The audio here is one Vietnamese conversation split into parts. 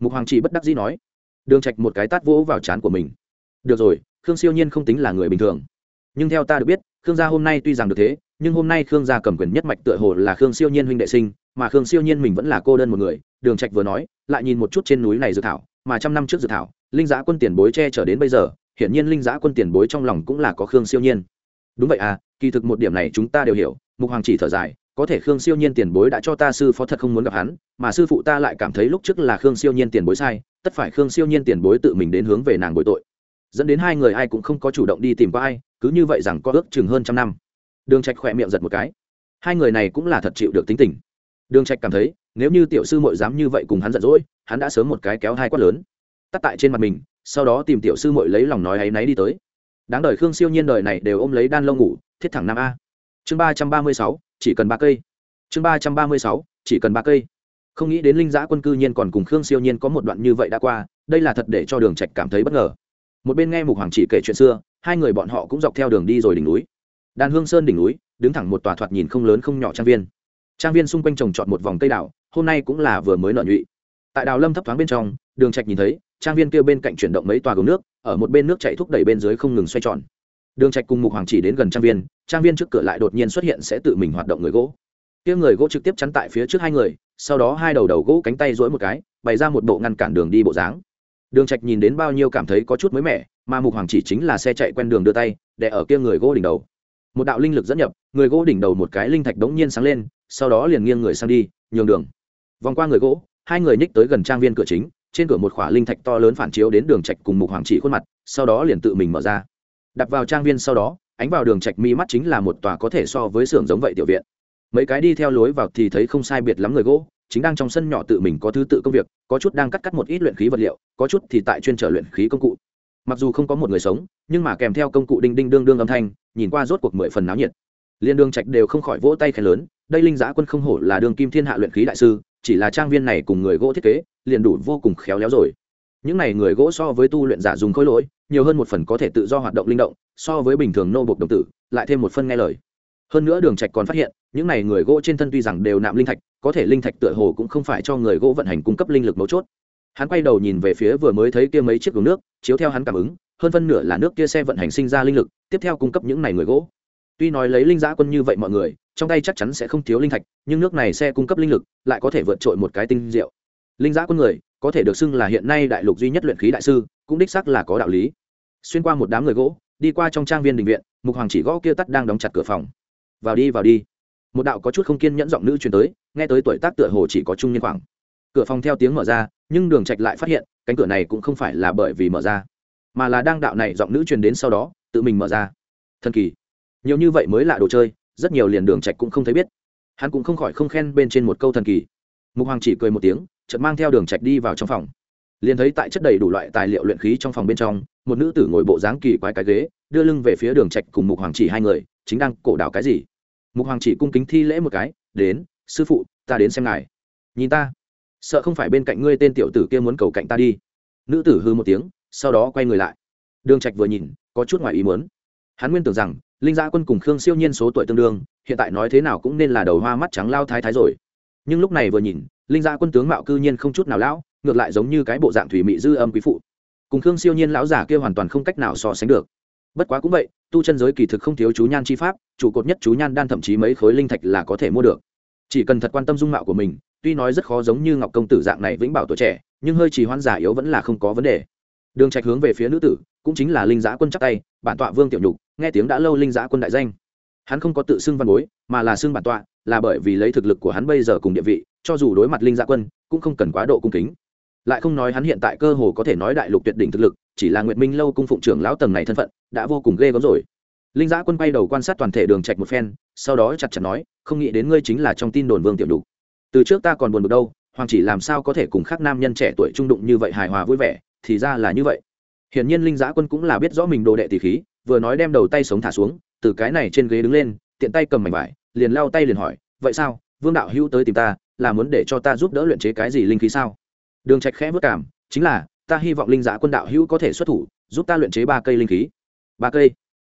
mục hoàng chỉ bất đắc dĩ nói, đường trạch một cái tát vỗ vào trán của mình. Được rồi, khương siêu nhiên không tính là người bình thường. Nhưng theo ta được biết, khương gia hôm nay tuy rằng được thế, nhưng hôm nay khương gia cầm quyền nhất mạch tựa hồ là khương siêu nhiên huynh đệ sinh, mà khương siêu nhiên mình vẫn là cô đơn một người. Đường trạch vừa nói, lại nhìn một chút trên núi này dự thảo, mà trăm năm trước dự thảo, linh giã quân tiền bối che trở đến bây giờ, hiển nhiên linh giã quân tiền bối trong lòng cũng là có khương siêu nhiên. Đúng vậy à kỳ thực một điểm này chúng ta đều hiểu, mục hoàng chỉ thở dài có thể khương siêu nhiên tiền bối đã cho ta sư phó thật không muốn gặp hắn, mà sư phụ ta lại cảm thấy lúc trước là khương siêu nhiên tiền bối sai, tất phải khương siêu nhiên tiền bối tự mình đến hướng về nàng bồi tội. Dẫn đến hai người ai cũng không có chủ động đi tìm qua ai, cứ như vậy rằng có ước chừng hơn trăm năm. Đường trạch khỏe miệng giật một cái. Hai người này cũng là thật chịu được tính tình. Đường trạch cảm thấy, nếu như tiểu sư muội dám như vậy cùng hắn giận dỗi, hắn đã sớm một cái kéo hai quát lớn. Tắt tại trên mặt mình, sau đó tìm tiểu sư muội lấy lòng nói ấy náy đi tới. Đáng đời khương siêu nhiên đời này đều ôm lấy đan lâu ngủ, thiết thẳng nam a. Chương ba trăm ba mươi sáu chỉ cần ba cây. Chương ba trăm ba mươi sáu, chỉ cần ba cây. Không nghĩ đến linh giã quân cư nhiên còn cùng khương siêu nhiên có một đoạn như vậy đã qua, đây là thật để cho đường trạch cảm thấy bất ngờ. Một bên nghe mục hoàng chỉ kể chuyện xưa, hai người bọn họ cũng dọc theo đường đi rồi đỉnh núi. Đàn hương sơn đỉnh núi, đứng thẳng một tòa thoạt nhìn không lớn không nhỏ trang viên. Trang viên xung quanh trồng trọt một vòng cây đào, hôm nay cũng là vừa mới nợ nhụy. Tại đào lâm thấp thoáng bên trong, đường trạch nhìn thấy, trang viên kia bên cạnh chuyển động mấy tòa gồm nước, ở một bên nước chảy thúc đẩy bên dưới không ngừng xoay tròn đường trạch cùng mục hoàng chỉ đến gần trang viên trang viên trước cửa lại đột nhiên xuất hiện sẽ tự mình hoạt động người gỗ. Kia người gỗ trực tiếp chắn tại phía trước hai người, sau đó hai đầu đầu gỗ cánh tay duỗi một cái, bày ra một bộ ngăn cản đường đi bộ dáng. Đường trạch nhìn đến bao nhiêu cảm thấy có chút mới mẻ, mà mục hoàng chỉ chính là xe chạy quen đường đưa tay để ở kia người gỗ đỉnh đầu. Một đạo linh lực dẫn nhập, người gỗ đỉnh đầu một cái linh thạch đống nhiên sáng lên, sau đó liền nghiêng người sang đi, nhường đường. Vòng qua người gỗ, hai người nhích tới gần trang viên cửa chính, trên cửa một khỏa linh thạch to lớn phản chiếu đến đường trạch cùng mục hoàng chỉ khuôn mặt, sau đó liền tự mình mở ra đặt vào trang viên sau đó, ánh vào đường trạch mi mắt chính là một tòa có thể so với xưởng giống vậy tiểu viện. Mấy cái đi theo lối vào thì thấy không sai biệt lắm người gỗ, chính đang trong sân nhỏ tự mình có thứ tự công việc, có chút đang cắt cắt một ít luyện khí vật liệu, có chút thì tại chuyên trở luyện khí công cụ. Mặc dù không có một người sống, nhưng mà kèm theo công cụ đinh đinh đương đương âm thanh, nhìn qua rốt cuộc mười phần náo nhiệt. Liên đương trạch đều không khỏi vỗ tay khen lớn, đây linh giã quân không hổ là đường kim thiên hạ luyện khí đại sư, chỉ là trang viên này cùng người gỗ thiết kế, liền đủ vô cùng khéo léo rồi. Những này người gỗ so với tu luyện giả dùng khối lỗi nhiều hơn một phần có thể tự do hoạt động linh động, so với bình thường nô bộc đồng tử, lại thêm một phân nghe lời. Hơn nữa đường trạch còn phát hiện, những này người gỗ trên thân tuy rằng đều nạm linh thạch, có thể linh thạch tựa hồ cũng không phải cho người gỗ vận hành cung cấp linh lực mấu chốt. Hắn quay đầu nhìn về phía vừa mới thấy kia mấy chiếc gương nước, chiếu theo hắn cảm ứng, hơn phân nửa là nước kia xe vận hành sinh ra linh lực, tiếp theo cung cấp những này người gỗ. Tuy nói lấy linh giã quân như vậy mọi người, trong tay chắc chắn sẽ không thiếu linh thạch, nhưng nước này xe cung cấp linh lực, lại có thể vượt trội một cái tinh diệu. Linh giã quân người, có thể được xưng là hiện nay đại lục duy nhất luyện khí đại sư, cũng đích xác là có đạo lý xuyên qua một đám người gỗ, đi qua trong trang viên đình viện, mục hoàng chỉ gõ kia tắt đang đóng chặt cửa phòng. Vào đi vào đi. Một đạo có chút không kiên nhẫn giọng nữ truyền tới, nghe tới tuổi tác tựa hồ chỉ có trung niên khoảng. Cửa phòng theo tiếng mở ra, nhưng đường trạch lại phát hiện, cánh cửa này cũng không phải là bởi vì mở ra, mà là đang đạo này giọng nữ truyền đến sau đó, tự mình mở ra. Thần kỳ. Nhiều như vậy mới là đồ chơi, rất nhiều liền đường trạch cũng không thấy biết. Hắn cũng không khỏi không khen bên trên một câu thần kỳ. Mục hoàng chỉ cười một tiếng, chợt mang theo đường trạch đi vào trong phòng. Liền thấy tại chất đầy đủ loại tài liệu luyện khí trong phòng bên trong một nữ tử ngồi bộ dáng kỳ quái cái ghế, đưa lưng về phía đường trạch cùng mục hoàng chỉ hai người, chính đang cổ đảo cái gì? Mục hoàng chỉ cung kính thi lễ một cái, đến, sư phụ, ta đến xem ngài. Nhìn ta. Sợ không phải bên cạnh ngươi tên tiểu tử kia muốn cầu cạnh ta đi. Nữ tử hư một tiếng, sau đó quay người lại. Đường trạch vừa nhìn, có chút ngoài ý muốn. Hắn nguyên tưởng rằng, linh gia quân cùng khương siêu nhiên số tuổi tương đương, hiện tại nói thế nào cũng nên là đầu hoa mắt trắng lao thái thái rồi. Nhưng lúc này vừa nhìn, linh gia quân tướng mạo cư nhiên không chút nào lão, ngược lại giống như cái bộ dạng thủy mị dư âm quý phụ cùng khương siêu nhiên lão giả kia hoàn toàn không cách nào so sánh được bất quá cũng vậy tu chân giới kỳ thực không thiếu chú nhan chi pháp trụ cột nhất chú nhan đan thậm chí mấy khối linh thạch là có thể mua được chỉ cần thật quan tâm dung mạo của mình tuy nói rất khó giống như ngọc công tử dạng này vĩnh bảo tuổi trẻ nhưng hơi trì hoãn giả yếu vẫn là không có vấn đề đường trạch hướng về phía nữ tử cũng chính là linh giã quân chắc tay bản tọa vương tiểu nhục nghe tiếng đã lâu linh giã quân đại danh hắn không có tự xưng văn bối mà là xưng bản tọa là bởi vì lấy thực lực của hắn bây giờ cùng địa vị cho dù đối mặt linh giã quân cũng không cần quá độ cung kính lại không nói hắn hiện tại cơ hồ có thể nói đại lục tuyệt đỉnh thực lực, chỉ là nguyệt minh lâu cung phụng trưởng lão tầng này thân phận, đã vô cùng ghê gớm rồi. Linh giã quân bay đầu quan sát toàn thể đường trạch một phen, sau đó chặt chặt nói, không nghĩ đến ngươi chính là trong tin đồn vương tiểu đục từ trước ta còn buồn bực đâu, hoàng chỉ làm sao có thể cùng khác nam nhân trẻ tuổi trung đụng như vậy hài hòa vui vẻ, thì ra là như vậy. Hiển nhiên linh giã quân cũng là biết rõ mình đồ đệ tỷ khí, vừa nói đem đầu tay sống thả xuống, từ cái này trên ghế đứng lên, tiện tay cầm mảnh vải, liền lao tay liền hỏi, vậy sao? Vương đạo hữu tới tìm ta, là muốn để cho ta giúp đỡ luyện chế cái gì linh khí sao? Đường trạch khẽ vất cảm, chính là, ta hy vọng linh giả quân đạo hữu có thể xuất thủ, giúp ta luyện chế ba cây linh khí. Ba cây?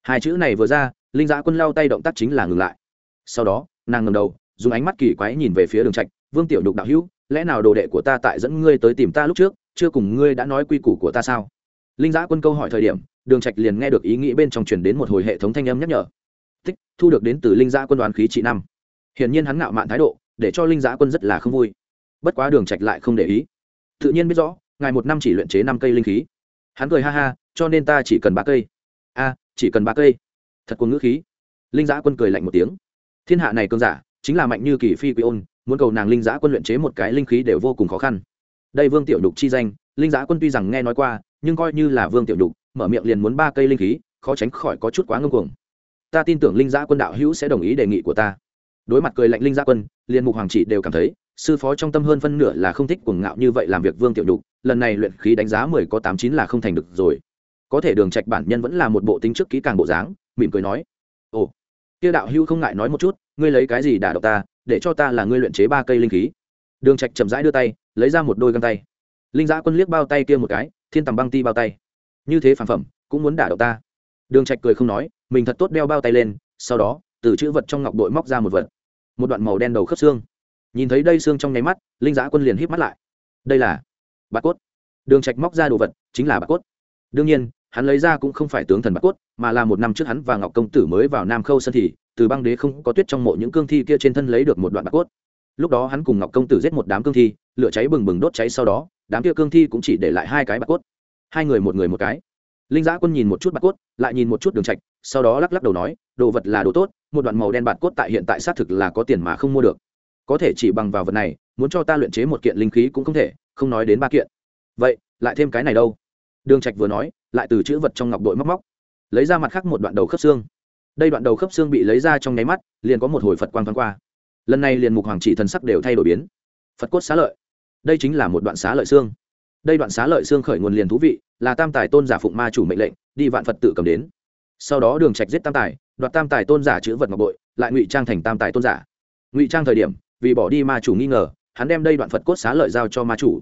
Hai chữ này vừa ra, linh giả quân lao tay động tác chính là ngừng lại. Sau đó, nàng ngẩng đầu, dùng ánh mắt kỳ quái nhìn về phía đường trạch, vương tiểu nhục đạo hữu, lẽ nào đồ đệ của ta tại dẫn ngươi tới tìm ta lúc trước, chưa cùng ngươi đã nói quy củ của ta sao? Linh giã quân câu hỏi thời điểm, đường trạch liền nghe được ý nghĩ bên trong truyền đến một hồi hệ thống thanh âm nhắc nhở. Tích, thu được đến từ linh giã quân đoàn khí trị năm. Hiển nhiên hắn ngạo mạn thái độ, để cho linh giã quân rất là không vui. Bất quá đường trạch lại không để ý tự nhiên biết rõ, ngài một năm chỉ luyện chế năm cây linh khí. Hắn cười ha ha, cho nên ta chỉ cần ba cây. A, chỉ cần ba cây. Thật cuồng ngữ khí. Linh giã quân cười lạnh một tiếng. Thiên hạ này cơn giả, chính là mạnh như kỳ phi quy ôn, muốn cầu nàng linh giã quân luyện chế một cái linh khí đều vô cùng khó khăn. Đây vương tiểu đục chi danh, linh giã quân tuy rằng nghe nói qua, nhưng coi như là vương tiểu đục mở miệng liền muốn ba cây linh khí, khó tránh khỏi có chút quá ngưng cuồng. Ta tin tưởng linh giã quân đạo hữu sẽ đồng ý đề nghị của ta. Đối mặt cười lạnh linh giã quân, liền mục hoàng trị đều cảm thấy sư phó trong tâm hơn phân nửa là không thích cuồng ngạo như vậy làm việc vương tiểu nhục, lần này luyện khí đánh giá mười có tám chín là không thành được rồi. Có thể đường trạch bản nhân vẫn là một bộ tính trước kỹ càng bộ dáng, mỉm cười nói, ồ, kia đạo hưu không ngại nói một chút, ngươi lấy cái gì đả động ta, để cho ta là ngươi luyện chế ba cây linh khí. Đường trạch chậm rãi đưa tay, lấy ra một đôi găng tay. Linh giã quân liếc bao tay kia một cái, thiên tầm băng ti bao tay. Như thế phản phẩm, cũng muốn đả động ta? Đường trạch cười không nói, mình thật tốt đeo bao tay lên, sau đó, từ chữ vật trong ngọc đội móc ra một vật. Một đoạn màu đen đầu khớp xương nhìn thấy đây xương trong nháy mắt, linh giã quân liền híp mắt lại. Đây là bạc cốt. Đường trạch móc ra đồ vật, chính là bạc cốt. Đương nhiên, hắn lấy ra cũng không phải tướng thần bạc cốt, mà là một năm trước hắn và ngọc công tử mới vào nam khâu sân thì, từ băng đế không có tuyết trong mộ những cương thi kia trên thân lấy được một đoạn bạc cốt. Lúc đó hắn cùng ngọc công tử giết một đám cương thi, lửa cháy bừng bừng đốt cháy sau đó, đám kia cương thi cũng chỉ để lại hai cái bạc cốt. Hai người một người một cái. Linh giã quân nhìn một chút bạc cốt, lại nhìn một chút đường trạch, sau đó lắc lắc đầu nói, đồ vật là đồ tốt, một đoạn màu đen bạc cốt tại hiện tại xác thực là có tiền mà không mua được có thể chỉ bằng vào vật này, muốn cho ta luyện chế một kiện linh khí cũng không thể, không nói đến ba kiện. Vậy, lại thêm cái này đâu? Đường trạch vừa nói, lại từ chữ vật trong ngọc đội móc móc, lấy ra mặt khác một đoạn đầu khớp xương. Đây đoạn đầu khớp xương bị lấy ra trong nháy mắt, liền có một hồi phật quang thoáng qua. Lần này liền mục hoàng chỉ thần sắc đều thay đổi biến. Phật cốt xá lợi. Đây chính là một đoạn xá lợi xương. Đây đoạn xá lợi xương khởi nguồn liền thú vị, là tam tài tôn giả phụng ma chủ mệnh lệnh, đi vạn phật tự cầm đến. Sau đó đường trạch giết tam tài, đoạt tam tài tôn giả chữ vật ngọc bội, lại ngụy trang thành tam tài tôn giả. Ngụy trang thời điểm vì bỏ đi ma chủ nghi ngờ, hắn đem đây đoạn phật cốt xá lợi giao cho ma chủ.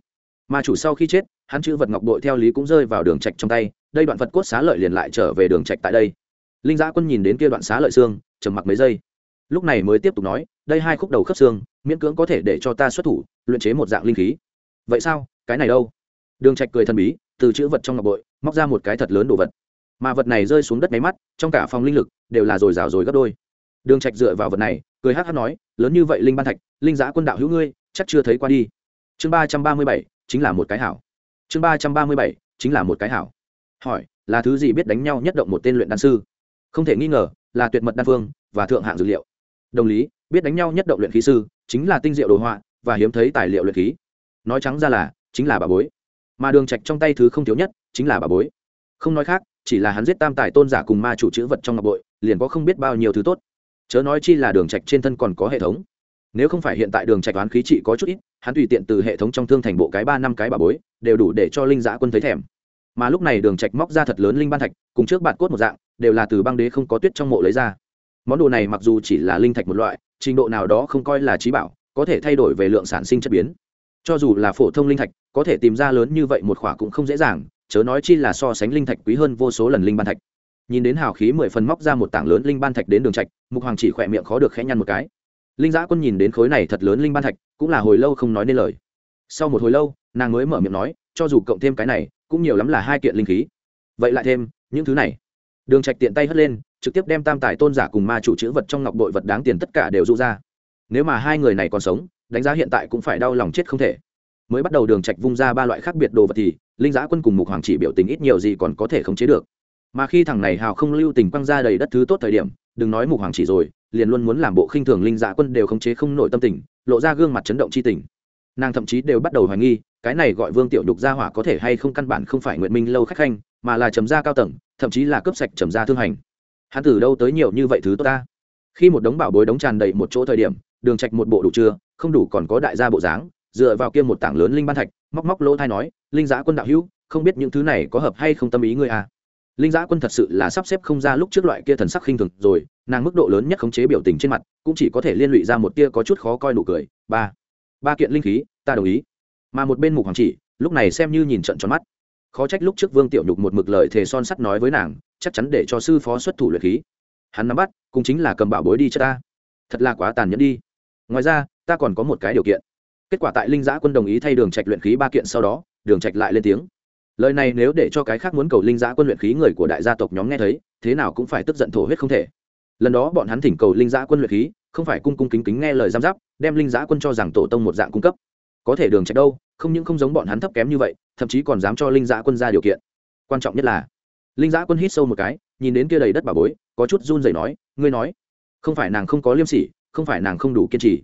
Ma chủ sau khi chết, hắn chữ vật ngọc bội theo lý cũng rơi vào đường trạch trong tay, đây đoạn phật cốt xá lợi liền lại trở về đường trạch tại đây. Linh giã quân nhìn đến kia đoạn xá lợi xương, trầm mặc mấy giây. Lúc này mới tiếp tục nói, đây hai khúc đầu khớp xương, miễn cưỡng có thể để cho ta xuất thủ, luyện chế một dạng linh khí. Vậy sao? Cái này đâu? Đường trạch cười thần bí, từ chữ vật trong ngọc bội, móc ra một cái thật lớn đồ vật. Mà vật này rơi xuống đất máy mắt, trong cả phòng linh lực đều là dồi dào rồi gấp đôi đường trạch dựa vào vật này, cười hắc hắc nói, lớn như vậy linh ban thạch, linh giá quân đạo hữu ngươi, chắc chưa thấy qua đi. Chương ba trăm ba mươi bảy, chính là một cái hảo. Chương ba trăm ba mươi bảy, chính là một cái hảo. Hỏi, là thứ gì biết đánh nhau nhất động một tên luyện đan sư? Không thể nghi ngờ, là tuyệt mật đan phương và thượng hạng dược liệu. Đồng lý, biết đánh nhau nhất động luyện khí sư, chính là tinh diệu đồ họa và hiếm thấy tài liệu luyện khí. Nói trắng ra là, chính là bà bối. Mà đường trạch trong tay thứ không thiếu nhất, chính là bà bối. Không nói khác, chỉ là hắn giết tam tài tôn giả cùng ma chủ chữ vật trong ngọc bội, liền có không biết bao nhiêu thứ tốt chớ nói chi là đường trạch trên thân còn có hệ thống. Nếu không phải hiện tại đường trạch toán khí trị có chút ít, hắn tùy tiện từ hệ thống trong thương thành bộ cái ba năm cái bà bối, đều đủ để cho linh giã quân thấy thèm. Mà lúc này đường trạch móc ra thật lớn linh ban thạch, cùng trước bạt cốt một dạng, đều là từ băng đế không có tuyết trong mộ lấy ra. Món đồ này mặc dù chỉ là linh thạch một loại, trình độ nào đó không coi là trí bảo, có thể thay đổi về lượng sản sinh chất biến. Cho dù là phổ thông linh thạch, có thể tìm ra lớn như vậy một khỏa cũng không dễ dàng, chớ nói chi là so sánh linh thạch quý hơn vô số lần linh ban thạch nhìn đến hào khí mười phần móc ra một tảng lớn linh ban thạch đến đường trạch, mục hoàng chỉ khỏe miệng khó được khẽ nhăn một cái. Linh giã quân nhìn đến khối này thật lớn linh ban thạch, cũng là hồi lâu không nói nên lời. Sau một hồi lâu, nàng mới mở miệng nói, cho dù cộng thêm cái này, cũng nhiều lắm là hai kiện linh khí. Vậy lại thêm, những thứ này. Đường trạch tiện tay hất lên, trực tiếp đem tam tài tôn giả cùng ma chủ chữ vật trong ngọc bội vật đáng tiền tất cả đều dụ ra. Nếu mà hai người này còn sống, đánh giá hiện tại cũng phải đau lòng chết không thể. Mới bắt đầu đường trạch vung ra ba loại khác biệt đồ vật thì, linh giã quân cùng mục hoàng chỉ biểu tình ít nhiều gì còn có thể khống chế được mà khi thằng này hào không lưu tình quăng ra đầy đất thứ tốt thời điểm, đừng nói mục hoàng chỉ rồi, liền luôn muốn làm bộ khinh thường linh dạ quân đều khống chế không nổi tâm tình, lộ ra gương mặt chấn động chi tình. Nàng thậm chí đều bắt đầu hoài nghi, cái này gọi vương tiểu nhục gia hỏa có thể hay không căn bản không phải nguyện minh lâu khách khanh, mà là trầm gia cao tầng, thậm chí là cướp sạch trầm gia thương hành. Hắn từ đâu tới nhiều như vậy thứ tốt ta? Khi một đống bảo bối đống tràn đầy một chỗ thời điểm, đường trạch một bộ đủ chưa, không đủ còn có đại gia bộ dáng, dựa vào kia một tảng lớn linh ban thạch, móc móc lỗ thai nói, linh giã quân đạo hữu, không biết những thứ này có hợp hay không tâm ý ngươi à? Linh giã quân thật sự là sắp xếp không ra lúc trước loại kia thần sắc khinh thường rồi, nàng mức độ lớn nhất khống chế biểu tình trên mặt, cũng chỉ có thể liên lụy ra một tia có chút khó coi nụ cười. Ba ba kiện linh khí, ta đồng ý. Mà một bên mục hoàng chỉ, lúc này xem như nhìn trận tròn mắt. Khó trách lúc trước vương tiểu nhục một mực lời thề son sắt nói với nàng, chắc chắn để cho sư phó xuất thủ luyện khí. Hắn nắm bắt, cũng chính là cầm bảo bối đi cho ta. Thật là quá tàn nhẫn đi. Ngoài ra, ta còn có một cái điều kiện. Kết quả tại linh giã quân đồng ý thay đường trạch luyện khí ba kiện sau đó, đường trạch lại lên tiếng lời này nếu để cho cái khác muốn cầu linh giã quân luyện khí người của đại gia tộc nhóm nghe thấy, thế nào cũng phải tức giận thổ huyết không thể. Lần đó bọn hắn thỉnh cầu linh giã quân luyện khí, không phải cung cung kính kính nghe lời giam giáp, đem linh giã quân cho rằng tổ tông một dạng cung cấp. Có thể đường chạy đâu, không những không giống bọn hắn thấp kém như vậy, thậm chí còn dám cho linh giã quân ra điều kiện. Quan trọng nhất là, linh giã quân hít sâu một cái, nhìn đến kia đầy đất bà bối, có chút run rẩy nói, ngươi nói, không phải nàng không có liêm sỉ, không phải nàng không đủ kiên trì.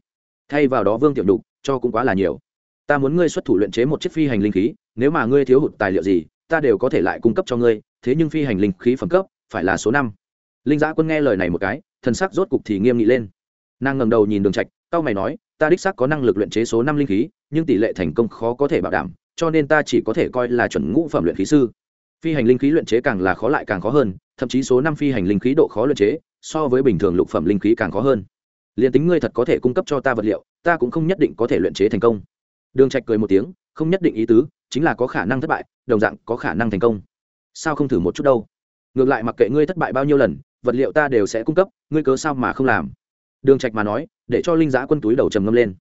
Thay vào đó vương tiểu đục cho cũng quá là nhiều ta muốn ngươi xuất thủ luyện chế một chiếc phi hành linh khí, nếu mà ngươi thiếu hụt tài liệu gì, ta đều có thể lại cung cấp cho ngươi, thế nhưng phi hành linh khí phẩm cấp phải là số năm. Linh giã quân nghe lời này một cái, thần sắc rốt cục thì nghiêm nghị lên. Nàng ngầm đầu nhìn đường trạch tao mày nói, ta đích xác có năng lực luyện chế số năm linh khí, nhưng tỷ lệ thành công khó có thể bảo đảm, cho nên ta chỉ có thể coi là chuẩn ngũ phẩm luyện khí sư. Phi hành linh khí luyện chế càng là khó lại càng khó hơn, thậm chí số năm phi hành linh khí độ khó luyện chế, so với bình thường lục phẩm linh khí càng khó hơn. Liền tính ngươi thật có thể cung cấp cho ta vật liệu, ta cũng không nhất định có thể luyện chế thành công đường trạch cười một tiếng, không nhất định ý tứ, chính là có khả năng thất bại, đồng dạng có khả năng thành công. Sao không thử một chút đâu? Ngược lại mặc kệ ngươi thất bại bao nhiêu lần, vật liệu ta đều sẽ cung cấp, ngươi cớ sao mà không làm? Đường trạch mà nói, để cho linh giã quân túi đầu trầm ngâm lên.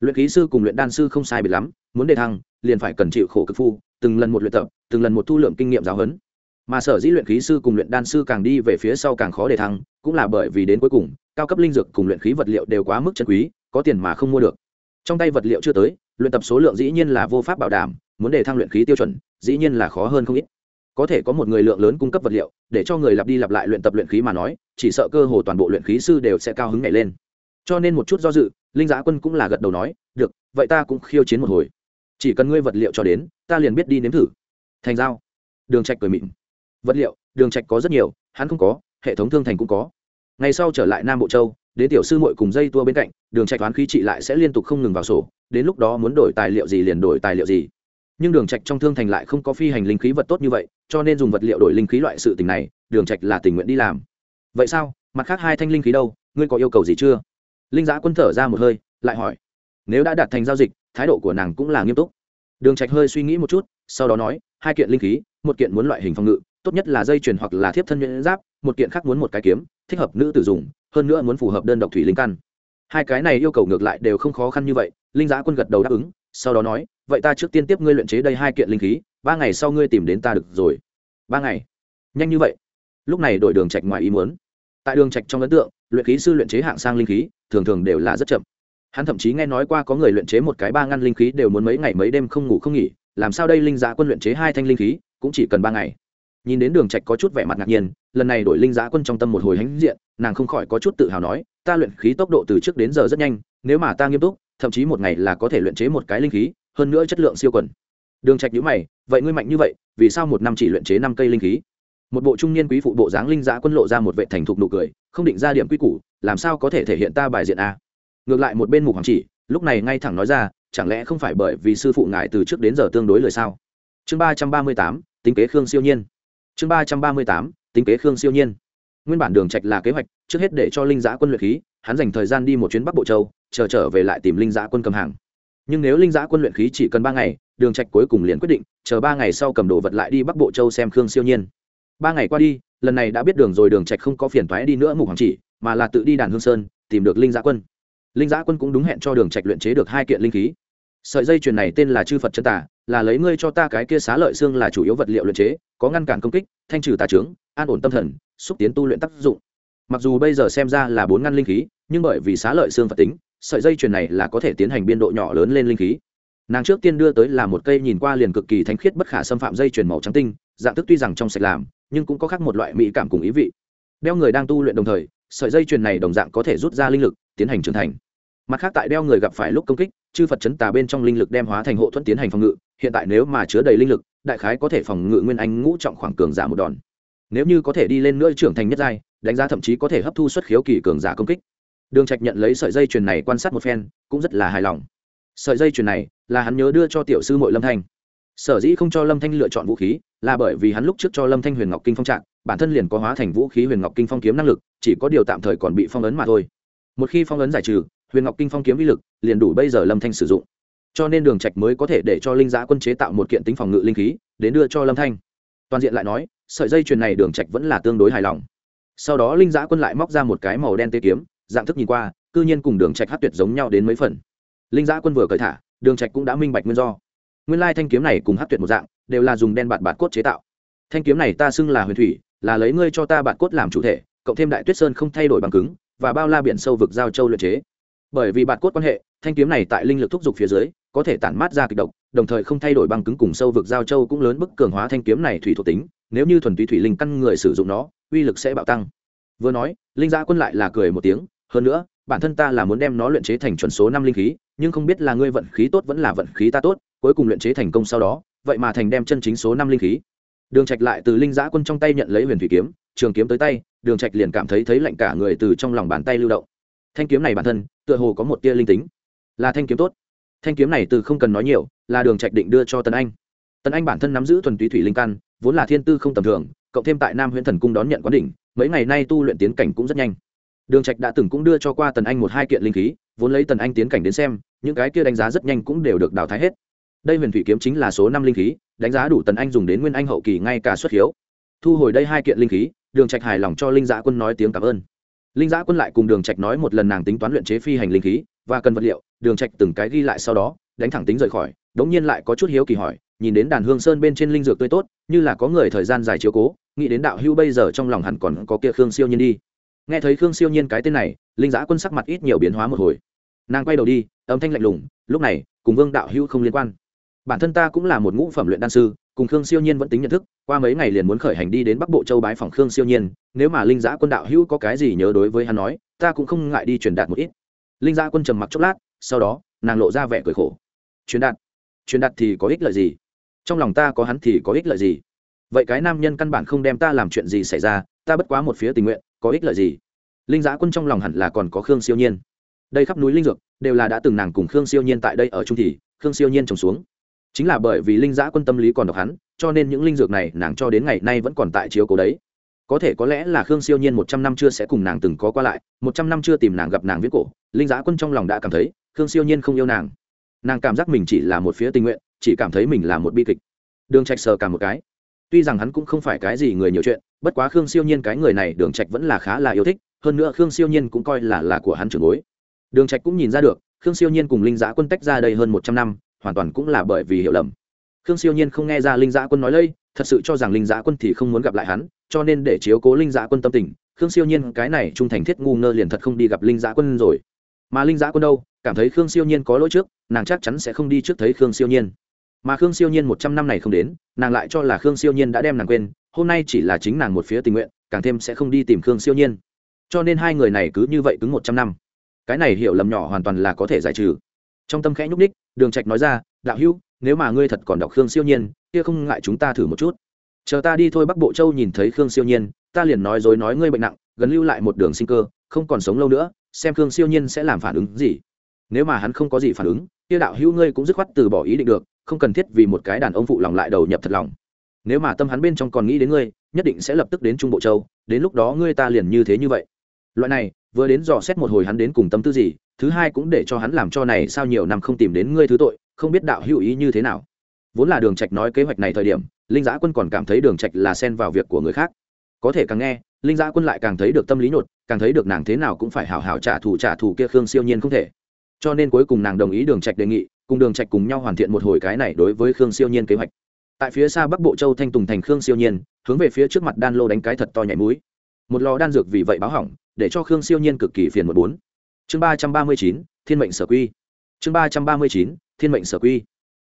Luyện khí sư cùng luyện đan sư không sai biệt lắm, muốn đề thăng, liền phải cần chịu khổ cực phu, từng lần một luyện tập, từng lần một thu lượng kinh nghiệm giáo huấn. Mà sở dĩ luyện khí sư cùng luyện đan sư càng đi về phía sau càng khó đề thăng, cũng là bởi vì đến cuối cùng, cao cấp linh dược cùng luyện khí vật liệu đều quá mức chân quý, có tiền mà không mua được trong tay vật liệu chưa tới, luyện tập số lượng dĩ nhiên là vô pháp bảo đảm, muốn để thăng luyện khí tiêu chuẩn, dĩ nhiên là khó hơn không ít. Có thể có một người lượng lớn cung cấp vật liệu, để cho người lặp đi lặp lại luyện tập luyện khí mà nói, chỉ sợ cơ hồ toàn bộ luyện khí sư đều sẽ cao hứng nhảy lên. Cho nên một chút do dự, linh giã quân cũng là gật đầu nói, được, vậy ta cũng khiêu chiến một hồi. Chỉ cần ngươi vật liệu cho đến, ta liền biết đi nếm thử. Thành giao. Đường trạch cười mịn vật liệu, đường trạch có rất nhiều, hắn không có, hệ thống thương thành cũng có. Ngày sau trở lại nam bộ châu đến tiểu sư muội cùng dây tua bên cạnh, đường trạch toán khí trị lại sẽ liên tục không ngừng vào sổ, đến lúc đó muốn đổi tài liệu gì liền đổi tài liệu gì. Nhưng đường trạch trong thương thành lại không có phi hành linh khí vật tốt như vậy, cho nên dùng vật liệu đổi linh khí loại sự tình này, đường trạch là tình nguyện đi làm. Vậy sao? Mặt khác hai thanh linh khí đâu? Ngươi có yêu cầu gì chưa? Linh giã quân thở ra một hơi, lại hỏi. Nếu đã đạt thành giao dịch, thái độ của nàng cũng là nghiêm túc. Đường trạch hơi suy nghĩ một chút, sau đó nói, hai kiện linh khí, một kiện muốn loại hình phòng ngự, tốt nhất là dây chuyền hoặc là thiếp thân nhuyễn giáp, một kiện khác muốn một cái kiếm, thích hợp nữ tử dùng hơn nữa muốn phù hợp đơn độc thủy linh căn. Hai cái này yêu cầu ngược lại đều không khó khăn như vậy, linh giã quân gật đầu đáp ứng, sau đó nói, vậy ta trước tiên tiếp ngươi luyện chế đây hai kiện linh khí, ba ngày sau ngươi tìm đến ta được rồi. Ba ngày? Nhanh như vậy? Lúc này đổi đường trạch ngoài ý muốn. Tại đường trạch trong ấn tượng, luyện khí sư luyện chế hạng sang linh khí, thường thường đều là rất chậm. Hắn thậm chí nghe nói qua có người luyện chế một cái ba ngăn linh khí đều muốn mấy ngày mấy đêm không ngủ không nghỉ, làm sao đây linh giá quân luyện chế hai thanh linh khí, cũng chỉ cần ba ngày. Nhìn đến đường trạch có chút vẻ mặt ngạc nhiên, lần này đổi linh giá quân trong tâm một hồi hãnh diện nàng không khỏi có chút tự hào nói, ta luyện khí tốc độ từ trước đến giờ rất nhanh, nếu mà ta nghiêm túc, thậm chí một ngày là có thể luyện chế một cái linh khí, hơn nữa chất lượng siêu quần. Đường trạch nhíu mày, vậy ngươi mạnh như vậy, vì sao một năm chỉ luyện chế năm cây linh khí? Một bộ trung niên quý phụ bộ dáng linh giả quân lộ ra một vệ thành thục nụ cười, không định ra điểm quy củ, làm sao có thể thể hiện ta bài diện a? Ngược lại một bên mục hoàng chỉ, lúc này ngay thẳng nói ra, chẳng lẽ không phải bởi vì sư phụ ngài từ trước đến giờ tương đối lời sao? Chương ba trăm ba mươi tám, tính kế khương siêu nhiên. Chương ba trăm ba mươi tám, tính kế khương siêu nhiên nguyên bản đường trạch là kế hoạch, trước hết để cho linh giã quân luyện khí, hắn dành thời gian đi một chuyến bắc bộ châu, chờ trở về lại tìm linh giã quân cầm hàng. Nhưng nếu linh giã quân luyện khí chỉ cần ba ngày, đường trạch cuối cùng liền quyết định, chờ ba ngày sau cầm đồ vật lại đi bắc bộ châu xem khương siêu nhiên. Ba ngày qua đi, lần này đã biết đường rồi, đường trạch không có phiền toái đi nữa mục hoàng chỉ, mà là tự đi đàn hương sơn, tìm được linh giã quân. Linh giã quân cũng đúng hẹn cho đường trạch luyện chế được hai kiện linh khí. Sợi dây chuyền này tên là chư phật chân tả là lấy ngươi cho ta cái kia xá lợi xương là chủ yếu vật liệu luyện chế, có ngăn cản công kích, thanh trừ tà trướng an ổn tâm thần xúc tiến tu luyện tác dụng. Mặc dù bây giờ xem ra là bốn ngăn linh khí, nhưng bởi vì xá lợi xương phật tính, sợi dây chuyền này là có thể tiến hành biên độ nhỏ lớn lên linh khí. Nàng trước tiên đưa tới là một cây nhìn qua liền cực kỳ thánh khiết bất khả xâm phạm dây chuyền màu trắng tinh, dạng thức tuy rằng trong sạch làm, nhưng cũng có khác một loại mỹ cảm cùng ý vị. Đeo người đang tu luyện đồng thời, sợi dây chuyền này đồng dạng có thể rút ra linh lực, tiến hành trưởng thành. Mặt khác tại đeo người gặp phải lúc công kích, chư phật chấn tà bên trong linh lực đem hóa thành hộ thuẫn tiến hành phòng ngự, hiện tại nếu mà chứa đầy linh lực, đại khái có thể phòng ngự nguyên anh ngũ trọng khoảng cường giả một đòn nếu như có thể đi lên nữa trưởng thành nhất giai, đánh giá thậm chí có thể hấp thu xuất khiếu kỳ cường giả công kích. Đường trạch nhận lấy sợi dây chuyền này quan sát một phen, cũng rất là hài lòng. Sợi dây chuyền này là hắn nhớ đưa cho tiểu sư muội lâm thanh. Sở dĩ không cho lâm thanh lựa chọn vũ khí, là bởi vì hắn lúc trước cho lâm thanh huyền ngọc kinh phong trạng, bản thân liền có hóa thành vũ khí huyền ngọc kinh phong kiếm năng lực, chỉ có điều tạm thời còn bị phong ấn mà thôi. Một khi phong ấn giải trừ, huyền ngọc kinh phong kiếm vi lực liền đủ bây giờ lâm thanh sử dụng. Cho nên đường trạch mới có thể để cho linh giã quân chế tạo một kiện tính phòng ngự linh khí, đến đưa cho lâm thanh toàn diện lại nói, sợi dây chuyền này đường trạch vẫn là tương đối hài lòng. Sau đó linh giã quân lại móc ra một cái màu đen tê kiếm, dạng thức nhìn qua, cư nhiên cùng đường trạch hát tuyệt giống nhau đến mấy phần. Linh giã quân vừa cởi thả, đường trạch cũng đã minh bạch nguyên do. Nguyên lai thanh kiếm này cùng hát tuyệt một dạng, đều là dùng đen bạt bạt cốt chế tạo. Thanh kiếm này ta xưng là huyền thủy, là lấy ngươi cho ta bạt cốt làm chủ thể, cộng thêm đại tuyết sơn không thay đổi bằng cứng, và bao la biển sâu vực giao châu luyện chế. Bởi vì bạt cốt quan hệ, thanh kiếm này tại linh lực thúc giục phía dưới có thể tản mát ra kịch độc, đồng thời không thay đổi bằng cứng cùng sâu vực giao châu cũng lớn bức cường hóa thanh kiếm này thủy thuộc tính, nếu như thuần túy thủy linh căn người sử dụng nó, uy lực sẽ bạo tăng. Vừa nói, linh gia quân lại là cười một tiếng, hơn nữa, bản thân ta là muốn đem nó luyện chế thành chuẩn số năm linh khí, nhưng không biết là ngươi vận khí tốt vẫn là vận khí ta tốt, cuối cùng luyện chế thành công sau đó, vậy mà thành đem chân chính số năm linh khí. Đường trạch lại từ linh giã quân trong tay nhận lấy huyền thủy kiếm, trường kiếm tới tay, đường trạch liền cảm thấy thấy lạnh cả người từ trong lòng bàn tay lưu động. Thanh kiếm này bản thân, tựa hồ có một tia linh tính. Là thanh kiếm tốt thanh kiếm này từ không cần nói nhiều, là đường trạch định đưa cho tần anh. Tần anh bản thân nắm giữ thuần túy thủy linh căn, vốn là thiên tư không tầm thường, cộng thêm tại nam huyện thần cung đón nhận quán đỉnh, mấy ngày nay tu luyện tiến cảnh cũng rất nhanh. Đường trạch đã từng cũng đưa cho qua tần anh một hai kiện linh khí, vốn lấy tần anh tiến cảnh đến xem, những cái kia đánh giá rất nhanh cũng đều được đào thái hết. Đây huyền thủy kiếm chính là số năm linh khí, đánh giá đủ tần anh dùng đến nguyên anh hậu kỳ ngay cả xuất hiếu. Thu hồi đây hai kiện linh khí, đường trạch hài lòng cho linh giã quân nói tiếng cảm ơn. Linh giã quân lại cùng đường trạch nói một lần nàng tính toán luyện chế phi hành linh khí và cần vật liệu, đường trạch từng cái ghi lại sau đó, đánh thẳng tính rời khỏi đống nhiên lại có chút hiếu kỳ hỏi, nhìn đến đàn hương sơn bên trên linh dược tươi tốt, như là có người thời gian dài chiếu cố, nghĩ đến đạo hưu bây giờ trong lòng hẳn còn có kia khương siêu nhiên đi. Nghe thấy khương siêu nhiên cái tên này, linh giã quân sắc mặt ít nhiều biến hóa một hồi. Nàng quay đầu đi, âm thanh lạnh lùng, lúc này, cùng vương đạo hưu không liên quan. Bản thân ta cũng là một ngũ phẩm luyện đan sư, cùng khương siêu nhiên vẫn tính nhận thức, qua mấy ngày liền muốn khởi hành đi đến bắc bộ châu bái phòng khương siêu nhiên, nếu mà linh giã quân đạo hưu có cái gì nhớ đối với hắn nói, ta cũng không ngại đi truyền đạt một ít linh gia quân trầm mặc chốc lát, sau đó, nàng lộ ra vẻ cười khổ. Truyền đạt. Truyền đạt thì có ích lợi gì? Trong lòng ta có hắn thì có ích lợi gì? Vậy cái nam nhân căn bản không đem ta làm chuyện gì xảy ra, ta bất quá một phía tình nguyện, có ích lợi gì? Linh giã quân trong lòng hẳn là còn có khương siêu nhiên. Đây khắp núi linh dược, đều là đã từng nàng cùng khương siêu nhiên tại đây ở trung thì, khương siêu nhiên trồng xuống. Chính là bởi vì linh giã quân tâm lý còn độc hắn, cho nên những linh dược này nàng cho đến ngày nay vẫn còn tại chiếu cố đấy có thể có lẽ là khương siêu nhiên một trăm năm chưa sẽ cùng nàng từng có qua lại, một trăm năm chưa tìm nàng gặp nàng viết cổ, linh giã quân trong lòng đã cảm thấy, khương siêu nhiên không yêu nàng. Nàng cảm giác mình chỉ là một phía tình nguyện, chỉ cảm thấy mình là một bi kịch. Đường trạch sờ cả một cái. Tuy rằng hắn cũng không phải cái gì người nhiều chuyện, bất quá khương siêu nhiên cái người này đường trạch vẫn là khá là yêu thích, hơn nữa khương siêu nhiên cũng coi là là của hắn trưởng bối. Đường trạch cũng nhìn ra được, khương siêu nhiên cùng linh giã quân tách ra đây hơn một trăm năm, hoàn toàn cũng là bởi vì hiểu lầm. Khương siêu nhiên không nghe ra linh giã quân nói lây, thật sự cho rằng linh giã quân thì không muốn gặp lại hắn cho nên để chiếu cố linh giã quân tâm tình, khương siêu nhiên cái này trung thành thiết ngu ngơ liền thật không đi gặp linh giã quân rồi. Mà linh giã quân đâu, cảm thấy khương siêu nhiên có lỗi trước, nàng chắc chắn sẽ không đi trước thấy khương siêu nhiên. Mà khương siêu nhiên một trăm năm này không đến, nàng lại cho là khương siêu nhiên đã đem nàng quên, hôm nay chỉ là chính nàng một phía tình nguyện, càng thêm sẽ không đi tìm khương siêu nhiên. Cho nên hai người này cứ như vậy cứng một trăm năm. Cái này hiểu lầm nhỏ hoàn toàn là có thể giải trừ. Trong tâm khẽ nhúc ních đường trạch nói ra, đạo hữu, nếu mà ngươi thật còn đọc khương siêu nhiên, kia không ngại chúng ta thử một chút chờ ta đi thôi bắc bộ châu nhìn thấy khương siêu nhiên, ta liền nói dối nói ngươi bệnh nặng, gần lưu lại một đường sinh cơ, không còn sống lâu nữa, xem khương siêu nhiên sẽ làm phản ứng gì. Nếu mà hắn không có gì phản ứng, kia đạo hữu ngươi cũng dứt khoát từ bỏ ý định được, không cần thiết vì một cái đàn ông phụ lòng lại đầu nhập thật lòng. Nếu mà tâm hắn bên trong còn nghĩ đến ngươi, nhất định sẽ lập tức đến trung bộ châu, đến lúc đó ngươi ta liền như thế như vậy. Loại này, vừa đến dò xét một hồi hắn đến cùng tâm tư gì, thứ hai cũng để cho hắn làm cho này sao nhiều năm không tìm đến ngươi thứ tội, không biết đạo hữu ý như thế nào. Vốn là đường trạch nói kế hoạch này thời điểm linh giã quân còn cảm thấy đường trạch là xen vào việc của người khác. Có thể càng nghe, linh giã quân lại càng thấy được tâm lý nhột, càng thấy được nàng thế nào cũng phải hảo hảo trả thù trả thù kia khương siêu nhiên không thể. Cho nên cuối cùng nàng đồng ý đường trạch đề nghị, cùng đường trạch cùng nhau hoàn thiện một hồi cái này đối với khương siêu nhiên kế hoạch. Tại phía xa bắc bộ châu thanh tùng thành khương siêu nhiên, hướng về phía trước mặt đan lô đánh cái thật to nhảy mũi. Một lò đan dược vì vậy báo hỏng, để cho khương siêu nhiên cực kỳ phiền một bốn. Chương ba trăm ba mươi chín, thiên mệnh sở quy. Chương ba trăm ba mươi chín, thiên mệnh sở quy.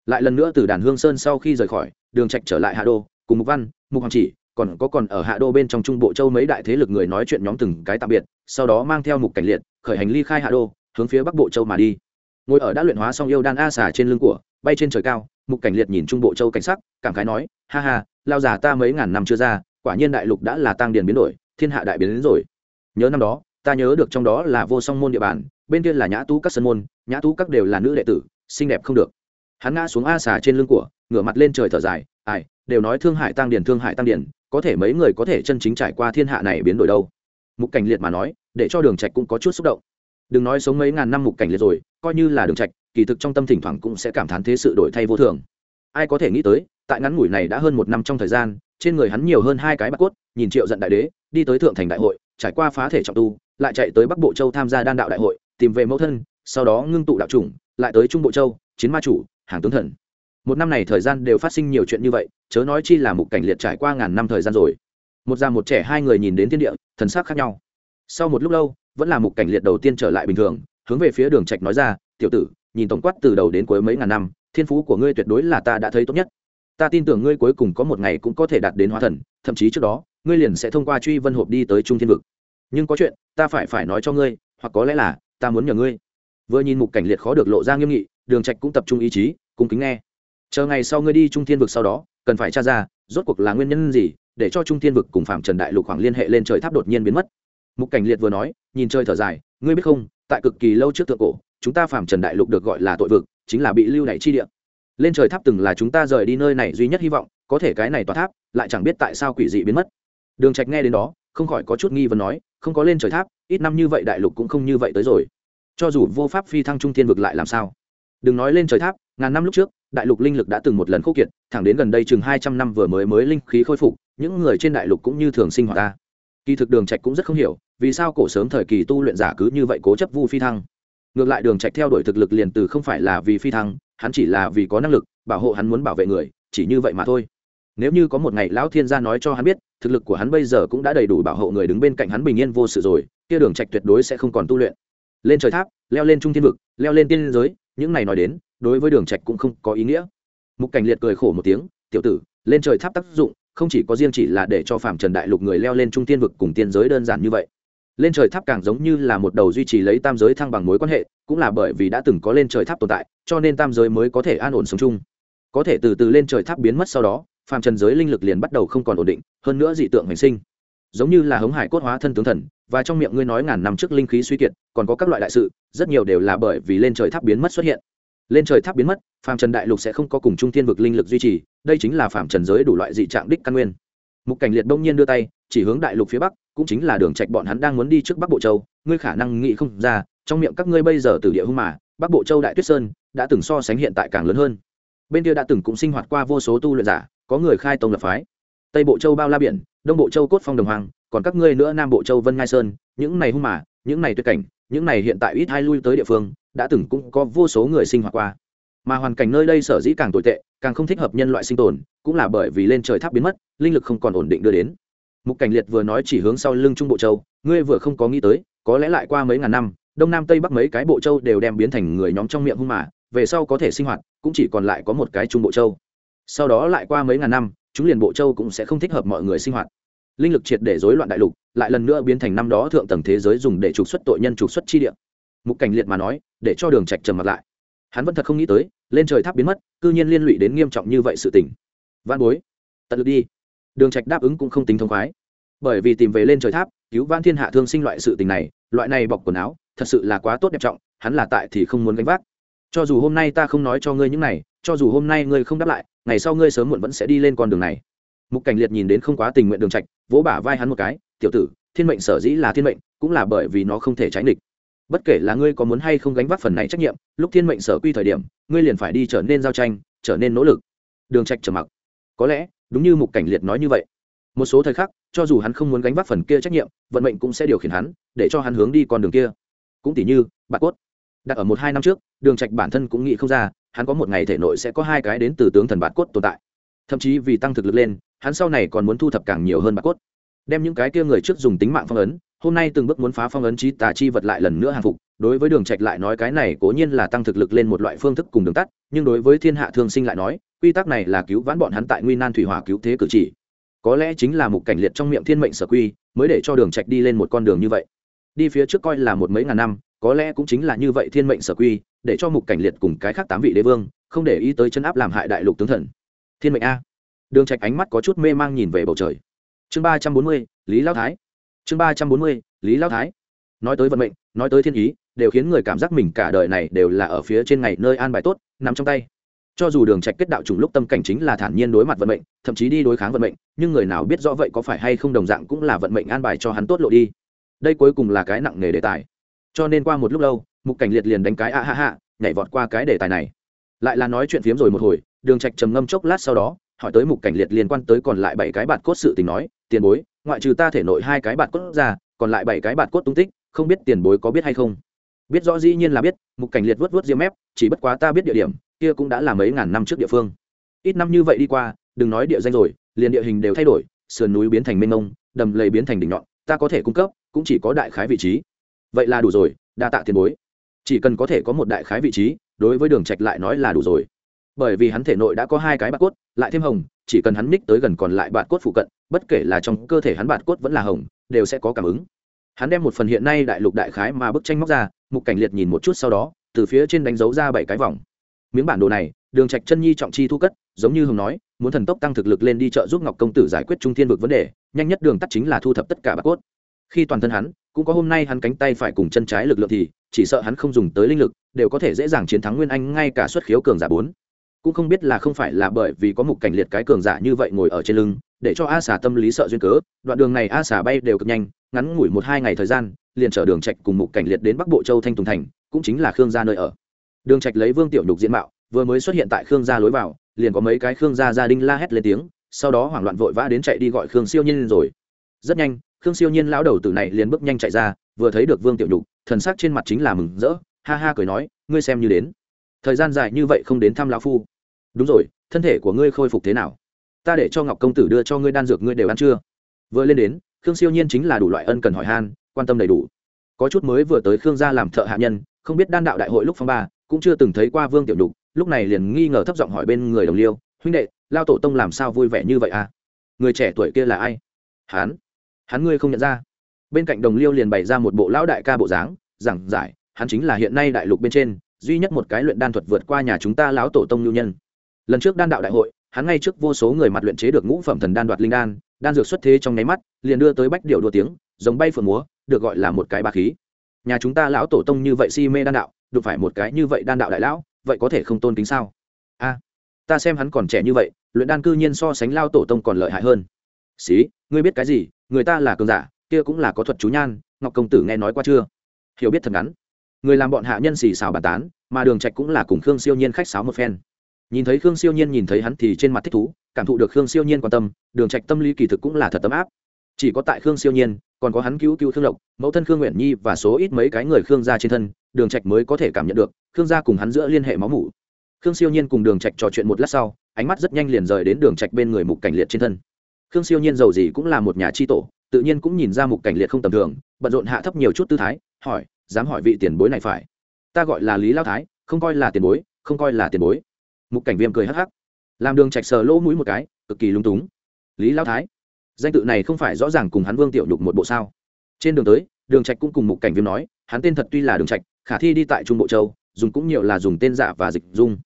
Lại lần nữa từ đàn hương sơn sau khi rời khỏi đường trạch trở lại hạ đô, cùng mục văn, mục hoàng chỉ, còn có còn ở hạ đô bên trong trung bộ châu mấy đại thế lực người nói chuyện nhóm từng cái tạm biệt, sau đó mang theo mục cảnh liệt, khởi hành ly khai hạ đô, hướng phía bắc bộ châu mà đi. Ngồi ở đã luyện hóa xong yêu đan a xả trên lưng của, bay trên trời cao, mục cảnh liệt nhìn trung bộ châu cảnh sắc, cảm khái nói, ha ha, lao già ta mấy ngàn năm chưa ra, quả nhiên đại lục đã là tăng điền biến đổi, thiên hạ đại biến đến rồi. Nhớ năm đó, ta nhớ được trong đó là vô song môn địa bàn, bên kia là nhã tú các sân môn, nhã tú các đều là nữ đệ tử, xinh đẹp không được hắn ngã xuống a xà trên lưng của, ngửa mặt lên trời thở dài, ai, đều nói thương hại tăng điền thương hại tăng điền có thể mấy người có thể chân chính trải qua thiên hạ này biến đổi đâu. Mục cảnh liệt mà nói, để cho đường trạch cũng có chút xúc động. Đừng nói sống mấy ngàn năm mục cảnh liệt rồi, coi như là đường trạch, kỳ thực trong tâm thỉnh thoảng cũng sẽ cảm thán thế sự đổi thay vô thường. Ai có thể nghĩ tới, tại ngắn ngủi này đã hơn một năm trong thời gian, trên người hắn nhiều hơn hai cái bạc cốt, nhìn triệu giận đại đế, đi tới thượng thành đại hội, trải qua phá thể trọng tu, lại chạy tới bắc bộ châu tham gia đan đạo đại hội, tìm về mẫu thân, sau đó ngưng tụ đạo chủng, lại tới trung bộ châu, chiến ma chủ hàng tướng thần. Một năm này thời gian đều phát sinh nhiều chuyện như vậy, chớ nói chi là mục cảnh liệt trải qua ngàn năm thời gian rồi. Một già một trẻ hai người nhìn đến thiên địa, thần sắc khác nhau. Sau một lúc lâu, vẫn là mục cảnh liệt đầu tiên trở lại bình thường, hướng về phía đường trạch nói ra, tiểu tử, nhìn tổng quát từ đầu đến cuối mấy ngàn năm, thiên phú của ngươi tuyệt đối là ta đã thấy tốt nhất. Ta tin tưởng ngươi cuối cùng có một ngày cũng có thể đạt đến hóa thần, thậm chí trước đó, ngươi liền sẽ thông qua truy vân hộp đi tới trung thiên vực. Nhưng có chuyện, ta phải phải nói cho ngươi, hoặc có lẽ là, ta muốn nhờ ngươi. Vừa nhìn mục cảnh liệt khó được lộ ra nghiêm nghị đường trạch cũng tập trung ý chí cùng kính nghe. Chờ ngày sau ngươi đi trung thiên vực sau đó, cần phải tra ra, rốt cuộc là nguyên nhân gì, để cho trung thiên vực cùng phạm trần đại lục khoảng liên hệ lên trời tháp đột nhiên biến mất. Mục cảnh liệt vừa nói, nhìn trời thở dài, ngươi biết không, tại cực kỳ lâu trước thượng cổ, chúng ta phạm trần đại lục được gọi là tội vực, chính là bị lưu đày chi địa. Lên trời tháp từng là chúng ta rời đi nơi này duy nhất hy vọng, có thể cái này tòa tháp, lại chẳng biết tại sao quỷ dị biến mất. Đường trạch nghe đến đó, không khỏi có chút nghi vấn nói, không có lên trời tháp, ít năm như vậy đại lục cũng không như vậy tới rồi. Cho dù vô pháp phi thăng trung thiên vực lại làm sao? Đừng nói lên trời tháp, ngàn năm lúc trước, đại lục linh lực đã từng một lần khô kiệt, thẳng đến gần đây chừng hai trăm năm vừa mới mới linh khí khôi phục, những người trên đại lục cũng như thường sinh hoạt ta. Kỳ thực đường trạch cũng rất không hiểu, vì sao cổ sớm thời kỳ tu luyện giả cứ như vậy cố chấp vu phi thăng. Ngược lại đường trạch theo đuổi thực lực liền từ không phải là vì phi thăng, hắn chỉ là vì có năng lực, bảo hộ hắn muốn bảo vệ người, chỉ như vậy mà thôi. Nếu như có một ngày lão thiên gia nói cho hắn biết, thực lực của hắn bây giờ cũng đã đầy đủ bảo hộ người đứng bên cạnh hắn bình yên vô sự rồi, kia đường trạch tuyệt đối sẽ không còn tu luyện. Lên trời tháp, leo lên trung thiên vực, leo lên tiên giới những này nói đến, đối với đường trạch cũng không có ý nghĩa. Mục cảnh liệt cười khổ một tiếng, tiểu tử, lên trời tháp tác dụng, không chỉ có riêng chỉ là để cho phạm trần đại lục người leo lên trung tiên vực cùng tiên giới đơn giản như vậy. Lên trời tháp càng giống như là một đầu duy trì lấy tam giới thăng bằng mối quan hệ, cũng là bởi vì đã từng có lên trời tháp tồn tại, cho nên tam giới mới có thể an ổn sống chung. Có thể từ từ lên trời tháp biến mất sau đó, Phạm trần giới linh lực liền bắt đầu không còn ổn định, hơn nữa dị tượng hành sinh giống như là hống hải cốt hóa thân tướng thần, và trong miệng ngươi nói ngàn năm trước linh khí suy kiệt, còn có các loại đại sự, rất nhiều đều là bởi vì lên trời tháp biến mất xuất hiện. Lên trời tháp biến mất, phàm trần đại lục sẽ không có cùng trung thiên vực linh lực duy trì, đây chính là phàm trần giới đủ loại dị trạng đích căn nguyên. Mục cảnh liệt đông nhiên đưa tay, chỉ hướng đại lục phía bắc, cũng chính là đường trạch bọn hắn đang muốn đi trước bắc bộ châu, ngươi khả năng nghĩ không ra, trong miệng các ngươi bây giờ từ địa hung mà, bắc bộ châu đại tuyết sơn đã từng so sánh hiện tại càng lớn hơn. Bên kia đã từng cũng sinh hoạt qua vô số tu luyện giả, có người khai tông lập phái. Tây bộ châu bao la biển đông bộ châu cốt phong đồng hoàng còn các ngươi nữa nam bộ châu vân ngai sơn, những này hung mà, những này tuyệt cảnh, những này hiện tại ít hai lui tới địa phương, đã từng cũng có vô số người sinh hoạt qua. Mà hoàn cảnh nơi đây sở dĩ càng tồi tệ, càng không thích hợp nhân loại sinh tồn, cũng là bởi vì lên trời tháp biến mất, linh lực không còn ổn định đưa đến. Mục cảnh liệt vừa nói chỉ hướng sau lưng trung bộ châu, ngươi vừa không có nghĩ tới, có lẽ lại qua mấy ngàn năm, đông nam tây bắc mấy cái bộ châu đều đem biến thành người nhóm trong miệng hung mà, về sau có thể sinh hoạt, cũng chỉ còn lại có một cái trung bộ châu. Sau đó lại qua mấy ngàn năm chúng liền bộ châu cũng sẽ không thích hợp mọi người sinh hoạt. Linh lực triệt để rối loạn đại lục, lại lần nữa biến thành năm đó thượng tầng thế giới dùng để trục xuất tội nhân trục xuất chi địa. Mục cảnh liệt mà nói, để cho đường trạch trầm mặt lại. Hắn vẫn thật không nghĩ tới, lên trời tháp biến mất, cư nhiên liên lụy đến nghiêm trọng như vậy sự tình. Văn bối, tận lực đi. Đường trạch đáp ứng cũng không tính thông khoái. Bởi vì tìm về lên trời tháp, cứu vãn thiên hạ thương sinh loại sự tình này, loại này bọc quần áo, thật sự là quá tốt đẹp trọng, hắn là tại thì không muốn gánh vác. Cho dù hôm nay ta không nói cho ngươi những này, cho dù hôm nay ngươi không đáp lại ngày sau ngươi sớm muộn vẫn sẽ đi lên con đường này. Mục cảnh liệt nhìn đến không quá tình nguyện đường trạch, vỗ bả vai hắn một cái, tiểu tử, thiên mệnh sở dĩ là thiên mệnh, cũng là bởi vì nó không thể tránh địch. Bất kể là ngươi có muốn hay không gánh vác phần này trách nhiệm, lúc thiên mệnh sở quy thời điểm, ngươi liền phải đi trở nên giao tranh, trở nên nỗ lực. Đường trạch trầm mặc. Có lẽ, đúng như mục cảnh liệt nói như vậy. Một số thời khắc, cho dù hắn không muốn gánh vác phần kia trách nhiệm, vận mệnh cũng sẽ điều khiển hắn, để cho hắn hướng đi con đường kia. Cũng tỉ như bạc cốt. Đặt ở một hai năm trước, đường trạch bản thân cũng nghĩ không ra hắn có một ngày thể nội sẽ có hai cái đến từ tướng thần bạt cốt tồn tại. Thậm chí vì tăng thực lực lên, hắn sau này còn muốn thu thập càng nhiều hơn bạt cốt. Đem những cái kia người trước dùng tính mạng phong ấn, hôm nay từng bước muốn phá phong ấn trí tà chi vật lại lần nữa hàng phục, đối với đường trạch lại nói cái này cố nhiên là tăng thực lực lên một loại phương thức cùng đường tắt, nhưng đối với thiên hạ thương sinh lại nói, quy tắc này là cứu vãn bọn hắn tại nguy nan thủy hỏa cứu thế cử chỉ. Có lẽ chính là một cảnh liệt trong miệng thiên mệnh sở quy, mới để cho đường trạch đi lên một con đường như vậy. Đi phía trước coi là một mấy ngàn năm có lẽ cũng chính là như vậy thiên mệnh sở quy, để cho mục cảnh liệt cùng cái khác tám vị đế vương không để ý tới chân áp làm hại đại lục tướng thần. Thiên mệnh a. Đường trạch ánh mắt có chút mê mang nhìn về bầu trời. Chương ba trăm bốn mươi, lý lao thái. Chương ba trăm bốn mươi, lý lao thái. Nói tới vận mệnh, nói tới thiên ý, đều khiến người cảm giác mình cả đời này đều là ở phía trên ngày nơi an bài tốt, nằm trong tay. Cho dù đường trạch kết đạo trùng lúc tâm cảnh chính là thản nhiên đối mặt vận mệnh, thậm chí đi đối kháng vận mệnh, nhưng người nào biết rõ vậy có phải hay không đồng dạng cũng là vận mệnh an bài cho hắn tốt lộ đi. Đây cuối cùng là cái nặng nghề đề tài cho nên qua một lúc lâu, mục cảnh liệt liền đánh cái a ha ha, nhảy vọt qua cái đề tài này. Lại là nói chuyện phiếm rồi một hồi, đường trạch trầm ngâm chốc lát sau đó, hỏi tới mục cảnh liệt liên quan tới còn lại bảy cái bạt cốt sự tình nói, tiền bối, ngoại trừ ta thể nội hai cái bạt cốt ra, còn lại bảy cái bạt cốt tung tích, không biết tiền bối có biết hay không? Biết rõ dĩ nhiên là biết, mục cảnh liệt vớt vớt diêm mép, chỉ bất quá ta biết địa điểm, kia cũng đã là mấy ngàn năm trước địa phương. Ít năm như vậy đi qua, đừng nói địa danh rồi, liền địa hình đều thay đổi, sườn núi biến thành mênh mông, đầm lầy biến thành đỉnh nhọn, ta có thể cung cấp, cũng chỉ có đại khái vị trí vậy là đủ rồi, đa tạ tiền bối. Chỉ cần có thể có một đại khái vị trí, đối với đường trạch lại nói là đủ rồi. Bởi vì hắn thể nội đã có hai cái bạt cốt, lại thêm hồng, chỉ cần hắn ních tới gần còn lại bạt cốt phụ cận, bất kể là trong cơ thể hắn bạt cốt vẫn là hồng, đều sẽ có cảm ứng. Hắn đem một phần hiện nay đại lục đại khái mà bức tranh móc ra, mục cảnh liệt nhìn một chút sau đó, từ phía trên đánh dấu ra bảy cái vòng. Miếng bản đồ này, đường trạch chân nhi trọng chi thu cất, giống như hồng nói, muốn thần tốc tăng thực lực lên đi trợ giúp ngọc công tử giải quyết trung thiên vực vấn đề, nhanh nhất đường tắt chính là thu thập tất cả bạc cốt. Khi toàn thân hắn cũng có hôm nay hắn cánh tay phải cùng chân trái lực lượng thì, chỉ sợ hắn không dùng tới linh lực, đều có thể dễ dàng chiến thắng nguyên anh ngay cả xuất khiếu cường giả bốn. Cũng không biết là không phải là bởi vì có mục cảnh liệt cái cường giả như vậy ngồi ở trên lưng, để cho a xà tâm lý sợ duyên cớ, đoạn đường này a xà bay đều cực nhanh, ngắn ngủi một hai ngày thời gian, liền chở đường trạch cùng mục cảnh liệt đến bắc bộ châu thanh tùng thành, cũng chính là khương gia nơi ở. Đường trạch lấy vương tiểu nhục diện mạo, vừa mới xuất hiện tại khương gia lối vào, liền có mấy cái khương gia gia đình la hét lên tiếng, sau đó hoảng loạn vội vã đến chạy đi gọi khương siêu nhiên rồi. Rất nhanh khương siêu nhiên lão đầu tử này liền bước nhanh chạy ra, vừa thấy được vương tiểu nhục, thần sắc trên mặt chính là mừng rỡ, ha ha cười nói, ngươi xem như đến. Thời gian dài như vậy không đến thăm lão phu. Đúng rồi, thân thể của ngươi khôi phục thế nào? Ta để cho ngọc công tử đưa cho ngươi đan dược ngươi đều ăn chưa? Vừa lên đến, khương siêu nhiên chính là đủ loại ân cần hỏi han, quan tâm đầy đủ. Có chút mới vừa tới khương gia làm thợ hạ nhân, không biết đan đạo đại hội lúc phong ba, cũng chưa từng thấy qua vương tiểu nhục, lúc này liền nghi ngờ thấp giọng hỏi bên người đồng liêu, huynh đệ, lao tổ tông làm sao vui vẻ như vậy à? Người trẻ tuổi kia là ai? Hán hắn ngươi không nhận ra. Bên cạnh đồng liêu liền bày ra một bộ lão đại ca bộ dáng, giảng giải, hắn chính là hiện nay đại lục bên trên, duy nhất một cái luyện đan thuật vượt qua nhà chúng ta lão tổ tông nhu nhân. Lần trước đan đạo đại hội, hắn ngay trước vô số người mặt luyện chế được ngũ phẩm thần đan đoạt linh đan đan dược xuất thế trong nháy mắt, liền đưa tới bách điệu đua tiếng, giống bay phượng múa, được gọi là một cái ba khí. Nhà chúng ta lão tổ tông như vậy si mê đan đạo, đụng phải một cái như vậy đan đạo đại lão, vậy có thể không tôn kính sao? A, ta xem hắn còn trẻ như vậy, luyện đan cư nhiên so sánh lao tổ tông còn lợi hại hơn. Xí, ngươi biết cái gì? Người ta là cường giả, kia cũng là có thuật chú nhan, ngọc công tử nghe nói qua chưa? Hiểu biết thật ngắn. Người làm bọn hạ nhân xì xào bàn tán, mà đường trạch cũng là cùng khương siêu nhiên khách sáo một phen. Nhìn thấy khương siêu nhiên nhìn thấy hắn thì trên mặt thích thú, cảm thụ được khương siêu nhiên quan tâm, đường trạch tâm lý kỳ thực cũng là thật tấm áp. Chỉ có tại khương siêu nhiên, còn có hắn cứu cứu thương lộc, mẫu thân khương nguyện nhi và số ít mấy cái người khương gia trên thân, đường trạch mới có thể cảm nhận được, khương gia cùng hắn giữa liên hệ máu mủ. Khương siêu nhiên cùng đường trạch trò chuyện một lát sau, ánh mắt rất nhanh liền rời đến đường trạch bên người mục cảnh liệt trên thân khương siêu nhiên giàu gì cũng là một nhà chi tổ, tự nhiên cũng nhìn ra mục cảnh liệt không tầm thường, bận rộn hạ thấp nhiều chút tư thái, hỏi, dám hỏi vị tiền bối này phải? Ta gọi là lý lao thái, không coi là tiền bối, không coi là tiền bối. Mục cảnh viêm cười hắc hắc. Làm đường trạch sờ lỗ mũi một cái, cực kỳ lung túng. Lý lao thái, danh tự này không phải rõ ràng cùng hắn vương tiểu nhục một bộ sao? Trên đường tới, đường trạch cũng cùng mục cảnh viêm nói, hắn tên thật tuy là đường trạch, khả thi đi tại trung bộ châu, dùng cũng nhiều là dùng tên giả và dịch dung.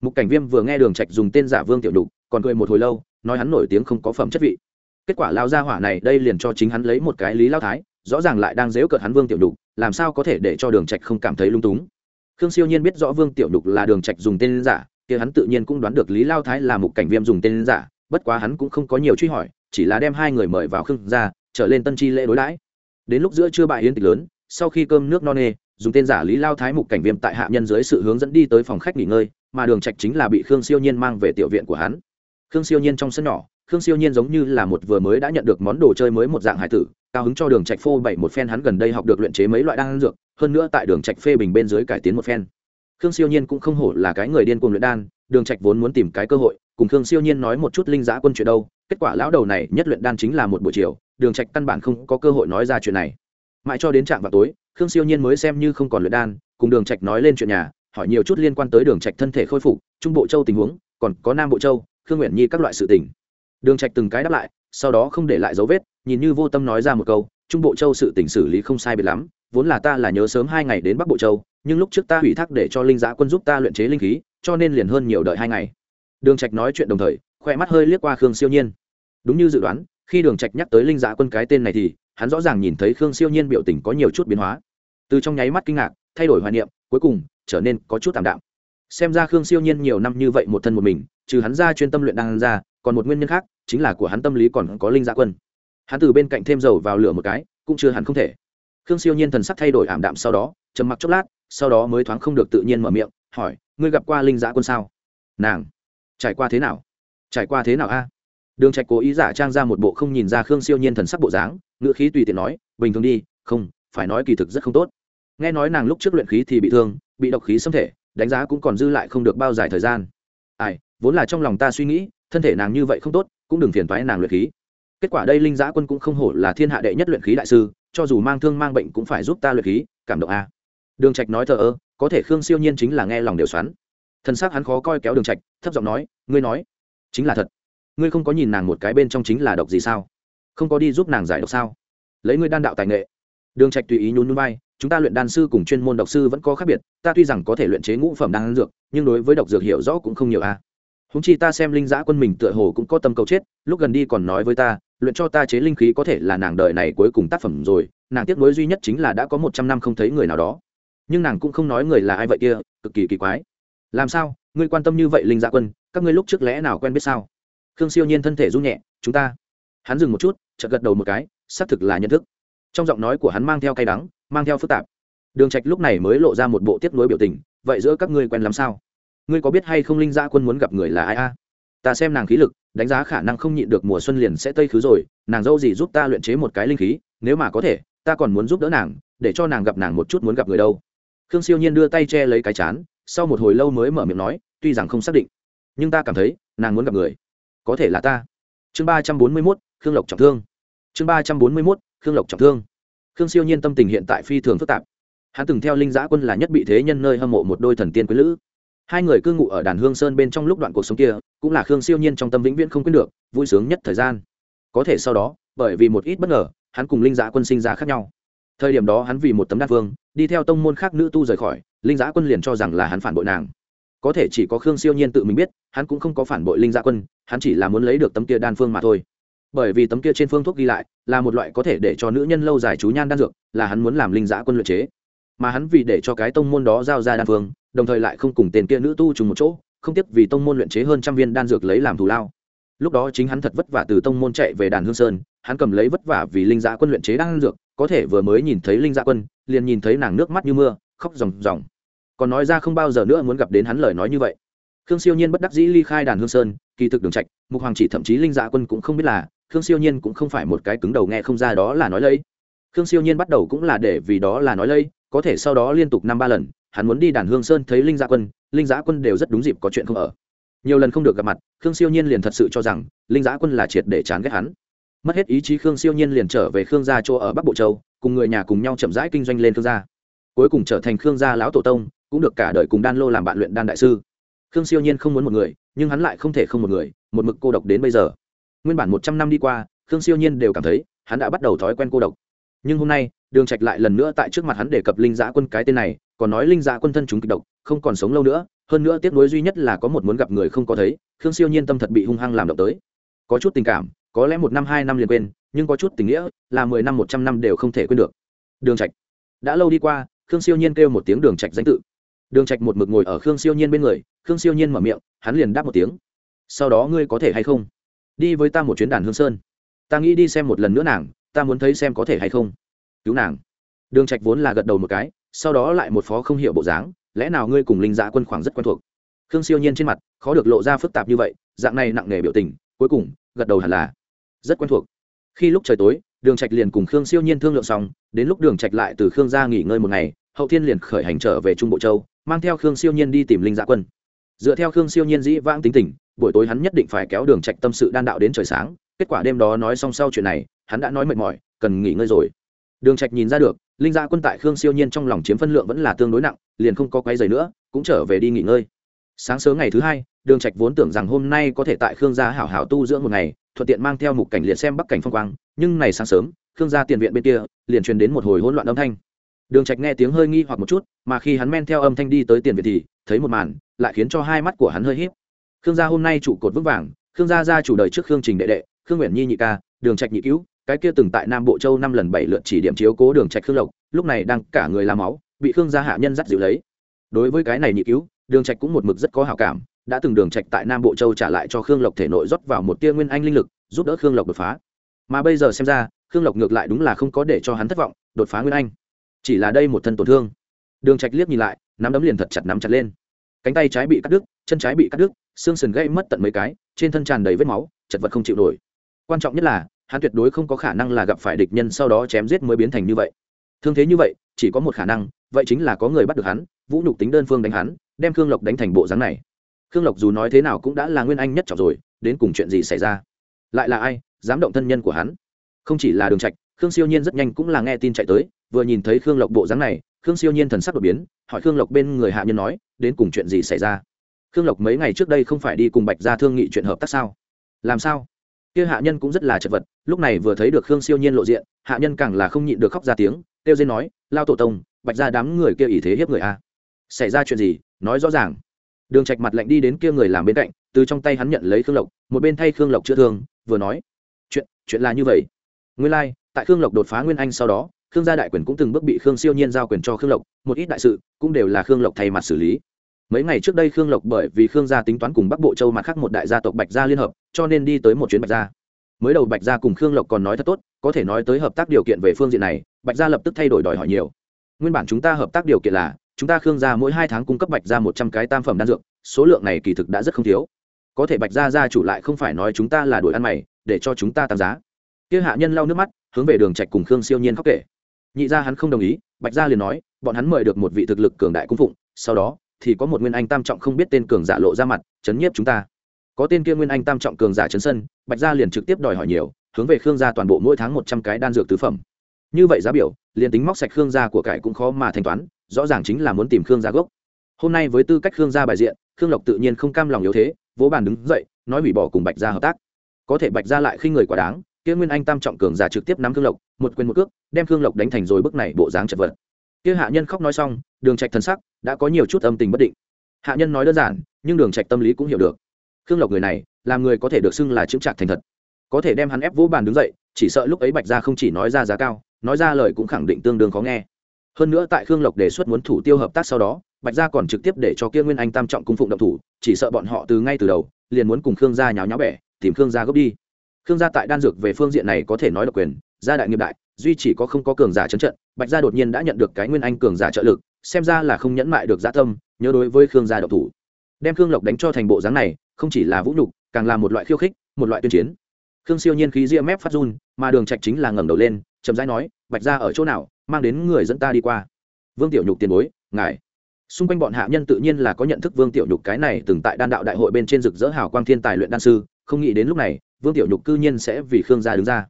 Mục cảnh viêm vừa nghe đường trạch dùng tên giả vương tiểu nhục, còn cười một hồi lâu nói hắn nổi tiếng không có phẩm chất vị. Kết quả lao ra hỏa này đây liền cho chính hắn lấy một cái lý lao thái rõ ràng lại đang dếu cợt hắn vương tiểu đục, làm sao có thể để cho đường trạch không cảm thấy lung túng? Khương siêu nhiên biết rõ vương tiểu đục là đường trạch dùng tên giả kia hắn tự nhiên cũng đoán được lý lao thái là mục cảnh viêm dùng tên giả bất quá hắn cũng không có nhiều truy hỏi chỉ là đem hai người mời vào khương ra trở lên tân chi lễ đối đãi. Đến lúc giữa trưa bại yến tịch lớn sau khi cơm nước no nê dùng tên giả lý lao thái mục cảnh viêm tại hạ nhân dưới sự hướng dẫn đi tới phòng khách nghỉ ngơi mà đường trạch chính là bị khương siêu nhiên mang về tiểu viện của hắn khương siêu nhiên trong sân nhỏ, khương siêu nhiên giống như là một vừa mới đã nhận được món đồ chơi mới một dạng hải tử, cao hứng cho đường trạch phô bảy một phen hắn gần đây học được luyện chế mấy loại đan dược, hơn nữa tại đường trạch phê bình bên dưới cải tiến một phen. Khương siêu nhiên cũng không hổ là cái người điên cuồng luyện đan, đường trạch vốn muốn tìm cái cơ hội, cùng khương siêu nhiên nói một chút linh giá quân chuyện đâu, kết quả lão đầu này nhất luyện đan chính là một buổi chiều, đường trạch căn bản không có cơ hội nói ra chuyện này. Mãi cho đến trạm vào tối, khương siêu nhiên mới xem như không còn luyện đan, cùng đường trạch nói lên chuyện nhà, hỏi nhiều chút liên quan tới đường trạch thân thể khôi phục, trung bộ châu tình huống, còn có nam bộ châu khương nguyện nhi các loại sự tình. Đường trạch từng cái đáp lại, sau đó không để lại dấu vết, nhìn như vô tâm nói ra một câu, trung bộ châu sự tình xử lý không sai biệt lắm, vốn là ta là nhớ sớm hai ngày đến bắc bộ châu, nhưng lúc trước ta ủy thác để cho linh giã quân giúp ta luyện chế linh khí, cho nên liền hơn nhiều đợi hai ngày. Đường trạch nói chuyện đồng thời khoe mắt hơi liếc qua khương siêu nhiên. Đúng như dự đoán, khi đường trạch nhắc tới linh giã quân cái tên này thì, hắn rõ ràng nhìn thấy khương siêu nhiên biểu tình có nhiều chút biến hóa. Từ trong nháy mắt kinh ngạc, thay đổi hoài niệm, cuối cùng trở nên có chút tạm đạm xem ra khương siêu nhiên nhiều năm như vậy một thân một mình, trừ hắn ra chuyên tâm luyện đan ra, còn một nguyên nhân khác, chính là của hắn tâm lý còn có linh giã quân. Hắn từ bên cạnh thêm dầu vào lửa một cái, cũng chưa hẳn không thể. Khương siêu nhiên thần sắc thay đổi ảm đạm sau đó, trầm mặc chốc lát, sau đó mới thoáng không được tự nhiên mở miệng, hỏi, ngươi gặp qua linh giã quân sao? Nàng. Trải qua thế nào? Trải qua thế nào a? Đường trạch cố ý giả trang ra một bộ không nhìn ra khương siêu nhiên thần sắc bộ dáng, ngữ khí tùy tiện nói, bình thường đi, không, phải nói kỳ thực rất không tốt. Nghe nói nàng lúc trước luyện khí thì bị thương, bị độc khí xâm thể đánh giá cũng còn dư lại không được bao dài thời gian. Ai, vốn là trong lòng ta suy nghĩ, thân thể nàng như vậy không tốt, cũng đừng phiền toái nàng luyện khí. Kết quả đây linh giã quân cũng không hổ là thiên hạ đệ nhất luyện khí đại sư, cho dù mang thương mang bệnh cũng phải giúp ta luyện khí, cảm động a. Đường trạch nói thờ ơ, có thể khương siêu nhiên chính là nghe lòng đều xoắn. Thân xác hắn khó coi kéo đường trạch, thấp giọng nói, ngươi nói, chính là thật. Ngươi không có nhìn nàng một cái bên trong chính là độc gì sao? Không có đi giúp nàng giải độc sao? Lấy ngươi đan đạo tài nghệ. Đường trạch tùy ý nhún nhún vai chúng ta luyện đan sư cùng chuyên môn độc sư vẫn có khác biệt, ta tuy rằng có thể luyện chế ngũ phẩm đan dược, nhưng đối với độc dược hiểu rõ cũng không nhiều a. Húng chi ta xem linh giã quân mình tựa hồ cũng có tâm cầu chết, lúc gần đi còn nói với ta, luyện cho ta chế linh khí có thể là nàng đời này cuối cùng tác phẩm rồi, nàng tiếc nuối duy nhất chính là đã có một trăm năm không thấy người nào đó. Nhưng nàng cũng không nói người là ai vậy kia, cực kỳ kỳ quái. Làm sao, ngươi quan tâm như vậy linh giã quân, các ngươi lúc trước lẽ nào quen biết sao? Khương siêu nhiên thân thể run nhẹ, chúng ta. Hắn dừng một chút, chợt gật đầu một cái, xác thực là nhận thức. Trong giọng nói của hắn mang theo cay đắng mang theo phức tạp. Đường trạch lúc này mới lộ ra một bộ tiếp nối biểu tình, vậy giữa các ngươi quen làm sao? Ngươi có biết hay không linh gia quân muốn gặp người là ai a? Ta xem nàng khí lực, đánh giá khả năng không nhịn được mùa xuân liền sẽ tây khứ rồi, nàng dâu gì giúp ta luyện chế một cái linh khí, nếu mà có thể, ta còn muốn giúp đỡ nàng, để cho nàng gặp nàng một chút muốn gặp người đâu. Khương siêu nhiên đưa tay che lấy cái chán, sau một hồi lâu mới mở miệng nói, tuy rằng không xác định, nhưng ta cảm thấy, nàng muốn gặp người, có thể là ta. Chương ba trăm bốn mươi mốt, khương lộc trọng thương. Chương ba trăm bốn mươi mốt, khương lộc trọng thương khương siêu nhiên tâm tình hiện tại phi thường phức tạp. Hắn từng theo linh giã quân là nhất bị thế nhân nơi hâm mộ một đôi thần tiên quý lữ. Hai người cư ngụ ở đàn hương sơn bên trong lúc đoạn cuộc sống kia, cũng là khương siêu nhiên trong tâm vĩnh viễn không quên được, vui sướng nhất thời gian. Có thể sau đó, bởi vì một ít bất ngờ, hắn cùng linh giã quân sinh ra khác nhau. Thời điểm đó hắn vì một tấm đan phương đi theo tông môn khác nữ tu rời khỏi, linh giã quân liền cho rằng là hắn phản bội nàng. Có thể chỉ có khương siêu nhiên tự mình biết, hắn cũng không có phản bội linh giã quân, hắn chỉ là muốn lấy được tấm kia đan phương mà thôi bởi vì tấm kia trên phương thuốc ghi lại là một loại có thể để cho nữ nhân lâu dài chú nhan đan dược, là hắn muốn làm linh giã quân luyện chế. Mà hắn vì để cho cái tông môn đó giao ra đan phương, đồng thời lại không cùng tiền kia nữ tu trùng một chỗ, không tiếc vì tông môn luyện chế hơn trăm viên đan dược lấy làm thù lao. Lúc đó chính hắn thật vất vả từ tông môn chạy về đàn hương sơn, hắn cầm lấy vất vả vì linh giã quân luyện chế đan dược, có thể vừa mới nhìn thấy linh giã quân, liền nhìn thấy nàng nước mắt như mưa, khóc ròng ròng. Còn nói ra không bao giờ nữa muốn gặp đến hắn lời nói như vậy. Khương siêu nhiên bất đắc dĩ ly khai đàn hương sơn, kỳ thực đường trạch, mục hoàng chỉ thậm chí linh giã quân cũng không biết là khương siêu nhiên cũng không phải một cái cứng đầu nghe không ra đó là nói lây. Khương siêu nhiên bắt đầu cũng là để vì đó là nói lây, có thể sau đó liên tục năm ba lần, hắn muốn đi đàn hương sơn thấy linh gia quân, linh giã quân đều rất đúng dịp có chuyện không ở. Nhiều lần không được gặp mặt, khương siêu nhiên liền thật sự cho rằng linh giã quân là triệt để chán ghét hắn. Mất hết ý chí, khương siêu nhiên liền trở về khương gia chỗ ở bắc bộ châu, cùng người nhà cùng nhau chậm rãi kinh doanh lên khương gia. Cuối cùng trở thành khương gia lão tổ tông, cũng được cả đời cùng đan lô làm bạn luyện đan đại sư. Khương siêu nhiên không muốn một người, nhưng hắn lại không thể không một người, một mực cô độc đến bây giờ nguyên bản một trăm năm đi qua, khương siêu nhiên đều cảm thấy hắn đã bắt đầu thói quen cô độc. Nhưng hôm nay, đường trạch lại lần nữa tại trước mặt hắn đề cập linh giã quân cái tên này, còn nói linh giã quân thân chúng kịch độc, không còn sống lâu nữa. Hơn nữa tiếc nuối duy nhất là có một muốn gặp người không có thấy, khương siêu nhiên tâm thật bị hung hăng làm động tới. Có chút tình cảm, có lẽ một năm, hai năm liền quên, nhưng có chút tình nghĩa là mười năm, một trăm năm đều không thể quên được. Đường trạch. Đã lâu đi qua, khương siêu nhiên kêu một tiếng đường trạch danh tự. Đường trạch một mực ngồi ở khương siêu nhiên bên người, khương siêu nhiên mở miệng, hắn liền đáp một tiếng. Sau đó ngươi có thể hay không? Đi với ta một chuyến đàn hương sơn. Ta nghĩ đi xem một lần nữa nàng, ta muốn thấy xem có thể hay không. Cứu nàng. Đường trạch vốn là gật đầu một cái, sau đó lại một phó không hiểu bộ dáng, lẽ nào ngươi cùng linh dạ quân khoảng rất quen thuộc? Khương siêu nhiên trên mặt, khó được lộ ra phức tạp như vậy, dạng này nặng nề biểu tình, cuối cùng, gật đầu hẳn là rất quen thuộc. Khi lúc trời tối, đường trạch liền cùng khương siêu nhiên thương lượng xong, đến lúc đường trạch lại từ khương gia nghỉ ngơi một ngày, hậu thiên liền khởi hành trở về trung bộ châu, mang theo khương siêu nhiên đi tìm linh dạ quân. Dựa theo khương siêu nhiên dĩ vãng tính tình buổi tối hắn nhất định phải kéo đường trạch tâm sự đan đạo đến trời sáng. Kết quả đêm đó nói xong sau chuyện này, hắn đã nói mệt mỏi, cần nghỉ ngơi rồi. Đường trạch nhìn ra được, linh gia quân tại khương siêu nhiên trong lòng chiếm phân lượng vẫn là tương đối nặng, liền không có quay giày nữa, cũng trở về đi nghỉ ngơi. Sáng sớm ngày thứ hai, đường trạch vốn tưởng rằng hôm nay có thể tại khương gia hảo hảo tu dưỡng một ngày, thuận tiện mang theo mục cảnh liệt xem bắc cảnh phong quang, nhưng này sáng sớm, khương gia tiền viện bên kia, liền truyền đến một hồi hỗn loạn âm thanh. Đường trạch nghe tiếng hơi nghi hoặc một chút, mà khi hắn men theo âm thanh đi tới tiền viện thì, thấy một màn, lại khiến cho hai mắt của hắn hơi híp khương gia hôm nay trụ cột vững vàng, khương gia gia chủ đời trước khương trình đệ đệ, khương nguyện nhi nhị ca, đường trạch nhị cứu, cái kia từng tại nam bộ châu năm lần bảy lượt chỉ điểm chiếu cố đường trạch khương lộc, lúc này đang cả người làm máu, bị khương gia hạ nhân dắt dịu lấy. Đối với cái này nhị cứu, đường trạch cũng một mực rất có hảo cảm, đã từng đường trạch tại nam bộ châu trả lại cho khương lộc thể nội rót vào một tia nguyên anh linh lực, giúp đỡ khương lộc đột phá. Mà bây giờ xem ra, khương lộc ngược lại đúng là không có để cho hắn thất vọng, đột phá nguyên anh. Chỉ là đây một thân tổn thương. Đường trạch liếc nhìn lại, nắm đấm liền thật chặt nắm chặt lên cánh tay trái bị cắt đứt, chân trái bị cắt đứt, xương sườn gãy mất tận mấy cái, trên thân tràn đầy vết máu, chật vật không chịu nổi. Quan trọng nhất là, hắn tuyệt đối không có khả năng là gặp phải địch nhân sau đó chém giết mới biến thành như vậy. Thương thế như vậy, chỉ có một khả năng, vậy chính là có người bắt được hắn, vũ nhục tính đơn phương đánh hắn, đem khương lộc đánh thành bộ dáng này. Khương lộc dù nói thế nào cũng đã là nguyên anh nhất trọng rồi, đến cùng chuyện gì xảy ra? Lại là ai dám động thân nhân của hắn? Không chỉ là đường trạch khương siêu nhiên rất nhanh cũng là nghe tin chạy tới vừa nhìn thấy khương lộc bộ dáng này khương siêu nhiên thần sắc đột biến hỏi khương lộc bên người hạ nhân nói đến cùng chuyện gì xảy ra? Khương lộc mấy ngày trước đây không phải đi cùng bạch gia thương nghị chuyện hợp tác sao? Làm sao? Kia hạ nhân cũng rất là chật vật lúc này vừa thấy được khương siêu nhiên lộ diện hạ nhân càng là không nhịn được khóc ra tiếng kêu dên nói lao tổ tông bạch gia đám người kia ý thế hiếp người a. Xảy ra chuyện gì? Nói rõ ràng. Đường trạch mặt lạnh đi đến kia người làm bên cạnh từ trong tay hắn nhận lấy khương lộc một bên thay khương lộc chữa thương vừa nói chuyện chuyện là như vậy. Nguyên lai like, tại khương lộc đột phá nguyên anh sau đó, khương gia đại quyền cũng từng bước bị khương siêu nhiên giao quyền cho khương lộc, một ít đại sự cũng đều là khương lộc thay mặt xử lý. Mấy ngày trước đây khương lộc bởi vì khương gia tính toán cùng bắc bộ châu mặt khác một đại gia tộc bạch gia liên hợp, cho nên đi tới một chuyến bạch gia. Mới đầu bạch gia cùng khương lộc còn nói thật tốt, có thể nói tới hợp tác điều kiện về phương diện này, bạch gia lập tức thay đổi đòi hỏi nhiều. Nguyên bản chúng ta hợp tác điều kiện là, chúng ta khương gia mỗi hai tháng cung cấp bạch gia một trăm cái tam phẩm đan dược, số lượng này kỳ thực đã rất không thiếu. Có thể bạch gia gia chủ lại không phải nói chúng ta là đuổi ăn mày, để cho chúng ta tăng giá. Kia hạ nhân lau nước mắt hướng về đường trạch cùng khương siêu nhiên khóc kể nhị gia hắn không đồng ý bạch gia liền nói bọn hắn mời được một vị thực lực cường đại cung phụng sau đó thì có một nguyên anh tam trọng không biết tên cường giả lộ ra mặt chấn nhiếp chúng ta có tên kia nguyên anh tam trọng cường giả chấn sân bạch gia liền trực tiếp đòi hỏi nhiều hướng về khương gia toàn bộ mỗi tháng một trăm cái đan dược tứ phẩm như vậy giá biểu liền tính móc sạch khương gia của cải cũng khó mà thanh toán rõ ràng chính là muốn tìm khương gia gốc hôm nay với tư cách khương gia bài diện khương lộc tự nhiên không cam lòng yếu thế vỗ bàn đứng dậy nói hủy bỏ cùng bạch gia hợp tác có thể bạch gia lại khi người quả đáng kia nguyên anh tam trọng cường giả trực tiếp nắm khương lộc, một quyền một cước, đem khương lộc đánh thành rồi bức này bộ dáng chật vật. Kia hạ nhân khóc nói xong, đường trạch thần sắc đã có nhiều chút âm tình bất định. Hạ nhân nói đơn giản, nhưng đường trạch tâm lý cũng hiểu được. Khương lộc người này, làm người có thể được xưng là chững trạng thành thật. Có thể đem hắn ép vỗ bàn đứng dậy, chỉ sợ lúc ấy bạch gia không chỉ nói ra giá cao, nói ra lời cũng khẳng định tương đương khó nghe. Hơn nữa tại khương lộc đề xuất muốn thủ tiêu hợp tác sau đó, bạch gia còn trực tiếp để cho kia nguyên anh tam trọng cung phụng động thủ, chỉ sợ bọn họ từ ngay từ đầu, liền muốn cùng khương gia nháo nháo bẻ, tìm khương gia gấp đi khương gia tại đan dược về phương diện này có thể nói độc quyền, gia đại nghiệp đại, duy chỉ có không có cường giả trấn trận, bạch gia đột nhiên đã nhận được cái nguyên anh cường giả trợ lực, xem ra là không nhẫn mại được gia tâm, nhớ đối với khương gia độc thủ. Đem khương lộc đánh cho thành bộ dáng này, không chỉ là vũ nhục, càng là một loại khiêu khích, một loại tuyên chiến. Khương siêu nhiên khí ria mép phát run, mà đường trạch chính là ngẩng đầu lên, chậm rãi nói, bạch gia ở chỗ nào, mang đến người dẫn ta đi qua. Vương tiểu nhục tiền bối, ngài. Xung quanh bọn hạ nhân tự nhiên là có nhận thức vương tiểu nhục cái này từng tại đan đạo đại hội bên trên rực rỡ hào quang thiên tài luyện đan sư không nghĩ đến lúc này, vương tiểu nhục cư nhiên sẽ vì khương gia đứng ra.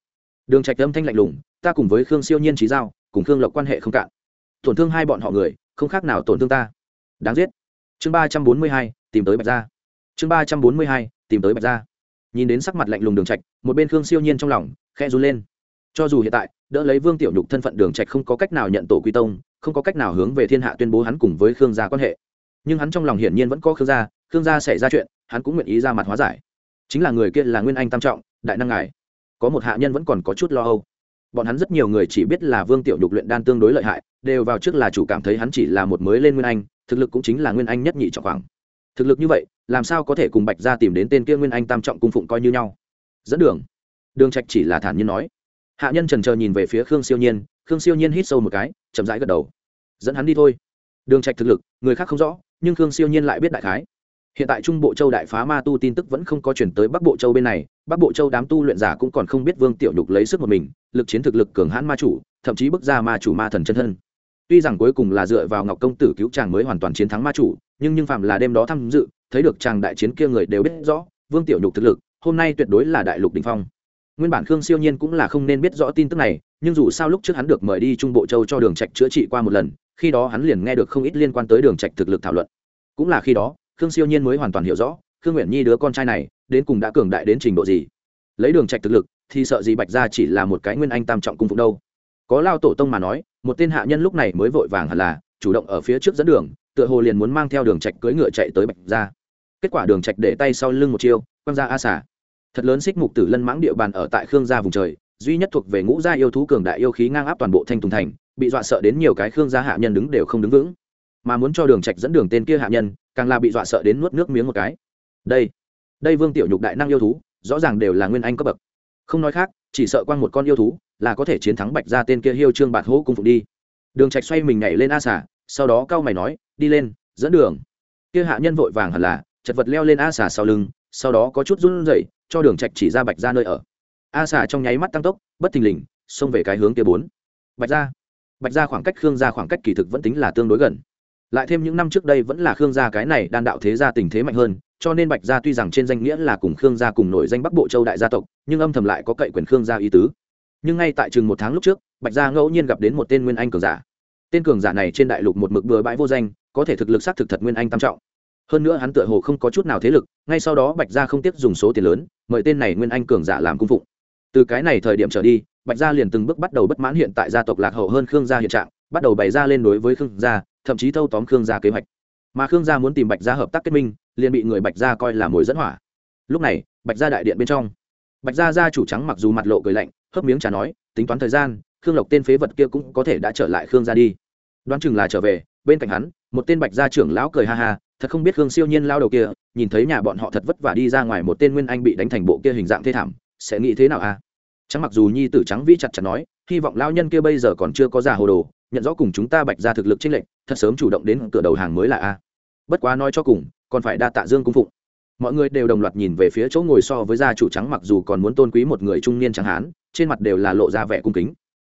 Đường trạch âm thanh lạnh lùng, ta cùng với khương siêu nhiên trí giao, cùng khương lộc quan hệ không cạn. Tổn thương hai bọn họ người, không khác nào tổn thương ta. Đáng giết. Chương ba trăm bốn mươi hai, tìm tới bạch gia. Chương ba trăm bốn mươi hai, tìm tới bạch gia. Nhìn đến sắc mặt lạnh lùng đường trạch, một bên khương siêu nhiên trong lòng khẽ run lên. Cho dù hiện tại, đỡ lấy vương tiểu nhục thân phận đường trạch không có cách nào nhận tổ quy tông, không có cách nào hướng về thiên hạ tuyên bố hắn cùng với khương gia quan hệ. Nhưng hắn trong lòng hiển nhiên vẫn có khương gia khương gia xảy ra chuyện, hắn cũng nguyện ý ra mặt hóa giải chính là người kia là nguyên anh tam trọng, đại năng ngài. Có một hạ nhân vẫn còn có chút lo âu. Bọn hắn rất nhiều người chỉ biết là vương tiểu nhục luyện đan tương đối lợi hại, đều vào trước là chủ cảm thấy hắn chỉ là một mới lên nguyên anh, thực lực cũng chính là nguyên anh nhất nhị trọng khoảng. Thực lực như vậy, làm sao có thể cùng bạch gia tìm đến tên kia nguyên anh tam trọng cung phụng coi như nhau? Dẫn đường. Đường trạch chỉ là thản nhiên nói. Hạ nhân trần chờ nhìn về phía khương siêu nhiên, khương siêu nhiên hít sâu một cái, chậm rãi gật đầu. Dẫn hắn đi thôi. Đường trạch thực lực, người khác không rõ, nhưng khương siêu nhiên lại biết đại khái hiện tại trung bộ châu đại phá ma tu tin tức vẫn không có chuyển tới bắc bộ châu bên này, bắc bộ châu đám tu luyện giả cũng còn không biết vương tiểu nhục lấy sức một mình, lực chiến thực lực cường hãn ma chủ, thậm chí bước ra ma chủ ma thần chân thân. Tuy rằng cuối cùng là dựa vào ngọc công tử cứu chàng mới hoàn toàn chiến thắng ma chủ, nhưng nhưng phạm là đêm đó tham dự, thấy được chàng đại chiến kia người đều biết rõ, vương tiểu nhục thực lực, hôm nay tuyệt đối là đại lục đình phong. Nguyên bản khương siêu nhiên cũng là không nên biết rõ tin tức này, nhưng dù sao lúc trước hắn được mời đi trung bộ châu cho đường trạch chữa trị qua một lần, khi đó hắn liền nghe được không ít liên quan tới đường trạch thực lực thảo luận. Cũng là khi đó khương siêu nhiên mới hoàn toàn hiểu rõ, khương nguyện nhi đứa con trai này, đến cùng đã cường đại đến trình độ gì. Lấy đường trạch thực lực, thì sợ gì bạch gia chỉ là một cái nguyên anh tam trọng cung phụng đâu. Có lao tổ tông mà nói, một tên hạ nhân lúc này mới vội vàng hẳn là, chủ động ở phía trước dẫn đường, tựa hồ liền muốn mang theo đường trạch cưỡi ngựa chạy tới bạch gia. Kết quả đường trạch để tay sau lưng một chiêu, quăng ra a xả thật lớn xích mục tử lân mãng địa bàn ở tại khương gia vùng trời, duy nhất thuộc về ngũ gia yêu thú cường đại yêu khí ngang áp toàn bộ thanh tùng thành, bị dọa sợ đến nhiều cái khương gia hạ nhân đứng đều không đứng vững mà muốn cho đường trạch dẫn đường tên kia hạ nhân càng là bị dọa sợ đến nuốt nước miếng một cái. Đây đây vương tiểu nhục đại năng yêu thú rõ ràng đều là nguyên anh cấp bậc. Không nói khác chỉ sợ quang một con yêu thú là có thể chiến thắng bạch gia tên kia hiêu trương bạt hố cung phục đi. Đường trạch xoay mình nhảy lên a xà, sau đó cao mày nói đi lên dẫn đường. Kia hạ nhân vội vàng hẳn là chật vật leo lên a xà sau lưng sau đó có chút run rẩy cho đường trạch chỉ ra bạch gia nơi ở. A xà trong nháy mắt tăng tốc bất thình lình xông về cái hướng kia bốn. Bạch gia bạch gia khoảng cách khương gia khoảng cách kỳ thực vẫn tính là tương đối gần lại thêm những năm trước đây vẫn là khương gia cái này đan đạo thế gia tình thế mạnh hơn, cho nên bạch gia tuy rằng trên danh nghĩa là cùng khương gia cùng nổi danh bắc bộ châu đại gia tộc, nhưng âm thầm lại có cậy quyền khương gia ý tứ. Nhưng ngay tại chừng một tháng lúc trước, bạch gia ngẫu nhiên gặp đến một tên nguyên anh cường giả. Tên cường giả này trên đại lục một mực bừa bãi vô danh, có thể thực lực xác thực thật nguyên anh tam trọng. Hơn nữa hắn tựa hồ không có chút nào thế lực, ngay sau đó bạch gia không tiếp dùng số tiền lớn, mời tên này nguyên anh cường giả làm cung phụng. Từ cái này thời điểm trở đi, bạch gia liền từng bước bắt đầu bất mãn hiện tại gia tộc lạc hậu hơn khương gia hiện trạng, bắt đầu bày ra lên đối với khương gia thậm chí thâu tóm khương gia kế hoạch. Mà khương gia muốn tìm bạch gia hợp tác kết minh, liền bị người bạch gia coi là mồi dẫn hỏa. Lúc này, bạch gia đại điện bên trong. Bạch gia gia chủ trắng mặc dù mặt lộ cười lạnh, hớp miếng trà nói, tính toán thời gian, khương lộc tên phế vật kia cũng có thể đã trở lại khương gia đi. Đoán chừng là trở về, bên cạnh hắn, một tên bạch gia trưởng lão cười ha ha, thật không biết khương siêu nhiên lao đầu kia, nhìn thấy nhà bọn họ thật vất vả đi ra ngoài một tên nguyên anh bị đánh thành bộ kia hình dạng thê thảm, sẽ nghĩ thế nào a à? trắng mặc dù nhi tử trắng vĩ chặt chặt nói, hy vọng lao nhân kia bây giờ còn chưa có già hồ đồ nhận rõ cùng chúng ta bạch ra thực lực chênh lệch, thật sớm chủ động đến cửa đầu hàng mới là a. Bất quá nói cho cùng, còn phải đa tạ dương cung phụng. Mọi người đều đồng loạt nhìn về phía chỗ ngồi so với gia chủ trắng mặc dù còn muốn tôn quý một người trung niên trắng hán, trên mặt đều là lộ ra vẻ cung kính.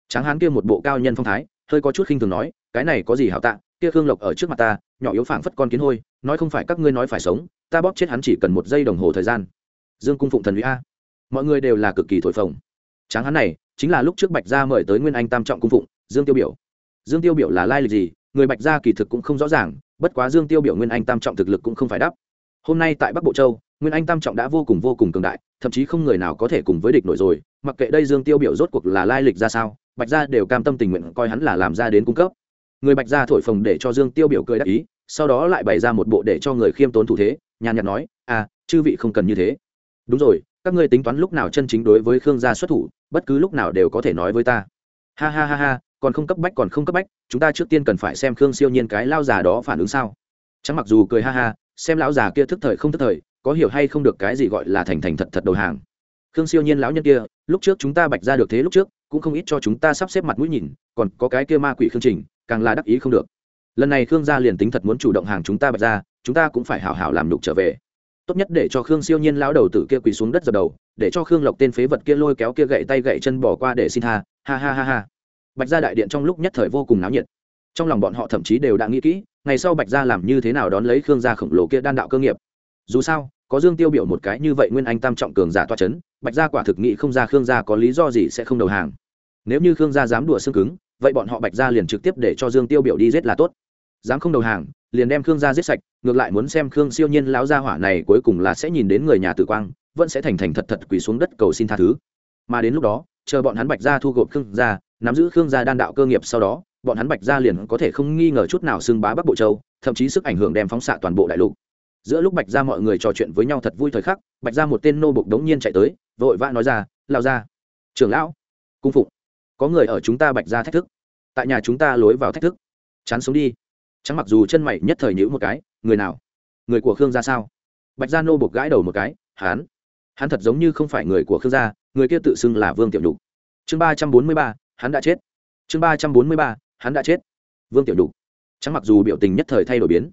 Trắng hán kia một bộ cao nhân phong thái, hơi có chút khinh thường nói, cái này có gì hảo tạ, kia khương lộc ở trước mặt ta, nhỏ yếu phảng phất con kiến hôi, nói không phải các ngươi nói phải sống, ta bóp chết hắn chỉ cần một giây đồng hồ thời gian. Dương cung phụng thần uy a. Mọi người đều là cực kỳ thổi phồng. Tráng hắn này, chính là lúc trước bạch gia mời tới nguyên anh tam trọng cung phụng, dương tiêu biểu dương tiêu biểu là lai lịch gì, người bạch gia kỳ thực cũng không rõ ràng, bất quá dương tiêu biểu nguyên anh tam trọng thực lực cũng không phải đắp. Hôm nay tại bắc bộ châu, nguyên anh tam trọng đã vô cùng vô cùng cường đại, thậm chí không người nào có thể cùng với địch nổi rồi, mặc kệ đây dương tiêu biểu rốt cuộc là lai lịch ra sao, bạch gia đều cam tâm tình nguyện coi hắn là làm ra đến cung cấp. Người bạch gia thổi phồng để cho dương tiêu biểu cười đắc ý, sau đó lại bày ra một bộ để cho người khiêm tốn thủ thế, nhàn nhạt nói à chư vị không cần như thế. Đúng rồi, các ngươi tính toán lúc nào chân chính đối với khương gia xuất thủ, bất cứ lúc nào đều có thể nói với ta. Ha ha ha ha còn không cấp bách còn không cấp bách, chúng ta trước tiên cần phải xem khương siêu nhiên cái lao già đó phản ứng sao. Chẳng mặc dù cười ha ha, xem lão già kia thức thời không thức thời, có hiểu hay không được cái gì gọi là thành thành thật thật đầu hàng. Khương siêu nhiên lão nhân kia, lúc trước chúng ta bạch ra được thế lúc trước, cũng không ít cho chúng ta sắp xếp mặt mũi nhìn, còn có cái kia ma quỷ khương trình, càng là đắc ý không được. Lần này khương gia liền tính thật muốn chủ động hàng chúng ta bạch ra, chúng ta cũng phải hảo hảo làm đục trở về. Tốt nhất để cho khương siêu nhiên lão đầu tử kia quỳ xuống đất dập đầu, để cho khương lộc tên phế vật kia lôi kéo kia gậy tay gậy chân bỏ qua để xin tha. Ha ha ha ha bạch gia đại điện trong lúc nhất thời vô cùng náo nhiệt. Trong lòng bọn họ thậm chí đều đã nghĩ kỹ, ngày sau bạch gia làm như thế nào đón lấy khương gia khổng lồ kia đan đạo cơ nghiệp. Dù sao, có dương tiêu biểu một cái như vậy nguyên anh tam trọng cường giả toa c h ấ n bạch gia quả thực nghĩ không ra khương gia có lý do gì sẽ không đầu hàng. Nếu như khương gia dám đùa xương cứng, vậy bọn họ bạch gia liền trực tiếp để cho dương tiêu biểu đi giết là tốt. Dám không đầu hàng, liền đem khương gia giết sạch, ngược lại muốn xem khương siêu nhiên lão gia hỏa này cuối cùng là sẽ nhìn đến người nhà tử quang, vẫn sẽ thành thành thật thật quỳ xuống đất cầu xin tha thứ. Mà đến lúc đó, chờ bọn hắn bạch gia thu gộp khương gia nắm giữ khương gia đan đạo cơ nghiệp sau đó, bọn hắn bạch gia liền có thể không nghi ngờ chút nào xưng bá bắc bộ châu, thậm chí sức ảnh hưởng đem phóng xạ toàn bộ đại lục. Giữa lúc bạch gia mọi người trò chuyện với nhau thật vui thời khắc, bạch gia một tên nô bục đống nhiên chạy tới, vội vã nói ra lao ra trưởng lão, cung phụng, có người ở chúng ta bạch gia thách thức. Tại nhà chúng ta lối vào thách thức. Chán sống đi. Chẳng mặc dù chân mày nhất thời nhữ một cái, người nào? Người của khương gia sao? Bạch gia nô bục gãi đầu một cái, hán. Hắn thật giống như không phải người của khương gia, người kia tự xưng là vương tiểu đục chương ba trăm bốn mươi ba hắn đã chết. Chương ba trăm bốn mươi ba, hắn đã chết. Vương tiểu đục Trắng mặc dù biểu tình nhất thời thay đổi biến,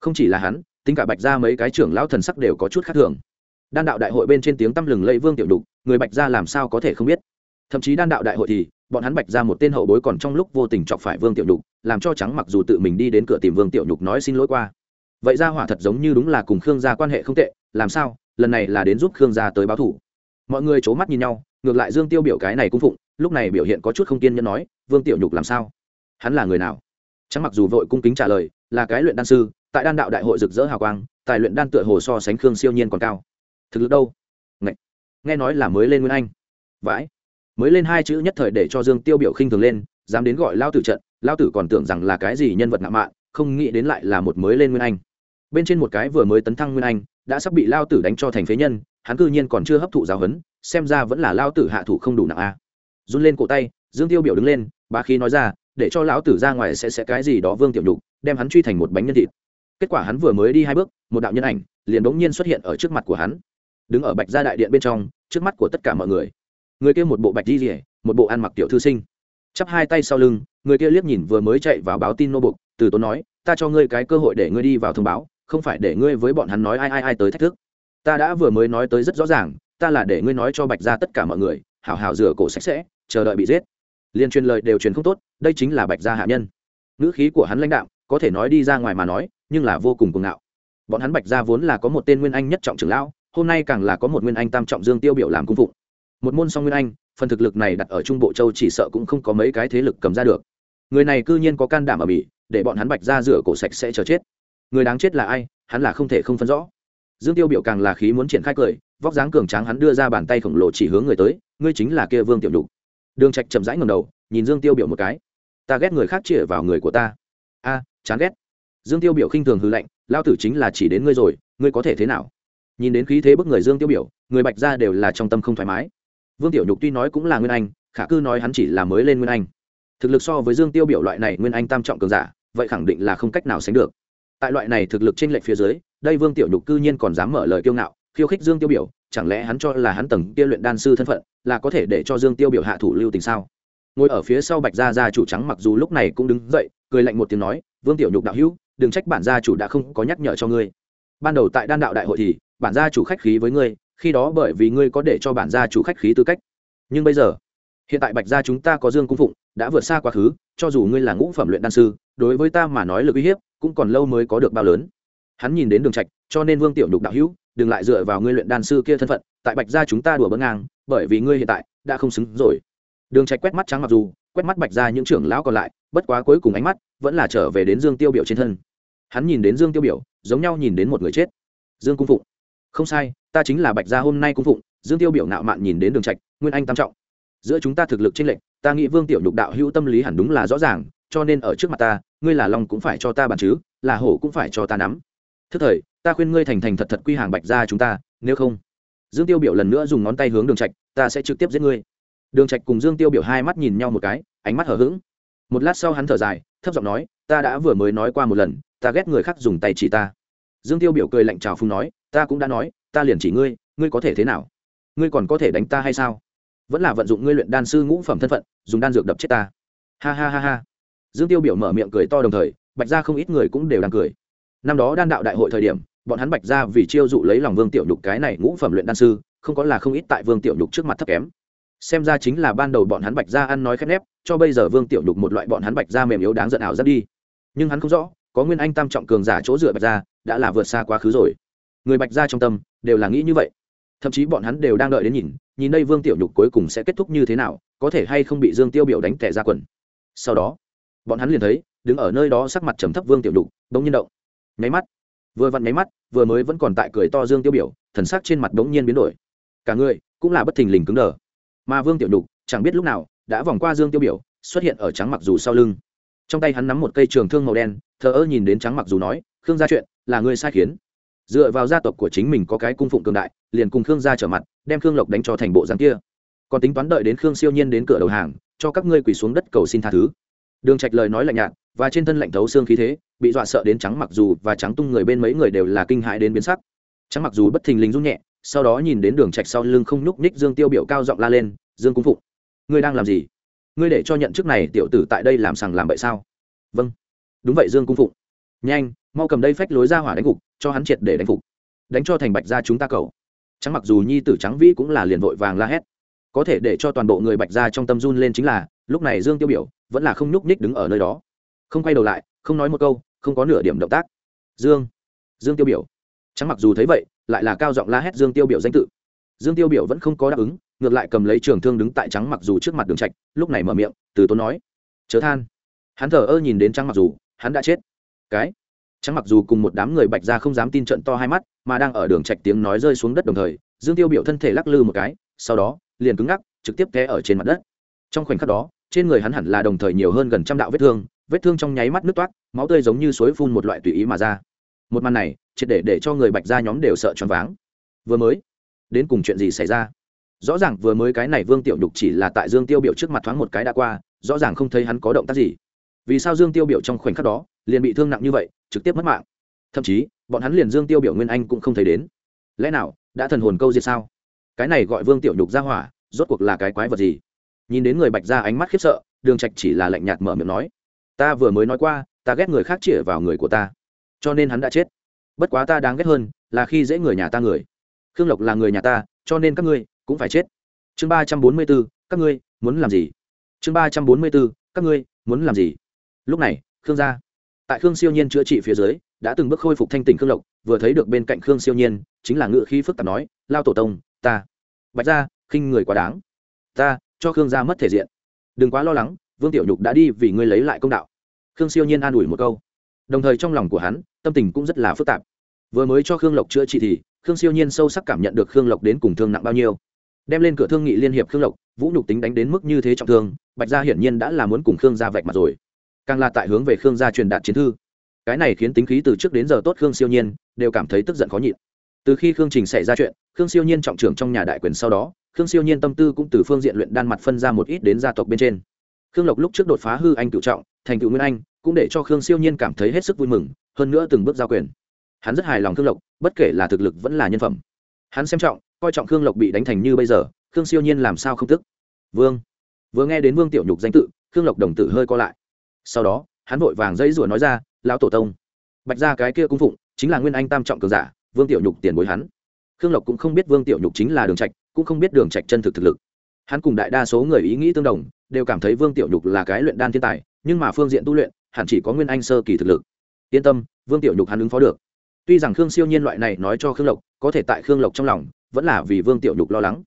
không chỉ là hắn, tính cả bạch ra mấy cái trưởng lão thần sắc đều có chút khác thường. Đan đạo đại hội bên trên tiếng tăm lừng lẫy vương tiểu đục người bạch ra làm sao có thể không biết? Thậm chí đan đạo đại hội thì, bọn hắn bạch ra một tên hậu bối còn trong lúc vô tình chọc phải vương tiểu đục làm cho trắng mặc dù tự mình đi đến cửa tìm vương tiểu đục nói xin lỗi qua. Vậy ra hỏa thật giống như đúng là cùng khương gia quan hệ không tệ, làm sao? Lần này là đến giúp khương gia tới báo thủ. Mọi người c h ố mắt nhìn nhau, ngược lại dương tiêu biểu cái này cung phụng lúc này biểu hiện có chút không kiên nhẫn nói, vương tiểu nhục làm sao? Hắn là người nào? Chẳng mặc dù vội cung kính trả lời, là cái luyện đan sư, tại đan đạo đại hội rực rỡ hào quang, tài luyện đan tựa hồ so sánh khương siêu nhiên còn cao. Thực lực đâu? Ngậy. nghe nói là mới lên nguyên anh. Vãi. Mới lên hai chữ nhất thời để cho dương tiêu biểu khinh thường lên, dám đến gọi lao tử trận, lao tử còn tưởng rằng là cái gì nhân vật ngạo mạn, không nghĩ đến lại là một mới lên nguyên anh. Bên trên một cái vừa mới tấn thăng nguyên anh, đã sắp bị lao tử đánh cho thành phế nhân, hắn cư nhiên còn chưa hấp thụ giáo huấn, xem ra vẫn là lao tử hạ thủ không đủ nặng a run lên cổ tay, dương tiêu biểu đứng lên ba khí nói ra, để cho lão tử ra ngoài sẽ sẽ cái gì đó vương tiểu nhục, đem hắn truy thành một bánh nhân thịt. Kết quả hắn vừa mới đi hai bước, một đạo nhân ảnh liền bỗng nhiên xuất hiện ở trước mặt của hắn. Đứng ở bạch gia đại điện bên trong, trước mắt của tất cả mọi người. Người kia một bộ bạch di rỉa một bộ ăn mặc tiểu thư sinh. Chắp hai tay sau lưng, người kia liếc nhìn vừa mới chạy vào báo tin nô bục, từ tốn nói, ta cho ngươi cái cơ hội để ngươi đi vào thông báo, không phải để ngươi với bọn hắn nói ai ai ai tới thách thức. Ta đã vừa mới nói tới rất rõ ràng, ta là để ngươi nói cho bạch ra tất cả mọi người, hảo hảo rửa cổ sạch sẽ chờ đợi bị giết. Liên truyền lời đều truyền không tốt, đây chính là bạch gia hạ nhân. Ngữ khí của hắn lãnh đạo có thể nói đi ra ngoài mà nói, nhưng là vô cùng cuồng ngạo. Bọn hắn bạch gia vốn là có một tên nguyên anh nhất trọng trưởng lão, hôm nay càng là có một nguyên anh tam trọng dương tiêu biểu làm cung phụng. Một môn song nguyên anh, phần thực lực này đặt ở trung bộ châu chỉ sợ cũng không có mấy cái thế lực cầm ra được. Người này cư nhiên có can đảm ở bỉ để bọn hắn bạch ra rửa cổ sạch sẽ chờ chết. Người đáng chết là ai, hắn là không thể không phân rõ. Dương tiêu biểu càng là khí muốn triển khai cười, vóc dáng cường tráng hắn đưa ra bàn tay khổng lồ chỉ hướng người tới, ngươi chính là kia vương tiểu đục đường trạch chậm rãi ngẩng đầu, nhìn dương tiêu biểu một cái. Ta ghét người khác chĩa vào người của ta. A, chán ghét. Dương tiêu biểu khinh thường hư lạnh, lao tử chính là chỉ đến ngươi rồi, ngươi có thể thế nào? Nhìn đến khí thế bức người dương tiêu biểu, người bạch ra đều là trong tâm không thoải mái. Vương tiểu nhục tuy nói cũng là nguyên anh, khả cư nói hắn chỉ là mới lên nguyên anh. Thực lực so với dương tiêu biểu loại này nguyên anh tam trọng cường giả, vậy khẳng định là không cách nào sánh được. Tại loại này thực lực trên lệch phía dưới, đây vương tiểu nhục cư nhiên còn dám mở lời kiêu ngạo, khiêu khích dương tiêu biểu, chẳng lẽ hắn cho là hắn tầng kia luyện đan sư thân phận là có thể để cho dương tiêu biểu hạ thủ lưu tình sao? Ngồi ở phía sau bạch gia gia chủ trắng mặc dù lúc này cũng đứng dậy, cười lạnh một tiếng nói, vương tiểu nhục đạo hữu, đừng trách bản gia chủ đã không có nhắc nhở cho ngươi. Ban đầu tại đan đạo đại hội thì, bản gia chủ khách khí với ngươi, khi đó bởi vì ngươi có để cho bản gia chủ khách khí tư cách. Nhưng bây giờ, hiện tại bạch gia chúng ta có dương cung phụng, đã vượt xa quá khứ, cho dù ngươi là ngũ phẩm luyện đan sư, đối với ta mà nói lực uy hiếp cũng còn lâu mới có được bao lớn. Hắn nhìn đến đường trạch, cho nên vương tiểu nhục đạo hữu, đừng lại dựa vào ngươi luyện đan sư kia thân phận, tại bạch gia chúng ta đùa bỡn ngang bởi vì ngươi hiện tại đã không xứng rồi. Đường trạch quét mắt trắng mặc dù, quét mắt bạch gia những trưởng lão còn lại, bất quá cuối cùng ánh mắt vẫn là trở về đến dương tiêu biểu trên thân. Hắn nhìn đến dương tiêu biểu, giống nhau nhìn đến một người chết. Dương cung phụng. Không sai, ta chính là bạch gia hôm nay cung phụng, dương tiêu biểu nạo mạn nhìn đến đường trạch, nguyên anh tam trọng. Giữa chúng ta thực lực chênh lệch, ta nghĩ vương tiểu nhục đạo hữu tâm lý hẳn đúng là rõ ràng, cho nên ở trước mặt ta, ngươi là long cũng phải cho ta bàn chứ, là hổ cũng phải cho ta nắm. Thức thời, ta khuyên ngươi thành thành thật thật quy hàng bạch gia chúng ta, nếu không dương tiêu biểu lần nữa dùng ngón tay hướng đường trạch, ta sẽ trực tiếp giết ngươi. Đường trạch cùng dương tiêu biểu hai mắt nhìn nhau một cái, ánh mắt hở hững. Một lát sau hắn thở dài, thấp giọng nói, ta đã vừa mới nói qua một lần, ta ghét người khác dùng tay chỉ ta. Dương tiêu biểu cười lạnh chào phung nói, ta cũng đã nói, ta liền chỉ ngươi ngươi có thể thế nào? Ngươi còn có thể đánh ta hay sao? Vẫn là vận dụng ngươi luyện đan sư ngũ phẩm thân phận, dùng đan dược đập chết ta. Ha ha ha ha. Dương tiêu biểu mở miệng cười to đồng thời, bạch ra không ít người cũng đều đang cười. Năm đó đan đạo đại hội thời điểm bọn hắn bạch ra vì chiêu dụ lấy lòng vương tiểu nhục cái này ngũ phẩm luyện đan sư, không có là không ít tại vương tiểu nhục trước mặt thấp kém. Xem ra chính là ban đầu bọn hắn bạch ra ăn nói khép nép, cho bây giờ vương tiểu nhục một loại bọn hắn bạch ra mềm yếu đáng giận ảo rất đi. Nhưng hắn không rõ, có nguyên anh tam trọng cường giả chỗ dựa bạch ra, đã là vượt xa quá khứ rồi. Người bạch ra trong tâm, đều là nghĩ như vậy. Thậm chí bọn hắn đều đang đợi đến nhìn nhìn đây vương tiểu nhục cuối cùng sẽ kết thúc như thế nào, có thể hay không bị dương tiêu biểu đánh tẻ ra quần. Sau đó, bọn hắn liền thấy, đứng ở nơi đó sắc mặt trầm thấp vương tiểu nhục bỗng nhiên động. Nháy mắt vừa vặn nháy mắt, vừa mới vẫn còn tại cười to dương tiêu biểu, thần sắc trên mặt bỗng nhiên biến đổi. Cả người cũng là bất thình lình cứng đờ. Mà vương tiểu đục chẳng biết lúc nào, đã vòng qua dương tiêu biểu, xuất hiện ở trắng mặc dù sau lưng. Trong tay hắn nắm một cây trường thương màu đen, thờ ơ nhìn đến trắng mặc dù nói, khương gia chuyện, là người sai khiến. Dựa vào gia tộc của chính mình có cái cung phụng cường đại, liền cùng khương gia trở mặt, đem khương lộc đánh cho thành bộ dáng kia. Còn tính toán đợi đến khương siêu nhiên đến cửa đầu hàng, cho các ngươi quỳ xuống đất cầu xin tha thứ đường trạch lời nói lạnh nhạt, và trên thân lạnh thấu xương khí thế, bị dọa sợ đến trắng mặc dù và trắng tung người bên mấy người đều là kinh hãi đến biến sắc. Trắng mặc dù bất thình lình run nhẹ, sau đó nhìn đến đường trạch sau lưng không nhúc nhích dương tiêu biểu cao giọng la lên, dương cung phụng, ngươi đang làm gì? Ngươi để cho nhận chức này tiểu tử tại đây làm sằng làm bậy sao? Vâng. Đúng vậy, dương cung phụng. Nhanh, mau cầm đây phách lối ra hỏa đánh gục, cho hắn triệt để đánh phục. Đánh cho thành bạch gia chúng ta cầu. Trắng mặc dù nhi tử trắng vĩ cũng là liền vội vàng la hét. Có thể để cho toàn bộ người bạch gia trong tâm run lên chính là, lúc này dương tiêu biểu vẫn là không nhúc nhích đứng ở nơi đó. Không quay đầu lại, không nói một câu, không có nửa điểm động tác. Dương dương tiêu biểu. Trắng mặc dù thấy vậy, lại là cao giọng la hét dương tiêu biểu danh tự. Dương tiêu biểu vẫn không có đáp ứng, ngược lại cầm lấy trường thương đứng tại trắng mặc dù trước mặt đường trạch, lúc này mở miệng, từ tốn nói. Chớ than. Hắn thở ơ nhìn đến trắng mặc dù, hắn đã chết. Cái? Trắng mặc dù cùng một đám người bạch ra không dám tin trận to hai mắt, mà đang ở đường trạch tiếng nói rơi xuống đất đồng thời, dương tiêu biểu thân thể lắc lư một cái, sau đó, liền cứng ngắc, trực tiếp té ở trên mặt đất. Trong khoảnh khắc đó trên người hắn hẳn là đồng thời nhiều hơn gần trăm đạo vết thương vết thương trong nháy mắt nước toát máu tươi giống như suối phun một loại tùy ý mà ra. Một màn này, triệt để để cho người bạch ra nhóm đều sợ choáng váng. Vừa mới, đến cùng chuyện gì xảy ra? Rõ ràng vừa mới cái này vương tiểu nhục chỉ là tại dương tiêu biểu trước mặt thoáng một cái đã qua, rõ ràng không thấy hắn có động tác gì. Vì sao dương tiêu biểu trong khoảnh khắc đó, liền bị thương nặng như vậy, trực tiếp mất mạng? Thậm chí, bọn hắn liền dương tiêu biểu nguyên anh cũng không thấy đến. Lẽ nào, đã thần hồn câu diệt sao? Cái này gọi vương tiểu nhục ra hỏa, rốt cuộc là cái quái vật gì? Nhìn đến người bạch ra ánh mắt khiếp sợ, đường trạch chỉ là lạnh nhạt mở miệng nói, ta vừa mới nói qua, ta ghét người khác chĩa vào người của ta, cho nên hắn đã chết. Bất quá ta đáng ghét hơn là khi dễ người nhà ta người. Khương lộc là người nhà ta, cho nên các ngươi cũng phải chết. Chương ba trăm bốn mươi bốn, các ngươi muốn làm gì? Chương ba trăm bốn mươi bốn, các ngươi muốn làm gì? Lúc này, khương gia, tại khương siêu nhiên chữa trị phía dưới, đã từng bước khôi phục thanh tỉnh khương lộc, vừa thấy được bên cạnh khương siêu nhiên, chính là ngựa khí phức tạp nói, lao tổ tông, ta, bạch ra khinh người quá đáng. Ta cho khương gia mất thể diện. Đừng quá lo lắng, vương tiểu nhục đã đi vì ngươi lấy lại công đạo. Khương siêu nhiên an ủi một câu. Đồng thời trong lòng của hắn, tâm tình cũng rất là phức tạp. Vừa mới cho khương lộc chữa trị thì, khương siêu nhiên sâu sắc cảm nhận được khương lộc đến cùng thương nặng bao nhiêu. Đem lên cửa thương nghị liên hiệp khương lộc, vũ nhục tính đánh đến mức như thế trọng thương, bạch gia hiển nhiên đã là muốn cùng khương gia vạch mặt rồi. Càng là tại hướng về khương gia truyền đạt chiến thư. Cái này khiến tính khí từ trước đến giờ tốt khương siêu nhiên đều cảm thấy tức giận khó nhịn. Từ khi khương trình xảy ra chuyện, khương siêu nhiên trọng trưởng trong nhà đại quyền sau đó khương siêu nhiên tâm tư cũng từ phương diện luyện đan mặt phân ra một ít đến gia tộc bên trên. Khương lộc lúc trước đột phá hư anh cựu trọng, thành cựu nguyên anh, cũng để cho khương siêu nhiên cảm thấy hết sức vui mừng, hơn nữa từng bước giao quyền. Hắn rất hài lòng khương lộc, bất kể là thực lực vẫn là nhân phẩm. Hắn xem trọng, coi trọng khương lộc bị đánh thành như bây giờ, khương siêu nhiên làm sao không tức? Vương. Vừa nghe đến vương tiểu nhục danh tự, khương lộc đồng tử hơi co lại. Sau đó, hắn vội vàng dãy rủa nói ra, lão tổ tông. Bạch ra cái kia cung phụng, chính là nguyên anh tam trọng cường giả, vương tiểu nhục tiền bối hắn. Khương lộc cũng không biết vương tiểu nhục chính là đường trạch cũng không biết đường trạch chân thực thực lực. Hắn cùng đại đa số người ý nghĩ tương đồng, đều cảm thấy vương tiểu nhục là cái luyện đan thiên tài, nhưng mà phương diện tu luyện, hẳn chỉ có nguyên anh sơ kỳ thực lực. Yên tâm, vương tiểu nhục hắn ứng phó được. Tuy rằng khương siêu nhiên loại này nói cho khương lộc, có thể tại khương lộc trong lòng, vẫn là vì vương tiểu nhục lo lắng.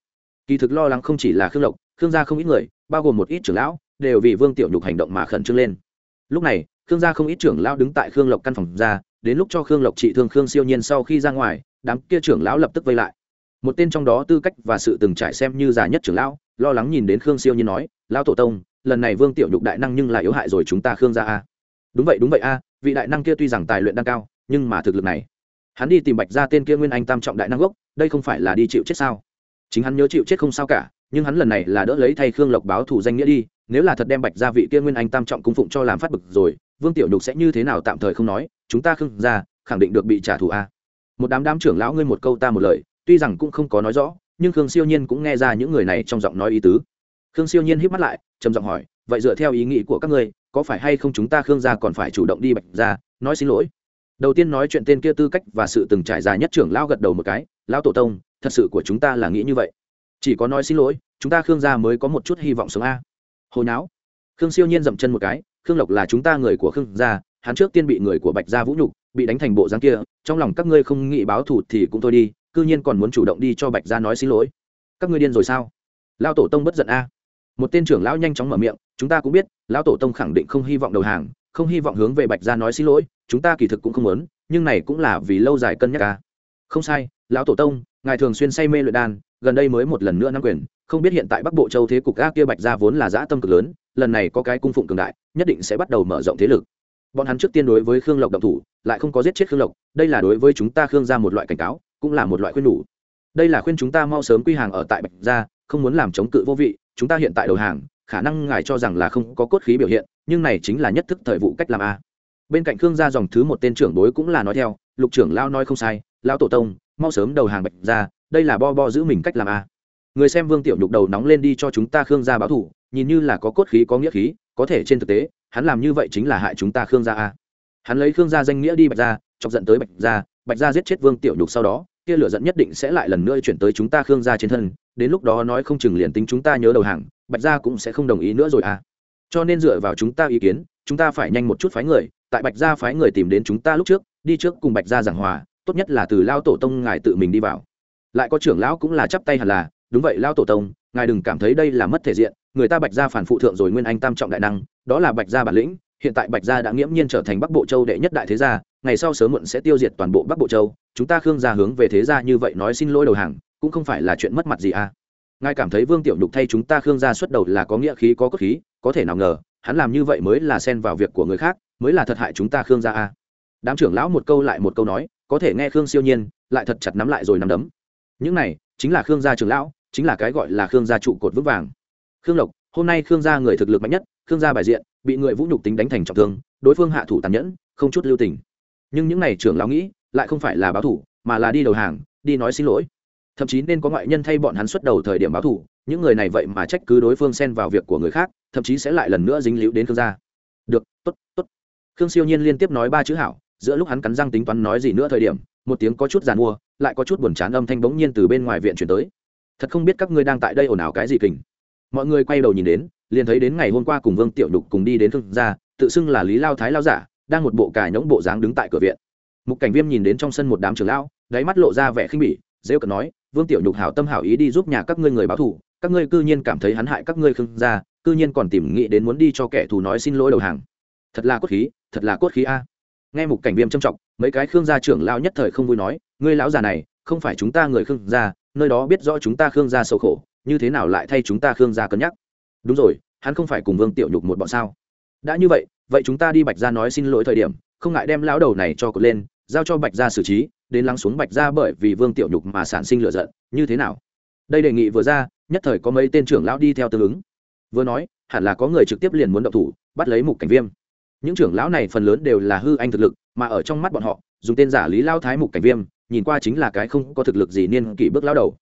Kỳ thực lo lắng không chỉ là khương lộc, khương gia không ít người, bao gồm một ít trưởng lão, đều vì vương tiểu nhục hành động mà khẩn trương lên. Lúc này, khương gia không ít trưởng lão đứng tại khương lộc căn phòng ra, đến lúc cho khương lộc trị thương khương siêu nhiên sau khi ra ngoài, đám kia trưởng lão lập tức vây lại một tên trong đó tư cách và sự từng trải xem như già nhất trưởng lão, lo lắng nhìn đến khương siêu nhiên nói, lão tổ tông, lần này vương tiểu nhục đại năng nhưng lại yếu hại rồi chúng ta khương gia a. Đúng vậy đúng vậy a, vị đại năng kia tuy rằng tài luyện đang cao, nhưng mà thực lực này, hắn đi tìm bạch ra tên kia nguyên anh tam trọng đại năng gốc, đây không phải là đi chịu chết sao? Chính hắn nhớ chịu chết không sao cả, nhưng hắn lần này là đỡ lấy thay khương lộc báo thủ danh nghĩa đi, nếu là thật đem bạch gia vị kia nguyên anh tam trọng cung phụng cho làm phát bực rồi, vương tiểu nhục sẽ như thế nào tạm thời không nói, chúng ta khương ra khẳng định được bị trả thù a. Một đám đám trưởng lão ngươi một câu ta một lời tuy rằng cũng không có nói rõ, nhưng khương siêu nhiên cũng nghe ra những người này trong giọng nói ý tứ. Khương siêu nhiên hít mắt lại, trầm giọng hỏi, vậy dựa theo ý nghĩ của các ngươi, có phải hay không chúng ta khương gia còn phải chủ động đi bạch ra, nói xin lỗi? Đầu tiên nói chuyện tên kia tư cách và sự từng trải dài nhất trưởng lao gật đầu một cái, lão tổ tông, thật sự của chúng ta là nghĩ như vậy. Chỉ có nói xin lỗi, chúng ta khương gia mới có một chút hy vọng sống a. Hồi não khương siêu nhiên dậm chân một cái, khương lộc là chúng ta người của khương gia, hắn trước tiên bị người của bạch gia vũ nhục, bị đánh thành bộ dáng kia, trong lòng các ngươi không nghĩ báo thù thì cũng thôi đi cư nhiên còn muốn chủ động đi cho bạch gia nói xin lỗi. Các ngươi điên rồi sao? Lao tổ tông bất giận a. Một tên trưởng lão nhanh chóng mở miệng, chúng ta cũng biết, lão tổ tông khẳng định không hy vọng đầu hàng, không hy vọng hướng về bạch gia nói xin lỗi, chúng ta kỳ thực cũng không muốn, nhưng này cũng là vì lâu dài cân nhắc ca không sai, lão tổ tông, ngài thường xuyên say mê luyện đan, gần đây mới một lần nữa nắm quyền, không biết hiện tại bắc bộ châu thế cục a kia bạch gia vốn là dã tâm cực lớn, lần này có cái cung phụng cường đại, nhất định sẽ bắt đầu mở rộng thế lực. Bọn hắn trước tiên đối với khương lộc động thủ, lại không có giết chết khương lộc, đây là đối với chúng ta khương gia một loại cảnh cáo cũng là một loại khuyên đủ. Đây là khuyên chúng ta mau sớm quy hàng ở tại bạch gia, không muốn làm chống cự vô vị, chúng ta hiện tại đầu hàng, khả năng ngài cho rằng là không có cốt khí biểu hiện, nhưng này chính là nhất thức thời vụ cách làm a. Bên cạnh khương gia dòng thứ một tên trưởng bối cũng là nói theo, lục trưởng lao nói không sai lao tổ tông, mau sớm đầu hàng bạch ra đây là bo bo giữ mình cách làm a. Người xem vương tiểu nhục đầu nóng lên đi cho chúng ta khương gia báo thủ, nhìn như là có cốt khí, có nghĩa khí, có thể trên thực tế, hắn làm như vậy chính là hại chúng ta khương gia a. Hắn lấy khương gia danh nghĩa đi bạch gia, chọc giận tới bạch gia bạch gia giết chết vương tiểu nhục sau đó, kia lửa giận nhất định sẽ lại lần nữa chuyển tới chúng ta khương gia trên thân, đến lúc đó nói không chừng liền tính chúng ta nhớ đầu hàng, bạch gia cũng sẽ không đồng ý nữa rồi à. Cho nên dựa vào chúng ta ý kiến, chúng ta phải nhanh một chút phái người, tại bạch gia phái người tìm đến chúng ta lúc trước, đi trước cùng bạch gia giảng hòa, tốt nhất là từ lao tổ tông ngài tự mình đi vào. Lại có trưởng lão cũng là chắp tay hẳn là, đúng vậy, lao tổ tông, ngài đừng cảm thấy đây là mất thể diện, người ta bạch gia phản phụ thượng rồi nguyên anh tam trọng đại năng, đó là bạch gia bản lĩnh, hiện tại bạch gia đã nghiễm nhiên trở thành bắc bộ châu đệ nhất đại thế gia ngày sau sớm muộn sẽ tiêu diệt toàn bộ bắc bộ châu, chúng ta khương gia hướng về thế gia như vậy nói xin lỗi đầu hàng, cũng không phải là chuyện mất mặt gì à. Ngài cảm thấy vương tiểu nhục thay chúng ta khương gia xuất đầu là có nghĩa khí, có cốt khí, có thể nào ngờ, hắn làm như vậy mới là xen vào việc của người khác, mới là thật hại chúng ta khương gia a đám trưởng lão một câu lại một câu nói, có thể nghe khương siêu nhiên, lại thật chặt nắm lại rồi nắm đấm. Những này, chính là khương gia trưởng lão, chính là cái gọi là khương gia trụ cột vững vàng. Khương lộc, hôm nay khương gia người thực lực mạnh nhất, khương gia bài diện, bị người vũ nhục tính đánh thành trọng thương, đối phương hạ thủ tàn nhẫn, không chút lưu tình nhưng những này trưởng lão nghĩ, lại không phải là báo thủ, mà là đi đầu hàng, đi nói xin lỗi. Thậm chí nên có ngoại nhân thay bọn hắn xuất đầu thời điểm báo thủ, những người này vậy mà trách cứ đối phương xen vào việc của người khác, thậm chí sẽ lại lần nữa dính líu đến khương gia. Được, tốt tốt. Khương siêu nhiên liên tiếp nói ba chữ hảo, giữa lúc hắn cắn răng tính toán nói gì nữa thời điểm, một tiếng có chút giàn mua, lại có chút buồn chán âm thanh bỗng nhiên từ bên ngoài viện chuyển tới. Thật không biết các ngươi đang tại đây ồn ào cái gì kình. Mọi người quay đầu nhìn đến, liền thấy đến ngày hôm qua cùng vương tiểu đục cùng đi đến thương gia, tự xưng là lý lao thái lao giả đang một bộ cài nhõng bộ dáng đứng tại cửa viện. Mục cảnh viêm nhìn đến trong sân một đám trưởng lão, đáy mắt lộ ra vẻ khinh bỉ dễ cận nói, vương tiểu nhục hảo tâm hảo ý đi giúp nhà các ngươi người báo thù, các ngươi cư nhiên cảm thấy hắn hại các ngươi khương gia cư nhiên còn tìm nghĩ đến muốn đi cho kẻ thù nói xin lỗi đầu hàng. Thật là cốt khí, thật là cốt khí a. Nghe mục cảnh viêm trầm trọng, mấy cái khương gia trưởng lão nhất thời không vui nói, ngươi lão già này, không phải chúng ta người khương gia, nơi đó biết rõ chúng ta khương gia sầu khổ, như thế nào lại thay chúng ta khương gia cân nhắc? Đúng rồi, hắn không phải cùng vương tiểu nhục một bọn sao? Đã như vậy vậy chúng ta đi bạch gia nói xin lỗi thời điểm, không ngại đem lão đầu này cho cột lên, giao cho bạch gia xử trí, đến lắng xuống bạch gia bởi vì vương tiểu nhục mà sản sinh lựa giận, như thế nào? Đây đề nghị vừa ra, nhất thời có mấy tên trưởng lão đi theo tương ứng. Vừa nói, hẳn là có người trực tiếp liền muốn động thủ, bắt lấy mục cảnh viêm. Những trưởng lão này phần lớn đều là hư anh thực lực, mà ở trong mắt bọn họ, dùng tên giả lý lao thái mục cảnh viêm, nhìn qua chính là cái không có thực lực gì niên kỷ bước lao đầu.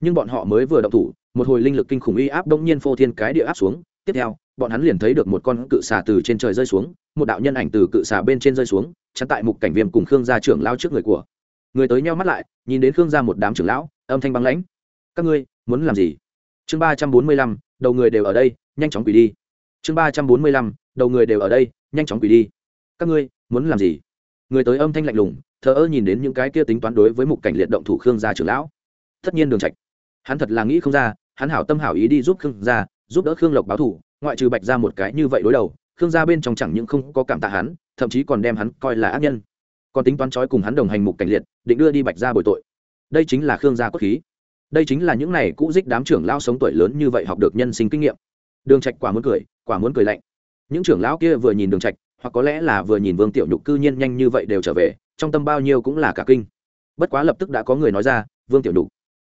Nhưng bọn họ mới vừa động thủ, một hồi linh lực kinh khủng uy áp đông nhiên phô thiên cái địa áp xuống, tiếp theo bọn hắn liền thấy được một con cự xà từ trên trời rơi xuống, một đạo nhân ảnh từ cự xà bên trên rơi xuống, chắn tại mục cảnh viêm cùng khương gia trưởng lao trước người của. Người tới nhau mắt lại, nhìn đến khương gia một đám trưởng lão, âm thanh băng lãnh. Các ngươi, muốn làm gì? Chương ba trăm bốn mươi lăm, đầu người đều ở đây, nhanh chóng quỷ đi. Chương ba trăm bốn mươi lăm, đầu người đều ở đây, nhanh chóng quỷ đi. Các ngươi, muốn làm gì? Người tới âm thanh lạnh lùng, thờ ơ nhìn đến những cái kia tính toán đối với mục cảnh liệt động thủ khương gia trưởng lão. Tất nhiên đường trạch. Hắn thật là nghĩ không ra, hắn hảo tâm hảo ý đi giúp khương gia, giúp đỡ khương lộc báo thủ ngoại trừ bạch ra một cái như vậy đối đầu, khương gia bên trong chẳng những không có cảm tạ hắn, thậm chí còn đem hắn coi là ác nhân. Còn tính toán trói cùng hắn đồng hành mục cảnh liệt, định đưa đi bạch ra bồi tội. Đây chính là khương gia cốt khí. Đây chính là những này cũ dích đám trưởng lao sống tuổi lớn như vậy học được nhân sinh kinh nghiệm. Đường trạch quả muốn cười, quả muốn cười lạnh. Những trưởng lão kia vừa nhìn đường trạch, hoặc có lẽ là vừa nhìn vương tiểu nhục cư nhiên nhanh như vậy đều trở về, trong tâm bao nhiêu cũng là cả kinh. Bất quá lập tức đã có người nói ra, vương tiểu nhục,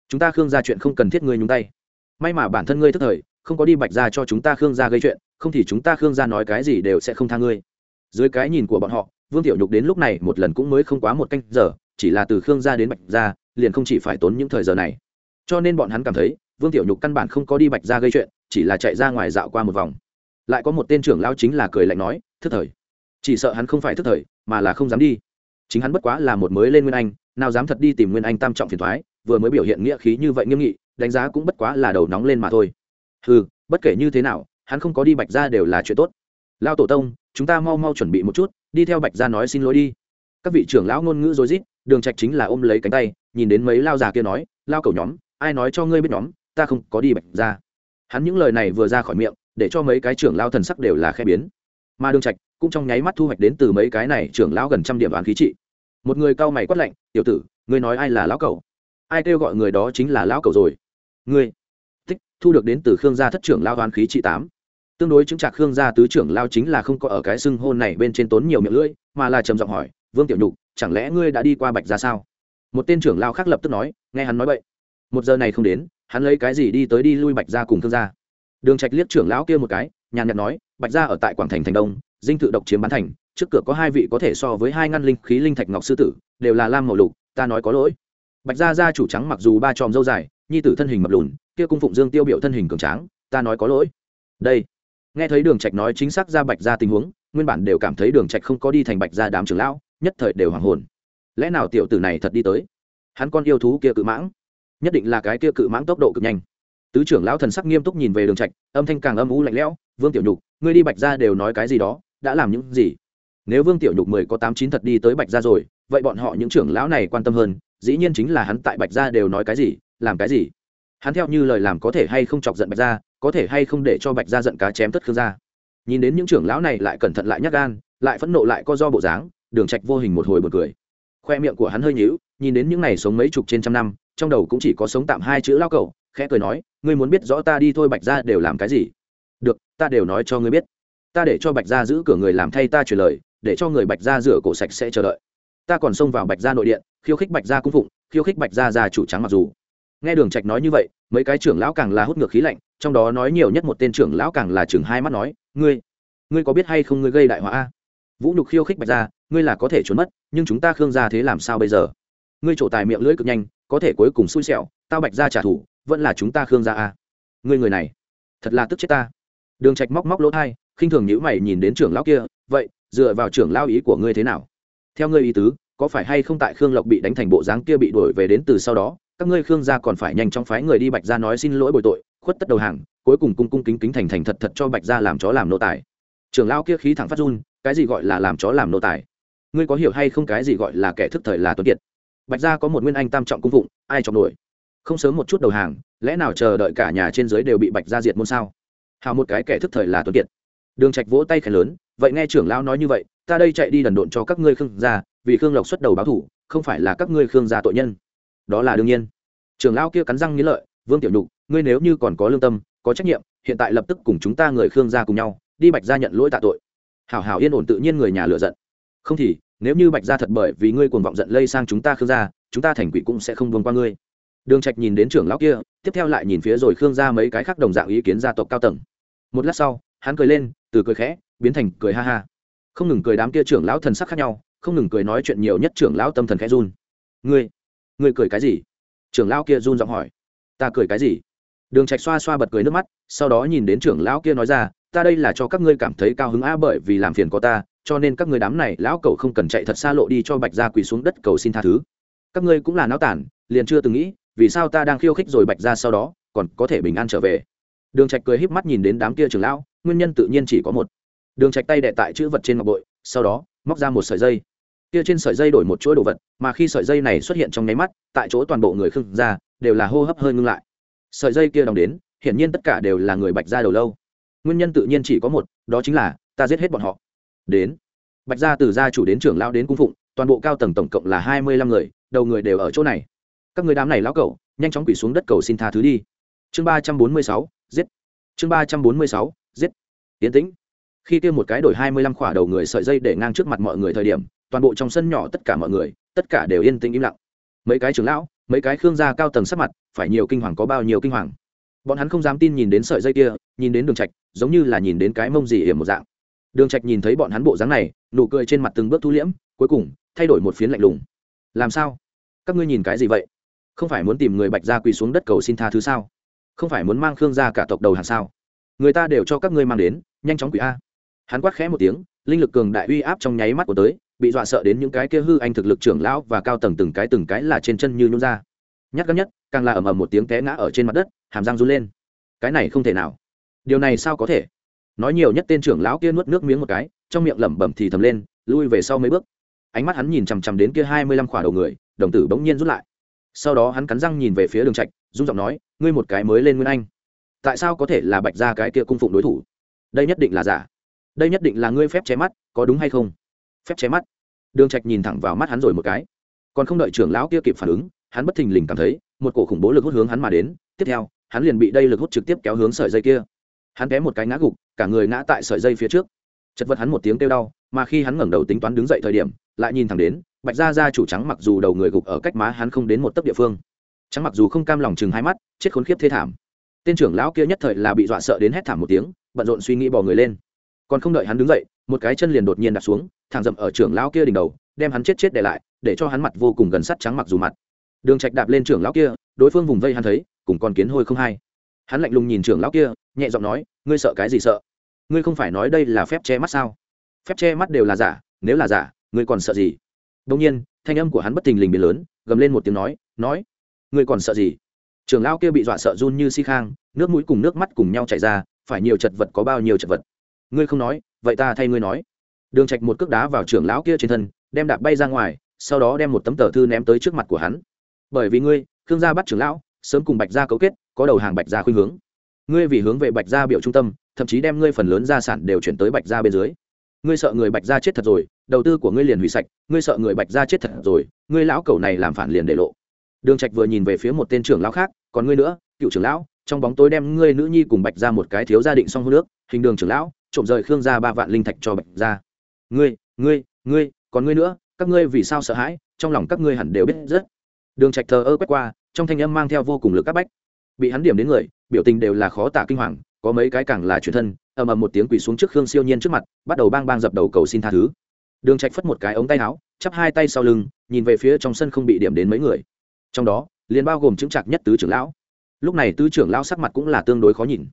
chúng ta khương gia chuyện không cần thiết ngươi nhúng tay. May mà bản thân ngươi thức thời không có đi bạch ra cho chúng ta khương gia gây chuyện, không thì chúng ta khương gia nói cái gì đều sẽ không tha ngươi. Dưới cái nhìn của bọn họ, vương tiểu nhục đến lúc này một lần cũng mới không quá một canh giờ, chỉ là từ khương gia đến bạch gia liền không chỉ phải tốn những thời giờ này. Cho nên bọn hắn cảm thấy, vương tiểu nhục căn bản không có đi bạch gia gây chuyện, chỉ là chạy ra ngoài dạo qua một vòng. Lại có một tên trưởng lao chính là cười lạnh nói, thức thời. Chỉ sợ hắn không phải thức thời, mà là không dám đi. Chính hắn bất quá là một mới lên nguyên anh, nào dám thật đi tìm nguyên anh tam trọng phiền thoái vừa mới biểu hiện nghĩa khí như vậy nghiêm nghị, đánh giá cũng bất quá là đầu nóng lên mà thôi ừ bất kể như thế nào, hắn không có đi bạch ra đều là chuyện tốt. Lao tổ tông, chúng ta mau mau chuẩn bị một chút, đi theo bạch ra nói xin lỗi đi. Các vị trưởng lão ngôn ngữ rối rít, đường trạch chính là ôm lấy cánh tay, nhìn đến mấy lao già kia nói lao cầu nhóm, ai nói cho ngươi biết nhóm, ta không có đi bạch ra hắn những lời này vừa ra khỏi miệng, để cho mấy cái trưởng lao thần sắc đều là khe biến. Mà đường trạch cũng trong nháy mắt thu hoạch đến từ mấy cái này trưởng lão gần trăm điểm đoán khí trị. Một người cao mày quát lạnh, tiểu tử, ngươi nói ai là lão cầu ai kêu gọi người đó chính là lão cầu rồi? Ngươi thu được đến từ khương gia thất trưởng lao đoán khí trị tám. Tương đối chứng trạc khương gia tứ trưởng lao chính là không có ở cái xưng hôn này bên trên tốn nhiều miệng lưỡi, mà là trầm giọng hỏi, vương tiểu nhục, chẳng lẽ ngươi đã đi qua bạch ra sao? Một tên trưởng lao khác lập tức nói, nghe hắn nói vậy. Một giờ này không đến, hắn lấy cái gì đi tới đi lui bạch ra cùng khương gia. Đường trạch liếc trưởng lão kia một cái, nhàn nhạt nói, bạch ra ở tại quảng thành thành đông, dinh tự độc chiếm bán thành, trước cửa có hai vị có thể so với hai ngăn linh khí linh thạch ngọc sư tử, đều là lam màu lục, ta nói có lỗi bạch gia gia chủ trắng mặc dù ba tròm dâu dài, nhi tử thân hình mập lùn, kia cung phụng dương tiêu biểu thân hình cường tráng, ta nói có lỗi. Đây, nghe thấy đường trạch nói chính xác ra bạch gia tình huống, nguyên bản đều cảm thấy đường trạch không có đi thành bạch gia đám trưởng lão, nhất thời đều hoàng hồn. Lẽ nào tiểu tử này thật đi tới? Hắn con yêu thú kia cự mãng, nhất định là cái kia cự mãng tốc độ cực nhanh. Tứ trưởng lão thần sắc nghiêm túc nhìn về đường trạch, âm thanh càng âm u lạnh lẽo, vương tiểu nhục, ngươi đi bạch gia đều nói cái gì đó, đã làm những gì? Nếu vương tiểu nhục mười có tám chín thật đi tới bạch gia rồi vậy bọn họ những trưởng lão này quan tâm hơn, dĩ nhiên chính là hắn tại bạch gia đều nói cái gì, làm cái gì. Hắn theo như lời làm có thể hay không chọc giận bạch gia, có thể hay không để cho bạch gia giận cá chém tất khương gia. Nhìn đến những trưởng lão này lại cẩn thận lại nhắc gan, lại phẫn nộ lại co do bộ dáng, đường trạch vô hình một hồi một cười. Khoe miệng của hắn hơi nhíu, nhìn đến những này sống mấy chục trên trăm năm, trong đầu cũng chỉ có sống tạm hai chữ lao cẩu, khẽ cười nói, ngươi muốn biết rõ ta đi thôi bạch gia đều làm cái gì? Được, ta đều nói cho ngươi biết. Ta để cho bạch gia giữ cửa người làm thay ta truyền lời, để cho người bạch gia rửa cổ sạch sẽ chờ đợi ta còn xông vào bạch gia nội điện, khiêu khích bạch gia cung phụng, khiêu khích bạch gia già chủ trắng mặc dù. Nghe đường trạch nói như vậy, mấy cái trưởng lão càng là hút ngược khí lạnh, trong đó nói nhiều nhất một tên trưởng lão càng là trưởng hai mắt nói, ngươi ngươi có biết hay không ngươi gây đại họa a? Vũ nhục khiêu khích bạch gia, ngươi là có thể trốn mất, nhưng chúng ta khương gia thế làm sao bây giờ? Ngươi trổ tài miệng lưỡi cực nhanh, có thể cuối cùng xui xẻo, tao bạch gia trả thù, vẫn là chúng ta khương gia a? Ngươi người này, thật là tức chết ta. Đường trạch móc móc lỗ thai khinh thường nhíu mày nhìn đến trưởng lão kia, vậy, dựa vào trưởng lão ý của ngươi thế nào? Theo ngươi ý tứ, có phải hay không tại khương lộc bị đánh thành bộ dáng kia bị đuổi về đến từ sau đó, các ngươi khương gia còn phải nhanh chóng phái người đi bạch gia nói xin lỗi bồi tội, khuất tất đầu hàng, cuối cùng cung cung kính kính thành thành thật thật cho bạch gia làm chó làm nô tài. Trưởng lão kia khí thẳng phát run, cái gì gọi là làm chó làm nô tài? Ngươi có hiểu hay không cái gì gọi là kẻ thức thời là tuấn kiệt? Bạch gia có một nguyên anh tam trọng cung phụng, ai chọc nổi? Không sớm một chút đầu hàng, lẽ nào chờ đợi cả nhà trên dưới đều bị bạch gia diệt môn sao? Hào một cái kẻ thức thời là tuấn kiệt. Đường trạch vỗ tay khẽ lớn, vậy nghe trưởng lão nói như vậy ta đây chạy đi đần độn cho các ngươi khương gia, vì khương lộc xuất đầu báo thủ, không phải là các ngươi khương gia tội nhân. Đó là đương nhiên. Trưởng lão kia cắn răng nghĩ lợi, vương tiểu nhục, ngươi nếu như còn có lương tâm, có trách nhiệm, hiện tại lập tức cùng chúng ta người khương gia cùng nhau, đi bạch gia nhận lỗi tạ tội. Hảo hảo yên ổn tự nhiên người nhà lựa giận. Không thì, nếu như bạch gia thật bởi vì ngươi cuồng vọng giận lây sang chúng ta khương gia, chúng ta thành quỷ cũng sẽ không buông qua ngươi. Đường trạch nhìn đến trưởng lão kia, tiếp theo lại nhìn phía rồi khương gia mấy cái khác đồng dạng ý kiến gia tộc cao tầng. Một lát sau, hắn cười lên, từ cười khẽ, biến thành cười ha ha không ngừng cười đám kia trưởng lão thần sắc khác nhau, không ngừng cười nói chuyện nhiều nhất trưởng lão tâm thần khẽ run. Ngươi ngươi cười cái gì? Trưởng lão kia run giọng hỏi. Ta cười cái gì? Đường trạch xoa xoa bật cười nước mắt, sau đó nhìn đến trưởng lão kia nói ra, ta đây là cho các ngươi cảm thấy cao hứng a bởi vì làm phiền có ta, cho nên các ngươi đám này lão cẩu không cần chạy thật xa lộ đi cho bạch gia quỳ xuống đất cầu xin tha thứ. Các ngươi cũng là náo tản, liền chưa từng nghĩ, vì sao ta đang khiêu khích rồi bạch gia sau đó, còn có thể bình an trở về? Đường trạch cười híp mắt nhìn đến đám kia trưởng lão, nguyên nhân tự nhiên chỉ có một đường trạch tay đệ tại chữ vật trên ngọc bội, sau đó, móc ra một sợi dây. Kia trên sợi dây đổi một chuỗi đồ vật, mà khi sợi dây này xuất hiện trong nháy mắt, tại chỗ toàn bộ người khương gia đều là hô hấp hơi ngưng lại. Sợi dây kia đồng đến, hiển nhiên tất cả đều là người bạch gia đầu lâu. Nguyên nhân tự nhiên chỉ có một, đó chính là, ta giết hết bọn họ. Đến. Bạch gia từ gia chủ đến trưởng lão đến cung phụng, toàn bộ cao tầng tổng cộng là hai mươi lăm người, đầu người đều ở chỗ này. Các người đám này lão cẩu, nhanh chóng quỳ xuống đất cầu xin tha thứ đi. Chương ba trăm bốn mươi sáu, giết. Chương ba trăm bốn mươi sáu, giết. Tiến tĩnh khi kia một cái đổi hai mươi lăm khỏa đầu người sợi dây để ngang trước mặt mọi người thời điểm, toàn bộ trong sân nhỏ tất cả mọi người, tất cả đều yên tĩnh im lặng. Mấy cái trưởng lão, mấy cái khương gia cao tầng sắc mặt, phải nhiều kinh hoàng có bao nhiêu kinh hoàng. Bọn hắn không dám tin nhìn đến sợi dây kia, nhìn đến đường trạch, giống như là nhìn đến cái mông gì hiểm một dạng. Đường trạch nhìn thấy bọn hắn bộ dáng này, nụ cười trên mặt từng bước thu liễm, cuối cùng, thay đổi một phiến lạnh lùng. Làm sao? Các ngươi nhìn cái gì vậy? Không phải muốn tìm người bạch gia quỳ xuống đất cầu xin tha thứ sao? Không phải muốn mang khương gia cả tộc đầu hàng sao? Người ta đều cho các ngươi mang đến, nhanh chóng quỷ a hắn quát khẽ một tiếng, linh lực cường đại uy áp trong nháy mắt của tới, bị dọa sợ đến những cái kia hư anh thực lực trưởng lão và cao tầng từng cái từng cái là trên chân như nhún ra. Nhắc gấp nhất, càng là ầm ầm một tiếng té ngã ở trên mặt đất, hàm răng run lên. Cái này không thể nào. Điều này sao có thể? Nói nhiều nhất tên trưởng lão kia nuốt nước miếng một cái, trong miệng lẩm bẩm thì thầm lên, lui về sau mấy bước. Ánh mắt hắn nhìn chằm chằm đến kia hai mươi lăm khỏa đầu người, đồng tử bỗng nhiên rút lại. Sau đó hắn cắn răng nhìn về phía đường trạch rung giọng nói, ngươi một cái mới lên nguyên anh. Tại sao có thể là bạch ra cái kia cung phụng đối thủ? Đây nhất định là giả đây nhất định là ngươi phép che mắt, có đúng hay không? Phép che mắt. Đường trạch nhìn thẳng vào mắt hắn rồi một cái. Còn không đợi trưởng lão kia kịp phản ứng, hắn bất thình lình cảm thấy, một cổ khủng bố lực hút hướng hắn mà đến. Tiếp theo, hắn liền bị đây lực hút trực tiếp kéo hướng sợi dây kia. Hắn té một cái ngã gục, cả người ngã tại sợi dây phía trước. Chật vật hắn một tiếng kêu đau, mà khi hắn ngẩng đầu tính toán đứng dậy thời điểm, lại nhìn thẳng đến, bạch gia gia chủ trắng mặc dù đầu người gục ở cách má hắn không đến một tấc địa phương. Trắng mặc dù không cam lòng chừng hai mắt, chết khốn khiếp thê thảm. Tên trưởng lão kia nhất thời là bị dọa sợ đến hét thảm một tiếng, bận rộn suy nghĩ bỏ người lên còn không đợi hắn đứng dậy, một cái chân liền đột nhiên đặt xuống, thẳng dậm ở trưởng lão kia đỉnh đầu, đem hắn chết chết để lại, để cho hắn mặt vô cùng gần sắt trắng mặc dù mặt. Đường trạch đạp lên trưởng lão kia, đối phương vùng vây hắn thấy, cùng con kiến hôi không hay. Hắn lạnh lùng nhìn trưởng lão kia, nhẹ giọng nói, ngươi sợ cái gì sợ? Ngươi không phải nói đây là phép che mắt sao? Phép che mắt đều là giả, nếu là giả, ngươi còn sợ gì? Đông nhiên, thanh âm của hắn bất tình lình biến lớn, gầm lên một tiếng nói nói, ngươi còn sợ gì? Trưởng lão kia bị dọa sợ run như si khang, nước mũi cùng nước mắt cùng nhau chảy ra, phải nhiều chật vật có bao nhiêu chật vật ngươi không nói, vậy ta thay ngươi nói. Đường trạch một cước đá vào trưởng lão kia trên thân, đem đạp bay ra ngoài, sau đó đem một tấm tờ thư ném tới trước mặt của hắn. Bởi vì ngươi thương gia bắt trưởng lão, sớm cùng bạch gia cấu kết, có đầu hàng bạch gia khuynh hướng. Ngươi vì hướng về bạch gia biểu trung tâm, thậm chí đem ngươi phần lớn gia sản đều chuyển tới bạch gia bên dưới. Ngươi sợ người bạch gia chết thật rồi, đầu tư của ngươi liền hủy sạch, ngươi sợ người bạch gia chết thật rồi, ngươi lão cầu này làm phản liền để lộ. Đường trạch vừa nhìn về phía một tên trưởng lão khác, còn ngươi nữa, cựu trưởng lão, trong bóng tối đem ngươi nữ nhi cùng bạch gia một cái thiếu gia định xong hôn nước hình đường trưởng lão trộm rời khương gia ba vạn linh thạch cho bạch gia. Ngươi ngươi ngươi, còn ngươi nữa, các ngươi vì sao sợ hãi, trong lòng các ngươi hẳn đều biết rất. Đường trạch thờ ơ quét qua, trong thanh âm mang theo vô cùng lực các bách. Bị hắn điểm đến người, biểu tình đều là khó tả kinh hoàng, có mấy cái càng là chuyển thân, ầm ầm một tiếng quỳ xuống trước khương siêu nhiên trước mặt, bắt đầu bang bang dập đầu cầu xin tha thứ. Đường trạch phất một cái ống tay áo, chắp hai tay sau lưng, nhìn về phía trong sân không bị điểm đến mấy người. Trong đó, liền bao gồm chứng trạc nhất tứ trưởng lão. Lúc này tứ trưởng lão sắc mặt cũng là tương đối khó nhìn.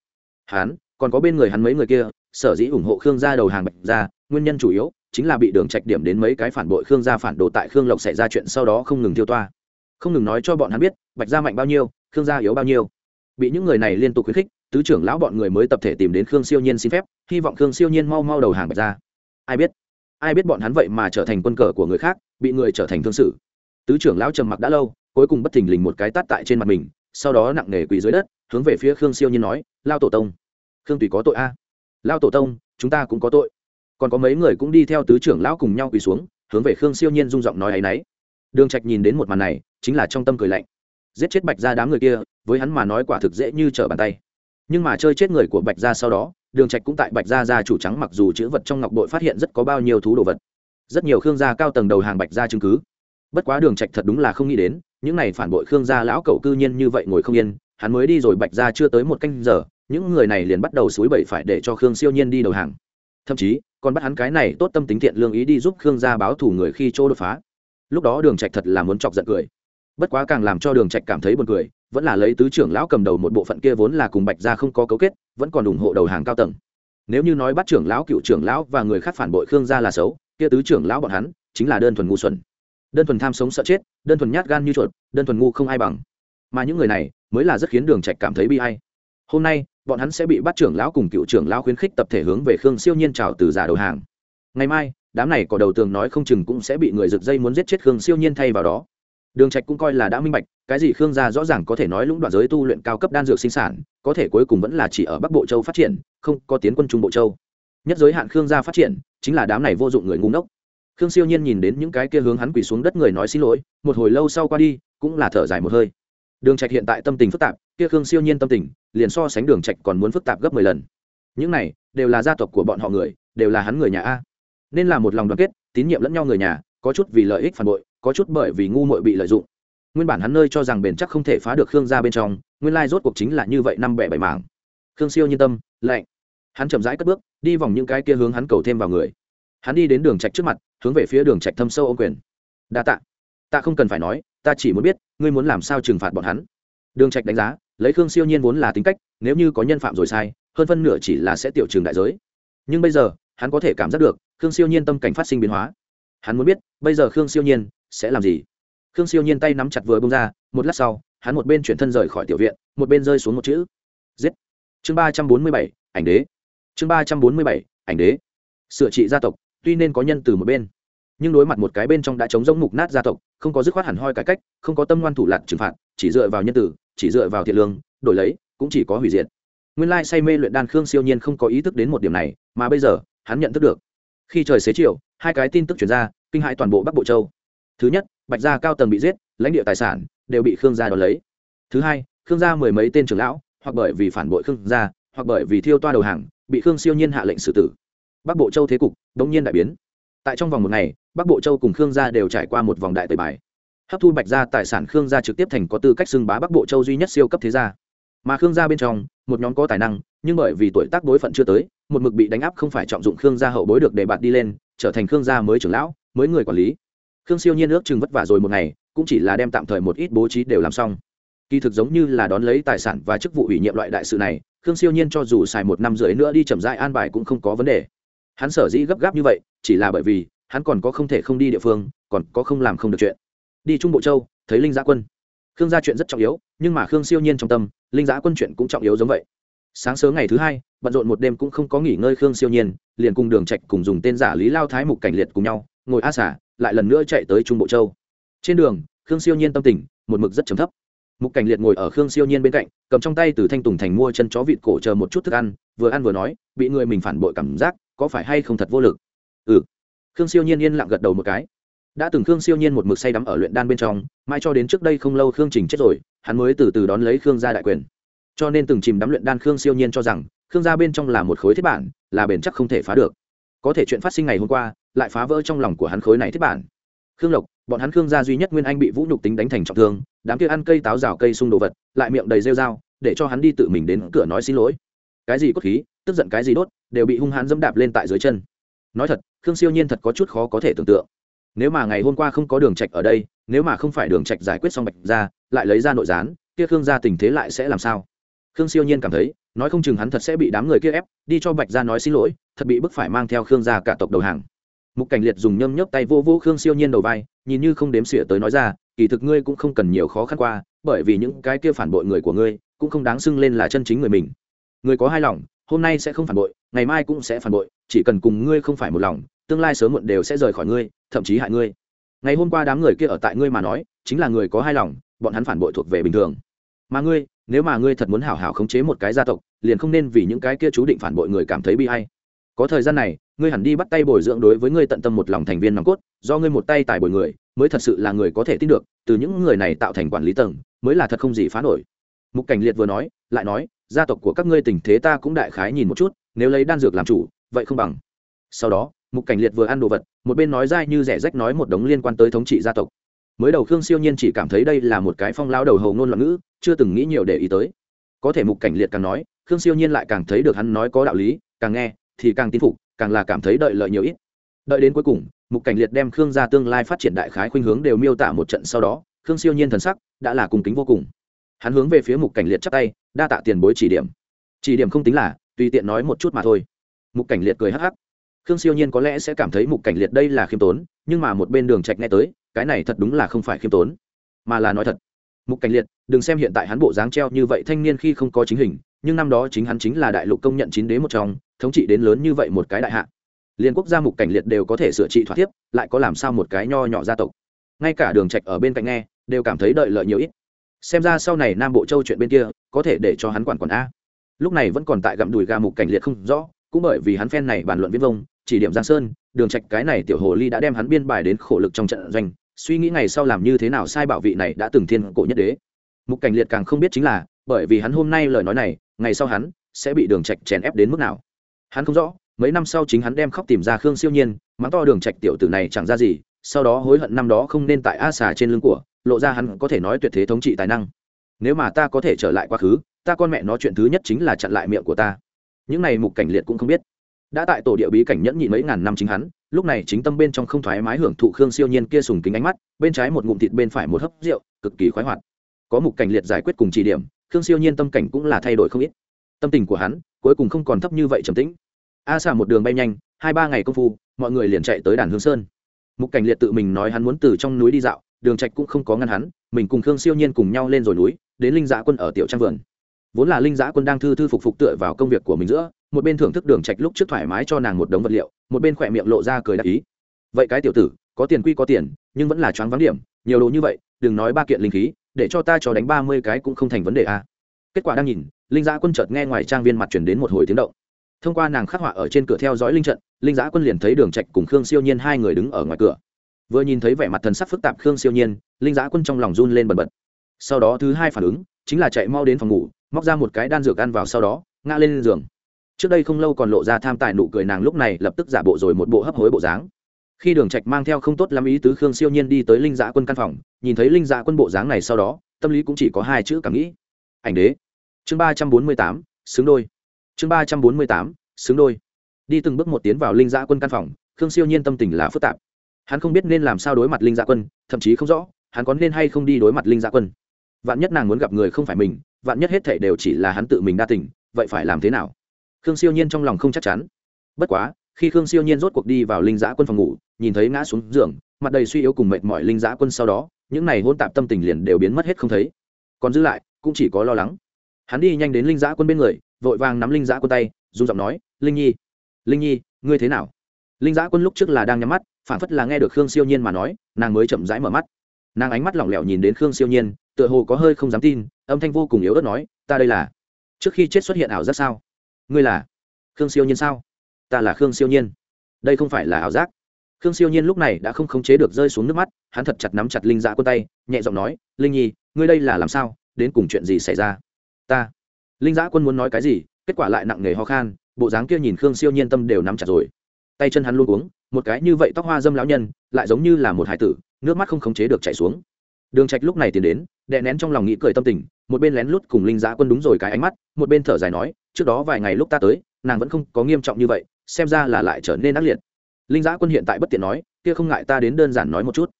Hắn còn có bên người hắn mấy người kia, sở dĩ ủng hộ khương gia đầu hàng bạch gia, nguyên nhân chủ yếu chính là bị đường trạch điểm đến mấy cái phản bội khương gia phản đồ tại khương lộc xảy ra chuyện sau đó không ngừng tiêu toa. Không ngừng nói cho bọn hắn biết, bạch gia mạnh bao nhiêu, khương gia yếu bao nhiêu. Bị những người này liên tục khuyến khích, tứ trưởng lão bọn người mới tập thể tìm đến khương siêu nhiên xin phép, hy vọng khương siêu nhiên mau mau đầu hàng bạch gia. Ai biết ai biết bọn hắn vậy mà trở thành quân cờ của người khác, bị người trở thành thương sử tứ trưởng lão trầm mặc đã lâu, cuối cùng bất thình lình một cái tát tại trên mặt mình, sau đó nặng nề quỳ dưới đất, hướng về phía khương siêu nhiên nói, lao tổ tông khương tùy có tội a. Lao tổ tông, chúng ta cũng có tội. Còn có mấy người cũng đi theo tứ trưởng lão cùng nhau quỳ xuống, hướng về khương siêu nhiên rung giọng nói ấ y n ấ y đường trạch nhìn đến một màn này, chính là trong tâm cười lạnh. Giết chết bạch gia đám người kia, với hắn mà nói quả thực dễ như trở bàn tay. Nhưng mà chơi chết người của bạch gia sau đó, đường trạch cũng tại bạch gia gia chủ trắng mặc dù chữ vật trong ngọc bội phát hiện rất có bao nhiêu thú đồ vật. Rất nhiều khương gia cao tầng đầu hàng bạch gia chứng cứ. Bất quá đường trạch thật đúng là không nghĩ đến, những này phản bội khương gia lão cậu cư nhiên như vậy ngồi không yên, hắn mới đi rồi bạch gia chưa tới một canh giờ những người này liền bắt đầu suối bậy phải để cho khương siêu nhiên đi đầu hàng. Thậm chí, còn bắt hắn cái này tốt tâm tính thiện lương ý đi giúp khương gia báo thù người khi chỗ đột phá. Lúc đó đường trạch thật là muốn chọc giận cười. Bất quá càng làm cho đường trạch cảm thấy buồn cười, vẫn là lấy tứ trưởng lão cầm đầu một bộ phận kia vốn là cùng bạch gia không có cấu kết, vẫn còn ủng hộ đầu hàng cao tầng. Nếu như nói bắt trưởng lão, cựu trưởng lão và người khác phản bội khương gia là xấu, kia tứ trưởng lão bọn hắn chính là đơn thuần ngu xuẩn. Đơn thuần tham sống sợ chết, đơn thuần nhát gan như chuột, đơn thuần ngu không ai bằng. Mà những người này mới là rất khiến đường trạch cảm thấy bi ai hôm nay, bọn hắn sẽ bị bắt trưởng lão cùng cựu trưởng lão khuyến khích tập thể hướng về khương siêu nhiên chào từ giả đầu hàng. Ngày mai, đám này có đầu tường nói không chừng cũng sẽ bị người rực dây muốn giết chết khương siêu nhiên thay vào đó. Đường trạch cũng coi là đã minh bạch, cái gì khương gia rõ ràng có thể nói lũng đoạn giới tu luyện cao cấp đan dược sinh sản, có thể cuối cùng vẫn là chỉ ở bắc bộ châu phát triển, không có tiến quân trung bộ châu. Nhất giới hạn khương gia phát triển, chính là đám này vô dụng người ngu ngốc. Khương siêu nhiên nhìn đến những cái kia hướng hắn quỳ xuống đất người nói xin lỗi, một hồi lâu sau qua đi, cũng là thở dài một hơi. Đường trạch hiện tại tâm tình phức tạp, kia khương siêu nhiên tâm tình liền so sánh đường trạch còn muốn phức tạp gấp mười lần. Những này đều là gia tộc của bọn họ người, đều là hắn người nhà a. Nên là một lòng đoàn kết, tín nhiệm lẫn nhau người nhà, có chút vì lợi ích phản bội, có chút bởi vì ngu muội bị lợi dụng. Nguyên bản hắn nơi cho rằng bền chắc không thể phá được khương gia bên trong, nguyên lai rốt cuộc chính là như vậy năm bẻ bảy mảng. Khương siêu nhiên tâm, lạnh. Hắn chậm rãi cất bước, đi vòng những cái kia hướng hắn cầu thêm vào người. Hắn đi đến đường trạch trước mặt, hướng về phía đường trạch thâm sâu ô quyền. Đa tạ. Ta không cần phải nói, ta chỉ muốn biết, ngươi muốn làm sao trừng phạt bọn hắn. Đường trạch đánh giá lấy khương siêu nhiên vốn là tính cách, nếu như có nhân phạm rồi sai, hơn phân nửa chỉ là sẽ tiểu trường đại giới. Nhưng bây giờ, hắn có thể cảm giác được, khương siêu nhiên tâm cảnh phát sinh biến hóa. Hắn muốn biết, bây giờ khương siêu nhiên sẽ làm gì? Khương siêu nhiên tay nắm chặt vừa bông ra, một lát sau, hắn một bên chuyển thân rời khỏi tiểu viện, một bên rơi xuống một chữ. Giết. Chương ba trăm bốn mươi bảy, ảnh đế. Chương ba trăm bốn mươi bảy, ảnh đế. Sửa trị gia tộc, tuy nên có nhân từ một bên nhưng đối mặt một cái bên trong đã chống giống mục nát gia tộc, không có dứt khoát hẳn hoi cải cách, không có tâm ngoan thủ lạt trừng phạt, chỉ dựa vào nhân tử, chỉ dựa vào thiện lương, đổi lấy, cũng chỉ có hủy diệt. Nguyên lai say mê luyện đan khương siêu nhiên không có ý thức đến một điểm này, mà bây giờ, hắn nhận thức được. Khi trời xế chiều, hai cái tin tức chuyển ra, kinh hại toàn bộ bắc bộ châu. Thứ nhất, bạch gia cao tầng bị giết, lãnh địa tài sản đều bị khương gia đón lấy. Thứ hai, khương gia mười mấy tên trưởng lão, hoặc bởi vì phản bội khương gia, hoặc bởi vì thiêu toa đầu hàng, bị khương siêu nhiên hạ lệnh xử tử. Bắc bộ châu thế cục đống nhiên đại biến tại trong vòng một ngày, bắc bộ châu cùng khương gia đều trải qua một vòng đại tời bài. Hấp thu bạch gia tài sản khương gia trực tiếp thành có tư cách xưng bá bắc bộ châu duy nhất siêu cấp thế gia. Mà khương gia bên trong, một nhóm có tài năng, nhưng bởi vì tuổi tác đối phận chưa tới, một mực bị đánh áp không phải trọng dụng khương gia hậu bối được đề bạt đi lên, trở thành khương gia mới trưởng lão, mới người quản lý. Khương siêu nhiên ước chừng vất vả rồi một ngày, cũng chỉ là đem tạm thời một ít bố trí đều làm xong. Kỳ thực giống như là đón lấy tài sản và chức vụ ủy nhiệm loại đại sự này, khương siêu nhiên cho dù xài một năm rưỡi nữa đi chậm dại an bài cũng không có vấn đề hắn sở dĩ gấp gáp như vậy, chỉ là bởi vì, hắn còn có không thể không đi địa phương, còn có không làm không được chuyện. Đi trung bộ châu, thấy linh giã quân. Khương gia chuyện rất trọng yếu, nhưng mà khương siêu nhiên trong tâm, linh giã quân chuyện cũng trọng yếu giống vậy. Sáng sớm ngày thứ hai, bận rộn một đêm cũng không có nghỉ ngơi khương siêu nhiên, liền cùng đường trạch cùng dùng tên giả lý lao thái mục cảnh liệt cùng nhau, ngồi a xả lại lần nữa chạy tới trung bộ châu. Trên đường, khương siêu nhiên tâm tình, một mực rất trầm thấp. Mục cảnh liệt ngồi ở khương siêu nhiên bên cạnh, cầm trong tay từ thanh tùng thành mua chân chó vịt cổ chờ một chút thức ăn, vừa ăn vừa nói, bị người mình phản bội cảm giác có phải hay không thật vô lực? Ừ. Khương siêu nhiên yên lặng gật đầu một cái. Đã từng khương siêu nhiên một mực say đắm ở luyện đan bên trong mai cho đến trước đây không lâu khương trình chết rồi, hắn mới từ từ đón lấy khương gia đại quyền. Cho nên từng chìm đắm luyện đan khương siêu nhiên cho rằng, khương gia bên trong là một khối thiết bản, là bền chắc không thể phá được. Có thể chuyện phát sinh ngày hôm qua, lại phá vỡ trong lòng của hắn khối này thiết bản. Khương lộc, bọn hắn khương gia duy nhất nguyên anh bị vũ nhục tính đánh thành trọng thương, đám kia ăn cây táo rào cây sung đồ vật, lại miệng đầy rêu dao để cho hắn đi tự mình đến cửa nói xin lỗi. Cái gì cốt khí? Tức giận cái gì đốt, đều bị hung hãn dẫm đạp lên tại dưới chân. Nói thật, khương siêu nhiên thật có chút khó có thể tưởng tượng. Nếu mà ngày hôm qua không có đường trạch ở đây, nếu mà không phải đường trạch giải quyết xong bạch ra lại lấy ra nội gián, kia khương gia tình thế lại sẽ làm sao? Khương siêu nhiên cảm thấy, nói không chừng hắn thật sẽ bị đám người kia ép, đi cho bạch gia nói xin lỗi, thật bị bức phải mang theo khương gia cả tộc đầu hàng. Mục cảnh liệt dùng nhâm nhấp tay vô vô khương siêu nhiên đầu vai, nhìn như không đếm xỉa tới nói ra, kỳ thực ngươi cũng không cần nhiều khó khăn qua, bởi vì những cái kia phản bội người của ngươi, cũng không đáng xưng lên là chân chính người mình. Người có hai lòng hôm nay sẽ không phản bội, ngày mai cũng sẽ phản bội, chỉ cần cùng ngươi không phải một lòng, tương lai sớm muộn đều sẽ rời khỏi ngươi, thậm chí hại ngươi. Ngày hôm qua đám người kia ở tại ngươi mà nói, chính là người có hai lòng, bọn hắn phản bội thuộc về bình thường. Mà ngươi, nếu mà ngươi thật muốn hảo hảo khống chế một cái gia tộc, liền không nên vì những cái kia chú định phản bội người cảm thấy bi hay có thời gian này, ngươi hẳn đi bắt tay bồi dưỡng đối với ngươi tận tâm một lòng thành viên nòng cốt, do ngươi một tay tài bồi người, mới thật sự là người có thể tin được, từ những người này tạo thành quản lý tầng, mới là thật không gì phá nổi. Mục cảnh liệt vừa nói, lại nói gia tộc của các ngươi tình thế ta cũng đại khái nhìn một chút, nếu lấy đan dược làm chủ, vậy không bằng. Sau đó, mục cảnh liệt vừa ăn đồ vật, một bên nói dai như rẻ rách nói một đống liên quan tới thống trị gia tộc. Mới đầu khương siêu nhiên chỉ cảm thấy đây là một cái phong lao đầu hầu ngôn loạn ngữ, chưa từng nghĩ nhiều để ý tới. Có thể mục cảnh liệt càng nói, khương siêu nhiên lại càng thấy được hắn nói có đạo lý, càng nghe thì càng tin phục, càng là cảm thấy đợi lợi nhiều ít. Đợi đến cuối cùng, mục cảnh liệt đem khương gia tương lai phát triển đại khái khuynh hướng đều miêu tả một trận sau đó, khương siêu nhiên thần sắc đã là cùng kính vô cùng hắn hướng về phía mục cảnh liệt chắp tay, đa tạ tiền bối chỉ điểm. Chỉ điểm không tính là, tùy tiện nói một chút mà thôi. Mục cảnh liệt cười hắc hắc. Khương siêu nhiên có lẽ sẽ cảm thấy mục cảnh liệt đây là khiêm tốn, nhưng mà một bên đường trạch nghe tới, cái này thật đúng là không phải khiêm tốn, mà là nói thật. Mục cảnh liệt, đừng xem hiện tại hắn bộ dáng treo như vậy thanh niên khi không có chính hình, nhưng năm đó chính hắn chính là đại lục công nhận chín đế một trong, thống trị đến lớn như vậy một cái đại hạ. Liên quốc gia mục cảnh liệt đều có thể sửa trị thỏa tiếp lại có làm sao một cái nho nhỏ gia tộc. Ngay cả đường trạch ở bên cạnh nghe, đều cảm thấy đợi lợi nhiều ít xem ra sau này nam bộ châu chuyện bên kia, có thể để cho hắn quản quản a. Lúc này vẫn còn tại gặm đùi gà mục cảnh liệt không rõ, cũng bởi vì hắn phen này bàn luận viết vông, chỉ điểm giang sơn, đường trạch cái này tiểu hồ ly đã đem hắn biên bài đến khổ lực trong trận doanh, suy nghĩ ngày sau làm như thế nào sai bảo vị này đã từng thiên cổ nhất đế. Mục cảnh liệt càng không biết chính là, bởi vì hắn hôm nay lời nói này, ngày sau hắn sẽ bị đường trạch chèn ép đến mức nào. Hắn không rõ, mấy năm sau chính hắn đem khóc tìm ra khương siêu nhiên, mắng to đường trạch tiểu tử này chẳng ra gì, sau đó hối hận năm đó không nên tại a xà trên lưng của lộ ra hắn có thể nói tuyệt thế thống trị tài năng. Nếu mà ta có thể trở lại quá khứ, ta con mẹ nói chuyện thứ nhất chính là chặn lại miệng của ta. Những này mục cảnh liệt cũng không biết. Đã tại tổ địa bí cảnh nhẫn nhị mấy ngàn năm chính hắn, lúc này chính tâm bên trong không thoải mái hưởng thụ khương siêu nhiên kia sùng kính ánh mắt, bên trái một ngụm thịt bên phải một hấp rượu, cực kỳ khoái hoạt. Có mục cảnh liệt giải quyết cùng chỉ điểm, khương siêu nhiên tâm cảnh cũng là thay đổi không ít. Tâm tình của hắn, cuối cùng không còn thấp như vậy trầm tĩnh. A xà một đường bay nhanh, hai ba ngày công phu, mọi người liền chạy tới đàn hương sơn. Mục cảnh liệt tự mình nói hắn muốn từ trong núi đi dạo đường trạch cũng không có ngăn hắn, mình cùng khương siêu nhiên cùng nhau lên rồi núi, đến linh giã quân ở tiểu trang vườn. Vốn là linh giã quân đang thư thư phục phục tựa vào công việc của mình giữa, một bên thưởng thức đường trạch lúc trước thoải mái cho nàng một đống vật liệu, một bên khỏe miệng lộ ra cười đắc ý. Vậy cái tiểu tử, có tiền quy có tiền, nhưng vẫn là choáng vắng điểm, nhiều đồ như vậy, đừng nói ba kiện linh khí, để cho ta cho đánh ba mươi cái cũng không thành vấn đề a kết quả đang nhìn, linh giã quân chợt nghe ngoài trang viên mặt chuyển đến một hồi tiếng động. Thông qua nàng khắc họa ở trên cửa theo dõi linh trận, linh giã quân liền thấy đường trạch cùng khương siêu nhiên hai người đứng ở ngoài cửa vừa nhìn thấy vẻ mặt thần sắc phức tạp khương siêu nhiên, linh giã quân trong lòng run lên bần bật. Sau đó thứ hai phản ứng, chính là chạy mau đến phòng ngủ, móc ra một cái đan dược ăn vào sau đó, ngã lên giường. Trước đây không lâu còn lộ ra tham tài nụ cười nàng lúc này lập tức giả bộ rồi một bộ hấp hối bộ dáng. Khi đường trạch mang theo không tốt lắm ý tứ khương siêu nhiên đi tới linh giã quân căn phòng, nhìn thấy linh giã quân bộ dáng này sau đó, tâm lý cũng chỉ có hai chữ cảm nghĩ. Ảnh đế. Chương ba trăm bốn mươi tám, xứng đôi. Chương ba trăm bốn mươi tám, xứng đôi. Đi từng bước một tiến vào linh giã quân căn phòng, khương siêu nhiên tâm tình là phức tạp hắn không biết nên làm sao đối mặt linh dạ quân, thậm chí không rõ, hắn có nên hay không đi đối mặt linh dạ quân. Vạn nhất nàng muốn gặp người không phải mình, vạn nhất hết thể đều chỉ là hắn tự mình đa tình, vậy phải làm thế nào? Khương siêu nhiên trong lòng không chắc chắn. Bất quá, khi khương siêu nhiên rốt cuộc đi vào linh giã quân phòng ngủ, nhìn thấy ngã xuống giường, mặt đầy suy yếu cùng mệt mỏi linh giã quân sau đó, những này hôn tạp tâm tình liền đều biến mất hết không thấy. Còn giữ lại, cũng chỉ có lo lắng. Hắn đi nhanh đến linh giã quân bên người, vội vàng nắm linh giã quân tay, dùng giọng nói, linh nhi linh nhi, ngươi thế nào? Linh giã quân lúc trước là đang nhắm mắt phản phất là nghe được khương siêu nhiên mà nói, nàng mới chậm rãi mở mắt. Nàng ánh mắt lỏng lẻo nhìn đến khương siêu nhiên, tựa hồ có hơi không dám tin, âm thanh vô cùng yếu ớt nói, ta đây là, trước khi chết xuất hiện ảo giác sao? Ngươi là khương siêu nhiên sao? Ta là khương siêu nhiên. Đây không phải là ảo giác. Khương siêu nhiên lúc này đã không khống chế được rơi xuống nước mắt, hắn thật chặt nắm chặt linh dạ quân tay, nhẹ giọng nói, linh nhi, ngươi đây là làm sao? Đến cùng chuyện gì xảy ra? Ta. Linh dạ quân muốn nói cái gì, kết quả lại nặng nề ho khan, bộ dáng kia nhìn khương siêu nhiên tâm đều nắm chặt rồi tay chân hắn luôn uống một cái như vậy tóc hoa dâm lão nhân, lại giống như là một hải tử, nước mắt không khống chế được chảy xuống. Đường trạch lúc này tiến đến, đè nén trong lòng nghĩ cười tâm tình, một bên lén lút cùng linh giã quân đúng rồi cái ánh mắt, một bên thở dài nói, trước đó vài ngày lúc ta tới, nàng vẫn không có nghiêm trọng như vậy, xem ra là lại trở nên ác liệt. Linh giã quân hiện tại bất tiện nói, kia không ngại ta đến đơn giản nói một chút.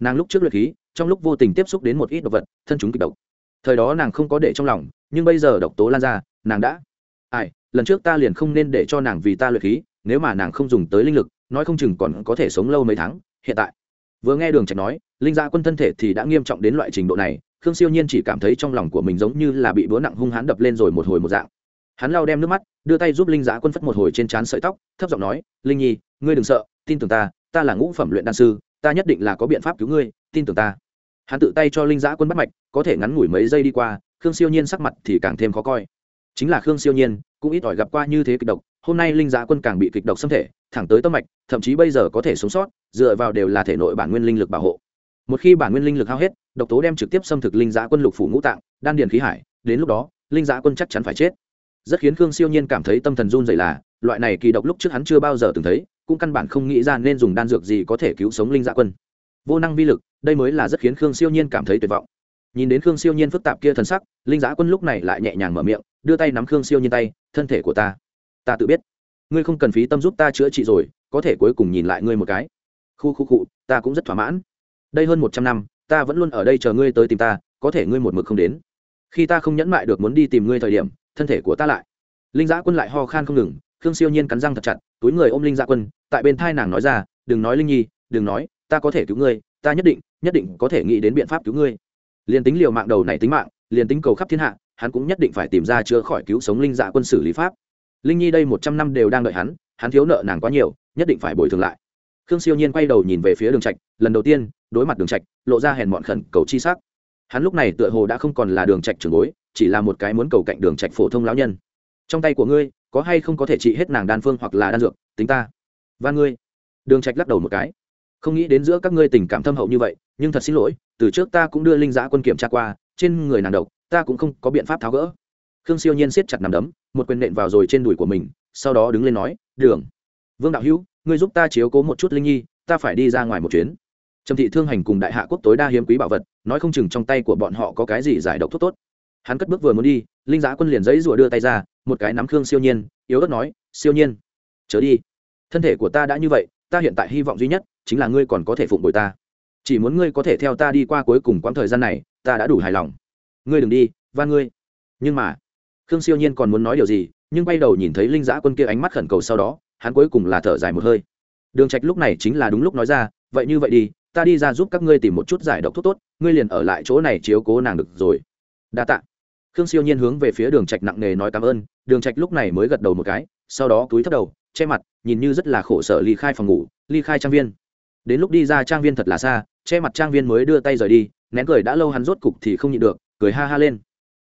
Nàng lúc trước luyện khí, trong lúc vô tình tiếp xúc đến một ít độc vật, thân chúng kịch độc. Thời đó nàng không có để trong lòng, nhưng bây giờ độc tố lan ra, nàng đã. Ai, lần trước ta liền không nên để cho nàng vì ta luyện khí nếu mà nàng không dùng tới linh lực, nói không chừng còn có thể sống lâu mấy tháng, hiện tại. Vừa nghe đường trạch nói, linh gia quân thân thể thì đã nghiêm trọng đến loại trình độ này, khương siêu nhiên chỉ cảm thấy trong lòng của mình giống như là bị búa nặng hung hãn đập lên rồi một hồi một dạng. Hắn lao đem nước mắt, đưa tay giúp linh giã quân phất một hồi trên trán sợi tóc, thấp giọng nói, linh nhi, ngươi đừng sợ, tin tưởng ta ta là ngũ phẩm luyện đan sư, ta nhất định là có biện pháp cứu ngươi, tin tưởng ta. Hắn tự tay cho linh giã quân bắt mạch, có thể ngắn ngủi mấy giây đi qua, khương siêu nhiên sắc mặt thì càng thêm khó coi. Chính là khương siêu nhiên, cũng ít ỏi gặp qua như thế kịch độc hôm nay linh giá quân càng bị kịch độc xâm thể, thẳng tới tâm mạch, thậm chí bây giờ có thể sống sót, dựa vào đều là thể nội bản nguyên linh lực bảo hộ. Một khi bản nguyên linh lực hao hết, độc tố đem trực tiếp xâm thực linh giá quân lục phủ ngũ tạng, đan điền khí hải, đến lúc đó, linh giá quân chắc chắn phải chết. Rất khiến khương siêu nhiên cảm thấy tâm thần run dậy là, loại này kỳ độc lúc trước hắn chưa bao giờ từng thấy, cũng căn bản không nghĩ ra nên dùng đan dược gì có thể cứu sống linh giã quân. Vô năng vi lực, đây mới là rất khiến khương siêu nhiên cảm thấy tuyệt vọng. Nhìn đến khương siêu nhiên phức tạp kia thần sắc, linh giã quân lúc này lại nhẹ nhàng mở miệng, đưa tay nắm khương siêu nhiên tay, thân thể của ta ta tự biết. Ngươi không cần phí tâm giúp ta chữa trị rồi, có thể cuối cùng nhìn lại ngươi một cái. Khu khu cụ ta cũng rất thỏa mãn. Đây hơn một trăm năm, ta vẫn luôn ở đây chờ ngươi tới tìm ta, có thể ngươi một mực không đến. Khi ta không nhẫn mại được muốn đi tìm ngươi thời điểm, thân thể của ta lại. Linh giã quân lại ho khan không ngừng, khương siêu nhiên cắn răng thật chặt, túi người ôm linh giã quân, tại bên thai nàng nói ra, đừng nói linh nhi, đừng nói, ta có thể cứu ngươi, ta nhất định nhất định có thể nghĩ đến biện pháp cứu ngươi. Liền tính liều mạng đầu này tính mạng liền tính cầu khắp thiên hạ, hắn cũng nhất định phải tìm ra chữa khỏi cứu sống linh dạ quân xử lý pháp linh nhi đây một trăm năm đều đang đợi hắn hắn thiếu nợ nàng quá nhiều, nhất định phải bồi thường lại. Khương siêu nhiên quay đầu nhìn về phía đường trạch, lần đầu tiên, đối mặt đường trạch, lộ ra hèn mọn khẩn cầu chi sắc. Hắn lúc này tựa hồ đã không còn là đường trạch trưởng bối, chỉ là một cái muốn cầu cạnh đường trạch phổ thông lão nhân. Trong tay của ngươi, có hay không có thể trị hết nàng đan phương hoặc là đan dược, tính ta. Và ngươi. Đường trạch lắc đầu một cái. Không nghĩ đến giữa các ngươi tình cảm thâm hậu như vậy, nhưng thật xin lỗi, từ trước ta cũng đưa linh giã quân kiểm tra qua, trên người nàng độc, ta cũng không có biện pháp tháo gỡ khương siêu nhiên siết chặt nằm đấm, một quyền nện vào rồi trên đùi của mình, sau đó đứng lên nói, đường, vương đạo hữu, ngươi giúp ta chiếu cố một chút linh nhi, ta phải đi ra ngoài một chuyến. Trầm thị thương hành cùng đại hạ quốc tối đa hiếm quý bảo vật, nói không chừng trong tay của bọn họ có cái gì giải độc thuốc tốt. Hắn cất bước vừa muốn đi, linh giá quân liền giấy rủa đưa tay ra, một cái nắm khương siêu nhiên, yếu ớt nói, siêu nhiên, chớ đi. Thân thể của ta đã như vậy, ta hiện tại hy vọng duy nhất chính là ngươi còn có thể phụng bồi ta. Chỉ muốn ngươi có thể theo ta đi qua cuối cùng quãng thời gian này, ta đã đủ hài lòng. Ngươi đừng đi, van ngươi. Nhưng mà khương siêu nhiên còn muốn nói điều gì, nhưng bay đầu nhìn thấy linh giã quân kia ánh mắt khẩn cầu sau đó, hắn cuối cùng là thở dài một hơi. Đường trạch lúc này chính là đúng lúc nói ra, vậy như vậy đi, ta đi ra giúp các ngươi tìm một chút giải độc thuốc tốt, ngươi liền ở lại chỗ này chiếu cố nàng được rồi. Đa tạ. Khương siêu nhiên hướng về phía đường trạch nặng nề nói cảm ơn, đường trạch lúc này mới gật đầu một cái, sau đó cúi thấp đầu, che mặt, nhìn như rất là khổ sở ly khai phòng ngủ, ly khai trang viên. Đến lúc đi ra trang viên thật là xa, che mặt trang viên mới đưa tay rời đi, nén cười đã lâu hắn rốt cục thì không nhịn được, cười ha ha lên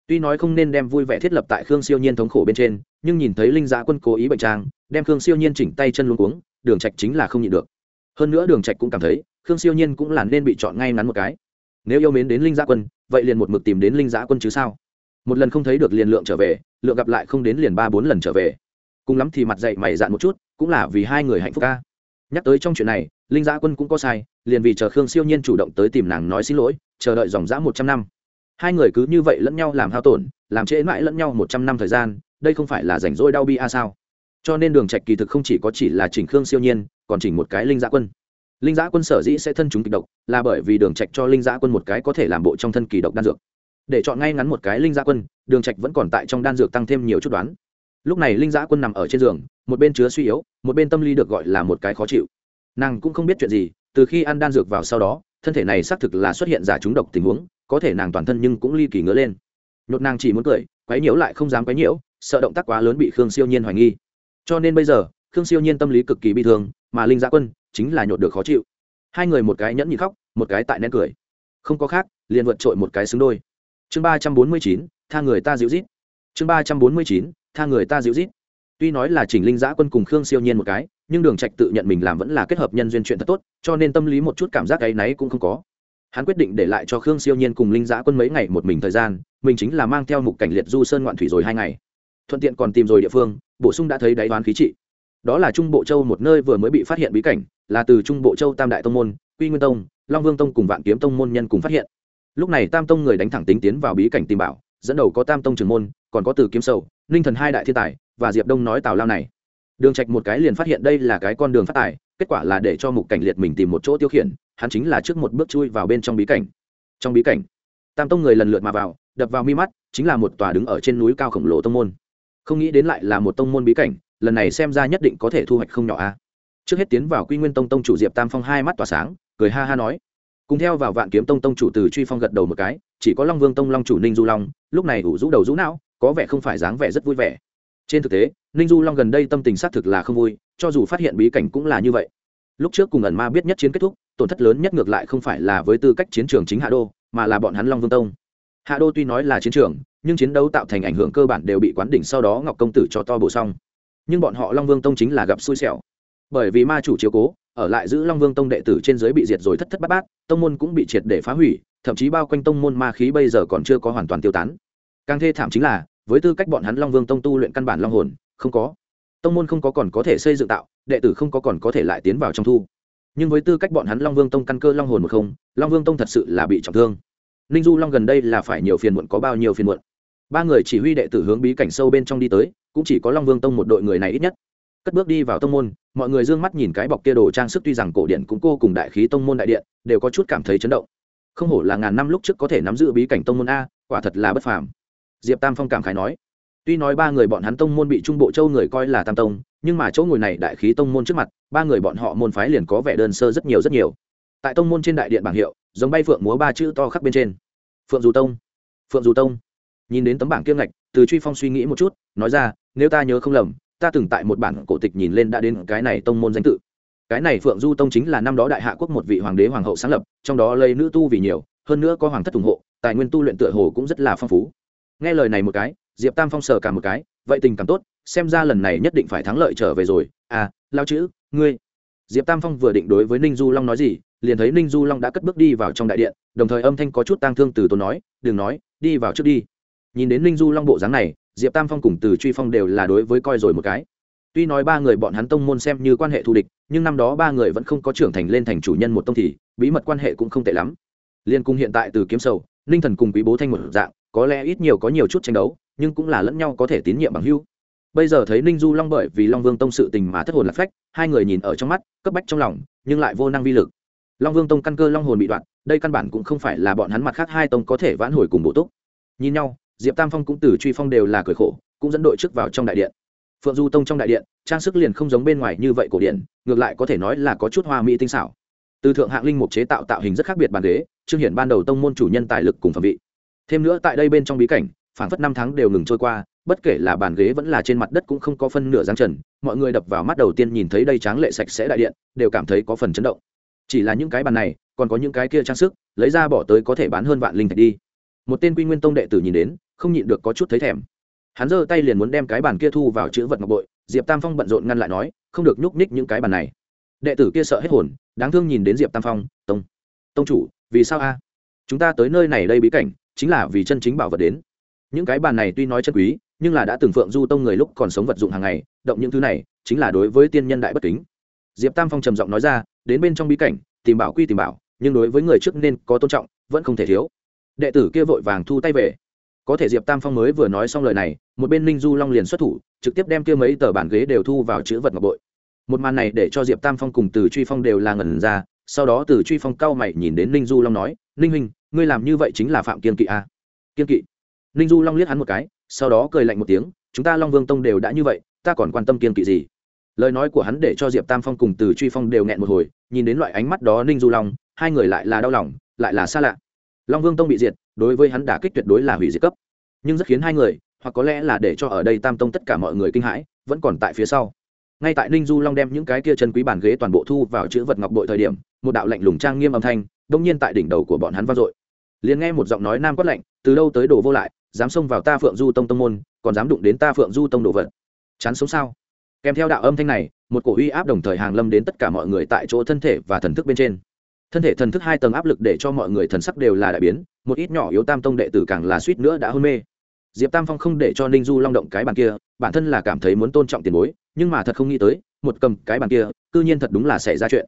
tuy nói không nên đem vui vẻ thiết lập tại khương siêu nhiên thống khổ bên trên, nhưng nhìn thấy linh giá quân cố ý bệnh trang, đem khương siêu nhiên chỉnh tay chân luôn cuống, đường trạch chính là không nhịn được. Hơn nữa đường trạch cũng cảm thấy, khương siêu nhiên cũng là nên bị chọn ngay ngắn một cái. Nếu yêu mến đến linh giá quân, vậy liền một mực tìm đến linh giá quân chứ sao? Một lần không thấy được liền lượng trở về, lượng gặp lại không đến liền ba bốn lần trở về. Cùng lắm thì mặt dậy mày dạn một chút, cũng là vì hai người hạnh phúc ca. Nhắc tới trong chuyện này, linh giá quân cũng có sai, liền vì chờ khương siêu nhiên chủ động tới tìm nàng nói xin lỗi, chờ đợi dòng dã một trăm năm hai người cứ như vậy lẫn nhau làm hao tổn, làm trễ mãi lẫn nhau một trăm năm thời gian, đây không phải là rảnh rỗi đau bi a sao? Cho nên đường trạch kỳ thực không chỉ có chỉ là chỉnh khương siêu nhiên, còn chỉnh một cái linh giã quân. Linh giã quân sở dĩ sẽ thân chúng kịch độc, là bởi vì đường trạch cho linh giã quân một cái có thể làm bộ trong thân kỳ độc đan dược. Để chọn ngay ngắn một cái linh giã quân, đường trạch vẫn còn tại trong đan dược tăng thêm nhiều chút đoán. Lúc này linh giã quân nằm ở trên giường, một bên chứa suy yếu, một bên tâm lý được gọi là một cái khó chịu. Nàng cũng không biết chuyện gì, từ khi ăn đan dược vào sau đó, thân thể này xác thực là xuất hiện giả trúng độc tình huống có thể nàng toàn thân nhưng cũng ly kỳ ngứa lên. Nhột nàng chỉ muốn cười, quấy nhiễu lại không dám quấy nhiễu, sợ động tác quá lớn bị khương siêu nhiên hoài nghi. Cho nên bây giờ, khương siêu nhiên tâm lý cực kỳ bi thương, mà linh gia quân chính là nhột được khó chịu. Hai người một cái nhẫn nhị khóc, một cái tại nén cười. Không có khác, liền vượt trội một cái xứng đôi. Chương ba trăm bốn mươi chín, tha người ta dịu rít chương ba trăm bốn mươi chín, tha người ta dịu rít tuy nói là chỉnh linh giã quân cùng khương siêu nhiên một cái, nhưng đường trạch tự nhận mình làm vẫn là kết hợp nhân duyên chuyện thật tốt, cho nên tâm lý một chút cảm giác ấy náy cũng không có hắn quyết định để lại cho khương siêu nhiên cùng linh giã quân mấy ngày một mình thời gian, mình chính là mang theo mục cảnh liệt du sơn ngoạn thủy rồi hai ngày. Thuận tiện còn tìm rồi địa phương, bổ sung đã thấy đáy đoán khí trị. Đó là trung bộ châu một nơi vừa mới bị phát hiện bí cảnh, là từ trung bộ châu tam đại tông môn, quy nguyên tông, long vương tông cùng vạn kiếm tông môn nhân cùng phát hiện. Lúc này tam tông người đánh thẳng tính tiến vào bí cảnh tìm bảo, dẫn đầu có tam tông trường môn, còn có từ kiếm sầu, ninh thần hai đại thiên tài, và diệp đông nói tào lao này. Đường trạch một cái liền phát hiện đây là cái con đường phát tài, kết quả là để cho mục cảnh liệt mình tìm một chỗ tiêu khiển hắn chính là trước một bước chui vào bên trong bí cảnh. Trong bí cảnh, tam tông người lần lượt mà vào, đập vào mi mắt, chính là một tòa đứng ở trên núi cao khổng lồ tông môn. Không nghĩ đến lại là một tông môn bí cảnh, lần này xem ra nhất định có thể thu hoạch không nhỏ a. Trước hết tiến vào quy nguyên tông tông chủ diệp tam phong hai mắt tỏa sáng, cười ha ha nói. Cùng theo vào vạn kiếm tông tông chủ từ truy phong gật đầu một cái, chỉ có long vương tông long chủ ninh du long, lúc này ủ rũ đầu rũ não, có vẻ không phải dáng vẻ rất vui vẻ. Trên thực tế, ninh du long gần đây tâm tình xác thực là không vui, cho dù phát hiện bí cảnh cũng là như vậy. Lúc trước cùng ẩn ma biết nhất chiến kết thúc tổn thất lớn nhất ngược lại không phải là với tư cách chiến trường chính hạ đô, mà là bọn hắn long vương tông. Hạ đô tuy nói là chiến trường, nhưng chiến đấu tạo thành ảnh hưởng cơ bản đều bị quán đỉnh sau đó ngọc công tử cho to bổ xong. Nhưng bọn họ long vương tông chính là gặp xui xẻo. Bởi vì ma chủ chiếu cố, ở lại giữ long vương tông đệ tử trên giới bị diệt rồi thất thất bát bát, tông môn cũng bị triệt để phá hủy, thậm chí bao quanh tông môn ma khí bây giờ còn chưa có hoàn toàn tiêu tán. Càng thê thảm chính là, với tư cách bọn hắn long vương tông tu luyện căn bản long hồn, không có. Tông môn không có còn có thể xây dựng tạo, đệ tử không có còn có thể lại tiến vào trong thu nhưng với tư cách bọn hắn long vương tông căn cơ long hồn một không, long vương tông thật sự là bị trọng thương. Ninh du long gần đây là phải nhiều phiền muộn có bao nhiêu phiền muộn. Ba người chỉ huy đệ tử hướng bí cảnh sâu bên trong đi tới, cũng chỉ có long vương tông một đội người này ít nhất. Cất bước đi vào tông môn, mọi người d ư ơ n g mắt nhìn cái bọc kia đồ trang sức tuy rằng cổ điện cũng cô cùng đại khí tông môn đại điện, đều có chút cảm thấy chấn động. Không hổ là ngàn năm lúc trước có thể nắm giữ bí cảnh tông môn a, quả thật là bất phàm. Diệp tam phong cảm khái nói, tuy nói ba người bọn hắn tông môn bị trung bộ châu người coi là tam tông nhưng mà chỗ ngồi này đại khí tông môn trước mặt, ba người bọn họ môn phái liền có vẻ đơn sơ rất nhiều rất nhiều. Tại tông môn trên đại điện bảng hiệu, giống bay phượng múa ba chữ to khắc bên trên. Phượng dù tông, phượng dù tông. Nhìn đến tấm bảng kiêng ngạch, từ truy phong suy nghĩ một chút, nói ra, nếu ta nhớ không lầm, ta từng tại một bản cổ tịch nhìn lên đã đến cái này tông môn danh tự. Cái này phượng du tông chính là năm đó đại hạ quốc một vị hoàng đế hoàng hậu sáng lập, trong đó lấy nữ tu vì nhiều, hơn nữa có hoàng thất ủng hộ, tài nguyên tu luyện tựa hồ cũng rất là phong phú. Nghe lời này một cái diệp tam phong sờ cả một cái, vậy tình cảm tốt, xem ra lần này nhất định phải thắng lợi trở về rồi. À lao chữ, ngươi. Diệp tam phong vừa định đối với ninh du long nói gì, liền thấy ninh du long đã cất bước đi vào trong đại điện, đồng thời âm thanh có chút tang thương từ tốn nói, đừng nói, đi vào trước đi. Nhìn đến ninh du long bộ dáng này, diệp tam phong cùng từ truy phong đều là đối với coi rồi một cái. Tuy nói ba người bọn hắn tông môn xem như quan hệ thù địch, nhưng năm đó ba người vẫn không có trưởng thành lên thành chủ nhân một tông thì, bí mật quan hệ cũng không tệ lắm. Liên cung hiện tại từ kiếm sầu, ninh thần cùng quý bố thanh một dạng, có lẽ ít nhiều có nhiều chút tranh đấu nhưng cũng là lẫn nhau có thể tín nhiệm bằng hưu bây giờ thấy ninh du long bởi vì long vương tông sự tình mà thất hồn lạc phách, hai người nhìn ở trong mắt, cấp bách trong lòng, nhưng lại vô năng vi lực. Long vương tông căn cơ long hồn bị đoạn, đây căn bản cũng không phải là bọn hắn mặt khác hai tông có thể vãn hồi cùng bổ túc. Nhìn nhau, diệp tam phong cũng từ truy phong đều là cười khổ, cũng dẫn đội trước vào trong đại điện. Phượng du tông trong đại điện, trang sức liền không giống bên ngoài như vậy cổ điện ngược lại có thể nói là có chút hoa mỹ tinh xảo. Từ thượng hạng linh mục chế tạo tạo hình rất khác biệt bàn ghế, trương hiển ban đầu tông môn chủ nhân tài lực cùng phẩm vị. Thêm nữa tại đây bên trong bí cảnh Phảng phất năm tháng đều ngừng trôi qua, bất kể là bàn ghế vẫn là trên mặt đất cũng không có phân nửa giáng trần, mọi người đập vào mắt đầu tiên nhìn thấy đây tráng lệ sạch sẽ đại điện, đều cảm thấy có phần chấn động. Chỉ là những cái bàn này, còn có những cái kia trang sức, lấy ra bỏ tới có thể bán hơn vạn linh thạch đi. Một tên quy nguyên tông đệ tử nhìn đến, không nhịn được có chút thấy thèm. Hắn giơ tay liền muốn đem cái bàn kia thu vào chữ vật ngọc bội, diệp tam phong bận rộn ngăn lại nói, không được nhúc nhích những cái bàn này. Đệ tử kia sợ hết hồn, đáng thương nhìn đến diệp tam phong, tông tông chủ, vì sao a? Chúng ta tới nơi này đây bí cảnh, chính là vì chân chính bảo vật đến những cái bàn này tuy nói chân quý, nhưng là đã từng phượng du tông người lúc còn sống vật dụng hàng ngày, động những thứ này, chính là đối với tiên nhân đại bất kính. Diệp tam phong trầm giọng nói ra, đến bên trong bí cảnh, tìm bảo quy tìm bảo, nhưng đối với người trước nên có tôn trọng, vẫn không thể thiếu. Đệ tử kia vội vàng thu tay về. Có thể diệp tam phong mới vừa nói xong lời này, một bên ninh du long liền xuất thủ, trực tiếp đem kia mấy tờ bản ghế đều thu vào chữ vật ngọc bội. Một màn này để cho diệp tam phong cùng từ truy phong đều là ngẩn ra, sau đó từ truy phong cao mày nhìn đến ninh du long nói, ninh huynh, ngươi làm như vậy chính là phạm kiên kỵ a à? kiên kỵ? Ninh du long liếc hắn một cái, sau đó cười lạnh một tiếng, chúng ta long vương tông đều đã như vậy, ta còn quan tâm kiên kỵ gì? Lời nói của hắn để cho diệp tam phong cùng từ truy phong đều nghẹn một hồi, nhìn đến loại ánh mắt đó, ninh du long, hai người lại là đau lòng, lại là xa lạ. Long vương tông bị diệt, đối với hắn đả kích tuyệt đối là hủy diệt cấp. Nhưng rất khiến hai người, hoặc có lẽ là để cho ở đây tam tông tất cả mọi người kinh hãi, vẫn còn tại phía sau. Ngay tại ninh du long đem những cái kia chân quý bàn ghế toàn bộ thu vào chữ vật ngọc bội thời điểm, một đạo lạnh lùng trang nghiêm âm thanh đông nhiên tại đỉnh đầu của bọn hắn vang dội liền nghe một giọng nói nam quát lạnh, từ đâu tới đổ vô lại, dám xông vào ta phượng du tông tông môn, còn dám đụng đến ta phượng du tông đồ vật. Chán sống sao? Kèm theo đạo âm thanh này, một cổ uy áp đồng thời hàng lâm đến tất cả mọi người tại chỗ thân thể và thần thức bên trên. Thân thể thần thức hai tầng áp lực để cho mọi người thần sắc đều là đại biến, một ít nhỏ yếu tam tông đệ tử càng là suýt nữa đã hôn mê. Diệp tam phong không để cho ninh du long động cái bàn kia, bản thân là cảm thấy muốn tôn trọng tiền bối, nhưng mà thật không nghĩ tới, một cầm cái bàn kia, cư nhiên thật đúng là xảy ra chuyện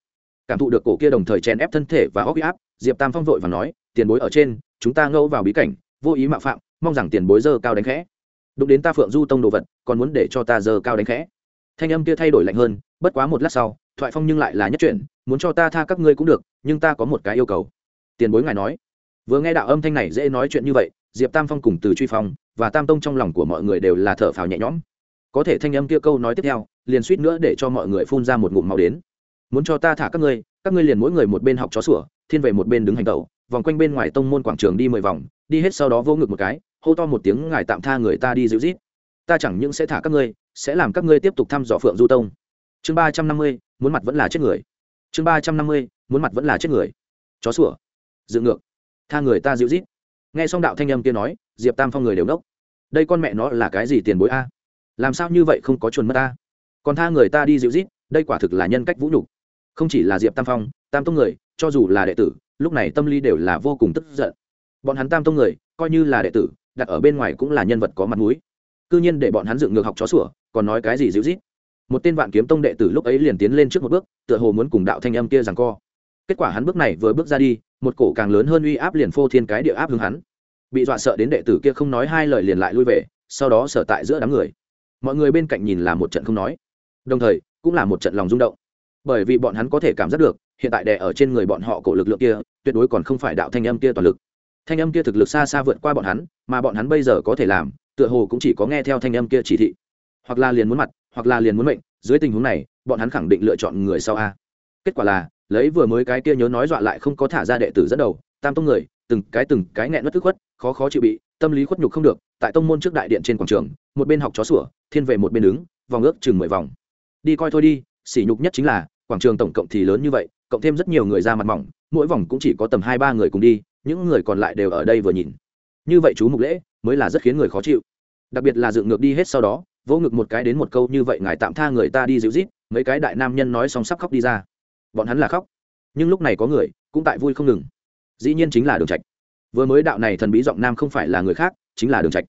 cảm thụ được cổ kia đồng thời chèn ép thân thể và óc áp, diệp tam phong vội và nói, tiền bối ở trên, chúng ta ngẫu vào bí cảnh, vô ý mạo phạm, mong rằng tiền bối dơ cao đánh khẽ. Đụng đến ta phượng du tông đồ vật, còn muốn để cho ta dơ cao đánh khẽ. Thanh âm kia thay đổi lạnh hơn, bất quá một lát sau, thoại phong nhưng lại là nhất chuyện, muốn cho ta tha các ngươi cũng được, nhưng ta có một cái yêu cầu. Tiền bối ngài nói. Vừa nghe đạo âm thanh này dễ nói chuyện như vậy, diệp tam phong cùng từ truy phong và tam tông trong lòng của mọi người đều là thở phào nhẹ nhõm. Có thể thanh âm kia câu nói tiếp theo, liền suýt nữa để cho mọi người phun ra một ngụm màu đến muốn cho ta thả các ngươi các ngươi liền mỗi người một bên học chó sủa, thiên về một bên đứng hành tẩu, vòng quanh bên ngoài tông môn quảng trường đi mười vòng, đi hết sau đó vô ngực một cái, hô to một tiếng, ngài tạm tha người ta đi dịu rít ta chẳng những sẽ thả các ngươi, sẽ làm các ngươi tiếp tục thăm dò phượng du tông. Chương ba trăm năm mươi, muốn mặt vẫn là chết người. Chương ba trăm năm mươi, muốn mặt vẫn là chết người. Chó sủa. Dự ngược. Tha người ta dịu rít nghe xong đạo thanh âm kia nói, diệp tam phong người đều đốc. Đây con mẹ nó là cái gì tiền bối a? Làm sao như vậy không có chuồn mất ta? Còn tha người ta đi dịu rít đây quả thực là nhân cách vũ nhục không chỉ là diệp tam phong tam tông người cho dù là đệ tử lúc này tâm lý đều là vô cùng tức giận bọn hắn tam tông người coi như là đệ tử đặt ở bên ngoài cũng là nhân vật có mặt mũi cư nhiên để bọn hắn dựng ngược học chó sủa còn nói cái gì dịu rít một tên vạn kiếm tông đệ tử lúc ấy liền tiến lên trước một bước tựa hồ muốn cùng đạo thanh âm kia rằng co kết quả hắn bước này vừa bước ra đi một cổ càng lớn hơn uy áp liền phô thiên cái địa áp hướng hắn bị dọa sợ đến đệ tử kia không nói hai lời liền lại lui về sau đó sở tại giữa đám người mọi người bên cạnh nhìn là một trận không nói đồng thời cũng là một trận lòng rung động bởi vì bọn hắn có thể cảm giác được, hiện tại đè ở trên người bọn họ cổ lực lượng kia, tuyệt đối còn không phải đạo thanh âm kia toàn lực. Thanh âm kia thực lực xa xa vượt qua bọn hắn, mà bọn hắn bây giờ có thể làm, tựa hồ cũng chỉ có nghe theo thanh âm kia chỉ thị. Hoặc là liền muốn mặt, hoặc là liền muốn mệnh, dưới tình huống này, bọn hắn khẳng định lựa chọn người sau a. Kết quả là, lấy vừa mới cái kia nhớ nói dọa lại không có thả ra đệ tử dẫn đầu, tam tông người, từng cái từng cái nghẹn mất tức khuất, khó khó chịu bị, tâm lý khuất nhục không được, tại tông môn trước đại điện trên quảng trường, một bên học chó sủa, thiên về một bên đứng, vòng ước chừng mười vòng. Đi coi thôi đi sỉ nhục nhất chính là, quảng trường tổng cộng thì lớn như vậy, cộng thêm rất nhiều người ra mặt mỏng, mỗi vòng cũng chỉ có tầm hai ba người cùng đi, những người còn lại đều ở đây vừa nhìn. Như vậy chú mục lễ mới là rất khiến người khó chịu. Đặc biệt là dựng ngược đi hết sau đó, vỗ ngực một cái đến một câu như vậy ngài tạm tha người ta đi dịu rít mấy cái đại nam nhân nói xong sắp khóc đi ra. Bọn hắn là khóc. Nhưng lúc này có người, cũng tại vui không ngừng. Dĩ nhiên chính là đường trạch. Vừa mới đạo này thần bí giọng nam không phải là người khác, chính là đường trạch.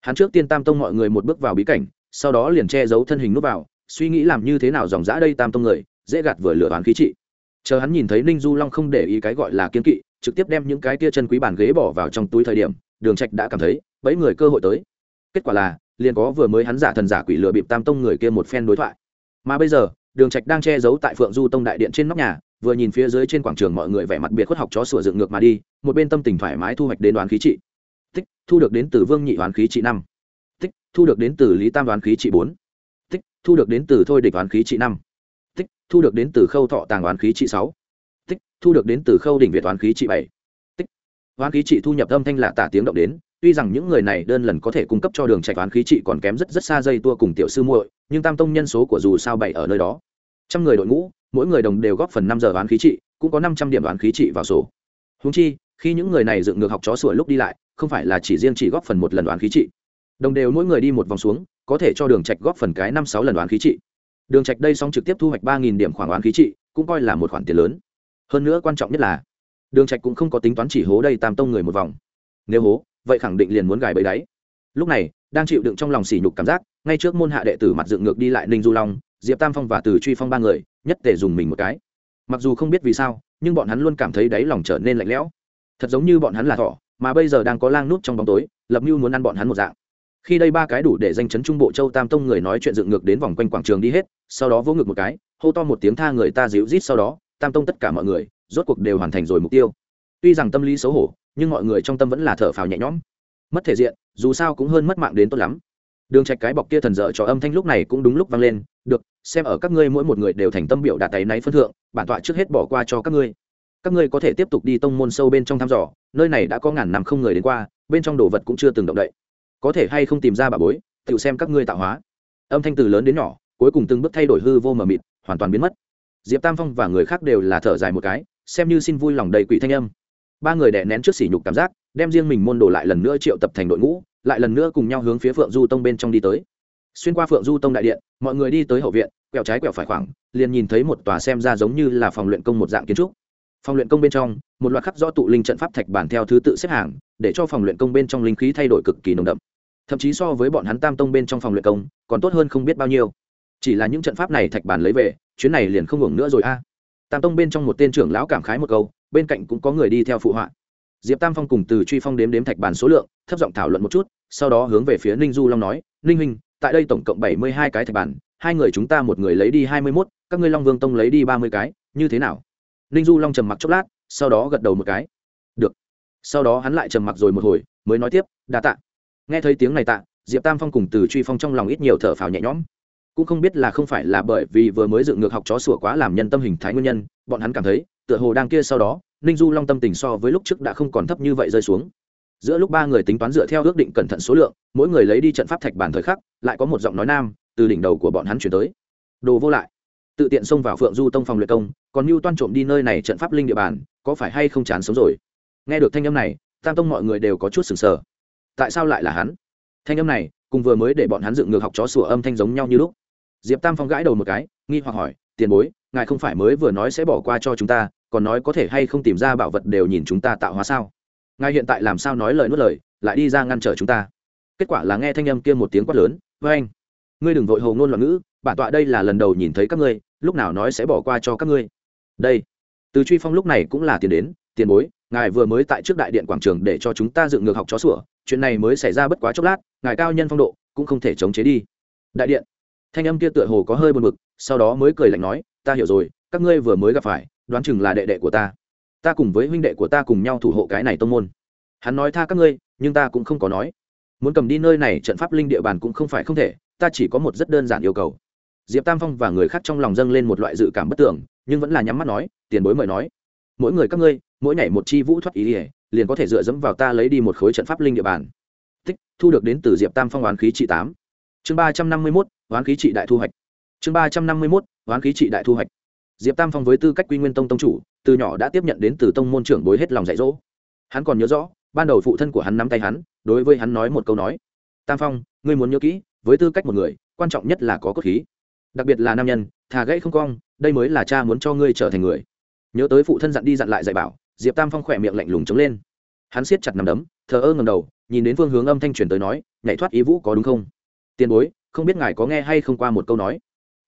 Hắn trước tiên tam tông mọi người một bước vào bí cảnh, sau đó liền che giấu thân hình núp vào suy nghĩ làm như thế nào dòng dã đây tam tông người, dễ gạt vừa lửa đoán khí trị. Chờ hắn nhìn thấy ninh du long không để ý cái gọi là kiên kỵ, trực tiếp đem những cái tia chân quý bàn ghế bỏ vào trong túi thời điểm, đường trạch đã cảm thấy, bấy người cơ hội tới. Kết quả là, liền có vừa mới hắn giả thần giả quỷ lừa bịp tam tông người kia một phen đối thoại. Mà bây giờ, đường trạch đang che giấu tại phượng du tông đại điện trên nóc nhà, vừa nhìn phía dưới trên quảng trường mọi người vẻ mặt biệt khuất học chó sủa dựng ngược mà đi, một bên tâm tình thoải mái thu hoạch đến đoán khí trị. Tích, thu được đến từ vương nhị đoán khí trị năm. Tích, thu được đến từ lý tam đoán khí trị bốn thu được đến từ thôi địch đoán khí trị năm. Tích, thu được đến từ khâu thọ tàng đoán khí trị sáu. Tích, thu được đến từ khâu đỉnh việt đoán khí trị bảy. Tích đoán khí trị thu nhập âm thanh lạ tả tiếng động đến, tuy rằng những người này đơn lần có thể cung cấp cho đường trạch oán khí trị còn kém rất rất xa dây tua cùng tiểu sư muội, nhưng tam tông nhân số của dù sao bảy ở nơi đó. Trăm người đội ngũ, mỗi người đồng đều góp phần năm giờ oán khí trị, cũng có năm trăm điểm oán khí trị vào sổ. Húng chi, khi những người này dựng ngược học chó sủa lúc đi lại, không phải là chỉ riêng chỉ góp phần một lần đoán khí trị. Đồng đều mỗi người đi một vòng xuống có thể cho đường trạch góp phần cái năm sáu lần đoán khí trị. Đường trạch đây xong trực tiếp thu hoạch ba nghìn điểm khoảng đoán khí trị, cũng coi là một khoản tiền lớn. Hơn nữa quan trọng nhất là, đường trạch cũng không có tính toán chỉ hố đây tam tông người một vòng. Nếu hố, vậy khẳng định liền muốn gài bẫy đáy. Lúc này, đang chịu đựng trong lòng sỉ nhục cảm giác, ngay trước môn hạ đệ tử mặt dựng ngược đi lại ninh du long, diệp tam phong và từ truy phong ba người, nhất thể dùng mình một cái. Mặc dù không biết vì sao, nhưng bọn hắn luôn cảm thấy đáy lòng trở nên lạnh lẽo. Thật giống như bọn hắn là thỏ, mà bây giờ đang có lang nút trong bóng tối, lập mưu muốn ăn bọn hắn một dạng khi đây ba cái đủ để danh chấn trung bộ châu tam tông người nói chuyện dựng ngược đến vòng quanh quảng trường đi hết, sau đó vỗ ngực một cái, hô to một tiếng tha người ta dịu rít sau đó, tam tông tất cả mọi người, rốt cuộc đều hoàn thành rồi mục tiêu. Tuy rằng tâm lý xấu hổ, nhưng mọi người trong tâm vẫn là thở phào nhẹ nhõm. Mất thể diện, dù sao cũng hơn mất mạng đến tốt lắm. Đường trạch cái bọc kia thần dở cho âm thanh lúc này cũng đúng lúc vang lên, được, xem ở các ngươi mỗi một người đều thành tâm biểu đạt tay náy phân thượng, bản tọa trước hết bỏ qua cho các ngươi. Các ngươi có thể tiếp tục đi tông môn sâu bên trong thăm dò, nơi này đã có ngàn năm không người đến qua, bên trong đồ vật cũng chưa từng động đậy có thể hay không tìm ra bà bối, tự xem các ngươi tạo hóa. Âm thanh từ lớn đến nhỏ, cuối cùng từng bước thay đổi hư vô mờ mịt, hoàn toàn biến mất. Diệp tam phong và người khác đều là thở dài một cái, xem như xin vui lòng đầy quỷ thanh âm. Ba người đè nén trước sỉ nhục cảm giác, đem riêng mình môn đồ lại lần nữa triệu tập thành đội ngũ, lại lần nữa cùng nhau hướng phía phượng du tông bên trong đi tới. Xuyên qua phượng du tông đại điện, mọi người đi tới hậu viện, quẹo trái quẹo phải khoảng, liền nhìn thấy một tòa xem ra giống như là phòng luyện công một dạng kiến trúc phòng luyện công bên trong, một loạt khắc do tụ linh trận pháp thạch bản theo thứ tự xếp hàng, để cho phòng luyện công bên trong linh khí thay đổi cực kỳ nồng đậm. Thậm chí so với bọn hắn tam tông bên trong phòng luyện công, còn tốt hơn không biết bao nhiêu. Chỉ là những trận pháp này thạch bản lấy về, chuyến này liền không hưởng nữa rồi a. Tam tông bên trong một tên trưởng lão cảm khái một câu, bên cạnh cũng có người đi theo phụ họa. Diệp tam phong cùng từ truy phong đếm đếm thạch bản số lượng, thấp giọng thảo luận một chút, sau đó hướng về phía ninh du long nói, ninh huynh, tại đây tổng cộng bảy mươi hai cái thạch bản, hai người chúng ta một người lấy đi hai mươi mốt, các ngươi long vương tông lấy đi ba mươi cái, như thế nào? Ninh du long trầm mặc chốc lát, sau đó gật đầu một cái. Được. Sau đó hắn lại trầm mặc rồi một hồi, mới nói tiếp, đa tạ. Nghe thấy tiếng này tạ, diệp tam phong cùng từ truy phong trong lòng ít nhiều thở phào nhẹ nhõm. Cũng không biết là không phải là bởi vì vừa mới dựng ngược học chó sủa quá làm nhân tâm hình thái nguyên nhân, bọn hắn cảm thấy, tựa hồ đang kia sau đó, ninh du long tâm tình so với lúc trước đã không còn thấp như vậy rơi xuống. Giữa lúc ba người tính toán dựa theo ước định cẩn thận số lượng, mỗi người lấy đi trận pháp thạch bản thời khắc, lại có một giọng nói nam, từ đỉnh đầu của bọn hắn chuyển tới. Đồ vô lại. Tự tiện xông vào phượng du tông phòng luyện công còn mưu toan trộm đi nơi này trận pháp linh địa bàn, có phải hay không chán sống rồi? Nghe được thanh âm này, tam tông mọi người đều có chút sừng sờ. Tại sao lại là hắn? Thanh âm này, cùng vừa mới để bọn hắn dựng ngược học chó sủa âm thanh giống nhau như lúc. Diệp tam phong gãi đầu một cái, nghi hoặc hỏi, tiền bối, ngài không phải mới vừa nói sẽ bỏ qua cho chúng ta, còn nói có thể hay không tìm ra bảo vật đều nhìn chúng ta tạo hóa sao? Ngài hiện tại làm sao nói lời nuốt lời, lại đi ra ngăn trở chúng ta? Kết quả là nghe thanh âm kia một tiếng quát lớn với anh, ngươi đừng vội hồ ngôn loạn ngữ, bản tọa đây là lần đầu nhìn thấy các ngươi, lúc nào nói sẽ bỏ qua cho các ngươi? Đây. Từ truy phong lúc này cũng là tiền đến, tiền bối, ngài vừa mới tại trước đại điện quảng trường để cho chúng ta dựng ngược học chó sủa, chuyện này mới xảy ra bất quá chốc lát, ngài cao nhân phong độ, cũng không thể chống chế đi. Đại điện. Thanh âm kia tựa hồ có hơi buồn bực, sau đó mới cười lạnh nói, ta hiểu rồi, các ngươi vừa mới gặp phải, đoán chừng là đệ đệ của ta. Ta cùng với huynh đệ của ta cùng nhau thủ hộ cái này tông môn. Hắn nói tha các ngươi, nhưng ta cũng không có nói. Muốn cầm đi nơi này trận pháp linh địa bàn cũng không phải không thể, ta chỉ có một rất đơn giản yêu cầu. Diệp tam phong và người khác trong lòng dâng lên một loại dự cảm bất tưởng nhưng vẫn là nhắm mắt nói, tiền bối mời nói. Mỗi người các ngươi, mỗi nhảy một chi vũ thoát ý ỉa, liền có thể dựa dẫm vào ta lấy đi một khối trận pháp linh địa bàn. Tích thu được đến từ diệp tam phong oán khí trị tám. Chương ba trăm năm mươi mốt, oán khí trị đại thu hoạch. Chương ba trăm năm mươi mốt, oán khí trị đại thu hoạch. Diệp tam phong với tư cách quy nguyên tông tông chủ, từ nhỏ đã tiếp nhận đến từ tông môn trưởng bối hết lòng dạy dỗ. Hắn còn nhớ rõ, ban đầu phụ thân của hắn nắm tay hắn, đối với hắn nói một câu nói, tam phong, ngươi muốn nhớ kỹ, với tư cách một người, quan trọng nhất là có cốt khí đặc biệt là nam nhân, thà gãy không cong, đây mới là cha muốn cho ngươi trở thành người. Nhớ tới phụ thân dặn đi dặn lại dạy bảo, diệp tam phong khỏe miệng lạnh lùng chống lên. Hắn siết chặt nằm đấm, thờ ơ ngầm đầu, nhìn đến phương hướng âm thanh truyền tới nói, nhảy thoát ý vũ có đúng không? Tiền bối, không biết ngài có nghe hay không qua một câu nói.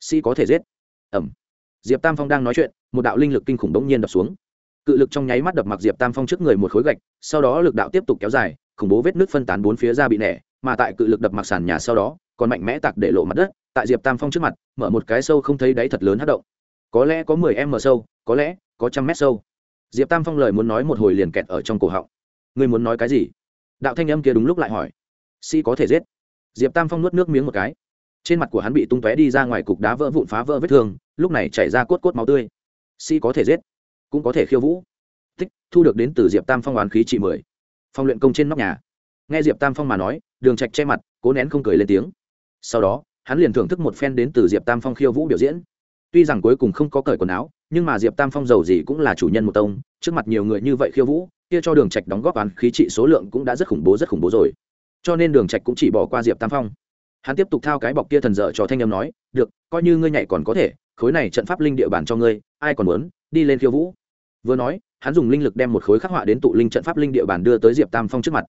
Si có thể giết. Ẩm. Diệp tam phong đang nói chuyện, một đạo linh lực kinh khủng đống nhiên đập xuống. Cự lực trong nháy mắt đập mặc diệp tam phong trước người một khối gạch, sau đó lực đạo tiếp tục kéo dài, khủng bố vết nước phân tán bốn phía ra bị nẻ mà tại cự lực đập mặc sàn nhà sau đó, còn mạnh mẽ tạc để lộ mặt đất, tại diệp tam phong trước mặt, mở một cái sâu không thấy đáy thật lớn hát động. Có lẽ có mười m sâu, có lẽ có trăm mét sâu. Diệp tam phong lời muốn nói một hồi liền kẹt ở trong cổ họng. Ngươi muốn nói cái gì? Đạo thanh âm kia đúng lúc lại hỏi. Si có thể giết. Diệp tam phong nuốt nước miếng một cái. Trên mặt của hắn bị tung tóe đi ra ngoài cục đá vỡ vụn phá vỡ vết thương, lúc này chảy ra cốt cốt máu tươi. Si có thể giết. Cũng có thể khiêu vũ. Tích thu được đến từ diệp tam phong oán khí trị mười. Phong luyện công trên nóc nhà nghe diệp tam phong mà nói, đường trạch che mặt, cố nén không cười lên tiếng. Sau đó, hắn liền thưởng thức một phen đến từ diệp tam phong khiêu vũ biểu diễn. Tuy rằng cuối cùng không có cởi quần áo, nhưng mà diệp tam phong giàu gì cũng là chủ nhân một tông, trước mặt nhiều người như vậy khiêu vũ, kia cho đường trạch đóng góp án khí trị số lượng cũng đã rất khủng bố, rất khủng bố rồi. Cho nên đường trạch cũng chỉ bỏ qua diệp tam phong. Hắn tiếp tục thao cái bọc kia thần dở cho thanh âm nói, được, coi như ngươi nhảy còn có thể, khối này trận pháp linh địa bàn cho ngươi, ai còn muốn, đi lên khiêu vũ. Vừa nói, hắn dùng linh lực đem một khối khắc họa đến tụ linh trận pháp linh địa bàn đưa tới diệp tam phong trước mặt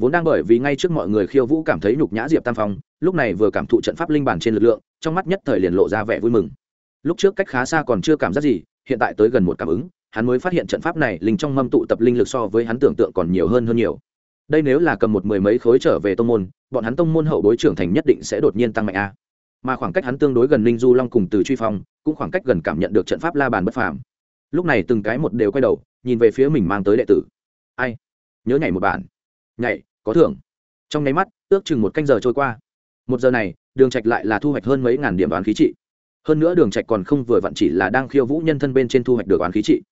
vốn đang bởi vì ngay trước mọi người khiêu vũ cảm thấy nhục nhã diệp tam phong, lúc này vừa cảm thụ trận pháp linh bản trên lực lượng, trong mắt nhất thời liền lộ ra vẻ vui mừng. Lúc trước cách khá xa còn chưa cảm giác gì, hiện tại tới gần một cảm ứng, hắn mới phát hiện trận pháp này linh trong mâm tụ tập linh lực so với hắn tưởng tượng còn nhiều hơn hơn nhiều. Đây nếu là cầm một mười mấy khối trở về tông môn, bọn hắn tông môn hậu bối trưởng thành nhất định sẽ đột nhiên tăng mạnh a. Mà khoảng cách hắn tương đối gần linh du long cùng từ truy phong, cũng khoảng cách gần cảm nhận được trận pháp la bàn bất phàm. Lúc này từng cái một đều quay đầu, nhìn về phía mình mang tới đệ tử. Ai? Nhớ nhảy một bản. Nhảy có thưởng. Trong nháy mắt, ước chừng một canh giờ trôi qua. Một giờ này, đường trạch lại là thu hoạch hơn mấy ngàn điểm đoán khí trị. Hơn nữa đường trạch còn không vừa vặn chỉ là đang khiêu vũ nhân thân bên trên thu hoạch được đoán khí trị.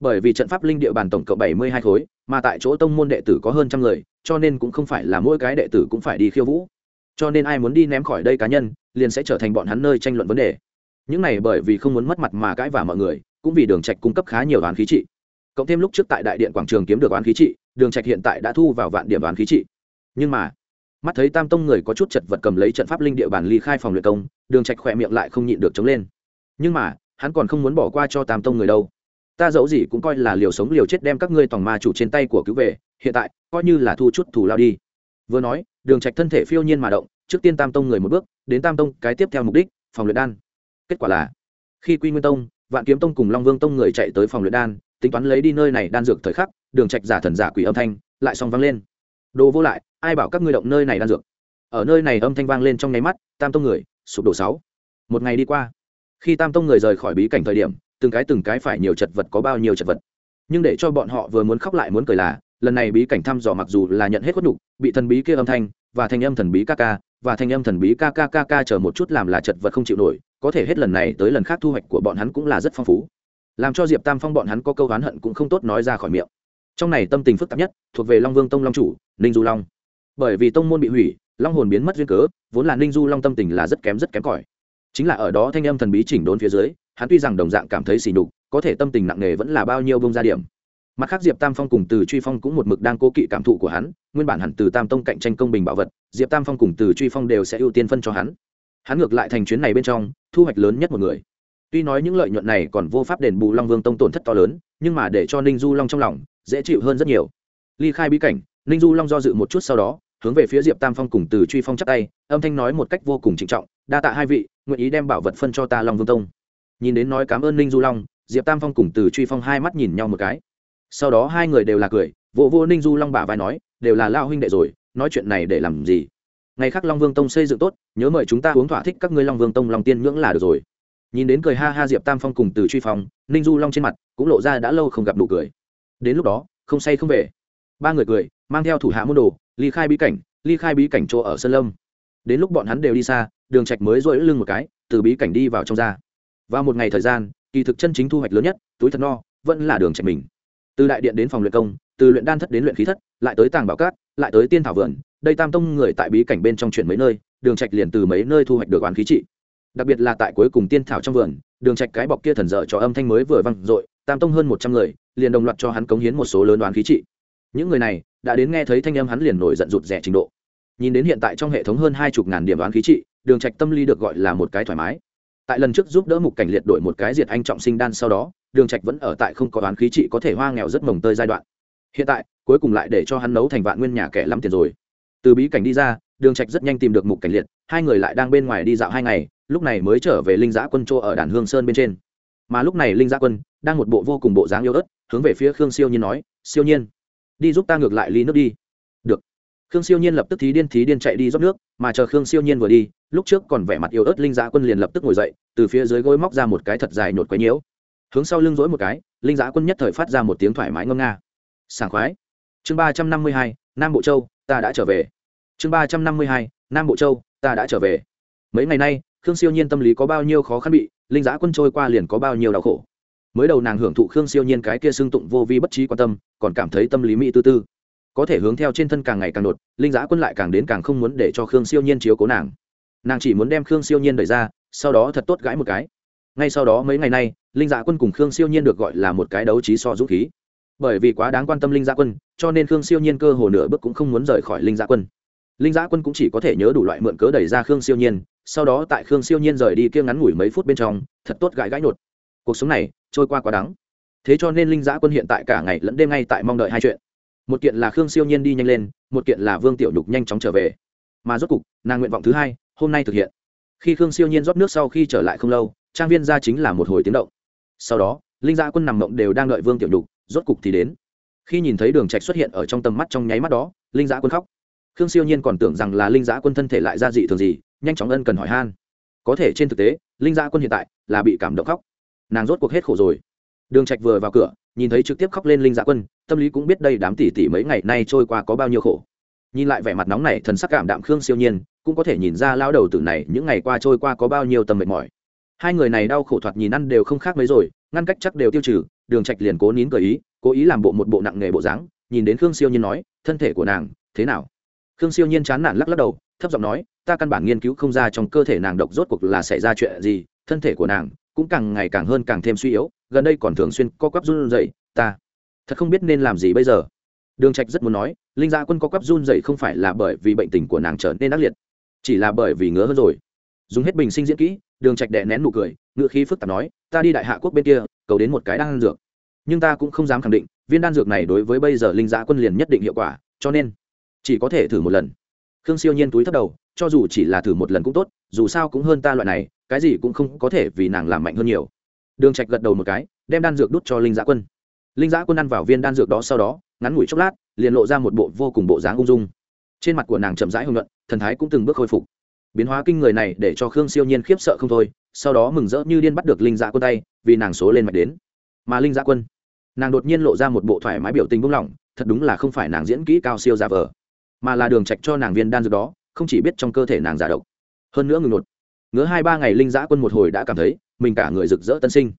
Bởi vì trận pháp linh địa bàn tổng cộng bảy mươi hai khối, mà tại chỗ tông môn đệ tử có hơn trăm người, cho nên cũng không phải là mỗi cái đệ tử cũng phải đi khiêu vũ. Cho nên ai muốn đi ném khỏi đây cá nhân, liền sẽ trở thành bọn hắn nơi tranh luận vấn đề. Những này bởi vì không muốn mất mặt mà cãi vả mọi người, cũng vì đường trạch cung cấp khá nhiều đoán khí trị. Cộng thêm lúc trước tại đại điện quảng trường kiếm được đoán khí trị đường trạch hiện tại đã thu vào vạn điểm đoán khí trị. Nhưng mà, mắt thấy tam tông người có chút chật vật cầm lấy trận pháp linh địa bàn ly khai phòng luyện công, đường trạch khỏe miệng lại không nhịn được chống lên. Nhưng mà, hắn còn không muốn bỏ qua cho tam tông người đâu. Ta dẫu gì cũng coi là liều sống liều chết đem các ngươi tòng ma chủ trên tay của cứu về, hiện tại, coi như là thu chút thủ lao đi. Vừa nói, đường trạch thân thể phiêu nhiên mà động, trước tiên tam tông người một bước, đến tam tông cái tiếp theo mục đích, phòng luyện đan. Kết quả là, khi quy nguyên tông, vạn kiếm tông cùng long vương tông người chạy tới phòng luyện đan, tính toán lấy đi nơi này đan dược thời khắc đường trạch giả thần giả quỷ âm thanh lại song vang lên. Đồ vô lại, ai bảo các ngươi động nơi này đan dược? Ở nơi này âm thanh vang lên trong nháy mắt, tam tông người, sụp đổ sáu. Một ngày đi qua, khi tam tông người rời khỏi bí cảnh thời điểm, từng cái từng cái phải nhiều chật vật có bao nhiêu chật vật. Nhưng để cho bọn họ vừa muốn khóc lại muốn cười là, lần này bí cảnh thăm dò mặc dù là nhận hết khuất đục bị thần bí kia âm thanh, và thanh âm thần bí ca ca, và thanh âm thần bí ca ca ca ca chờ một chút làm là chật vật không chịu nổi, có thể hết lần này tới lần khác thu hoạch của bọn hắn cũng là rất phong phú. Làm cho diệp tam phong bọn hắn có câu oán hận cũng không tốt nói ra khỏi miệng trong này tâm tình phức tạp nhất thuộc về long vương tông long chủ, ninh du long. Bởi vì tông môn bị hủy, long hồn biến mất duyên cớ, vốn là ninh du long tâm tình là rất kém rất kém cỏi. Chính là ở đó thanh âm thần bí chỉnh đốn phía dưới, hắn tuy rằng đồng dạng cảm thấy xỉ nhục, có thể tâm tình nặng nề vẫn là bao nhiêu bông ra điểm. Mặt khác diệp tam phong cùng từ truy phong cũng một mực đang cố kỵ cảm thụ của hắn, nguyên bản hẳn từ tam tông cạnh tranh công bình bảo vật, diệp tam phong cùng từ truy phong đều sẽ ưu tiên phân cho hắn. Hắn ngược lại thành chuyến này bên trong, thu hoạch lớn nhất một người. Tuy nói những lợi nhuận này còn vô pháp đền bù long vương tông tổn thất to lớn, nhưng mà để cho ninh du long trong lòng dễ chịu hơn rất nhiều. Ly khai bí cảnh, ninh du long do dự một chút sau đó, hướng về phía diệp tam phong cùng từ truy phong chắc tay, âm thanh nói một cách vô cùng trịnh trọng, đa tạ hai vị, nguyện ý đem bảo vật phân cho ta long vương tông. Nhìn đến nói cảm ơn ninh du long, diệp tam phong cùng từ truy phong hai mắt nhìn nhau một cái. Sau đó hai người đều là cười vô vô ninh du long bả vai nói, đều là lao huynh đệ rồi, nói chuyện này để làm gì? Ngày khác long vương tông xây dựng tốt, nhớ mời chúng ta uống thỏa thích các ngươi long vương tông long tiên ngưỡng là được rồi. Nhìn đến cười ha ha diệp tam phong cùng từ truy phong, ninh du long trên mặt cũng lộ ra đã lâu không gặp nụ cười đến lúc đó, không say không về. Ba người cười, mang theo thủ hạ môn đồ, ly khai bí cảnh, ly khai bí cảnh chỗ ở sơn lâm. Đến lúc bọn hắn đều đi xa, đường trạch mới rỗi lưng một cái, từ bí cảnh đi vào trong ra. Và một ngày thời gian, kỳ thực chân chính thu hoạch lớn nhất, túi thật no, vẫn là đường trạch mình. Từ đại điện đến phòng luyện công, từ luyện đan thất đến luyện khí thất, lại tới tàng bảo cát, lại tới tiên thảo vườn, đây tam tông người tại bí cảnh bên trong chuyển mấy nơi, đường trạch liền từ mấy nơi thu hoạch được oán khí trị. Đặc biệt là tại cuối cùng tiên thảo trong vườn, đường trạch cái bọc kia thần dở cho âm thanh mới vừa vang dội tam tông hơn một trăm người, liền đồng loạt cho hắn cống hiến một số lớn đoán khí trị. Những người này, đã đến nghe thấy thanh âm hắn liền nổi giận rụt rẻ trình độ. Nhìn đến hiện tại trong hệ thống hơn hai chục ngàn điểm đoán khí trị, đường trạch tâm lý được gọi là một cái thoải mái. Tại lần trước giúp đỡ mục cảnh liệt đổi một cái diệt anh trọng sinh đan sau đó, đường trạch vẫn ở tại không có đoán khí trị có thể hoa nghèo rất mồng tơi giai đoạn. Hiện tại, cuối cùng lại để cho hắn nấu thành vạn nguyên nhà kẻ lắm tiền rồi. Từ bí cảnh đi ra, đường trạch rất nhanh tìm được mục cảnh liệt, hai người lại đang bên ngoài đi dạo hai ngày, lúc này mới trở về linh giã quân chỗ ở đàn hương sơn bên trên mà lúc này linh gia quân đang một bộ vô cùng bộ dáng yêu ớt, hướng về phía khương siêu nhiên nói, siêu nhiên, đi giúp ta ngược lại ly nước đi. Được. Khương siêu nhiên lập tức thí điên thí điên chạy đi rót nước, mà chờ khương siêu nhiên vừa đi, lúc trước còn vẻ mặt yêu ớt linh gia quân liền lập tức ngồi dậy, từ phía dưới gối móc ra một cái thật dài nhột quấy nhiễu. Hướng sau lưng dỗi một cái, linh gia quân nhất thời phát ra một tiếng thoải mái ngâm nga. Sảng khoái. Chương ba trăm năm mươi hai, nam bộ châu, ta đã trở về. Chương ba trăm năm mươi hai, nam bộ châu, ta đã trở về. Mấy ngày nay, khương siêu nhiên tâm lý có bao nhiêu khó khăn bị linh giã quân trôi qua liền có bao nhiêu đau khổ. Mới đầu nàng hưởng thụ khương siêu nhiên cái kia xưng tụng vô vi bất trí quan tâm, còn cảm thấy tâm lý mỹ tư tư. Có thể hướng theo trên thân càng ngày càng đột, linh giã quân lại càng đến càng không muốn để cho khương siêu nhiên chiếu cố nàng. Nàng chỉ muốn đem khương siêu nhiên đẩy ra, sau đó thật tốt gãi một cái. Ngay sau đó mấy ngày nay, linh giã quân cùng khương siêu nhiên được gọi là một cái đấu trí so dũng khí. Bởi vì quá đáng quan tâm linh giã quân, cho nên khương siêu nhiên cơ hồ nửa bước cũng không muốn rời khỏi linh giã quân linh giã quân cũng chỉ có thể nhớ đủ loại mượn cớ đẩy ra khương siêu nhiên sau đó tại khương siêu nhiên rời đi kia ngắn ngủi mấy phút bên trong thật tốt gãi gãi nhột cuộc sống này trôi qua quá đắng thế cho nên linh giã quân hiện tại cả ngày lẫn đêm ngay tại mong đợi hai chuyện một kiện là khương siêu nhiên đi nhanh lên một kiện là vương tiểu nhục nhanh chóng trở về mà rốt cục nàng nguyện vọng thứ hai hôm nay thực hiện khi khương siêu nhiên rót nước sau khi trở lại không lâu trang viên ra chính là một hồi tiếng động sau đó linh giã quân nằm mộng đều đang đợi vương tiểu nhục rốt cục thì đến khi nhìn thấy đường trạch xuất hiện ở trong tầm mắt trong nháy mắt đó linh giã quân khóc khương siêu nhiên còn tưởng rằng là linh giã quân thân thể lại ra dị thường gì, nhanh chóng ân cần hỏi han. Có thể trên thực tế, linh giã quân hiện tại là bị cảm động khóc. Nàng rốt cuộc hết khổ rồi. Đường trạch vừa vào cửa, nhìn thấy trực tiếp khóc lên linh giã quân, tâm lý cũng biết đây đám tỷ tỷ mấy ngày nay trôi qua có bao nhiêu khổ. Nhìn lại vẻ mặt nóng này thần sắc cảm đạm khương siêu nhiên, cũng có thể nhìn ra lao đầu tử này những ngày qua trôi qua có bao nhiêu tầm mệt mỏi. Hai người này đau khổ thoạt nhìn ăn đều không khác mấy rồi, ngăn cách chắc đều tiêu trừ, đường trạch liền cố nín cởi ý, cố ý làm bộ một bộ nặng nghề bộ dáng, nhìn đến khương siêu nhiên nói, thân thể của nàng, thế nào? Khương siêu nhiên chán nản lắc lắc đầu, thấp giọng nói, ta căn bản nghiên cứu không ra trong cơ thể nàng độc rốt cuộc là xảy ra chuyện gì, thân thể của nàng cũng càng ngày càng hơn càng thêm suy yếu, gần đây còn thường xuyên co quắp run rẩy, ta thật không biết nên làm gì bây giờ. Đường trạch rất muốn nói, linh gia quân co quắp run rẩy không phải là bởi vì bệnh tình của nàng trở nên ác liệt, chỉ là bởi vì ngứa hơn rồi. Dùng hết bình sinh diễn kỹ, đường trạch đè nén nụ cười ngựa khí phức tạp nói, ta đi đại hạ quốc bên kia, cầu đến một cái đan dược. Nhưng ta cũng không dám khẳng định, viên đan dược này đối với bây giờ linh gia quân liền nhất định hiệu quả, cho nên chỉ có thể thử một lần. Khương siêu nhiên túi thấp đầu, cho dù chỉ là thử một lần cũng tốt, dù sao cũng hơn ta loại này, cái gì cũng không có thể vì nàng làm mạnh hơn nhiều. Đường trạch gật đầu một cái, đem đan dược đút cho linh giã quân. Linh giã quân ăn vào viên đan dược đó sau đó, ngắn ngủi chốc lát, liền lộ ra một bộ vô cùng bộ dáng ung dung. Trên mặt của nàng chậm rãi hưng luận thần thái cũng từng bước khôi phục. Biến hóa kinh người này để cho khương siêu nhiên khiếp sợ không thôi, sau đó mừng rỡ như điên bắt được linh giã quân tay, vì nàng số lên mạch đến. Mà linh giã quân, nàng đột nhiên lộ ra một bộ thoải mái biểu tình buông lỏng, thật đúng là không phải nàng diễn kỹ cao siêu giả vờ mà là đường trạch cho nàng viên đan dược đó, không chỉ biết trong cơ thể nàng giả độc. Hơn nữa ngừng nột. Ngứa hai ba ngày linh giã quân một hồi đã cảm thấy mình cả người rực rỡ tân sinh.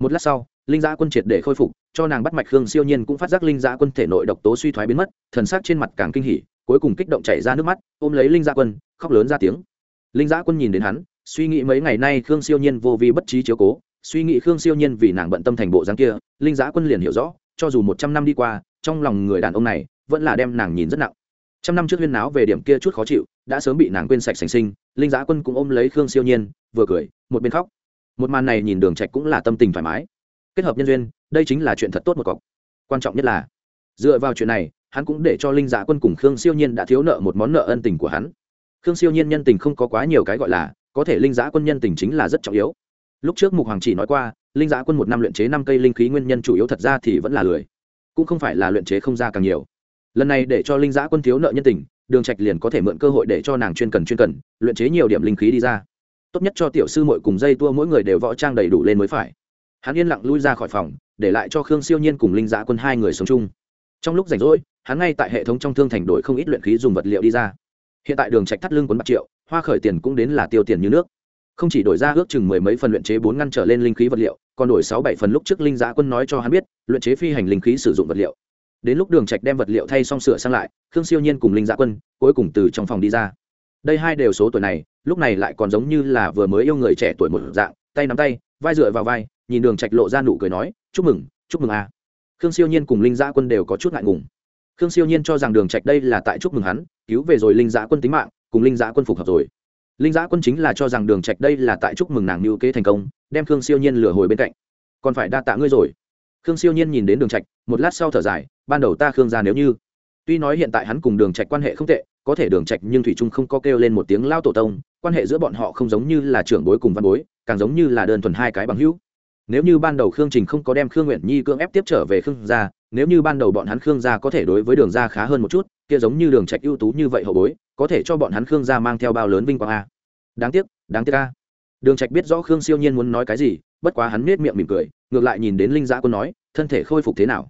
Một lát sau, linh giã quân triệt để khôi phục, cho nàng bắt mạch khương siêu nhiên cũng phát giác linh giã quân thể nội độc tố suy thoái biến mất, thần sắc trên mặt càng kinh hỉ, cuối cùng kích động chảy ra nước mắt, ôm lấy linh giã quân, khóc lớn ra tiếng. Linh giã quân nhìn đến hắn, suy nghĩ mấy ngày nay khương siêu nhiên vô vi bất trí chiếu cố, suy nghĩ khương siêu nhiên vì nàng bận tâm thành bộ dáng kia, linh giã quân liền hiểu rõ, cho dù một trăm năm đi qua, trong lòng người đàn ông này vẫn là đem nàng nhìn rất nặng trăm năm trước huyên náo về điểm kia chút khó chịu, đã sớm bị nàng quên sạch sành sinh, linh giã quân cũng ôm lấy khương siêu nhiên, vừa cười, một bên khóc. Một màn này nhìn đường trạch cũng là tâm tình thoải mái. Kết hợp nhân duyên, đây chính là chuyện thật tốt một cọc. Quan trọng nhất là, dựa vào chuyện này, hắn cũng để cho linh giã quân cùng khương siêu nhiên đã thiếu nợ một món nợ ân tình của hắn. Khương siêu nhiên nhân tình không có quá nhiều cái gọi là, có thể linh giã quân nhân tình chính là rất trọng yếu. Lúc trước mục hoàng chỉ nói qua, linh giã quân một năm luyện chế năm cây linh khí nguyên nhân chủ yếu thật ra thì vẫn là lười, cũng không phải là luyện chế không ra càng nhiều lần này để cho linh giã quân thiếu nợ nhân tình, đường trạch liền có thể mượn cơ hội để cho nàng chuyên cần chuyên cần, luyện chế nhiều điểm linh khí đi ra. Tốt nhất cho tiểu sư muội cùng dây tua mỗi người đều võ trang đầy đủ lên mới phải. Hắn yên lặng lui ra khỏi phòng, để lại cho khương siêu nhiên cùng linh giã quân hai người sống chung. Trong lúc rảnh rỗi, hắn ngay tại hệ thống trong thương thành đổi không ít luyện khí dùng vật liệu đi ra. Hiện tại đường trạch thắt lưng quấn bạc triệu, hoa khởi tiền cũng đến là tiêu tiền như nước. Không chỉ đổi ra ước chừng mười mấy phần luyện chế bốn ngăn trở lên linh khí vật liệu, còn đổi sáu bảy phần lúc trước linh giã quân nói cho hắn biết, luyện chế phi hành linh khí sử dụng vật liệu đến lúc đường trạch đem vật liệu thay xong sửa sang lại, khương siêu nhiên cùng linh dạ quân cuối cùng từ trong phòng đi ra. Đây hai đều số tuổi này, lúc này lại còn giống như là vừa mới yêu người trẻ tuổi một dạng, tay nắm tay, vai dựa vào vai, nhìn đường trạch lộ ra nụ cười nói, chúc mừng chúc mừng a. À. khương siêu nhiên cùng linh dạ quân đều có chút ngại ngùng. Khương siêu nhiên cho rằng đường trạch đây là tại chúc mừng hắn, cứu về rồi linh dạ quân tính mạng, cùng linh dạ quân phục hợp rồi. Linh dạ quân chính là cho rằng đường trạch đây là tại chúc mừng nàng lưu kế thành công, đem khương siêu nhiên lừa hồi bên cạnh. Còn phải đa tạ ngươi rồi. Khương siêu nhiên nhìn đến đường trạch, một lát sau thở dài ban đầu ta khương gia nếu như tuy nói hiện tại hắn cùng đường trạch quan hệ không tệ, có thể đường trạch nhưng thủy trung không có kêu lên một tiếng lao tổ tông, quan hệ giữa bọn họ không giống như là trưởng bối cùng văn bối, càng giống như là đơn thuần hai cái bằng hữu. Nếu như ban đầu khương trình không có đem khương nguyện nhi cưỡng ép tiếp trở về khương gia, nếu như ban đầu bọn hắn khương gia có thể đối với đường gia khá hơn một chút, kia giống như đường trạch ưu tú như vậy hậu bối, có thể cho bọn hắn khương gia mang theo bao lớn vinh quang a. Đáng tiếc đáng tiếc a. Đường trạch biết rõ khương siêu nhiên muốn nói cái gì, bất quá hắn nết miệng mỉm cười, ngược lại nhìn đến linh giã quân nói, thân thể khôi phục thế nào?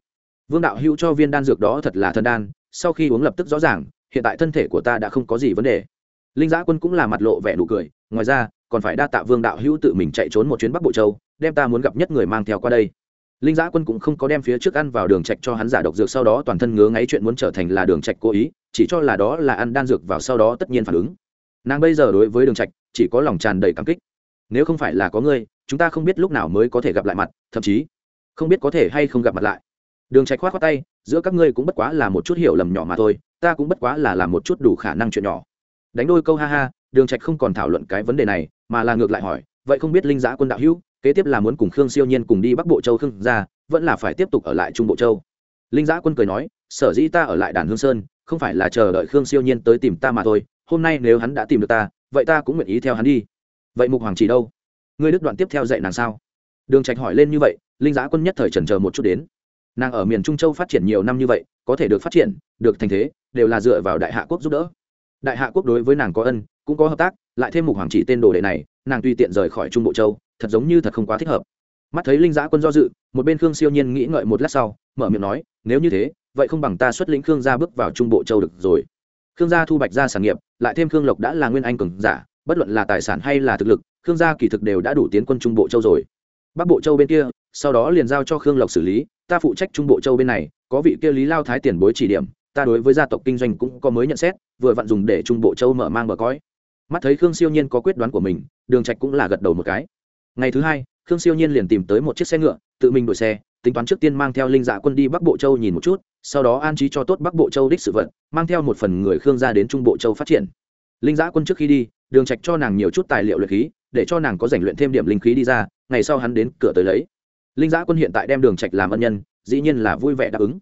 Vương đạo hữu cho viên đan dược đó thật là thân đan, sau khi uống lập tức rõ ràng, hiện tại thân thể của ta đã không có gì vấn đề. Linh giã quân cũng là mặt lộ vẻ nụ cười, ngoài ra, còn phải đa tạ vương đạo hữu tự mình chạy trốn một chuyến bắc bộ châu, đem ta muốn gặp nhất người mang theo qua đây. Linh giã quân cũng không có đem phía trước ăn vào đường trạch cho hắn giả độc dược, sau đó toàn thân ngứa ngáy chuyện muốn trở thành là đường trạch cố ý, chỉ cho là đó là ăn đan dược vào sau đó tất nhiên phản ứng. Nàng bây giờ đối với đường trạch, chỉ có lòng tràn đầy cảm kích. Nếu không phải là có ngươi, chúng ta không biết lúc nào mới có thể gặp lại mặt, thậm chí không biết có thể hay không gặp mặt lại đường trạch khoát khoát tay, giữa các ngươi cũng bất quá là một chút hiểu lầm nhỏ mà thôi, ta cũng bất quá là làm một chút đủ khả năng chuyện nhỏ. Đánh đôi câu ha ha, đường trạch không còn thảo luận cái vấn đề này, mà là ngược lại hỏi, vậy không biết linh giã quân đạo hữu, kế tiếp là muốn cùng khương siêu nhiên cùng đi bắc bộ châu khương ra vẫn là phải tiếp tục ở lại trung bộ châu? Linh giã quân cười nói, sở dĩ ta ở lại đàn hương sơn, không phải là chờ đợi khương siêu nhiên tới tìm ta mà thôi, hôm nay nếu hắn đã tìm được ta, vậy ta cũng nguyện ý theo hắn đi. Vậy mục hoàng chỉ đâu? Ngươi đức đoạn tiếp theo dạy nàng sao? Đường trạch hỏi lên như vậy, linh giã quân nhất thời chần chờ một chút đến nàng ở miền trung châu phát triển nhiều năm như vậy, có thể được phát triển, được thành thế, đều là dựa vào đại hạ quốc giúp đỡ. Đại hạ quốc đối với nàng có ân, cũng có hợp tác, lại thêm mục hoàng chỉ tên đồ đệ này, nàng tùy tiện rời khỏi trung bộ châu, thật giống như thật không quá thích hợp. Mắt thấy linh giã quân do dự, một bên khương siêu nhiên nghĩ ngợi một lát sau, mở miệng nói, nếu như thế, vậy không bằng ta xuất lĩnh khương gia bước vào trung bộ châu được rồi. Khương gia thu bạch ra sản nghiệp, lại thêm khương lộc đã là nguyên anh cường giả, bất luận là tài sản hay là thực lực, khương gia kỳ thực đều đã đủ tiến quân trung bộ châu rồi. Bắc bộ châu bên kia, sau đó liền giao cho khương lộc xử lý ta phụ trách trung bộ châu bên này, có vị kia lý lao thái tiền bối chỉ điểm, ta đối với gia tộc kinh doanh cũng có mới nhận xét, vừa vặn dùng để trung bộ châu mở mang bờ cõi. Mắt thấy khương siêu nhiên có quyết đoán của mình, đường trạch cũng là gật đầu một cái. Ngày thứ hai, khương siêu nhiên liền tìm tới một chiếc xe ngựa, tự mình đổi xe, tính toán trước tiên mang theo linh dạ quân đi bắc bộ châu nhìn một chút, sau đó an trí cho tốt bắc bộ châu đích sự vận mang theo một phần người khương gia đến trung bộ châu phát triển. Linh dạ quân trước khi đi, đường trạch cho nàng nhiều chút tài liệu luyện khí, để cho nàng có rèn luyện thêm điểm linh khí đi ra, ngày sau hắn đến cửa tới lấy linh giã quân hiện tại đem đường trạch làm ân nhân, dĩ nhiên là vui vẻ đáp ứng.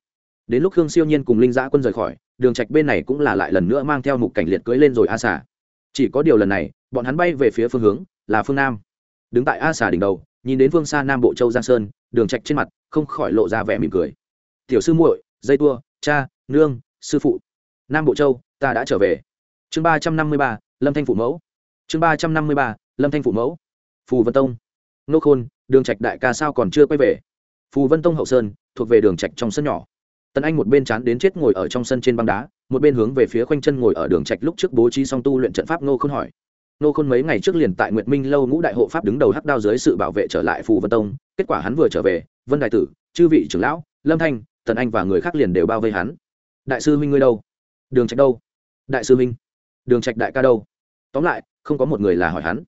Đến lúc khương siêu nhiên cùng linh giã quân rời khỏi, đường trạch bên này cũng là lại lần nữa mang theo mục cảnh liệt cưới lên rồi a Xà. chỉ có điều lần này, bọn hắn bay về phía phương hướng, là phương nam. Đứng tại a xà đỉnh đầu, nhìn đến phương xa nam bộ châu giang sơn, đường trạch trên mặt không khỏi lộ ra vẻ mỉm cười. Tiểu sư muội, dây tua, cha, nương, sư phụ. Nam bộ châu, ta đã trở về. Chương ba trăm năm mươi ba, lâm thanh phụ mẫu. Chương ba trăm năm mươi ba, lâm thanh phụ mẫu. Phù vân tông. Nô khôn đường trạch đại ca sao còn chưa quay về? Phù vân tông hậu sơn, thuộc về đường trạch trong sân nhỏ. Tần anh một bên chán đến chết ngồi ở trong sân trên băng đá, một bên hướng về phía khoanh chân ngồi ở đường trạch lúc trước bố trí song tu luyện trận pháp nô khôn hỏi. Nô khôn mấy ngày trước liền tại nguyệt minh lâu ngũ đại hộ pháp đứng đầu hắc đao dưới sự bảo vệ trở lại phù vân tông, kết quả hắn vừa trở về, vân đại tử, chư vị trưởng lão, lâm thanh, tần anh và người khác liền đều bao vây hắn. Đại sư huynh ngươi đâu? Đường trạch đâu? Đại sư huynh, đường trạch đại ca đâu? Tóm lại, không có một người là hỏi hắn.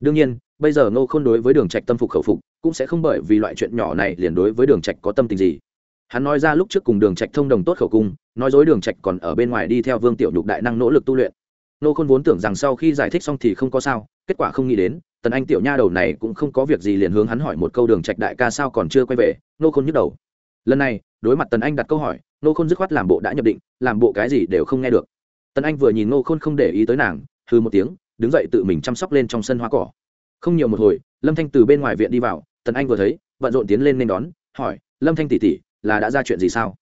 Đương nhiên bây giờ ngô không đối với đường trạch tâm phục khẩu phục, cũng sẽ không bởi vì loại chuyện nhỏ này liền đối với đường trạch có tâm tình gì. Hắn nói ra lúc trước cùng đường trạch thông đồng tốt khẩu cung, nói dối đường trạch còn ở bên ngoài đi theo vương tiểu nhục đại năng nỗ lực tu luyện. Nô khôn vốn tưởng rằng sau khi giải thích xong thì không có sao, kết quả không nghĩ đến, tần anh tiểu nha đầu này cũng không có việc gì liền hướng hắn hỏi một câu đường trạch đại ca sao còn chưa quay về nô khôn nhức đầu. Lần này, đối mặt tần anh đặt câu hỏi nô khôn dứt khoát làm bộ đã nhập định, làm bộ cái gì đều không nghe được. Tần anh vừa nhìn nô khôn không để ý tới nàng hư một tiếng, đứng dậy tự mình chăm sóc lên trong sân hoa cỏ không nhiều một hồi, lâm thanh từ bên ngoài viện đi vào, tần anh vừa thấy, bận rộn tiến lên nên đón, hỏi, lâm thanh tỷ tỷ, là đã ra chuyện gì sao?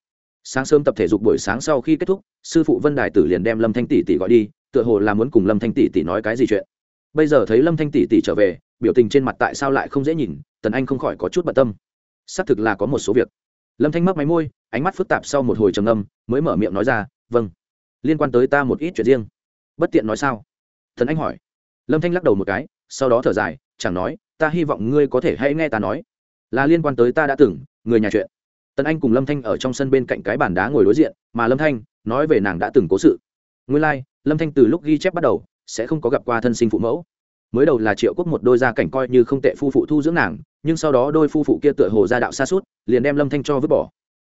Sáng sớm tập thể dục buổi sáng sau khi kết thúc, sư phụ vân đài tử liền đem lâm thanh tỷ tỷ gọi đi, tựa hồ là muốn cùng lâm thanh tỷ tỷ nói cái gì chuyện. Bây giờ thấy lâm thanh tỷ tỷ trở về, biểu tình trên mặt tại sao lại không dễ nhìn, tần anh không khỏi có chút bận tâm. Xác thực là có một số việc. Lâm thanh mấp máy môi, ánh mắt phức tạp sau một hồi trầm âm mới mở miệng nói ra vâng liên quan tới ta một ít chuyện riêng. Bất tiện nói sao? Thần anh hỏi lâm thanh lắc đầu một cái sau đó thở dài chẳng nói ta hy vọng ngươi có thể hãy nghe ta nói. Là liên quan tới ta đã từng người nhà chuyện. Tần anh cùng lâm thanh ở trong sân bên cạnh cái bàn đá ngồi đối diện mà lâm thanh nói về nàng đã từng cố sự. Nguyên lai、like, lâm thanh từ lúc ghi chép bắt đầu sẽ không có gặp qua thân sinh phụ mẫu. Mới đầu là triệu quốc một đôi gia cảnh coi như không tệ phu phụ thu dưỡng nàng nhưng sau đó đôi phu phụ kia tựa hồ gia đạo xa suốt liền đem lâm thanh cho vứt bỏ.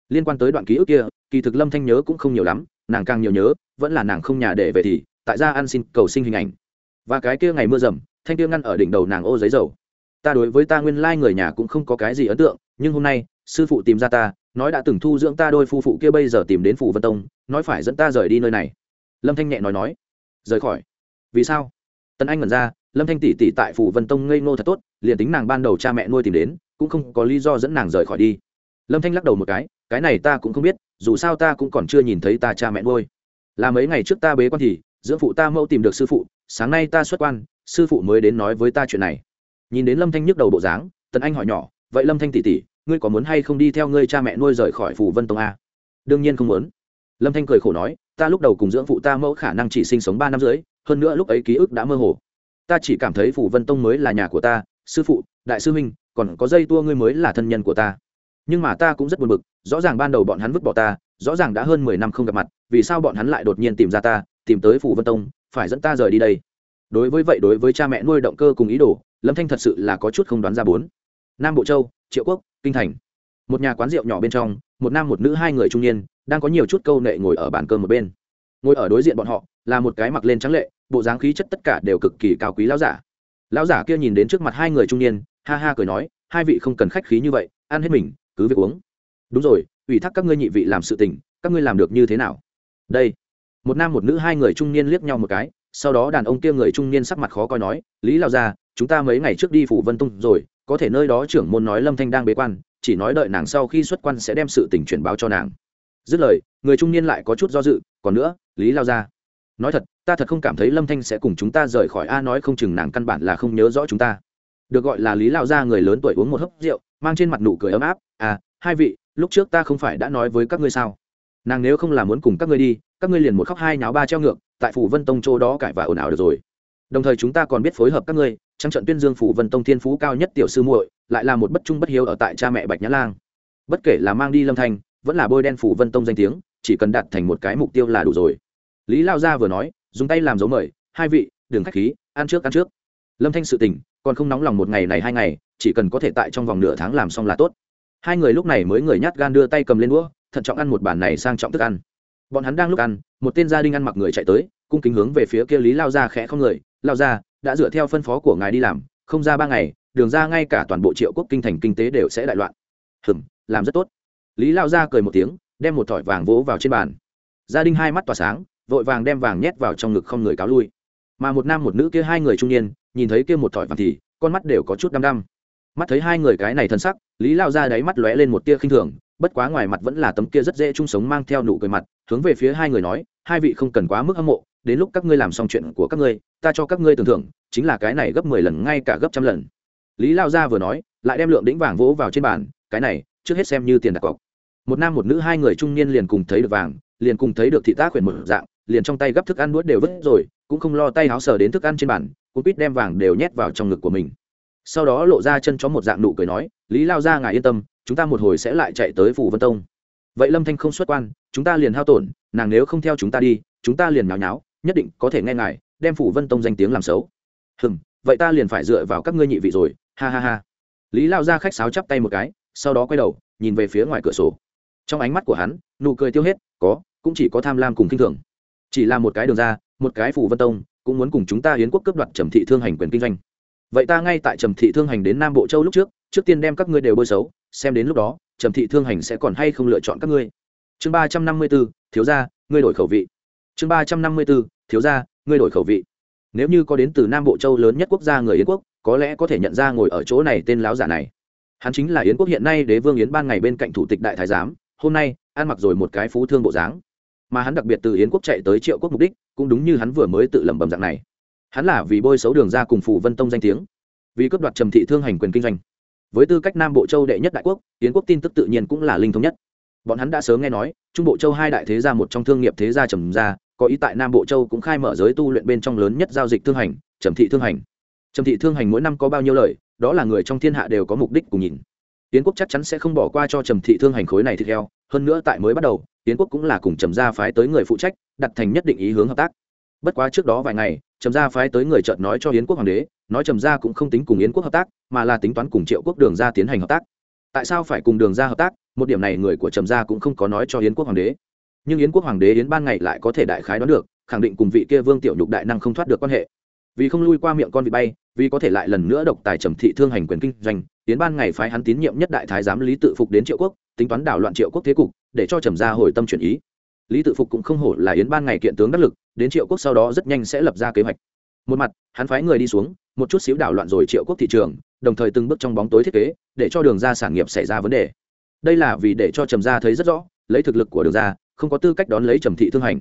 Liên quan tới đoạn ký ức kia kỳ thực lâm thanh nhớ cũng không nhiều lắm nàng càng nhiều nhớ vẫn là nàng không nhà để về thì tại gia ăn xin cầu sinh hình ảnh và cái kia ngày mưa rầm, thanh kia ngăn ở đỉnh đầu nàng ô giấy dầu. Ta đối với ta nguyên lai người nhà cũng không có cái gì ấn tượng, nhưng hôm nay, sư phụ tìm ra ta, nói đã từng thu dưỡng ta đôi phu phụ kia bây giờ tìm đến phủ vân tông, nói phải dẫn ta rời đi nơi này. Lâm thanh nhẹ nói nói. Rời khỏi. Vì sao? Tần anh ngẩn ra, lâm thanh tỷ tỷ tại phủ vân tông ngây ngô thật tốt, liền tính nàng ban đầu cha mẹ nuôi tìm đến, cũng không có lý do dẫn nàng rời khỏi đi. Lâm thanh lắc đầu một cái cái này ta cũng không biết, dù sao ta cũng còn chưa nhìn thấy ta cha mẹ nuôi. Là mấy ngày trước ta bế quan thì dưỡng phụ ta mẫu tìm được sư phụ, sáng nay ta xuất quan, sư phụ mới đến nói với ta chuyện này. Nhìn đến lâm thanh nhức đầu bộ dáng, tần anh hỏi nhỏ, vậy lâm thanh tỷ tỷ, ngươi có muốn hay không đi theo ngươi cha mẹ nuôi rời khỏi phủ vân tông a? Đương nhiên không muốn. Lâm thanh cười khổ nói, ta lúc đầu cùng dưỡng phụ ta mẫu khả năng chỉ sinh sống ba năm dưới hơn nữa lúc ấy ký ức đã mơ hồ. Ta chỉ cảm thấy phủ vân tông mới là nhà của ta, sư phụ, đại sư huynh, còn có dây tua ngươi mới là thân nhân của ta. Nhưng mà ta cũng rất buồn bực, rõ ràng ban đầu bọn hắn vứt bỏ ta, rõ ràng đã hơn mười năm không gặp mặt, vì sao bọn hắn lại đột nhiên tìm ra ta tìm tới phủ vân tông, phải dẫn ta rời đi đây. Đối với vậy, đối với cha mẹ nuôi động cơ cùng ý đồ, lâm thanh thật sự là có chút không đoán ra bốn. Nam bộ châu, triệu quốc, kinh thành. Một nhà quán rượu nhỏ bên trong, một nam một nữ hai người trung niên, đang có nhiều chút câu nệ ngồi ở bàn cơm một bên. Ngồi ở đối diện bọn họ, là một cái mặc lên trắng lệ, bộ dáng khí chất tất cả đều cực kỳ cao quý lão giả. Lão giả kia nhìn đến trước mặt hai người trung niên, ha ha cười nói, hai vị không cần khách khí như vậy, ăn hết mình, cứ việc uống. Đúng rồi, ủy thác các ngươi nhị vị làm sự tình, các ngươi làm được như thế nào? Đây một nam một nữ hai người trung niên liếc nhau một cái, sau đó đàn ông kia người trung niên sắc mặt khó coi nói, lý lao ra chúng ta mấy ngày trước đi phủ vân tung rồi, có thể nơi đó trưởng môn nói lâm thanh đang bế quan, chỉ nói đợi nàng sau khi xuất quan sẽ đem sự tình chuyển báo cho nàng. Dứt lời, người trung niên lại có chút do dự, còn nữa, lý lao ra nói thật, ta thật không cảm thấy lâm thanh sẽ cùng chúng ta rời khỏi a nói không chừng nàng căn bản là không nhớ rõ chúng ta. Được gọi là lý lao ra người lớn tuổi uống một hớp rượu, mang trên mặt nụ cười ấm áp à hai vị, lúc trước ta không phải đã nói với các ngươi sao? Nàng nếu không là muốn cùng các ngươi đi, các ngươi liền một khóc hai nháo ba treo ngược, tại phủ vân tông châu đó cãi và ồn ào được rồi. Đồng thời chúng ta còn biết phối hợp các ngươi trang trận tuyên dương phủ vân tông thiên phú cao nhất tiểu sư muội, lại là một bất trung bất hiếu ở tại cha mẹ bạch nhã lang. Bất kể là mang đi lâm thanh vẫn là bôi đen phủ vân tông danh tiếng, chỉ cần đạt thành một cái mục tiêu là đủ rồi. Lý lao gia vừa nói, dùng tay làm dấu mời, hai vị, đừng khách khí, ăn trước ăn trước. Lâm thanh sự tình, còn không nóng lòng một ngày này hai ngày, chỉ cần có thể tại trong vòng nửa tháng làm xong là tốt. Hai người lúc này mới người nhát gan đưa tay cầm lên đũa thận trọng ăn một bản này sang trọng thức ăn. Bọn hắn đang lúc ăn, một tên gia đình ăn mặc người chạy tới, cung kính hướng về phía kia lý lao ra khẽ không người, lao ra đã dựa theo phân phó của ngài đi làm, không ra ba ngày, đường ra ngay cả toàn bộ triệu quốc kinh thành kinh tế đều sẽ đại loạn. Hừng làm rất tốt. Lý lao ra cười một tiếng, đem một thỏi vàng vỗ vào trên bàn. Gia đình hai mắt tỏa sáng, vội vàng đem vàng nhét vào trong ngực không người cáo lui. Mà một nam một nữ kia hai người trung niên, nhìn thấy kia một thỏi vàng thì, con mắt đều có chút đăm đăm. Mắt thấy hai người cái này thân sắc, lý lao ra đáy mắt lóe lên một tia khinh thường bất quá ngoài mặt vẫn là tấm kia rất dễ chung sống mang theo nụ cười mặt, hướng về phía hai người nói, hai vị không cần quá mức hâm mộ, đến lúc các ngươi làm xong chuyện của các ngươi, ta cho các ngươi tưởng thưởng, chính là cái này gấp mười lần ngay cả gấp trăm lần. Lý lao gia vừa nói, lại đem lượng đĩnh vàng vỗ vào trên bàn, cái này, trước hết xem như tiền đặt cọc. Một nam một nữ hai người trung niên liền cùng thấy được vàng, liền cùng thấy được thị tác quyền một dạng, liền trong tay gấp thức ăn nuốt đều vứt rồi, cũng không lo tay háo sờ đến thức ăn trên bàn cũng biết đem vàng đều nhét vào trong ngực của mình. Sau đó lộ ra chân chó một dạng nụ cười nói, lý lao gia, ngài yên tâm chúng ta một hồi sẽ lại chạy tới phủ vân tông. Vậy lâm thanh không xuất quan, chúng ta liền hao tổn, nàng nếu không theo chúng ta đi, chúng ta liền nháo nháo, nhất định có thể nghe ngài, đem phủ vân tông danh tiếng làm xấu. Hừm, vậy ta liền phải dựa vào các ngươi nhị vị rồi, ha ha ha. Lý lao ra khách sáo chắp tay một cái, sau đó quay đầu, nhìn về phía ngoài cửa sổ. Trong ánh mắt của hắn, nụ cười tiêu hết, có, cũng chỉ có tham lam cùng kinh thường. Chỉ là một cái đường ra, một cái phủ vân tông, cũng muốn cùng chúng ta hiến quốc cướp đoạt trầm thị thương hành quyền kinh doanh. Vậy ta ngay tại trầm thị thương hành đến nam bộ châu lúc trước trước tiên đem các ngươi đều bôi xấu xem đến lúc đó, trầm thị thương hành sẽ còn hay không lựa chọn các ngươi. Chương ba trăm năm mươi b ố thiếu gia, ngươi đổi khẩu vị. Chương ba trăm năm mươi b ố thiếu gia, ngươi đổi khẩu vị. Nếu như có đến từ nam bộ châu lớn nhất quốc gia người yến quốc, có lẽ có thể nhận ra ngồi ở chỗ này tên láo giả này. Hắn chính là yến quốc hiện nay đế vương yến ban ngày bên cạnh thủ tịch đại thái giám, hôm nay, ăn mặc rồi một cái phú thương bộ dáng. Mà hắn đặc biệt từ yến quốc chạy tới triệu quốc mục đích, cũng đúng như hắn vừa mới tự lẩm bẩm dạng này. Hắn là vì bôi xấu đường ra cùng phủ vân tông danh tiếng, vì cướp đoạt trầm thị thương hành quyền kinh doanh với tư cách nam bộ châu đệ nhất đại quốc, yến quốc tin tức tự nhiên cũng là linh thống nhất. Bọn hắn đã sớm nghe nói, trung bộ châu hai đại thế gia một trong thương nghiệp thế gia trầm gia, có ý tại nam bộ châu cũng khai mở giới tu luyện bên trong lớn nhất giao dịch thương hành, trầm thị thương hành. Trầm thị thương hành mỗi năm có bao nhiêu lời, đó là người trong thiên hạ đều có mục đích cùng nhìn. Tiến quốc chắc chắn sẽ không bỏ qua cho trầm thị thương hành khối này thịt heo, hơn nữa tại mới bắt đầu tiến quốc cũng là cùng trầm gia phái tới người phụ trách, đặt thành nhất định ý hướng hợp tác bất quá trước đó vài ngày, trầm gia phái tới người chợt nói cho yến quốc hoàng đế, nói trầm gia cũng không tính cùng yến quốc hợp tác, mà là tính toán cùng triệu quốc đường gia tiến hành hợp tác. Tại sao phải cùng đường gia hợp tác? Một điểm này người của trầm gia cũng không có nói cho yến quốc hoàng đế. Nhưng yến quốc hoàng đế yến ban ngày lại có thể đại khái đoán được, khẳng định cùng vị kia vương tiểu nhục đại năng không thoát được quan hệ. Vì không lui qua miệng con vị bay, vì có thể lại lần nữa độc tài trầm thị thương hành quyền kinh doanh tiến ban ngày phái hắn tín nhiệm nhất đại thái giám lý tự phục đến triệu quốc, tính toán đảo loạn triệu quốc thế cục, để cho trầm gia hồi tâm chuyển ý lý tự phục cũng không hổ là yến ban ngày kiện tướng đắc lực, đến triệu quốc sau đó rất nhanh sẽ lập ra kế hoạch. Một mặt, hắn phái người đi xuống, một chút xíu đảo loạn rồi triệu quốc thị trường, đồng thời từng bước trong bóng tối thiết kế, để cho đường ra sản nghiệp xảy ra vấn đề. Đây là vì để cho trầm gia thấy rất rõ, lấy thực lực của đường ra, không có tư cách đón lấy trầm thị thương hành.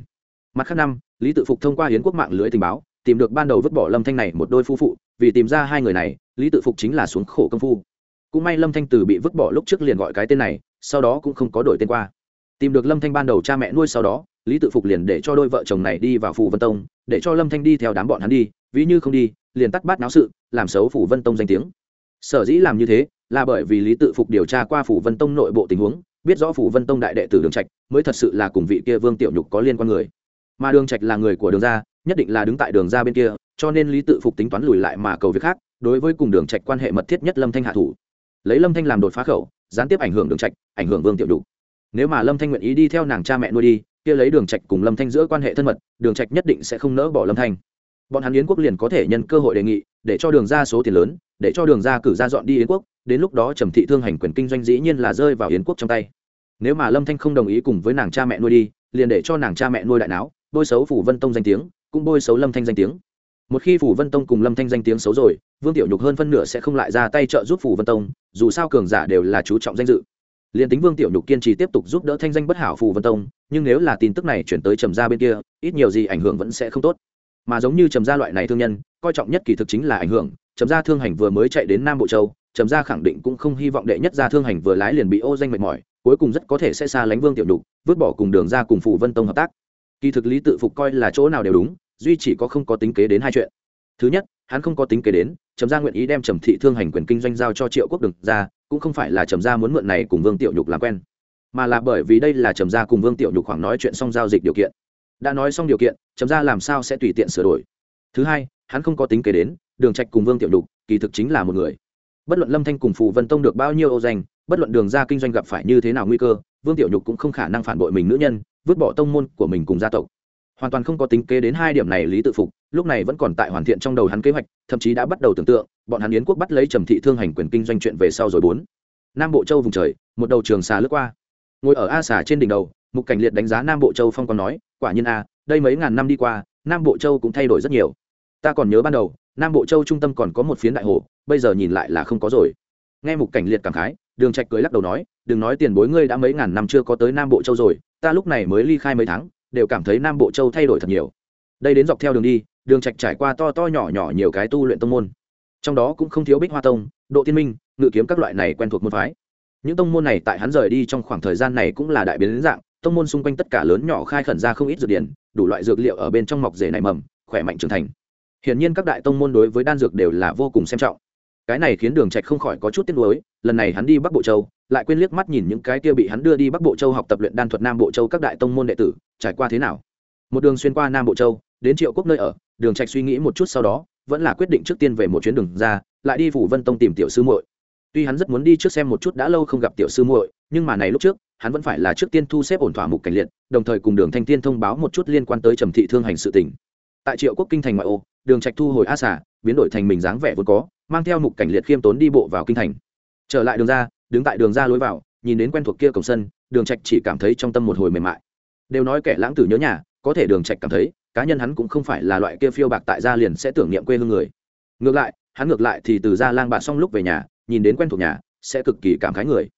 Mặt khác năm, lý tự phục thông qua hiến quốc mạng lưới tình báo, tìm được ban đầu vứt bỏ lâm thanh này một đôi phu phụ, vì tìm ra hai người này, lý tự phục chính là xuống khổ công phu. Cũng may lâm thanh từ bị vứt bỏ lúc trước liền gọi cái tên này, sau đó cũng không có đổi tên qua tìm được lâm thanh ban đầu cha mẹ nuôi sau đó, lý tự phục liền để cho đôi vợ chồng này đi vào phủ vân tông, để cho lâm thanh đi theo đám bọn hắn đi, ví như không đi, liền tắt bát náo sự, làm xấu phủ vân tông danh tiếng. Sở dĩ làm như thế, là bởi vì lý tự phục điều tra qua phủ vân tông nội bộ tình huống, biết rõ phủ vân tông đại đệ tử đường trạch, mới thật sự là cùng vị kia vương tiểu nhục có liên quan người. Mà đường trạch là người của đường gia, nhất định là đứng tại đường gia bên kia, cho nên lý tự phục tính toán lùi lại mà cầu việc khác, đối với cùng đường trạch quan hệ mật thiết nhất lâm thanh hạ thủ. Lấy lâm thanh làm đột phá khẩu, gián tiếp ảnh hưởng đường trạch, ảnh hưởng vương tiểu nhục nếu mà lâm thanh nguyện ý đi theo nàng cha mẹ nuôi đi, kia lấy đường trạch cùng lâm thanh giữa quan hệ thân mật, đường trạch nhất định sẽ không nỡ bỏ lâm thanh. Bọn hắn yến quốc liền có thể nhân cơ hội đề nghị, để cho đường ra số tiền lớn, để cho đường ra cử ra dọn đi yến quốc, đến lúc đó trầm thị thương hành quyền kinh doanh dĩ nhiên là rơi vào yến quốc trong tay. Nếu mà lâm thanh không đồng ý cùng với nàng cha mẹ nuôi đi, liền để cho nàng cha mẹ nuôi đại não bôi xấu phủ vân tông danh tiếng, cũng bôi xấu lâm thanh danh tiếng. Một khi phủ vân tông cùng lâm thanh danh tiếng xấu rồi, vương tiểu nhục hơn phân nửa sẽ không lại ra tay trợ giúp phủ vân tông, dù sao cường giả đều là chú trọng danh dự liền tính vương tiểu nhục kiên trì tiếp tục giúp đỡ thanh danh bất hảo Phù vân tông, nhưng nếu là tin tức này chuyển tới trầm gia bên kia, ít nhiều gì ảnh hưởng vẫn sẽ không tốt. Mà giống như trầm gia loại này thương nhân, coi trọng nhất kỳ thực chính là ảnh hưởng. Trầm gia thương hành vừa mới chạy đến nam bộ châu, trầm gia khẳng định cũng không hy vọng đệ nhất gia thương hành vừa lái liền bị ô danh mệt mỏi, cuối cùng rất có thể sẽ xa lánh vương tiểu nhục, vứt bỏ cùng đường ra cùng Phù vân tông hợp tác. Kỳ thực lý tự phục coi là chỗ nào đều đúng, duy chỉ có không có tính kế đến hai chuyện. Thứ nhất, hắn không có tính kế đến, trầm gia nguyện ý đem trầm thị thương hành quyền kinh doanh giao cho triệu quốc đường ra cũng không phải là trầm gia muốn mượn này cùng vương tiểu nhục làm quen, mà là bởi vì đây là trầm gia cùng vương tiểu nhục khoảng nói chuyện xong giao dịch điều kiện. Đã nói xong điều kiện, trầm gia làm sao sẽ tùy tiện sửa đổi? Thứ hai, hắn không có tính kế đến, đường trạch cùng vương tiểu nhục, kỳ thực chính là một người. Bất luận lâm thanh cùng phù vân tông được bao nhiêu ô danh, bất luận đường ra kinh doanh gặp phải như thế nào nguy cơ, vương tiểu nhục cũng không khả năng phản bội mình nữ nhân, vứt bỏ tông môn của mình cùng gia tộc hoàn toàn không có tính kế đến hai điểm này lý tự phục, lúc này vẫn còn tại hoàn thiện trong đầu hắn kế hoạch, thậm chí đã bắt đầu tưởng tượng, bọn hắn yến quốc bắt lấy trầm thị thương hành quyền kinh doanh chuyện về sau rồi bốn. Nam bộ châu vùng trời, một đầu trường xà lướt qua. Ngồi ở a xà trên đỉnh đầu, mục cảnh liệt đánh giá nam bộ châu phong còn nói, quả nhiên a, đây mấy ngàn năm đi qua, nam bộ châu cũng thay đổi rất nhiều. Ta còn nhớ ban đầu, nam bộ châu trung tâm còn có một phiến đại hồ, bây giờ nhìn lại là không có rồi. Nghe mục cảnh liệt cảm khái, đường trạch cười lắc đầu nói, đừng nói tiền bối ngươi đã mấy ngàn năm chưa có tới nam bộ châu rồi, ta lúc này mới ly khai mấy tháng đều cảm thấy nam bộ châu thay đổi thật nhiều. Đây đến dọc theo đường đi, đường trạch trải qua to to nhỏ nhỏ nhiều cái tu luyện tông môn. Trong đó cũng không thiếu bích hoa tông, độ tiên minh, ngự kiếm các loại này quen thuộc môn phái. Những tông môn này tại hắn rời đi trong khoảng thời gian này cũng là đại biến dạng, tông môn xung quanh tất cả lớn nhỏ khai khẩn ra không ít dược điển, đủ loại dược liệu ở bên trong mọc rể nảy mầm, khỏe mạnh trưởng thành. Hiển nhiên các đại tông môn đối với đan dược đều là vô cùng xem trọng. Cái này khiến đường trạch không khỏi có chút tiếc nuối, lần này hắn đi bắc bộ châu lại quên liếc mắt nhìn những cái kia bị hắn đưa đi bắc bộ châu học tập luyện đan thuật nam bộ châu các đại tông môn đệ tử, trải qua thế nào? Một đường xuyên qua nam bộ châu, đến triệu quốc nơi ở, đường trạch suy nghĩ một chút sau đó, vẫn là quyết định trước tiên về một chuyến đường ra, lại đi phủ vân tông tìm tiểu sư muội. Tuy hắn rất muốn đi trước xem một chút đã lâu không gặp tiểu sư muội, nhưng mà này lúc trước, hắn vẫn phải là trước tiên thu xếp ổn thỏa mục cảnh liệt, đồng thời cùng đường thanh tiên thông báo một chút liên quan tới trầm thị thương hành sự tình. Tại triệu quốc kinh thành ngoại ô, đường trạch thu hồi a xả biến đổi thành mình dáng vẻ vốn có, mang theo mục cảnh liệt khiêm tốn đi bộ vào kinh thành. Trở lại đường ra đứng tại đường ra lối vào, nhìn đến quen thuộc kia cổng sân, đường trạch chỉ cảm thấy trong tâm một hồi mềm mại. Đều nói kẻ lãng tử nhớ nhà, có thể đường trạch cảm thấy, cá nhân hắn cũng không phải là loại kia phiêu bạc tại gia liền sẽ tưởng niệm quê hương người. Ngược lại, hắn ngược lại thì từ ra lang bạc xong lúc về nhà, nhìn đến quen thuộc nhà, sẽ cực kỳ cảm khái người.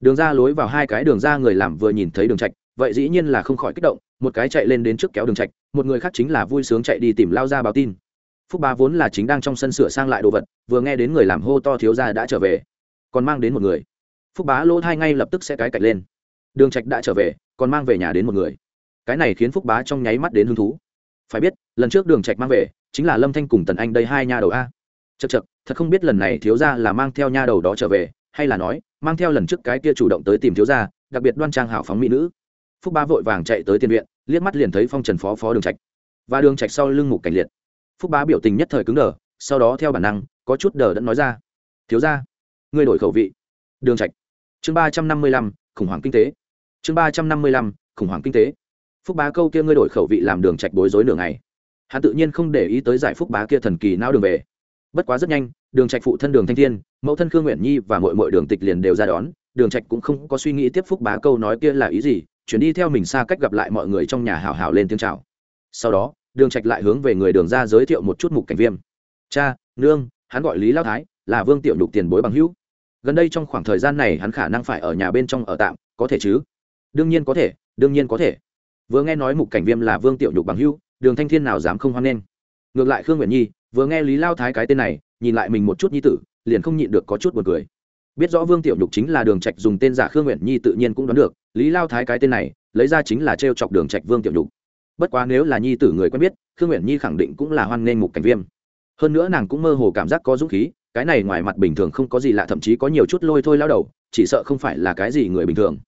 Đường ra lối vào hai cái đường ra người làm vừa nhìn thấy đường trạch, vậy dĩ nhiên là không khỏi kích động, một cái chạy lên đến trước kéo đường trạch, một người khác chính là vui sướng chạy đi tìm lao ra báo tin. Phúc ba vốn là chính đang trong sân sửa sang lại đồ vật, vừa nghe đến người làm hô to thiếu gia đã trở về, còn mang đến một người phúc bá lỗ thai ngay lập tức sẽ cái cạch lên. Đường trạch đã trở về, còn mang về nhà đến một người. Cái này khiến phúc bá trong nháy mắt đến hứng thú. Phải biết, lần trước đường trạch mang về, chính là lâm thanh cùng tần anh đây hai nha đầu a. Chật chật thật không biết lần này thiếu gia là mang theo nha đầu đó trở về, hay là nói, mang theo lần trước cái kia chủ động tới tìm thiếu gia, đặc biệt đoan trang hảo phóng mỹ nữ. Phúc bá vội vàng chạy tới tiền viện, liếc mắt liền thấy phong trần phó phó đường trạch. Và đường trạch sau lưng mục cảnh liệt. Phúc bá biểu tình nhất thời cứng đờ, sau đó theo bản năng, có chút đờ đẫn nói ra. Thiếu gia, ngươi đổi khẩu vị. Đường trạch chương ba trăm năm mươi lăm, khủng hoảng kinh tế. Chương ba trăm năm mươi lăm, khủng hoảng kinh tế. Phúc bá câu kia ngươi đổi khẩu vị làm đường trạch bối rối nửa ngày. Hắn tự nhiên không để ý tới giải phúc bá kia thần kỳ não đường về. Bất quá rất nhanh, đường trạch phụ thân đường thanh thiên, mẫu thân khương nguyện nhi và mọi mọi đường tịch liền đều ra đón. Đường trạch cũng không có suy nghĩ tiếp phúc bá câu nói kia là ý gì, chuyển đi theo mình xa cách gặp lại mọi người trong nhà hào hào lên tiếng chào. Sau đó, đường trạch lại hướng về người đường ra giới thiệu một chút mục cảnh viêm. Cha, nương, hắn gọi lý lao thái, là vương tiểu nhục tiền bối bằng hữu gần đây trong khoảng thời gian này hắn khả năng phải ở nhà bên trong ở tạm, có thể chứ? Đương nhiên có thể, đương nhiên có thể. Vừa nghe nói mục cảnh viêm là vương tiểu nhục bằng hưu đường thanh thiên nào dám không hoan nghênh? Ngược lại khương nguyện nhi, vừa nghe lý lao thái cái tên này, nhìn lại mình một chút nhi tử, liền không nhịn được có chút buồn cười. Biết rõ vương tiểu nhục chính là đường trạch dùng tên giả khương nguyện nhi tự nhiên cũng đoán được, lý lao thái cái tên này, lấy ra chính là treo chọc đường trạch vương tiểu nhục. Bất quá nếu là nhi tử người quen biết, khương nguyện nhi khẳng định cũng là hoan nghênh mục cảnh viêm. Hơn nữa nàng cũng mơ hồ cảm giác có dũng khí cái này ngoài mặt bình thường không có gì lạ, thậm chí có nhiều chút lôi thôi lao đầu, chỉ sợ không phải là cái gì người bình thường.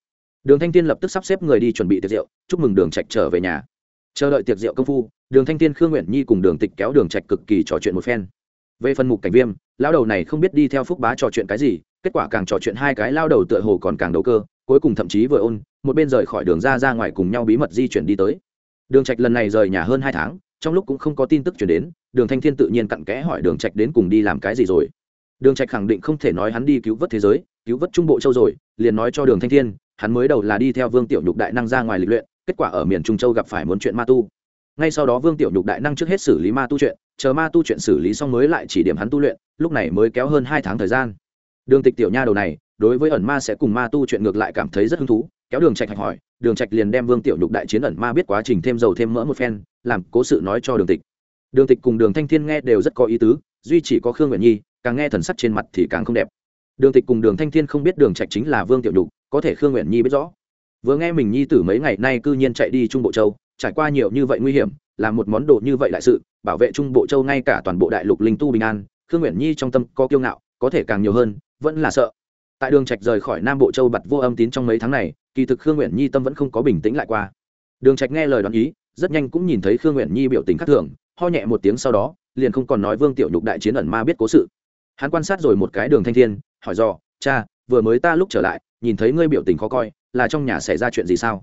Đường thanh tiên lập tức sắp xếp người đi chuẩn bị tiệc rượu, chúc mừng đường trạch trở về nhà. Chờ đợi tiệc rượu công phu, đường thanh tiên, khương nguyện nhi cùng đường tịch kéo đường trạch cực kỳ trò chuyện một phen. Về phần mục cảnh viêm, lao đầu này không biết đi theo phúc bá trò chuyện cái gì, kết quả càng trò chuyện hai cái lao đầu tựa hồ còn càng đầu cơ, cuối cùng thậm chí vừa ôn, một bên rời khỏi đường ra ra ngoài cùng nhau bí mật di chuyển đi tới. Đường trạch lần này rời nhà hơn hai tháng, trong lúc cũng không có tin tức chuyển đến, đường thanh thiên tự nhiên cặn kẽ hỏi đường trạch đến cùng đi làm cái gì rồi đường trạch khẳng định không thể nói hắn đi cứu vớt thế giới, cứu vớt trung bộ châu rồi, liền nói cho đường thanh thiên, hắn mới đầu là đi theo vương tiểu nhục đại năng ra ngoài lịch luyện, kết quả ở miền trung châu gặp phải muốn chuyện ma tu. Ngay sau đó vương tiểu nhục đại năng trước hết xử lý ma tu chuyện, chờ ma tu chuyện xử lý xong mới lại chỉ điểm hắn tu luyện, lúc này mới kéo hơn hai tháng thời gian. Đường tịch tiểu nha đầu này, đối với ẩn ma sẽ cùng ma tu chuyện ngược lại cảm thấy rất hứng thú, kéo đường trạch hỏi, đường trạch liền đem vương tiểu nhục đại chiến ẩn ma biết quá trình thêm dầu thêm mỡ một phen, làm cố sự nói cho đường tịch. Đường tịch cùng đường thanh thiên nghe đều rất có ý tứ, duy chỉ có khương nguyện nhi càng nghe thần sắc trên mặt thì càng không đẹp. Đường tịch cùng đường thanh thiên không biết đường trạch chính là vương tiểu nhục, có thể khương nguyện nhi biết rõ. Vừa nghe mình nhi tử mấy ngày nay cư nhiên chạy đi trung bộ châu, trải qua nhiều như vậy nguy hiểm, làm một món đồ như vậy đại sự, bảo vệ trung bộ châu ngay cả toàn bộ đại lục linh tu bình an, khương nguyện nhi trong tâm có kiêu ngạo, có thể càng nhiều hơn, vẫn là sợ. Tại đường trạch rời khỏi nam bộ châu bật vô âm tín trong mấy tháng này, kỳ thực khương nguyện nhi tâm vẫn không có bình tĩnh lại qua. Đường trạch nghe lời đoán ý, rất nhanh cũng nhìn thấy khương nguyện nhi biểu tình khác thường, ho nhẹ một tiếng sau đó, liền không còn nói vương tiểu nhục đại chiến ẩn ma biết cố sự hắn quan sát rồi một cái đường thanh thiên, hỏi dò, cha, vừa mới ta lúc trở lại, nhìn thấy ngươi biểu tình khó coi, là trong nhà xảy ra chuyện gì sao?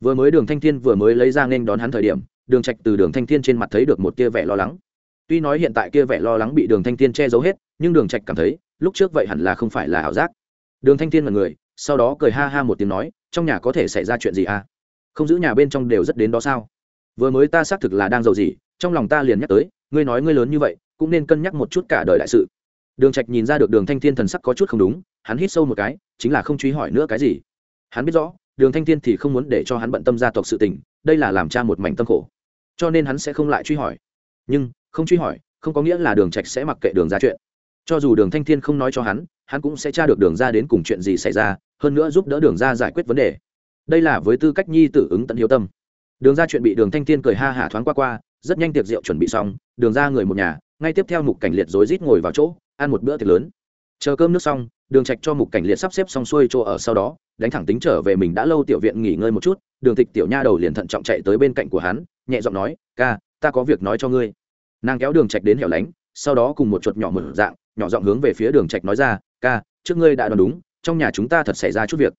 Vừa mới đường thanh thiên vừa mới lấy ra nên đón hắn thời điểm, đường trạch từ đường thanh thiên trên mặt thấy được một kia vẻ lo lắng. Tuy nói hiện tại kia vẻ lo lắng bị đường thanh thiên che giấu hết, nhưng đường trạch cảm thấy, lúc trước vậy hẳn là không phải là ảo giác. Đường thanh thiên là người, sau đó cười ha ha một tiếng nói, trong nhà có thể xảy ra chuyện gì à? Không giữ nhà bên trong đều rất đến đó sao? Vừa mới ta xác thực là đang giàu gì, trong lòng ta liền nhắc tới, ngươi nói ngươi lớn như vậy, cũng nên cân nhắc một chút cả đời đại sự đường trạch nhìn ra được đường thanh thiên thần sắc có chút không đúng, hắn hít sâu một cái, chính là không truy hỏi nữa cái gì. Hắn biết rõ, đường thanh thiên thì không muốn để cho hắn bận tâm gia tộc sự tình, đây là làm cha một mảnh tâm khổ. Cho nên hắn sẽ không lại truy hỏi. Nhưng, không truy hỏi, không có nghĩa là đường trạch sẽ mặc kệ đường ra chuyện. Cho dù đường thanh thiên không nói cho hắn hắn cũng sẽ tra được đường ra đến cùng chuyện gì xảy ra, hơn nữa giúp đỡ đường ra giải quyết vấn đề. Đây là với tư cách nhi tử ứng tận hiếu tâm. Đường ra chuyện bị đường thanh thiên cười ha hả thoáng qua qua, rất nhanh tiệc rượu chuẩn bị xong, đường ra người một nhà, ngay tiếp theo mục cảnh liệt rối rít ngồi vào chỗ ăn một bữa tiệc lớn. Chờ cơm nước xong, đường trạch cho mục cảnh liệt sắp xếp xong xuôi chỗ ở sau đó, đánh thẳng tính trở về mình đã lâu tiểu viện nghỉ ngơi một chút, đường tịch tiểu nha đầu liền thận trọng chạy tới bên cạnh của hắn, nhẹ giọng nói, ca, ta có việc nói cho ngươi. Nàng kéo đường trạch đến hẻo lánh, sau đó cùng một chuột nhỏ một dạng, nhỏ giọng hướng về phía đường trạch nói ra, ca, trước ngươi đã đoán đúng, trong nhà chúng ta thật xảy ra chút việc.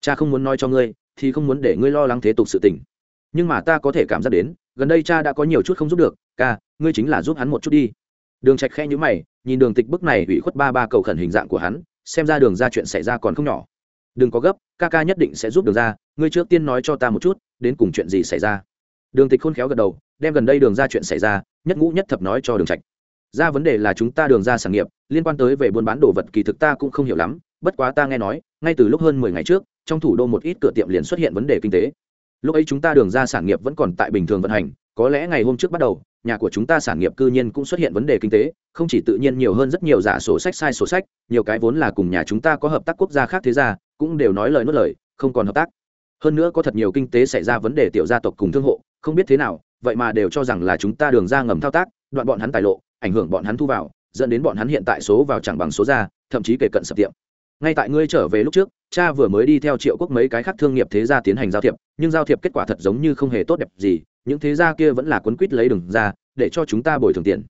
Cha không muốn nói cho ngươi, thì không muốn để ngươi lo lắng thế tục sự tình. Nhưng mà ta có thể cảm giác đến, gần đây cha đã có nhiều chút không giúp được, ca, ngươi chính là giúp hắn một chút đi. Đường trạch khẽ nhíu mày nhìn đường tịch bức này ủy khuất ba ba cầu khẩn hình dạng của hắn, xem ra đường ra chuyện xảy ra còn không nhỏ. Đừng có gấp, ca ca nhất định sẽ giúp đường ra, ngươi trước tiên nói cho ta một chút, đến cùng chuyện gì xảy ra. Đường tịch khôn khéo gật đầu, đem gần đây đường ra chuyện xảy ra, nhất ngũ nhất thập nói cho đường trạch. Ra vấn đề là chúng ta đường ra sản nghiệp, liên quan tới về buôn bán đồ vật kỳ thực ta cũng không hiểu lắm, bất quá ta nghe nói, ngay từ lúc hơn mười ngày trước, trong thủ đô một ít cửa tiệm liền xuất hiện vấn đề kinh tế. Lúc ấy chúng ta đường ra sản nghiệp vẫn còn tại bình thường vận hành, có lẽ ngày hôm trước bắt đầu nhà của chúng ta sản nghiệp cư nhiên cũng xuất hiện vấn đề kinh tế, không chỉ tự nhiên nhiều hơn rất nhiều giả sổ sách, sai sổ sách, nhiều cái vốn là cùng nhà chúng ta có hợp tác quốc gia khác thế ra cũng đều nói lời nuốt lời, không còn hợp tác. Hơn nữa có thật nhiều kinh tế xảy ra vấn đề tiểu gia tộc cùng thương hộ, không biết thế nào, vậy mà đều cho rằng là chúng ta đường ra ngầm thao tác, đoạn bọn hắn tài lộ, ảnh hưởng bọn hắn thu vào, dẫn đến bọn hắn hiện tại số vào chẳng bằng số ra, thậm chí kể cận sập tiệm ngay tại ngươi trở về lúc trước, cha vừa mới đi theo triệu quốc mấy cái khác thương nghiệp thế gia tiến hành giao thiệp, nhưng giao thiệp kết quả thật giống như không hề tốt đẹp gì, những thế gia kia vẫn là quấn quýt lấy đường ra, để cho chúng ta bồi thường tiền.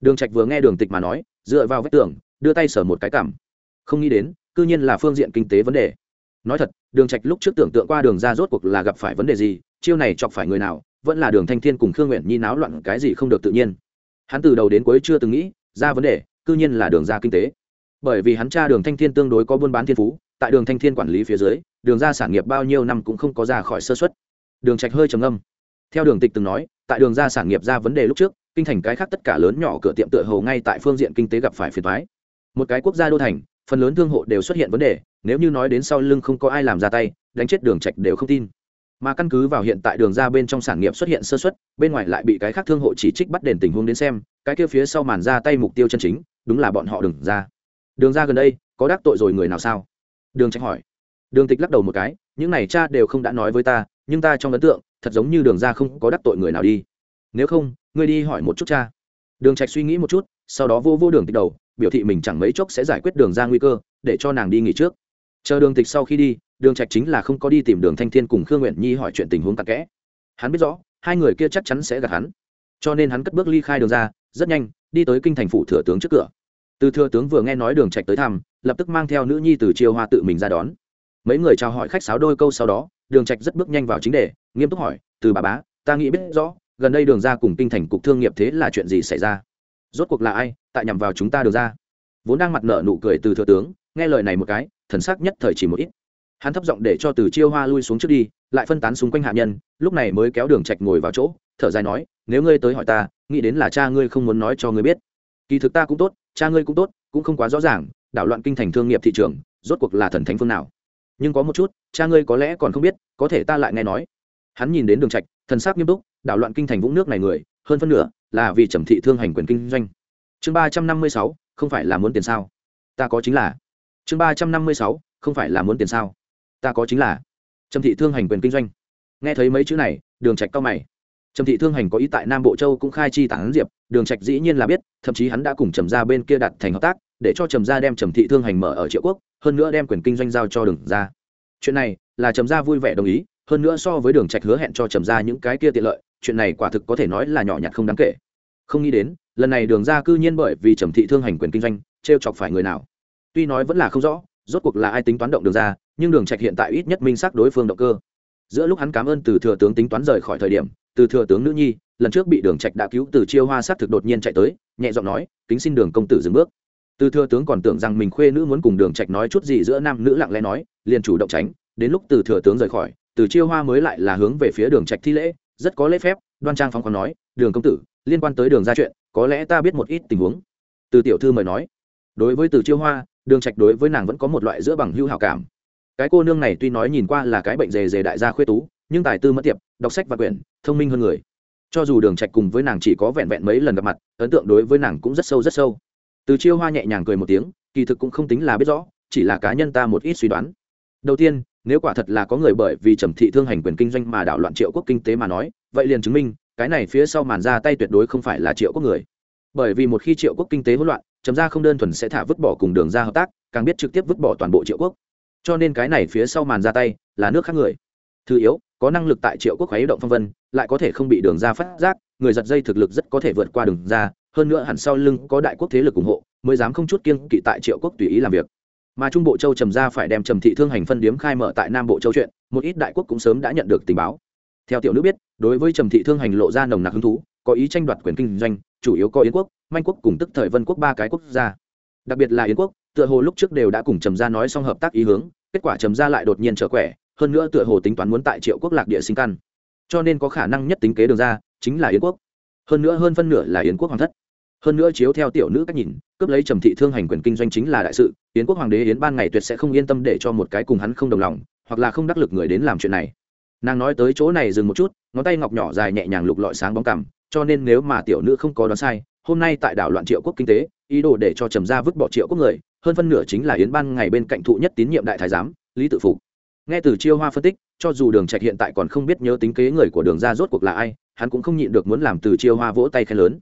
Đường trạch vừa nghe đường tịch mà nói, dựa vào vách tường, đưa tay sở một cái cảm. Không nghĩ đến, cư nhiên là phương diện kinh tế vấn đề. Nói thật, đường trạch lúc trước tưởng tượng qua đường ra rốt cuộc là gặp phải vấn đề gì, chiêu này chọc phải người nào, vẫn là đường thanh thiên cùng khương nguyện nhi náo loạn cái gì không được tự nhiên. Hắn từ đầu đến cuối chưa từng nghĩ ra vấn đề, cư nhiên là đường ra kinh tế bởi vì hắn cha đường thanh thiên tương đối có buôn bán thiên phú, tại đường thanh thiên quản lý phía dưới, đường ra sản nghiệp bao nhiêu năm cũng không có ra khỏi sơ xuất đường trạch hơi trầm âm theo đường tịch từng nói, tại đường ra sản nghiệp ra vấn đề lúc trước, kinh thành cái khác tất cả lớn nhỏ cửa tiệm tựa hồ ngay tại phương diện kinh tế gặp phải phiền toái. Một cái quốc gia đô thành, phần lớn thương hộ đều xuất hiện vấn đề, nếu như nói đến sau lưng không có ai làm ra tay, đánh chết đường trạch đều không tin. Mà căn cứ vào hiện tại đường ra bên trong sản nghiệp xuất hiện sơ xuất bên ngoài lại bị cái khác thương hộ chỉ trích bắt đền tình huống đến xem, cái kia phía sau màn ra tay mục tiêu chân chính, đúng là bọn họ đừng ra đường ra gần đây, có đắc tội rồi người nào sao? Đường trạch hỏi. Đường tịch lắc đầu một cái, những này cha đều không đã nói với ta, nhưng ta trong ấn tượng, thật giống như đường ra không có đắc tội người nào đi. Nếu không, ngươi đi hỏi một chút cha. Đường trạch suy nghĩ một chút, sau đó vô vô đường tịch đầu, biểu thị mình chẳng mấy chốc sẽ giải quyết đường ra nguy cơ, để cho nàng đi nghỉ trước. Chờ đường tịch sau khi đi, đường trạch chính là không có đi tìm đường thanh thiên cùng khương nguyện nhi hỏi chuyện tình huống tạc kẽ. Hắn biết rõ, hai người kia chắc chắn sẽ gặp hắn. Cho nên hắn cất bước ly khai đường ra, rất nhanh, đi tới kinh thành phủ thừa tướng trước cửa từ thừa tướng vừa nghe nói đường trạch tới thăm, lập tức mang theo nữ nhi từ chiêu hoa tự mình ra đón. Mấy người chào hỏi khách sáo đôi câu sau đó, đường trạch rất bước nhanh vào chính đề, nghiêm túc hỏi, từ bà bá, ta nghĩ biết rõ, gần đây đường ra cùng kinh thành cục thương nghiệp thế là chuyện gì xảy ra? Rốt cuộc là ai, tại nhằm vào chúng ta đường ra vốn đang mặt nở nụ cười từ thừa tướng, nghe lời này một cái, thần sắc nhất thời chỉ một ít. Hắn thấp giọng để cho từ chiêu hoa lui xuống trước đi, lại phân tán xung quanh hạ nhân, lúc này mới kéo đường trạch ngồi vào chỗ, thở dài nói, nếu ngươi tới hỏi ta, nghĩ đến là cha ngươi không muốn nói cho ngươi biết. Kỳ thực ta cũng tốt cha ngươi cũng tốt, cũng không quá rõ ràng, đảo loạn kinh thành thương nghiệp thị trường, rốt cuộc là thần thánh phương nào. Nhưng có một chút, cha ngươi có lẽ còn không biết, có thể ta lại nghe nói. Hắn nhìn đến đường trạch, thần sắc nghiêm túc, đảo loạn kinh thành vũng nước này người, hơn phân nửa là vì trầm thị thương hành quyền kinh doanh. Chương ba trăm năm mươi sáu, không phải là muốn tiền sao? Ta có chính là. Chương ba trăm năm mươi sáu, không phải là muốn tiền sao? Ta có chính là. Trầm thị thương hành quyền kinh doanh. Nghe thấy mấy chữ này, đường trạch cao mày. Trầm thị thương hành có ý tại nam bộ châu cũng khai chi tản diệp đường trạch dĩ nhiên là biết, thậm chí hắn đã cùng trầm gia bên kia đặt thành hợp tác, để cho trầm gia đem trầm thị thương hành mở ở triệu quốc, hơn nữa đem quyền kinh doanh giao cho đường gia. Chuyện này là trầm gia vui vẻ đồng ý, hơn nữa so với đường trạch hứa hẹn cho trầm gia những cái kia tiện lợi, chuyện này quả thực có thể nói là nhỏ nhặt không đáng kể. Không nghĩ đến, lần này đường gia cư nhiên bởi vì trầm thị thương hành quyền kinh doanh treo chọc phải người nào. Tuy nói vẫn là không rõ, rốt cuộc là ai tính toán động đường ra nhưng đường trạch hiện tại ít nhất minh xác đối phương động cơ. Giữa lúc hắn cảm ơn từ thừa tướng tính toán rời khỏi thời điểm từ thừa tướng nữ nhi, lần trước bị đường trạch đã cứu từ chiêu hoa sát thực đột nhiên chạy tới, nhẹ giọng nói, kính xin đường công tử dừng bước. Từ thừa tướng còn tưởng rằng mình khuê nữ muốn cùng đường trạch nói chút gì giữa nam nữ lặng lẽ nói, liền chủ động tránh, đến lúc từ thừa tướng rời khỏi, từ chiêu hoa mới lại là hướng về phía đường trạch thi lễ, rất có lễ phép, đoan trang phóng khoáng nói, đường công tử, liên quan tới đường ra chuyện, có lẽ ta biết một ít tình huống. Từ tiểu thư mời nói, đối với từ chiêu hoa, đường trạch đối với nàng vẫn có một loại giữa bằng hữu hảo cảm. Cái cô nương này tuy nói nhìn qua là cái bệnh dề dề đại gia khuê tú nhưng tài tư mất tiệp, đọc sách và quyển, thông minh hơn người. Cho dù đường trạch cùng với nàng chỉ có vẹn vẹn mấy lần gặp mặt, ấn tượng đối với nàng cũng rất sâu rất sâu. Từ chiêu hoa nhẹ nhàng cười một tiếng, kỳ thực cũng không tính là biết rõ, chỉ là cá nhân ta một ít suy đoán. Đầu tiên, nếu quả thật là có người bởi vì trầm thị thương hành quyền kinh doanh mà đảo loạn triệu quốc kinh tế mà nói, vậy liền chứng minh, cái này phía sau màn ra tay tuyệt đối không phải là triệu quốc người. Bởi vì một khi triệu quốc kinh tế hỗn loạn, trầm ra không đơn thuần sẽ thả vứt bỏ cùng đường ra hợp tác, càng biết trực tiếp vứt bỏ toàn bộ triệu quốc. Cho nên cái này phía sau màn ra tay là nước khác người. Thứ yếu có năng lực tại triệu quốc khuấy động phong vân, lại có thể không bị đường ra phát giác, người giật dây thực lực rất có thể vượt qua đường ra, hơn nữa hẳn sau lưng có đại quốc thế lực ủng hộ, mới dám không chút kiêng kỵ tại triệu quốc tùy ý làm việc. Mà trung bộ châu trầm ra phải đem trầm thị thương hành phân điếm khai mở tại nam bộ châu chuyện, một ít đại quốc cũng sớm đã nhận được tình báo. Theo tiểu nữ biết, đối với trầm thị thương hành lộ ra nồng nặc hứng thú, có ý tranh đoạt quyền kinh doanh, chủ yếu có yến quốc, manh quốc cùng tức thời vân quốc ba cái quốc gia. Đặc biệt là yến quốc, tựa hồ lúc trước đều đã cùng trầm gia nói xong hợp tác ý hướng, kết quả trầm gia lại đột nhiên trở quẻ hơn nữa tựa hồ tính toán muốn tại triệu quốc lạc địa sinh căn. Cho nên có khả năng nhất tính kế đường ra, chính là yến quốc. Hơn nữa hơn phân nửa là yến quốc hoàng thất. Hơn nữa chiếu theo tiểu nữ cách nhìn, cướp lấy trầm thị thương hành quyền kinh doanh chính là đại sự, yến quốc hoàng đế yến ban ngày tuyệt sẽ không yên tâm để cho một cái cùng hắn không đồng lòng, hoặc là không đắc lực người đến làm chuyện này. Nàng nói tới chỗ này dừng một chút, ngón tay ngọc nhỏ dài nhẹ nhàng lục lọi sáng bóng cằm, cho nên nếu mà tiểu nữ không có đoán sai, hôm nay tại đảo loạn triệu quốc kinh tế, ý đồ để cho trầm gia vứt bỏ triệu quốc người, hơn phân nửa chính là yến ban ngày bên cạnh thụ nhất tín nhiệm đại thái giám, lý tự phục nghe từ chiêu hoa phân tích, cho dù đường trạch hiện tại còn không biết nhớ tính kế người của đường gia rốt cuộc là ai, hắn cũng không nhịn được muốn làm từ chiêu hoa vỗ tay khen lớn.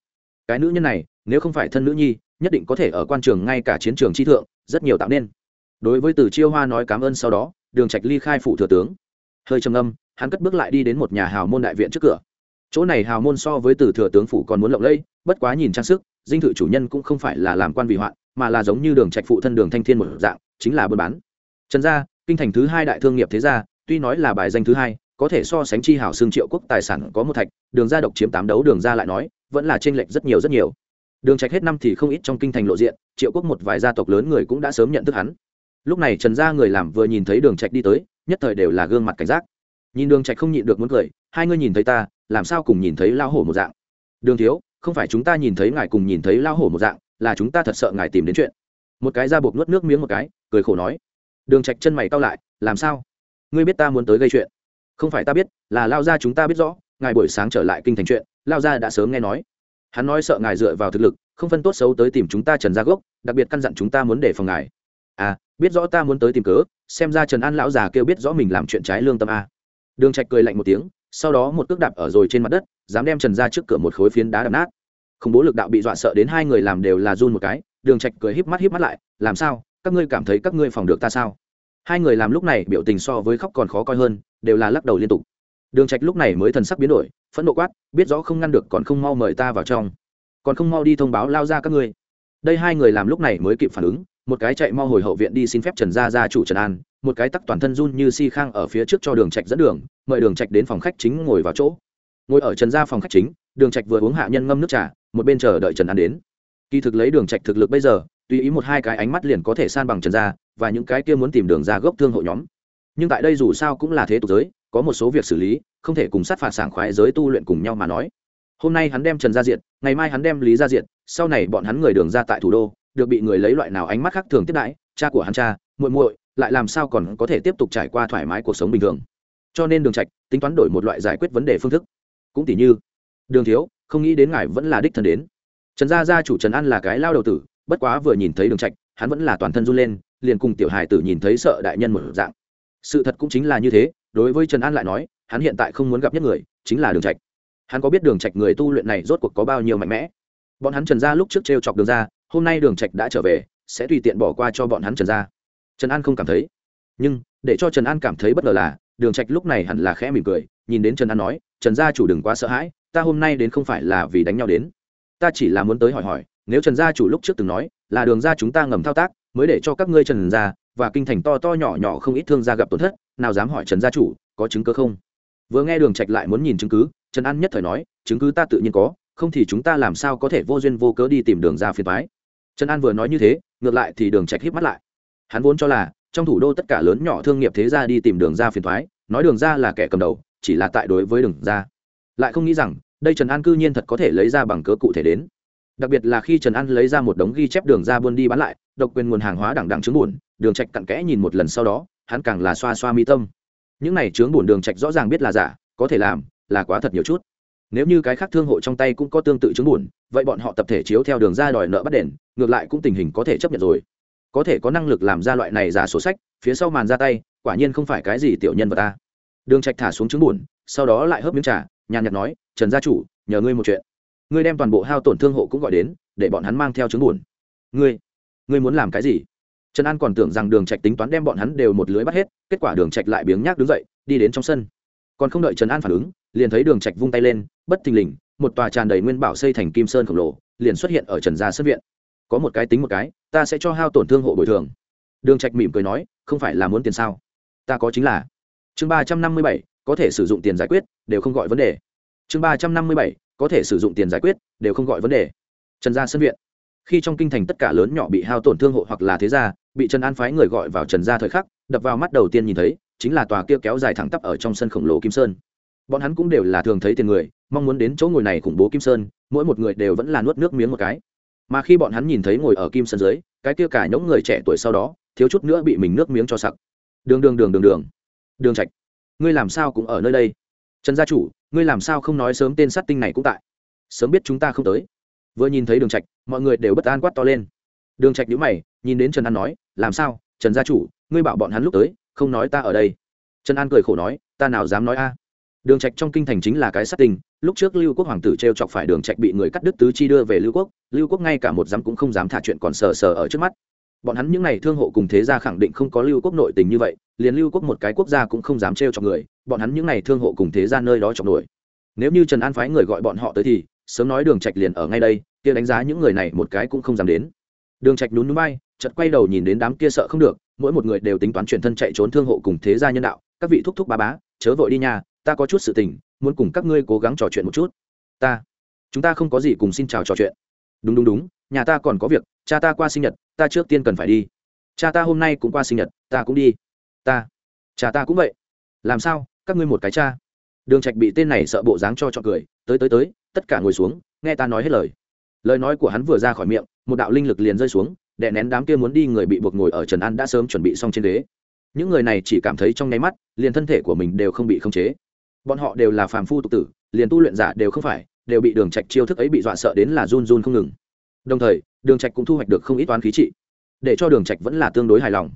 Cái nữ nhân này, nếu không phải thân nữ nhi, nhất định có thể ở quan trường ngay cả chiến trường chi thượng, rất nhiều tạo nên. Đối với từ chiêu hoa nói cảm ơn sau đó, đường trạch ly khai phụ thừa tướng. Hơi trầm ngâm, hắn cất bước lại đi đến một nhà hào môn đại viện trước cửa. Chỗ này hào môn so với từ thừa tướng phủ còn muốn lộng lẫy, bất quá nhìn trang sức, dinh thự chủ nhân cũng không phải là làm quan vị hoạn, mà là giống như đường trạch phụ thân đường thanh thiên một dạng, chính là buôn bán. Trần gia kinh thành thứ hai đại thương nghiệp thế gia, tuy nói là bài danh thứ hai, có thể so sánh chi hảo xương triệu quốc tài sản có một thạch, đường gia độc chiếm tám đấu, đường gia lại nói, vẫn là trên lệch rất nhiều rất nhiều. Đường trạch hết năm thì không ít trong kinh thành lộ diện, triệu quốc một vài gia tộc lớn người cũng đã sớm nhận thức hắn. Lúc này trần gia người làm vừa nhìn thấy đường trạch đi tới, nhất thời đều là gương mặt cảnh giác. Nhìn đường trạch không nhịn được muốn cười, hai người nhìn thấy ta, làm sao cùng nhìn thấy lao hổ một dạng? Đường thiếu, không phải chúng ta nhìn thấy ngài cùng nhìn thấy lao hổ một dạng, là chúng ta thật sợ ngài tìm đến chuyện. Một cái ra buộc nuốt nước miếng một cái, cười khổ nói đường trạch chân mày cau lại, làm sao? Ngươi biết ta muốn tới gây chuyện? Không phải ta biết, là lao gia chúng ta biết rõ, ngài buổi sáng trở lại kinh thành chuyện, lao gia đã sớm nghe nói. Hắn nói sợ ngài dựa vào thực lực, không phân tốt xấu tới tìm chúng ta trần gia gốc, đặc biệt căn dặn chúng ta muốn để phòng ngài. À biết rõ ta muốn tới tìm cớ, xem ra trần an lão già kêu biết rõ mình làm chuyện trái lương tâm a. Đường trạch cười lạnh một tiếng, sau đó một cước đạp ở rồi trên mặt đất, dám đem trần ra trước cửa một khối phiến đá đập nát. Khủng bố lực đạo bị dọa sợ đến hai người làm đều là run một cái, đường trạch cười híp mắt híp mắt lại, làm sao? Các ngươi cảm thấy các ngươi phòng được ta sao? Hai người làm lúc này biểu tình so với khóc còn khó coi hơn, đều là lắc đầu liên tục. Đường trạch lúc này mới thần sắc biến đổi, phẫn nộ quát, biết rõ không ngăn được còn không mau mời ta vào trong. Còn không mau đi thông báo lao ra các ngươi. Đây hai người làm lúc này mới kịp phản ứng, một cái chạy mau hồi hậu viện đi xin phép trần gia gia chủ trần an, một cái tắc toàn thân run như si khang ở phía trước cho đường trạch dẫn đường, mời đường trạch đến phòng khách chính ngồi vào chỗ. Ngồi ở trần gia phòng khách chính, đường trạch vừa uống hạ nhân ngâm nước trà, một bên chờ đợi trần an đến. Kỳ thực lấy đường trạch thực lực bây giờ tùy ý một hai cái ánh mắt liền có thể san bằng trần gia, và những cái kia muốn tìm đường ra gốc thương hộ nhóm. Nhưng tại đây dù sao cũng là thế tục giới, có một số việc xử lý, không thể cùng sát phạt sảng khoái giới tu luyện cùng nhau mà nói. Hôm nay hắn đem trần gia diện ngày mai hắn đem lý gia diện sau này bọn hắn người đường ra tại thủ đô, được bị người lấy loại nào ánh mắt khác thường tiếp đãi, cha của hắn cha, muội muội, lại làm sao còn có thể tiếp tục trải qua thoải mái cuộc sống bình thường. Cho nên đường trạch, tính toán đổi một loại giải quyết vấn đề phương thức. Cũng tỷ như, đường thiếu, không nghĩ đến ngài vẫn là đích thân đến. Trần gia gia chủ trần an là cái lao đầu tử bất quá vừa nhìn thấy đường trạch, hắn vẫn là toàn thân run lên, liền cùng tiểu hài tử nhìn thấy sợ đại nhân một dạng. Sự thật cũng chính là như thế, đối với trần an lại nói, hắn hiện tại không muốn gặp nhất người, chính là đường trạch. Hắn có biết đường trạch người tu luyện này rốt cuộc có bao nhiêu mạnh mẽ? Bọn hắn trần gia lúc trước treo chọc đường ra, hôm nay đường trạch đã trở về, sẽ tùy tiện bỏ qua cho bọn hắn trần gia. Trần an không cảm thấy. Nhưng, để cho trần an cảm thấy bất ngờ là, đường trạch lúc này hẳn là khẽ mỉm cười, nhìn đến trần an nói, trần gia chủ đừng quá sợ hãi, ta hôm nay đến không phải là vì đánh nhau đến. Ta chỉ là muốn tới hỏi hỏi nếu trần gia chủ lúc trước từng nói, là đường gia chúng ta ngầm thao tác, mới để cho các ngươi trần gia và kinh thành to to nhỏ nhỏ không ít thương gia gặp tổn thất, nào dám hỏi trần gia chủ, có chứng cứ không? Vừa nghe đường trạch lại muốn nhìn chứng cứ, trần an nhất thời nói, chứng cứ ta tự nhiên có, không thì chúng ta làm sao có thể vô duyên vô cớ đi tìm đường ra phiền toái? Trần an vừa nói như thế, ngược lại thì đường trạch híp mắt lại. Hắn vốn cho là, trong thủ đô tất cả lớn nhỏ thương nghiệp thế gia đi tìm đường ra phiền toái, nói đường ra là kẻ cầm đầu, chỉ là tại đối với đường ra. Lại không nghĩ rằng, đây trần an cư nhiên thật có thể lấy ra bằng cớ cụ thể đến đặc biệt là khi trần an lấy ra một đống ghi chép đường ra buôn đi bán lại, độc quyền nguồn hàng hóa đẳng đẳng chứng buồn, đường trạch cặn kẽ nhìn một lần sau đó, hắn càng là xoa xoa mi tâm. Những này chướng buồn đường trạch rõ ràng biết là giả, có thể làm, là quá thật nhiều chút. Nếu như cái khác thương hộ trong tay cũng có tương tự chứng buồn, vậy bọn họ tập thể chiếu theo đường ra đòi nợ bắt đền, ngược lại cũng tình hình có thể chấp nhận rồi. Có thể có năng lực làm ra loại này giả sổ sách, phía sau màn ra tay, quả nhiên không phải cái gì tiểu nhân vật ta. Đường trạch thả xuống trứng buồn, sau đó lại hớp miếng trà, nhàn nhạt nói, trần gia chủ, nhờ ngươi một chuyện ngươi đem toàn bộ hao tổn thương hộ cũng gọi đến, để bọn hắn mang theo chứng buồn. Ngươi ngươi muốn làm cái gì? Trần an còn tưởng rằng đường trạch tính toán đem bọn hắn đều một lưới bắt hết, kết quả đường trạch lại biếng nhác đứng dậy, đi đến trong sân. Còn không đợi trần an phản ứng, liền thấy đường trạch vung tay lên, bất thình lình, một tòa tràn đầy nguyên bảo xây thành kim sơn khổng lồ, liền xuất hiện ở trần gia sân viện. Có một cái tính một cái, ta sẽ cho hao tổn thương hộ bồi thường. Đường trạch mỉm cười nói, không phải là muốn tiền sao? Ta có chính là. Chương ba trăm năm mươi bảy, có thể sử dụng tiền giải quyết, đều không gọi vấn đề. Chương ba trăm năm mươi bảy có thể sử dụng tiền giải quyết, đều không gọi vấn đề. Trần gia sân viện. Khi trong kinh thành tất cả lớn nhỏ bị hao tổn thương hộ hoặc là thế gia, bị trần an phái người gọi vào trần gia thời khắc, đập vào mắt đầu tiên nhìn thấy, chính là tòa kia kéo dài thẳng tắp ở trong sân khổng lồ kim sơn. Bọn hắn cũng đều là thường thấy tiền người, mong muốn đến chỗ ngồi này khủng bố kim sơn, mỗi một người đều vẫn là nuốt nước miếng một cái. Mà khi bọn hắn nhìn thấy ngồi ở kim sơn dưới, cái kia cả những người trẻ tuổi sau đó, thiếu chút nữa bị mình nước miếng cho sặc. Đường đường đường đường đường. Đường trạch, ngươi làm sao cũng ở nơi đây? Trần gia chủ ngươi làm sao không nói sớm tên sát tinh này cũng tại? Sớm biết chúng ta không tới. Vừa nhìn thấy đường trạch, mọi người đều bất an quát to lên. Đường trạch nhíu mày, nhìn đến trần an nói, làm sao? Trần gia chủ, ngươi bảo bọn hắn lúc tới, không nói ta ở đây. Trần an cười khổ nói, ta nào dám nói a? Đường trạch trong kinh thành chính là cái sát tình lúc trước lưu quốc hoàng tử treo chọc phải đường trạch bị người cắt đứt tứ chi đưa về lưu quốc lưu quốc ngay cả một dám cũng không dám thả chuyện còn sờ sờ ở trước mắt bọn hắn những này thương hộ cùng thế gia khẳng định không có lưu quốc nội tình như vậy, liền lưu quốc một cái quốc gia cũng không dám treo chọc người, bọn hắn những này thương hộ cùng thế gia nơi đó chọc nổi nếu như trần an phái người gọi bọn họ tới thì, sớm nói đường trạch liền ở ngay đây, kia đánh giá những người này một cái cũng không dám đến. Đường trạch nhún núi bay chợt quay đầu nhìn đến đám kia sợ không được, mỗi một người đều tính toán chuyển thân chạy trốn thương hộ cùng thế gia nhân đạo. Các vị thúc thúc ba bá, chớ vội đi nhà ta có chút sự tình, muốn cùng các ngươi cố gắng trò chuyện một chút. Ta, chúng ta không có gì cùng xin chào trò chuyện đúng đúng đúng, nhà ta còn có việc, cha ta qua sinh nhật, ta trước tiên cần phải đi. Cha ta hôm nay cũng qua sinh nhật, ta cũng đi. Ta, cha ta cũng vậy. Làm sao, các ngươi một cái cha. Đường trạch bị tên này sợ bộ dáng cho cho cười, tới tới tới, tất cả ngồi xuống, nghe ta nói hết lời. Lời nói của hắn vừa ra khỏi miệng, một đạo linh lực liền rơi xuống, đè nén đám kia muốn đi người bị buộc ngồi ở trần an đã sớm chuẩn bị xong trên ghế. Những người này chỉ cảm thấy trong nháy mắt, liền thân thể của mình đều không bị khống chế. Bọn họ đều là phàm phu tục tử, liền tu luyện giả đều không phải đều bị đường trạch chiêu thức ấy bị dọa sợ đến là run run không ngừng. Đồng thời, đường trạch cũng thu hoạch được không ít toán khí trị, để cho đường trạch vẫn là tương đối hài lòng.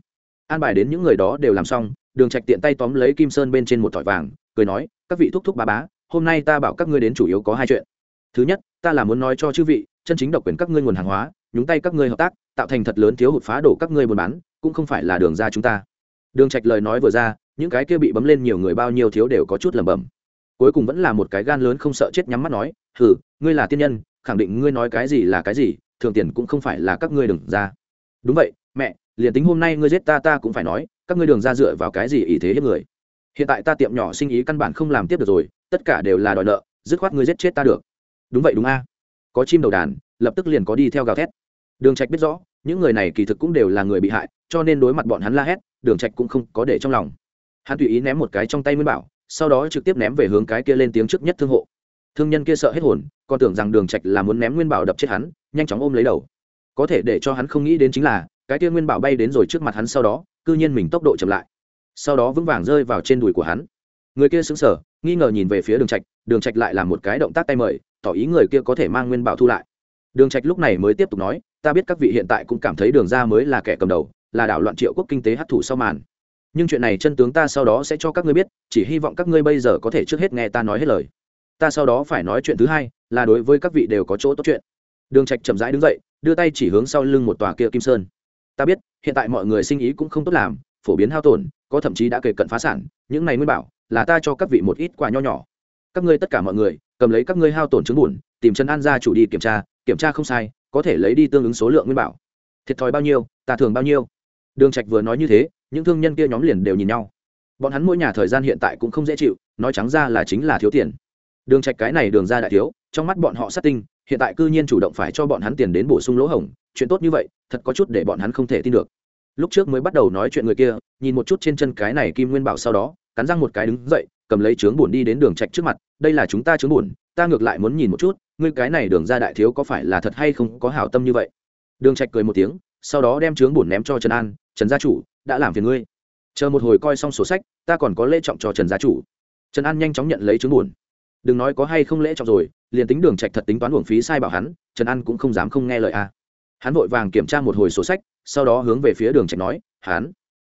An bài đến những người đó đều làm xong, đường trạch tiện tay tóm lấy kim sơn bên trên một thỏi vàng, cười nói, các vị thúc thúc bá bá, hôm nay ta bảo các ngươi đến chủ yếu có hai chuyện. Thứ nhất, ta là muốn nói cho chư vị, chân chính độc quyền các ngươi nguồn hàng hóa, nhúng tay các ngươi hợp tác, tạo thành thật lớn thiếu hụt phá đổ các ngươi buôn bán, cũng không phải là đường ra chúng ta. Đường trạch lời nói vừa ra, những cái kia bị bấm lên nhiều người bao nhiêu thiếu đều có chút lẩm bẩm. Cuối cùng vẫn là một cái gan lớn không sợ chết nhắm mắt nói hừ, ngươi là tiên nhân, khẳng định ngươi nói cái gì là cái gì, thường tiền cũng không phải là các ngươi đừng ra. Đúng vậy, mẹ, liền tính hôm nay ngươi giết ta ta cũng phải nói, các ngươi đường ra dựa vào cái gì ý thế hết người? Hiện tại ta tiệm nhỏ sinh ý căn bản không làm tiếp được rồi, tất cả đều là đòi nợ, dứt khoát ngươi giết chết ta được. Đúng vậy đúng a. Có chim đầu đàn, lập tức liền có đi theo gào thét. Đường trạch biết rõ, những người này kỳ thực cũng đều là người bị hại, cho nên đối mặt bọn hắn la hét, đường trạch cũng không có để trong lòng. Hắn tùy ý ném một cái trong tay nguyên bảo, sau đó trực tiếp ném về hướng cái kia lên tiếng trước nhất thương hộ thương nhân kia sợ hết hồn, còn tưởng rằng đường trạch là muốn ném nguyên bảo đập chết hắn, nhanh chóng ôm lấy đầu. Có thể để cho hắn không nghĩ đến chính là, cái kia nguyên bảo bay đến rồi trước mặt hắn sau đó, cư nhiên mình tốc độ chậm lại. Sau đó vững vàng rơi vào trên đùi của hắn. Người kia sững sờ, nghi ngờ nhìn về phía đường trạch đường trạch lại làm một cái động tác tay mời, tỏ ý người kia có thể mang nguyên bảo thu lại. Đường trạch lúc này mới tiếp tục nói, ta biết các vị hiện tại cũng cảm thấy đường ra mới là kẻ cầm đầu, là đảo loạn triệu quốc kinh tế hấp thụ sau màn. Nhưng chuyện này chân tướng ta sau đó sẽ cho các ngươi biết, chỉ hy vọng các ngươi bây giờ có thể trước hết nghe ta nói hết lời ta sau đó phải nói chuyện thứ hai, là đối với các vị đều có chỗ tốt chuyện. Đường trạch chậm rãi đứng dậy, đưa tay chỉ hướng sau lưng một tòa kia kim sơn. Ta biết, hiện tại mọi người sinh ý cũng không tốt làm, phổ biến hao tổn, có thậm chí đã kể cận phá sản, những này nguyên bảo, là ta cho các vị một ít quà nho nhỏ. Các ngươi tất cả mọi người, cầm lấy các ngươi hao tổn chứng buồn tìm chân an gia chủ đi kiểm tra kiểm tra không sai, có thể lấy đi tương ứng số lượng nguyên bảo. Thiệt thòi bao nhiêu, ta thường bao nhiêu. Đường trạch vừa nói như thế, những thương nhân kia nhóm liền đều nhìn nhau. Bọn hắn mỗi nhà thời gian hiện tại cũng không dễ chịu, nói trắng ra là chính là thiếu tiền đường trạch cái này đường ra đại thiếu, trong mắt bọn họ sát tinh, hiện tại cư nhiên chủ động phải cho bọn hắn tiền đến bổ sung lỗ hổng, chuyện tốt như vậy, thật có chút để bọn hắn không thể tin được. Lúc trước mới bắt đầu nói chuyện người kia, nhìn một chút trên chân cái này kim nguyên bảo sau đó, cắn răng một cái đứng dậy, cầm lấy trướng buồn đi đến đường trạch trước mặt, đây là chúng ta trướng buồn, ta ngược lại muốn nhìn một chút, ngươi cái này đường ra đại thiếu có phải là thật hay không có hảo tâm như vậy? Đường trạch cười một tiếng, sau đó đem trướng buồn ném cho trần an, trần gia chủ, đã làm phiền ngươi. Chờ một hồi coi xong sổ sách, ta còn có lễ trọng cho trần gia chủ. Trần an nhanh chóng nhận lấy trướng buồn đừng nói có hay không lễ trọng rồi, liền tính đường trạch thật tính toán uổng phí sai bảo hắn, trần an cũng không dám không nghe lời a. Hắn vội vàng kiểm tra một hồi sổ sách, sau đó hướng về phía đường trạch nói, hắn,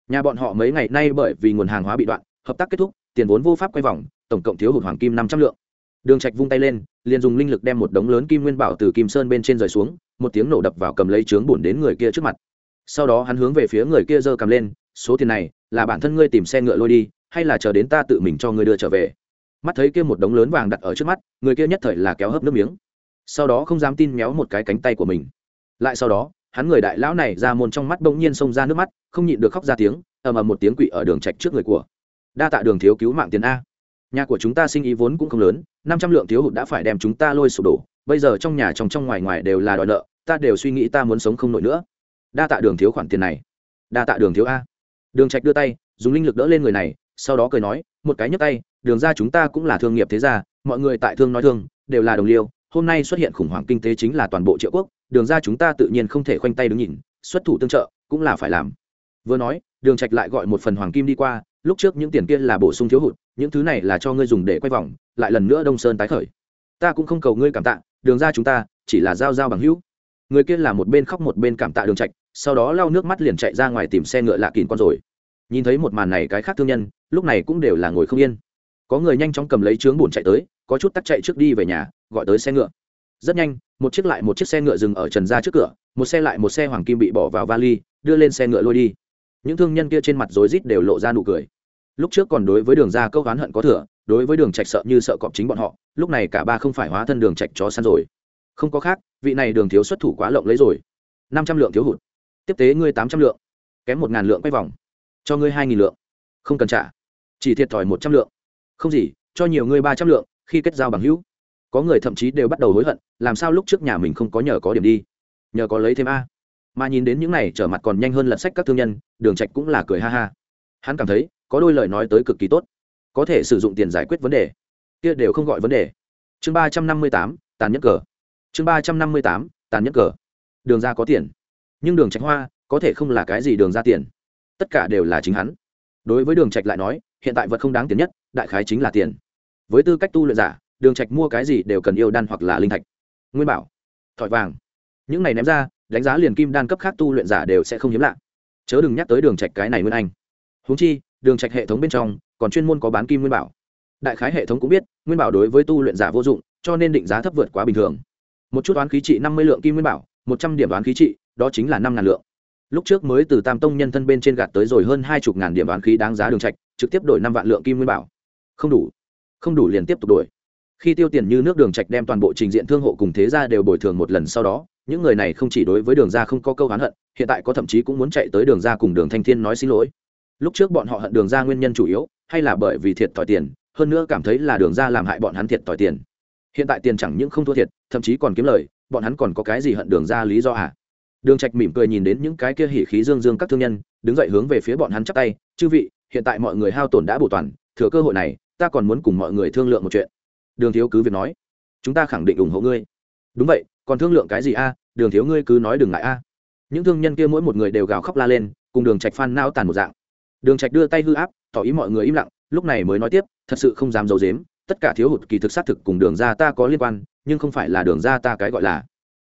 nhà bọn họ mấy ngày nay bởi vì nguồn hàng hóa bị đoạn, hợp tác kết thúc, tiền vốn vô pháp quay vòng, tổng cộng thiếu hụt hoàng kim năm trăm lượng. Đường trạch vung tay lên, liền dùng linh lực đem một đống lớn kim nguyên bảo từ kim sơn bên trên rời xuống, một tiếng nổ đập vào cầm lấy trướng bổn đến người kia trước mặt. Sau đó hắn hướng về phía người kia giơ cầm lên, số tiền này, là bản thân ngươi tìm xe ngựa lôi đi, hay là chờ đến ta tự mình cho ngươi đưa trở về? Mắt thấy kia một đống lớn vàng đặt ở trước mắt, người kia nhất thời là kéo hấp nước miếng. Sau đó không dám tin méo một cái cánh tay của mình. Lại sau đó, hắn người đại lão này ra môn trong mắt bỗng nhiên xông ra nước mắt, không nhịn được khóc ra tiếng, ầm ầm một tiếng quỵ ở đường trạch trước người của. Đa tạ đường thiếu cứu mạng tiền a. Nhà của chúng ta sinh ý vốn cũng không lớn, năm trăm lượng thiếu hụt đã phải đem chúng ta lôi sụp đổ. Bây giờ trong nhà trong trong ngoài ngoài đều là đòi nợ, ta đều suy nghĩ ta muốn sống không nổi nữa. Đa tạ đường thiếu khoản tiền này. Đa tạ đường thiếu a. Đường trạch đưa tay, dùng linh lực đỡ lên người này, sau đó cười nói, một cái nhấc tay đường ra chúng ta cũng là thương nghiệp thế gia, mọi người tại thương nói thương, đều là đồng liêu. Hôm nay xuất hiện khủng hoảng kinh tế chính là toàn bộ triệu quốc. Đường ra chúng ta tự nhiên không thể khoanh tay đứng nhìn, xuất thủ tương trợ, cũng là phải làm. Vừa nói, đường trạch lại gọi một phần hoàng kim đi qua. Lúc trước những tiền kia là bổ sung thiếu hụt, những thứ này là cho ngươi dùng để quay vòng, lại lần nữa đông sơn tái khởi. Ta cũng không cầu ngươi cảm tạ, đường ra chúng ta chỉ là giao giao bằng hữu. Người kia là một bên khóc một bên cảm tạ đường trạch, sau đó lau nước mắt liền chạy ra ngoài tìm xe ngựa lạ kìn con rồi. Nhìn thấy một màn này cái khác thương nhân, lúc này cũng đều là ngồi không yên có người nhanh chóng cầm lấy trướng bùn chạy tới, có chút tắt chạy trước đi về nhà, gọi tới xe ngựa. Rất nhanh, một chiếc lại một chiếc xe ngựa dừng ở trần ra trước cửa, một xe lại một xe hoàng kim bị bỏ vào vali, đưa lên xe ngựa lôi đi. Những thương nhân kia trên mặt rối rít đều lộ ra nụ cười. Lúc trước còn đối với đường ra câu oán hận có thừa, đối với đường trạch sợ như sợ cọp chính bọn họ, lúc này cả ba không phải hóa thân đường trạch chó săn rồi. Không có khác, vị này đường thiếu xuất thủ quá lộng lấy rồi. Năm trăm lượng thiếu hụt. Tiếp tế ngươi tám trăm lượng. Kém một ngàn lượng quay vòng. Cho ngươi hai nghìn lượng. Không cần trả. Chỉ thiệt thòi một trăm lượng không gì, cho nhiều ngươi ba trăm lượng, khi kết giao bằng hữu. Có người thậm chí đều bắt đầu hối hận, làm sao lúc trước nhà mình không có nhờ có điểm đi. Nhờ có lấy thêm a. Mà nhìn đến những này trở mặt còn nhanh hơn lật sách các thương nhân, đường trạch cũng là cười ha ha. Hắn cảm thấy, có đôi lời nói tới cực kỳ tốt. Có thể sử dụng tiền giải quyết vấn đề. Kia đều không gọi vấn đề. Chương ba trăm năm mươi tám, tàn nhẫn cờ. Chương ba trăm năm mươi tám, tàn nhẫn cờ. Đường ra có tiền. Nhưng đường trạch hoa, có thể không là cái gì đường ra tiền. Tất cả đều là chính hắn. Đối với đường trạch lại nói, hiện tại vật không đáng tiền nhất đại khái chính là tiền. Với tư cách tu luyện giả, đường trạch mua cái gì đều cần yêu đan hoặc là linh thạch. Nguyên bảo, thỏi vàng. Những này ném ra, đánh giá liền kim đan cấp khác tu luyện giả đều sẽ không hiếm lạ. Chớ đừng nhắc tới đường trạch cái này nguyên anh. Huống chi, đường trạch hệ thống bên trong, còn chuyên môn có bán kim nguyên bảo. Đại khái hệ thống cũng biết, nguyên bảo đối với tu luyện giả vô dụng, cho nên định giá thấp vượt quá bình thường. Một chút đoán khí trị năm mươi lượng kim nguyên bảo, một trăm điểm đoán khí trị, đó chính là năm ngàn lượng. Lúc trước mới từ tam tông nhân thân bên trên gạt tới rồi hơn hai chục ngàn điểm đoán khí đáng giá đường trạch, trực tiếp đổi năm vạn lượng kim nguyên bảo không đủ. Không đủ liền tiếp tục đổi khi tiêu tiền như nước đường trạch đem toàn bộ trình diện thương hộ cùng thế gia đều bồi thường một lần sau đó, những người này không chỉ đối với đường gia không có câu hán hận, hiện tại có thậm chí cũng muốn chạy tới đường gia cùng đường thanh thiên nói xin lỗi. Lúc trước bọn họ hận đường gia nguyên nhân chủ yếu, hay là bởi vì thiệt thòi tiền, hơn nữa cảm thấy là đường ra làm hại bọn hắn thiệt thòi tiền. Hiện tại tiền chẳng những không thua thiệt, thậm chí còn kiếm lời, bọn hắn còn có cái gì hận đường ra lý do à? Đường trạch mỉm cười nhìn đến những cái kia hỉ khí dương dương các thương nhân, đứng dậy hướng về phía bọn hắn chắp tay, chư vị, hiện tại mọi người hao tổn đã bổ toàn, thừa cơ hội này ta còn muốn cùng mọi người thương lượng một chuyện. Đường thiếu cứ việc nói. Chúng ta khẳng định ủng hộ ngươi. Đúng vậy, còn thương lượng cái gì a? Đường thiếu ngươi cứ nói đừng ngại a. Những thương nhân kia mỗi một người đều gào khóc la lên, cùng đường trạch phan nao tàn một dạng. Đường trạch đưa tay hư áp, tỏ ý mọi người im lặng, lúc này mới nói tiếp, thật sự không dám giấu giếm, tất cả thiếu hụt kỳ thực xác thực cùng đường ra ta có liên quan, nhưng không phải là đường ra ta cái gọi là.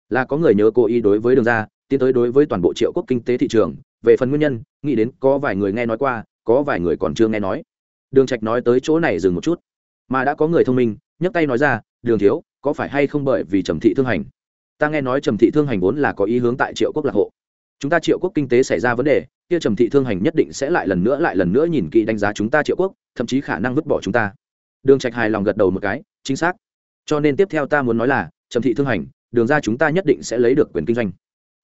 Là có người nhớ cố ý đối với đường ra tiến tới đối với toàn bộ triệu quốc kinh tế thị trường. Về phần nguyên nhân, nghĩ đến có vài người nghe nói qua, có vài người còn chưa nghe nói đường trạch nói tới chỗ này dừng một chút. Mà đã có người thông minh, nhấc tay nói ra, đường thiếu, có phải hay không bởi vì trầm thị thương hành? Ta nghe nói trầm thị thương hành vốn là có ý hướng tại triệu quốc lạc hộ. Chúng ta triệu quốc kinh tế xảy ra vấn đề, kia trầm thị thương hành nhất định sẽ lại lần nữa lại lần nữa nhìn kỹ đánh giá chúng ta triệu quốc, thậm chí khả năng vứt bỏ chúng ta. Đường trạch hài lòng gật đầu một cái, chính xác. Cho nên tiếp theo ta muốn nói là, trầm thị thương hành, đường ra chúng ta nhất định sẽ lấy được quyền kinh doanh.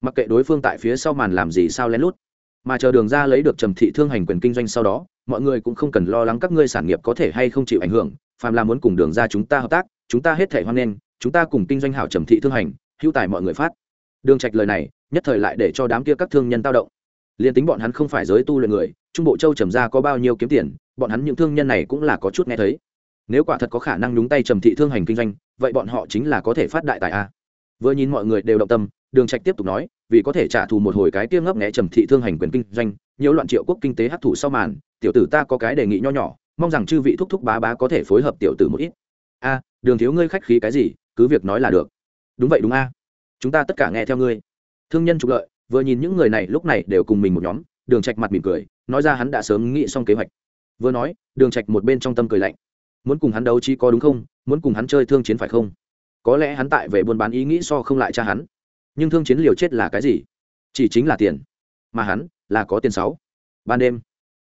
Mặc kệ đối phương tại phía sau màn làm gì sao lén lút, mà chờ đường ra lấy được trầm thị thương hành quyền kinh doanh sau đó mọi người cũng không cần lo lắng các ngươi sản nghiệp có thể hay không chịu ảnh hưởng, phàm là muốn cùng đường ra chúng ta hợp tác, chúng ta hết thể hoan nghênh, chúng ta cùng kinh doanh hảo trầm thị thương hành, hữu tài mọi người phát. Đường trạch lời này, nhất thời lại để cho đám kia các thương nhân tao động. Liên tính bọn hắn không phải giới tu luyện người, trung bộ châu trầm ra có bao nhiêu kiếm tiền, bọn hắn những thương nhân này cũng là có chút nghe thấy. Nếu quả thật có khả năng nhúng tay trầm thị thương hành kinh doanh, vậy bọn họ chính là có thể phát đại tài a. Vừa nhìn mọi người đều động tâm, đường trạch tiếp tục nói vì có thể trả thù một hồi cái tiêm ngấp nghé trầm thị thương hành quyền kinh doanh nhiều loạn triệu quốc kinh tế hấp thụ sau màn, tiểu tử ta có cái đề nghị nho nhỏ, mong rằng chư vị thúc thúc bá bá có thể phối hợp tiểu tử một ít. A, đường thiếu ngươi khách khí cái gì, cứ việc nói là được. Đúng vậy đúng a. Chúng ta tất cả nghe theo ngươi. Thương nhân trục lợi, vừa nhìn những người này lúc này đều cùng mình một nhóm, đường trạch mặt mỉm cười, nói ra hắn đã sớm nghĩ xong kế hoạch. Vừa nói, đường trạch một bên trong tâm cười lạnh. Muốn cùng hắn đấu trí có đúng không? Muốn cùng hắn chơi thương chiến phải không? Có lẽ hắn tại về buôn bán ý nghĩ so không lại cha hắn nhưng thương chiến liều chết là cái gì? Chỉ chính là tiền. Mà hắn là có tiền sáu. Ban đêm,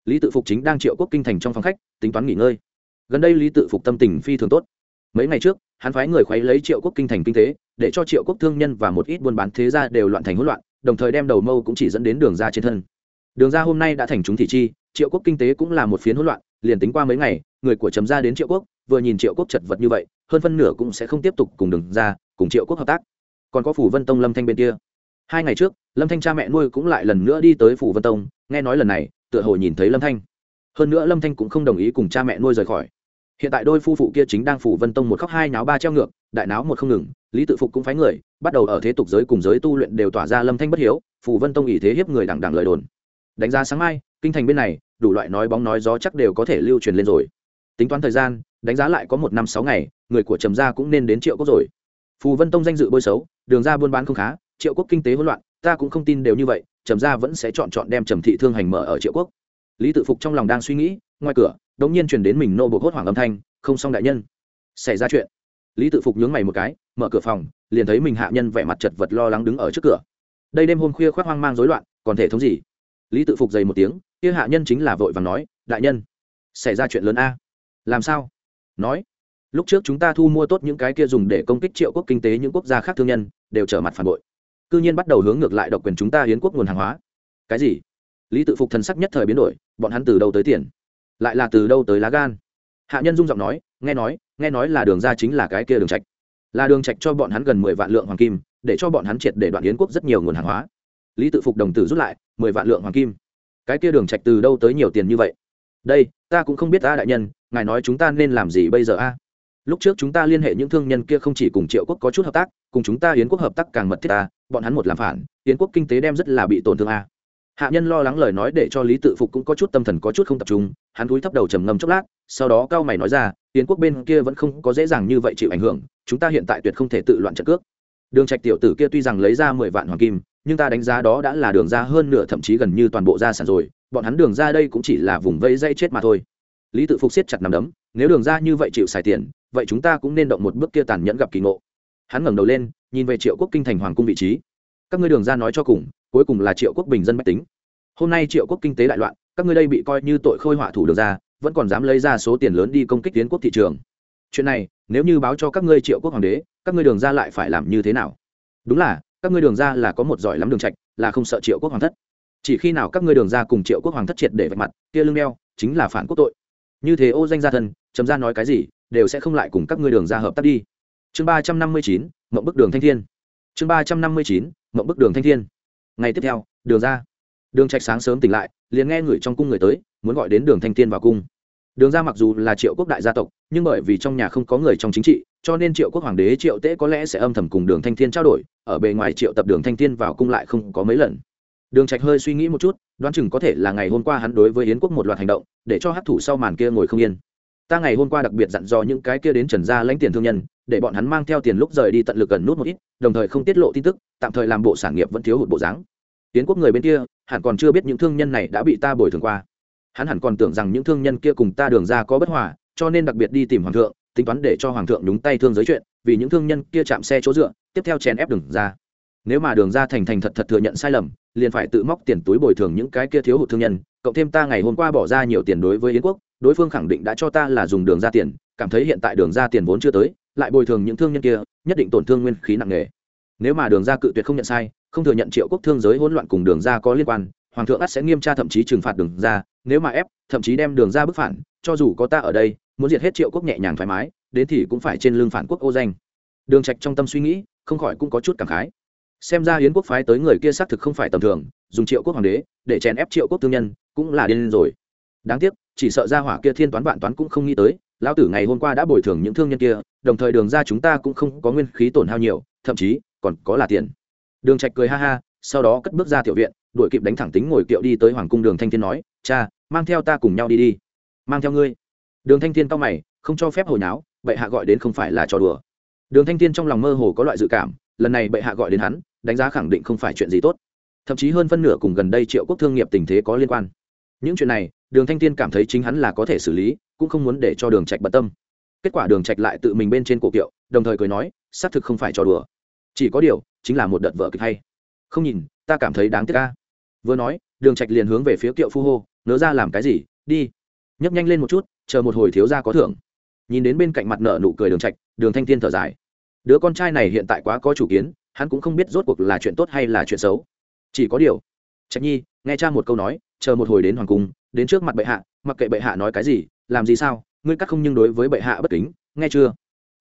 lý tự phục chính đang triệu quốc kinh thành trong phòng khách, tính toán nghỉ ngơi. Gần đây lý tự phục tâm tình phi thường tốt. Mấy ngày trước, hắn phái người khuấy lấy triệu quốc kinh thành kinh tế, để cho triệu quốc thương nhân và một ít buôn bán thế gia đều loạn thành hỗn loạn, đồng thời đem đầu mâu cũng chỉ dẫn đến đường ra trên thân. Đường ra hôm nay đã thành chúng thị chi, triệu quốc kinh tế cũng là một phiến hỗn loạn, liền tính qua mấy ngày, người của trầm gia đến triệu quốc, vừa nhìn triệu quốc chật vật như vậy, hơn phân nửa cũng sẽ không tiếp tục cùng đường ra, cùng triệu quốc hợp tác còn có phủ vân tông lâm thanh bên kia. Hai ngày trước, lâm thanh cha mẹ nuôi cũng lại lần nữa đi tới phủ vân tông, nghe nói lần này, tựa hồ nhìn thấy lâm thanh. Hơn nữa lâm thanh cũng không đồng ý cùng cha mẹ nuôi rời khỏi. Hiện tại đôi phu phụ kia chính đang phủ vân tông một khóc hai náo ba treo ngược, đại náo một không ngừng, lý tự phục cũng phái người, bắt đầu ở thế tục giới cùng giới tu luyện đều tỏa ra lâm thanh bất hiếu, phủ vân tông ý thế hiếp người đằng đằng lời đồn. Đánh giá sáng mai, kinh thành bên này, đủ loại nói bóng nói gió chắc đều có thể lưu truyền lên rồi. Tính toán thời gian, đánh giá lại có một năm sáu ngày, người của trầm gia cũng nên đến triệu quốc rồi. Phù vân tông danh dự bôi xấu đường ra buôn bán không khá, triệu quốc kinh tế hỗn loạn, ta cũng không tin đều như vậy, trầm gia vẫn sẽ chọn chọn đem trầm thị thương hành mở ở triệu quốc. Lý tự phục trong lòng đang suy nghĩ, ngoài cửa, đống nhiên truyền đến mình nô bộ hốt hoảng âm thanh, không xong đại nhân. Xảy ra chuyện. Lý tự phục nhướng mày một cái, mở cửa phòng, liền thấy mình hạ nhân vẻ mặt chật vật lo lắng đứng ở trước cửa. Đây đêm hôm khuya khoác hoang mang rối loạn, còn thể thống gì? Lý tự phục dày một tiếng, kia hạ nhân chính là vội vàng nói, đại nhân, xảy ra chuyện lớn a. Làm sao? Nói lúc trước chúng ta thu mua tốt những cái kia dùng để công kích triệu quốc kinh tế những quốc gia khác thương nhân, đều trở mặt phản bội. Cư nhiên bắt đầu hướng ngược lại độc quyền chúng ta hiến quốc nguồn hàng hóa. Cái gì? Lý tự phục thần sắc nhất thời biến đổi, bọn hắn từ đâu tới tiền? Lại là từ đâu tới lá gan? Hạ nhân dung giọng nói, nghe nói nghe nói là đường ra chính là cái kia đường trạch. Là đường trạch cho bọn hắn gần mười vạn lượng hoàng kim, để cho bọn hắn triệt để đoạn yến quốc rất nhiều nguồn hàng hóa. Lý tự phục đồng tử rút lại, mười vạn lượng hoàng kim. Cái kia đường trạch từ đâu tới nhiều tiền như vậy? Đây, ta cũng không biết ta đại nhân, ngài nói chúng ta nên làm gì bây giờ a? Lúc trước chúng ta liên hệ những thương nhân kia không chỉ cùng triệu quốc có chút hợp tác, cùng chúng ta yến quốc hợp tác càng mật thiết ta, bọn hắn một làm phản, yến quốc kinh tế đem rất là bị tổn thương a. Hạ nhân lo lắng lời nói để cho lý tự phục cũng có chút tâm thần có chút không tập trung, hắn cúi thấp đầu trầm ngâm chốc lát, sau đó cao mày nói ra, yến quốc bên kia vẫn không có dễ dàng như vậy chịu ảnh hưởng, chúng ta hiện tại tuyệt không thể tự loạn trận cước. Đường trạch tiểu tử kia tuy rằng lấy ra mười vạn hoàng kim, nhưng ta đánh giá đó đã là đường ra hơn nửa thậm chí gần như toàn bộ gia sản rồi, bọn hắn đường ra đây cũng chỉ là vùng vây dây chết mà thôi. Lý tự phục siết chặt nằm đấm, nếu đường ra như vậy chịu xài tiền vậy chúng ta cũng nên động một bước kia tàn nhẫn gặp kỳ ngộ. Hắn ngẩng đầu lên, nhìn về triệu quốc kinh thành hoàng cung vị trí. Các ngươi đường ra nói cho cùng, cuối cùng là triệu quốc bình dân bách tính. Hôm nay triệu quốc kinh tế đại loạn, các ngươi đây bị coi như tội khôi họa thủ đường ra, vẫn còn dám lấy ra số tiền lớn đi công kích tiến quốc thị trường. Chuyện này, nếu như báo cho các ngươi triệu quốc hoàng đế, các ngươi đường ra lại phải làm như thế nào? Đúng là, các ngươi đường ra là có một giỏi lắm đường trạch, là không sợ triệu quốc hoàng thất. Chỉ khi nào các ngươi đường ra cùng triệu quốc hoàng thất triệt để vạch mặt, kia lưng đeo, chính là phản quốc tội. Như thế ô danh gia thân, chấm ra nói cái gì đều sẽ không lại cùng các ngươi đường ra hợp tác đi. Chương ba trăm năm mươi chín, mộng bức đường thanh thiên. Chương ba trăm năm mươi chín, mộng bức đường thanh thiên. Ngày tiếp theo, đường ra. Đường trạch sáng sớm tỉnh lại, liền nghe người trong cung người tới, muốn gọi đến đường thanh thiên vào cung. Đường ra mặc dù là triệu quốc đại gia tộc, nhưng bởi vì trong nhà không có người trong chính trị, cho nên triệu quốc hoàng đế triệu tế có lẽ sẽ âm thầm cùng đường thanh thiên trao đổi, ở bề ngoài triệu tập đường thanh thiên vào cung lại không có mấy lần. Đường trạch hơi suy nghĩ một chút, đoán chừng có thể là ngày hôm qua hắn đối với yến quốc một loạt hành động, để cho hắc thủ sau màn kia ngồi không yên ta ngày hôm qua đặc biệt dặn dò những cái kia đến trần gia lãnh tiền thương nhân, để bọn hắn mang theo tiền lúc rời đi tận lực gần nút một ít, đồng thời không tiết lộ tin tức, tạm thời làm bộ sản nghiệp vẫn thiếu hụt bộ dáng. Tiến quốc người bên kia, hẳn còn chưa biết những thương nhân này đã bị ta bồi thường qua. Hắn hẳn còn tưởng rằng những thương nhân kia cùng ta đường ra có bất hòa, cho nên đặc biệt đi tìm hoàng thượng, tính toán để cho hoàng thượng đúng tay thương giới chuyện, vì những thương nhân kia chạm xe chỗ dựa, tiếp theo chèn ép đường ra. Nếu mà đường ra thành thành thật thật thừa nhận sai lầm, liền phải tự móc tiền túi bồi thường những cái kia thiếu hụt thương nhân, cộng thêm ta ngày hôm qua bỏ ra nhiều tiền đối với yến quốc đối phương khẳng định đã cho ta là dùng đường ra tiền, cảm thấy hiện tại đường ra tiền vốn chưa tới, lại bồi thường những thương nhân kia, nhất định tổn thương nguyên khí nặng nề. Nếu mà đường ra cự tuyệt không nhận sai, không thừa nhận triệu quốc thương giới hỗn loạn cùng đường ra có liên quan, hoàng thượng ắt sẽ nghiêm tra thậm chí trừng phạt đường ra, nếu mà ép, thậm chí đem đường ra bức phản, cho dù có ta ở đây, muốn diệt hết triệu quốc nhẹ nhàng thoải mái, đến thì cũng phải trên lưng phản quốc ô danh. Đường trạch trong tâm suy nghĩ, không khỏi cũng có chút cảm khái. Xem ra hiến quốc phái tới người kia xác thực không phải tầm thường, dùng triệu quốc hoàng đế, để chèn ép triệu quốc thương nhân, cũng là điên rồi đáng tiếc, chỉ sợ ra hỏa kia thiên toán vạn toán cũng không nghĩ tới, lão tử ngày hôm qua đã bồi thường những thương nhân kia, đồng thời đường ra chúng ta cũng không có nguyên khí tổn hao nhiều, thậm chí còn có là tiền. Đường trạch cười ha ha, sau đó cất bước ra tiểu viện, đuổi kịp đánh thẳng tính ngồi kiệu đi tới hoàng cung đường thanh thiên nói, cha, mang theo ta cùng nhau đi đi. Mang theo ngươi? Đường thanh thiên cao mày, không cho phép hồi nháo bệ hạ gọi đến không phải là trò đùa. Đường thanh thiên trong lòng mơ hồ có loại dự cảm, lần này bệ hạ gọi đến hắn, đánh giá khẳng định không phải chuyện gì tốt. Thậm chí hơn phân nửa cùng gần đây triệu quốc thương nghiệp tình thế có liên quan. Những chuyện này đường thanh thiên cảm thấy chính hắn là có thể xử lý, cũng không muốn để cho đường trạch bận tâm. Kết quả đường trạch lại tự mình bên trên cổ kiệu, đồng thời cười nói, xác thực không phải trò đùa. Chỉ có điều, chính là một đợt vợ kịch hay. Không nhìn, ta cảm thấy đáng tiếc ca vừa nói, đường trạch liền hướng về phía kiệu phu hô nỡ ra làm cái gì? Đi. Nhấc nhanh lên một chút, chờ một hồi thiếu gia có thưởng. Nhìn đến bên cạnh mặt nợ nụ cười đường trạch, đường thanh thiên thở dài. Đứa con trai này hiện tại quá có chủ kiến, hắn cũng không biết rốt cuộc là chuyện tốt hay là chuyện xấu. Chỉ có điều, trạch nhi, nghe cha một câu nói, chờ một hồi đến hoàng cung đến trước mặt bệ hạ, mặc kệ bệ hạ nói cái gì, làm gì sao, ngươi cắt không nhưng đối với bệ hạ bất kính, nghe chưa?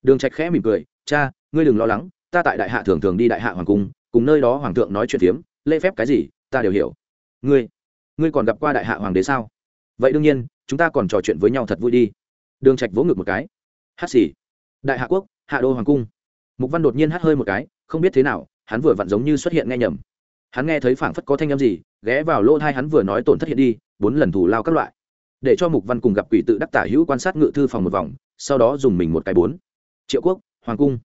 Đường trạch khẽ mỉm cười, cha, ngươi đừng lo lắng, ta tại đại hạ thường thường đi đại hạ hoàng cung, cùng nơi đó hoàng thượng nói chuyện tiếm lễ phép cái gì, ta đều hiểu. Ngươi ngươi còn gặp qua đại hạ hoàng đế sao? Vậy đương nhiên, chúng ta còn trò chuyện với nhau thật vui đi. Đường trạch vỗ ngực một cái. Hát xì, đại hạ quốc, hạ đô hoàng cung. Mục văn đột nhiên hát hơi một cái, không biết thế nào, hắn vừa vặn giống như xuất hiện nghe nhầm. Hắn nghe thấy phảng phất có thanh âm gì, ghé vào lỗ thai hắn vừa nói tổn thất hiện đi bốn lần thủ lao các loại. Để cho mục văn cùng gặp quỷ tự đắc tả hữu quan sát ngự thư phòng một vòng, sau đó dùng mình một cái bốn. Triệu quốc, hoàng cung.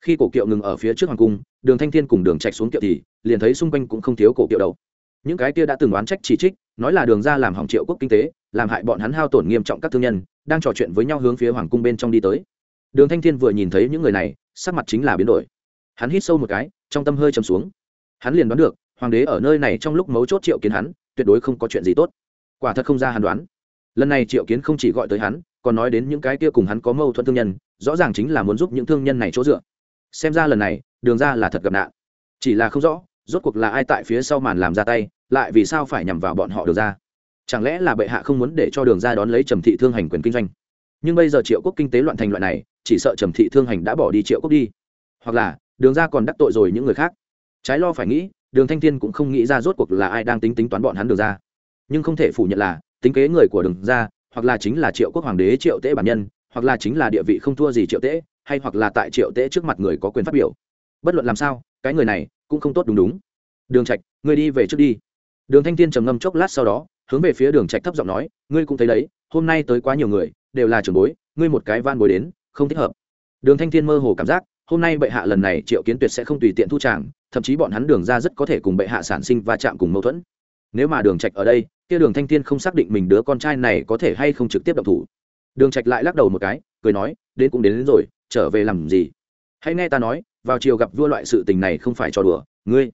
Khi cổ kiệu ngừng ở phía trước hoàng cung, đường thanh thiên cùng đường trạch xuống kiệu thì, liền thấy xung quanh cũng không thiếu cổ kiệu đâu. Những cái kia đã từng oán trách chỉ trích, nói là đường ra làm hỏng triệu quốc kinh tế, làm hại bọn hắn hao tổn nghiêm trọng các thương nhân, đang trò chuyện với nhau hướng phía hoàng cung bên trong đi tới. Đường thanh thiên vừa nhìn thấy những người này, sắc mặt chính là biến đổi. Hắn hít sâu một cái, trong tâm hơi trầm xuống. Hắn liền đoán được, hoàng đế ở nơi này trong lúc mấu chốt triệu kiến hắn, tuyệt đối không có chuyện gì tốt quả thật không ra hàn đoán. Lần này triệu kiến không chỉ gọi tới hắn, còn nói đến những cái kia cùng hắn có mâu thuẫn thương nhân, rõ ràng chính là muốn giúp những thương nhân này chỗ dựa. Xem ra lần này, đường ra là thật gặp nạn. Chỉ là không rõ, rốt cuộc là ai tại phía sau màn làm ra tay, lại vì sao phải nhằm vào bọn họ đường ra. Chẳng lẽ là bệ hạ không muốn để cho đường ra đón lấy trầm thị thương hành quyền kinh doanh? Nhưng bây giờ triệu quốc kinh tế loạn thành loại này, chỉ sợ trầm thị thương hành đã bỏ đi triệu quốc đi. Hoặc là, đường ra còn đắc tội rồi những người khác. Trái lo phải nghĩ, đường thanh thiên cũng không nghĩ ra rốt cuộc là ai đang tính tính toán bọn hắn đường ra nhưng không thể phủ nhận là, tính kế người của đường ra hoặc là chính là triệu quốc hoàng đế triệu tế bản nhân, hoặc là chính là địa vị không thua gì triệu tế hay hoặc là tại triệu tế trước mặt người có quyền phát biểu. Bất luận làm sao, cái người này cũng không tốt đúng đúng. Đường trạch người đi về trước đi. Đường thanh thiên trầm ngâm chốc lát sau đó, hướng về phía đường trạch thấp giọng nói, ngươi cũng thấy đấy, hôm nay tới quá nhiều người, đều là trưởng bối, ngươi một cái van bối đến, không thích hợp. Đường thanh thiên mơ hồ cảm giác, hôm nay bệ hạ lần này triệu kiến tuyệt sẽ không tùy tiện thu tràng, thậm chí bọn hắn đường ra rất có thể cùng bệ hạ sản sinh và chạm cùng mâu thuẫn nếu mà đường trạch ở đây kia đường thanh thiên không xác định mình đứa con trai này có thể hay không trực tiếp động thủ. Đường trạch lại lắc đầu một cái cười nói đến cũng đến, đến rồi trở về làm gì? Hãy nghe ta nói vào chiều gặp vua loại sự tình này không phải trò đùa ngươi.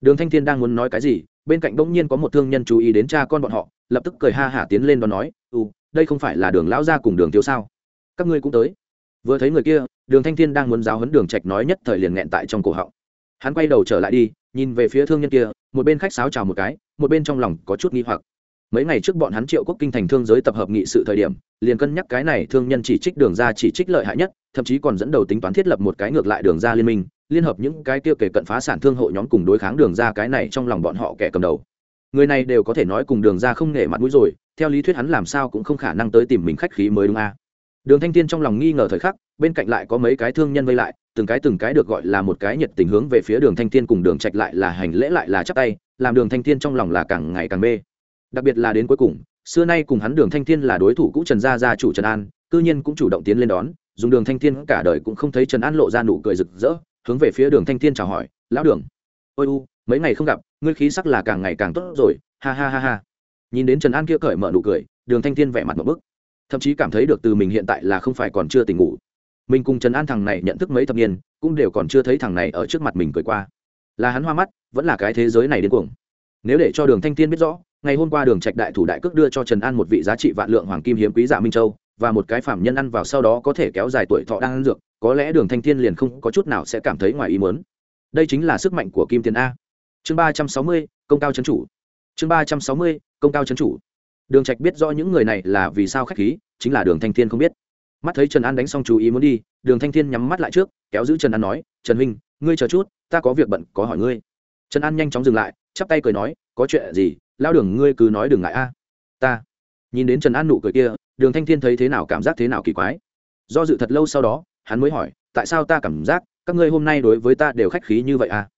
Đường thanh thiên đang muốn nói cái gì bên cạnh bỗng nhiên có một thương nhân chú ý đến cha con bọn họ lập tức cười ha hả tiến lên đó nói ừ đây không phải là đường lão gia cùng đường thiếu sao? Các ngươi cũng tới. Vừa thấy người kia đường thanh thiên đang muốn giáo huấn đường trạch nói nhất thời liền nghẹn tại trong cổ họng. Hắn quay đầu trở lại đi nhìn về phía thương nhân kia một bên khách sáo chào một cái một bên trong lòng có chút nghi hoặc. Mấy ngày trước bọn hắn triệu quốc kinh thành thương giới tập hợp nghị sự thời điểm, liền cân nhắc cái này thương nhân chỉ trích đường ra chỉ trích lợi hại nhất, thậm chí còn dẫn đầu tính toán thiết lập một cái ngược lại đường ra liên minh, liên hợp những cái tiêu kể cận phá sản thương hộ nhóm cùng đối kháng đường ra cái này trong lòng bọn họ kẻ cầm đầu. Người này đều có thể nói cùng đường ra không nể mặt mũi rồi, theo lý thuyết hắn làm sao cũng không khả năng tới tìm mình khách khí mới đúng a đường thanh tiên trong lòng nghi ngờ thời khắc, bên cạnh lại có mấy cái thương nhân vây lại, từng cái từng cái được gọi là một cái nhiệt tình hướng về phía đường thanh tiên cùng đường trạch lại là hành lễ lại là chắp tay, làm đường thanh tiên trong lòng là càng ngày càng mê. Đặc biệt là đến cuối cùng, xưa nay cùng hắn đường thanh thiên là đối thủ cũ trần gia gia chủ trần an, cư nhiên cũng chủ động tiến lên đón, dùng đường thanh thiên cả đời cũng không thấy trần an lộ ra nụ cười rực rỡ, hướng về phía đường thanh thiên chào hỏi, lão đường, ôi u, mấy ngày không gặp, ngươi khí sắc là càng ngày càng tốt rồi, ha ha ha ha. Nhìn đến trần an kia cởi mở nụ cười, đường thanh thiên vẻ mặt một bức thậm chí cảm thấy được từ mình hiện tại là không phải còn chưa tỉnh ngủ. Mình cùng trần an thằng này nhận thức mấy thập niên, cũng đều còn chưa thấy thằng này ở trước mặt mình cười qua. Là hắn hoa mắt, vẫn là cái thế giới này đến cuồng. Nếu để cho đường thanh thiên biết rõ, ngày hôm qua đường trạch đại thủ đại cước đưa cho trần an một vị giá trị vạn lượng hoàng kim hiếm quý giả minh châu, và một cái phạm nhân ăn vào sau đó có thể kéo dài tuổi thọ đang ăn dược, có lẽ đường thanh thiên liền không có chút nào sẽ cảm thấy ngoài ý muốn. Đây chính là sức mạnh của kim tiền a. Chương ba trăm sáu mươi, công cao chấn chủ. Chương ba trăm sáu mươi, công cao chấn chủ đường trạch biết rõ những người này là vì sao khách khí, chính là đường thanh thiên không biết. Mắt thấy trần an đánh xong chú ý muốn đi, đường thanh thiên nhắm mắt lại trước, kéo giữ trần an nói, trần huynh, ngươi chờ chút, ta có việc bận, có hỏi ngươi. Trần an nhanh chóng dừng lại, chắp tay cười nói, có chuyện gì? Lao đường, ngươi cứ nói đừng ngại a. Ta. Nhìn đến trần an nụ cười kia, đường thanh thiên thấy thế nào cảm giác thế nào kỳ quái. Do dự thật lâu sau đó, hắn mới hỏi, tại sao ta cảm giác các ngươi hôm nay đối với ta đều khách khí như vậy à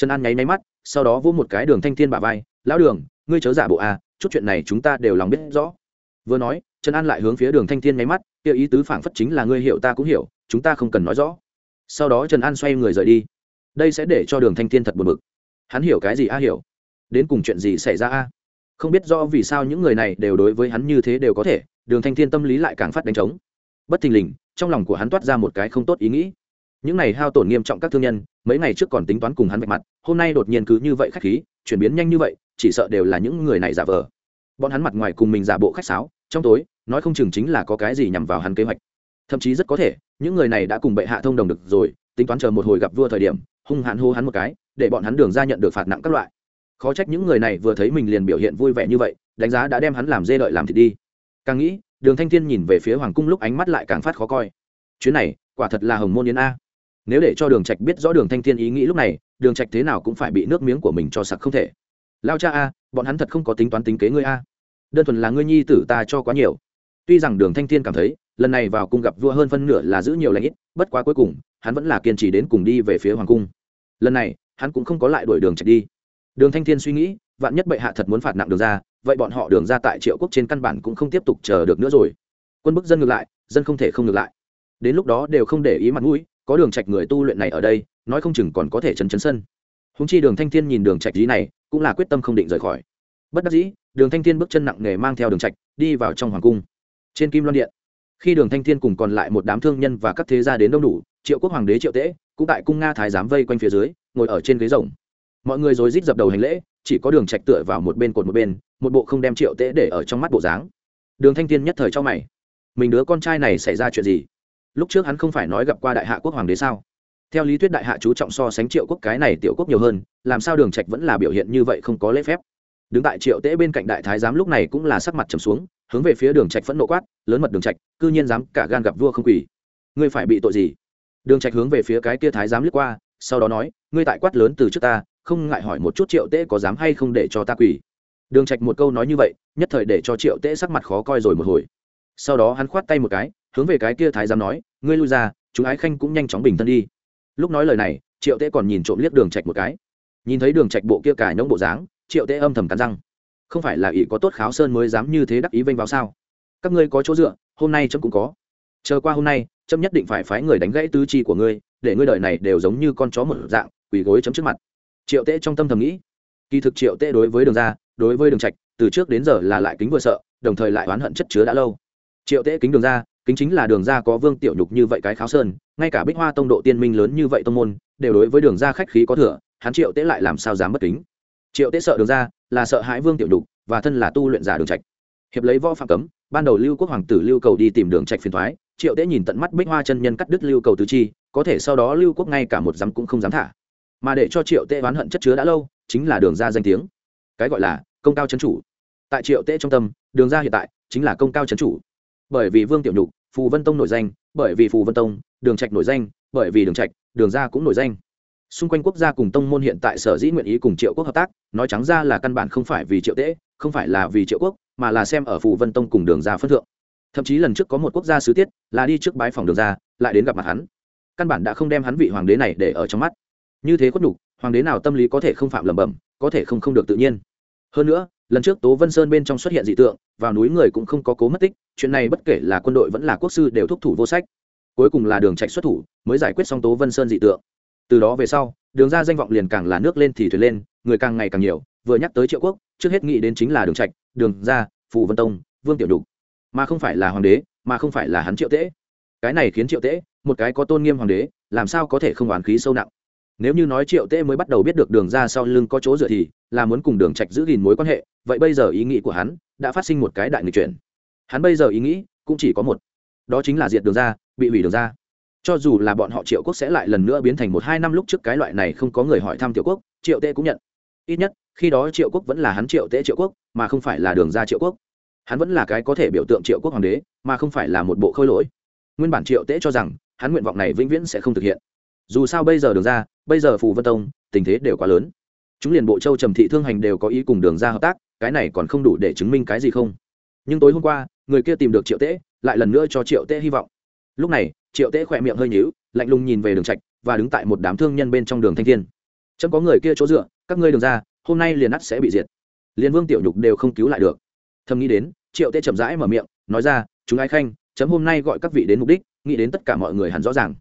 trần an nháy máy mắt, sau đó vỗ một cái đường thanh thiên bả vai, lão đường, ngươi chớ giả bộ à chút chuyện này chúng ta đều lòng biết rõ. Vừa nói, trần an lại hướng phía đường thanh thiên nháy mắt, kia ý tứ phảng phất chính là ngươi hiểu ta cũng hiểu, chúng ta không cần nói rõ. Sau đó trần an xoay người rời đi. Đây sẽ để cho đường thanh thiên thật buồn bực. Hắn hiểu cái gì a hiểu. Đến cùng chuyện gì xảy ra a? Không biết do vì sao những người này đều đối với hắn như thế đều có thể, đường thanh thiên tâm lý lại càng phát đánh trống. Bất thình lình, trong lòng của hắn toát ra một cái không tốt ý nghĩ. Những này hao tổn nghiêm trọng các thương nhân, mấy ngày trước còn tính toán cùng hắn vạch mặt, hôm nay đột nhiên cứ như vậy khách khí, chuyển biến nhanh như vậy chỉ sợ đều là những người này giả vờ. Bọn hắn mặt ngoài cùng mình giả bộ khách sáo, trong tối, nói không chừng chính là có cái gì nhằm vào hắn kế hoạch. Thậm chí rất có thể, những người này đã cùng bệ hạ thông đồng được rồi, tính toán chờ một hồi gặp vua thời điểm, hung hãn hô hắn một cái, để bọn hắn đường ra nhận được phạt nặng các loại. Khó trách những người này vừa thấy mình liền biểu hiện vui vẻ như vậy, đánh giá đã đem hắn làm dê đợi làm thịt đi. Càng nghĩ, đường thanh thiên nhìn về phía hoàng cung lúc ánh mắt lại càng phát khó coi. Chuyến này, quả thật là hồng môn yến a. Nếu để cho đường trạch biết rõ đường thanh thiên ý nghĩ lúc này, đường trạch thế nào cũng phải bị nước miếng của mình cho sặc không thể lao cha a, bọn hắn thật không có tính toán tính kế ngươi a. Đơn thuần là ngươi nhi tử ta cho quá nhiều. Tuy rằng đường thanh thiên cảm thấy, lần này vào cung gặp vua hơn phân nửa là giữ nhiều lãnh ít, bất quá cuối cùng, hắn vẫn là kiên trì đến cùng đi về phía hoàng cung. Lần này, hắn cũng không có lại đuổi đường chạy đi. Đường thanh thiên suy nghĩ, vạn nhất bệ hạ thật muốn phạt nặng đường ra, vậy bọn họ đường ra tại triệu quốc trên căn bản cũng không tiếp tục chờ được nữa rồi. Quân bức dân ngược lại, dân không thể không ngược lại. Đến lúc đó đều không để ý mặt mũi, có đường trạch người tu luyện này ở đây, nói không chừng còn có thể chấn chấn sân. Húng chi đường thanh thiên nhìn đường trạch dí này cũng là quyết tâm không định rời khỏi. Bất đắc dĩ, đường thanh thiên bước chân nặng nề mang theo đường trạch, đi vào trong hoàng cung. Trên kim loan điện, khi đường thanh thiên cùng còn lại một đám thương nhân và các thế gia đến đông đủ, triệu quốc hoàng đế triệu tễ cũng tại cung nga thái giám vây quanh phía dưới, ngồi ở trên ghế rồng. Mọi người rồi rít dập đầu hành lễ, chỉ có đường trạch tựa vào một bên cột một bên, một bộ không đem triệu tễ để ở trong mắt bộ dáng. Đường thanh thiên nhất thời cho mày. Mình đứa con trai này xảy ra chuyện gì? Lúc trước hắn không phải nói gặp qua đại hạ quốc hoàng đế sao? Theo lý thuyết đại hạ chú trọng so sánh triệu quốc cái này tiểu quốc nhiều hơn, làm sao đường trạch vẫn là biểu hiện như vậy không có lễ phép? Đứng tại triệu tễ bên cạnh đại thái giám lúc này cũng là sắc mặt trầm xuống, hướng về phía đường trạch phẫn nộ quát, lớn mật đường trạch, cư nhiên dám cả gan gặp vua không quỳ. Ngươi phải bị tội gì? Đường trạch hướng về phía cái kia thái giám lướt qua, sau đó nói, ngươi tại quát lớn từ trước ta, không ngại hỏi một chút triệu tễ có dám hay không để cho ta quỳ. Đường trạch một câu nói như vậy, nhất thời để cho triệu tễ sắc mặt khó coi rồi một hồi. Sau đó hắn khoát tay một cái, hướng về cái kia thái giám nói, ngươi lui ra, chúng ái khanh cũng nhanh chóng bình thân đi lúc nói lời này, triệu tễ còn nhìn trộm liếc đường trạch một cái. Nhìn thấy đường trạch bộ kia cài nhông bộ dáng, triệu tễ âm thầm cắn răng. Không phải là ỷ có tốt kháo sơn mới dám như thế đắc ý vênh vào sao? Các ngươi có chỗ dựa, hôm nay chấm cũng có. Chờ qua hôm nay, chấm nhất định phải phái người đánh gãy tứ chi của ngươi, để ngươi đời này đều giống như con chó một dạng, quỳ gối chấm trước mặt. Triệu tễ trong tâm thầm nghĩ. Kỳ thực triệu tễ đối với đường ra, đối với đường trạch, từ trước đến giờ là lại kính vừa sợ, đồng thời lại oán hận chất chứa đã lâu. Triệu tễ kính đường ra kính chính là đường ra có vương tiểu nhục như vậy cái kháo sơn ngay cả bích hoa tông độ tiên minh lớn như vậy tông môn đều đối với đường ra khách khí có thừa hắn triệu tế lại làm sao dám bất kính? Triệu tế sợ đường ra là sợ hãi vương tiểu nhục, và thân là tu luyện giả đường trạch. Hiệp lấy võ phạm cấm ban đầu lưu quốc hoàng tử lưu cầu đi tìm đường trạch phiền thoái triệu tế nhìn tận mắt bích hoa chân nhân cắt đứt lưu cầu tứ chi có thể sau đó lưu quốc ngay cả một dám cũng không dám thả. Mà để cho triệu tế oán hận chất chứa đã lâu chính là đường ra danh tiếng. Cái gọi là công cao chấn chủ. Tại triệu tế trong tâm đường ra hiện tại chính là công cao chấn chủ bởi vì vương tiểu nhục, phù vân tông nổi danh, bởi vì phù vân tông, đường trạch nổi danh, bởi vì đường trạch, đường ra cũng nổi danh. Xung quanh quốc gia cùng tông môn hiện tại sở dĩ nguyện ý cùng triệu quốc hợp tác, nói trắng ra là căn bản không phải vì triệu tễ không phải là vì triệu quốc, mà là xem ở phù vân tông cùng đường ra phân thượng. Thậm chí lần trước có một quốc gia sứ tiết, là đi trước bái phòng đường ra lại đến gặp mặt hắn. Căn bản đã không đem hắn vị hoàng đế này để ở trong mắt. Như thế khuất nhục, hoàng đế nào tâm lý có thể không phạm lầm bẩm, có thể không không được tự nhiên. Hơn nữa lần trước tố vân sơn bên trong xuất hiện dị tượng, vào núi người cũng không có cố mất tích, chuyện này bất kể là quân đội vẫn là quốc sư đều thúc thủ vô sách. Cuối cùng là đường trạch xuất thủ, mới giải quyết xong tố vân sơn dị tượng. Từ đó về sau, đường ra danh vọng liền càng là nước lên thì thuyền lên, người càng ngày càng nhiều, vừa nhắc tới triệu quốc, trước hết nghĩ đến chính là đường trạch, đường ra, phù vân tông, vương tiểu đục mà không phải là hoàng đế, mà không phải là hắn triệu tễ cái này khiến triệu tễ một cái có tôn nghiêm hoàng đế, làm sao có thể không oán khí sâu nặng. Nếu như nói triệu tễ mới bắt đầu biết được đường ra sau lưng có chỗ dựa thì là muốn cùng đường trạch giữ gìn mối quan hệ, vậy bây giờ ý nghĩ của hắn đã phát sinh một cái đại nghịch chuyển. Hắn bây giờ ý nghĩ cũng chỉ có một, đó chính là diệt đường ra, bị hủy đường ra. Cho dù là bọn họ triệu quốc sẽ lại lần nữa biến thành một hai năm lúc trước cái loại này không có người hỏi thăm triệu quốc, triệu tệ cũng nhận. Ít nhất, khi đó triệu quốc vẫn là hắn triệu tệ triệu quốc, mà không phải là đường ra triệu quốc. Hắn vẫn là cái có thể biểu tượng triệu quốc hoàng đế, mà không phải là một bộ khôi lỗi. Nguyên bản triệu tê cho rằng, hắn nguyện vọng này vĩnh viễn sẽ không thực hiện. Dù sao bây giờ đường ra, bây giờ phù vân tông, tình thế đều quá lớn chúng liền bộ châu trầm thị thương hành đều có ý cùng đường ra hợp tác, cái này còn không đủ để chứng minh cái gì không? Nhưng tối hôm qua, người kia tìm được triệu tễ, lại lần nữa cho triệu tễ hy vọng. Lúc này, triệu tễ khỏe miệng hơi nhíu, lạnh lùng nhìn về đường trạch và đứng tại một đám thương nhân bên trong đường thanh thiên. Chẳng có người kia chỗ dựa, các ngươi đường ra, hôm nay liền nát sẽ bị diệt. Liền vương tiểu nhục đều không cứu lại được. Thầm nghĩ đến, triệu tê chậm rãi mở miệng, nói ra, chúng ai khanh, chấm hôm nay gọi các vị đến mục đích, nghĩ đến tất cả mọi người hẳn rõ ràng.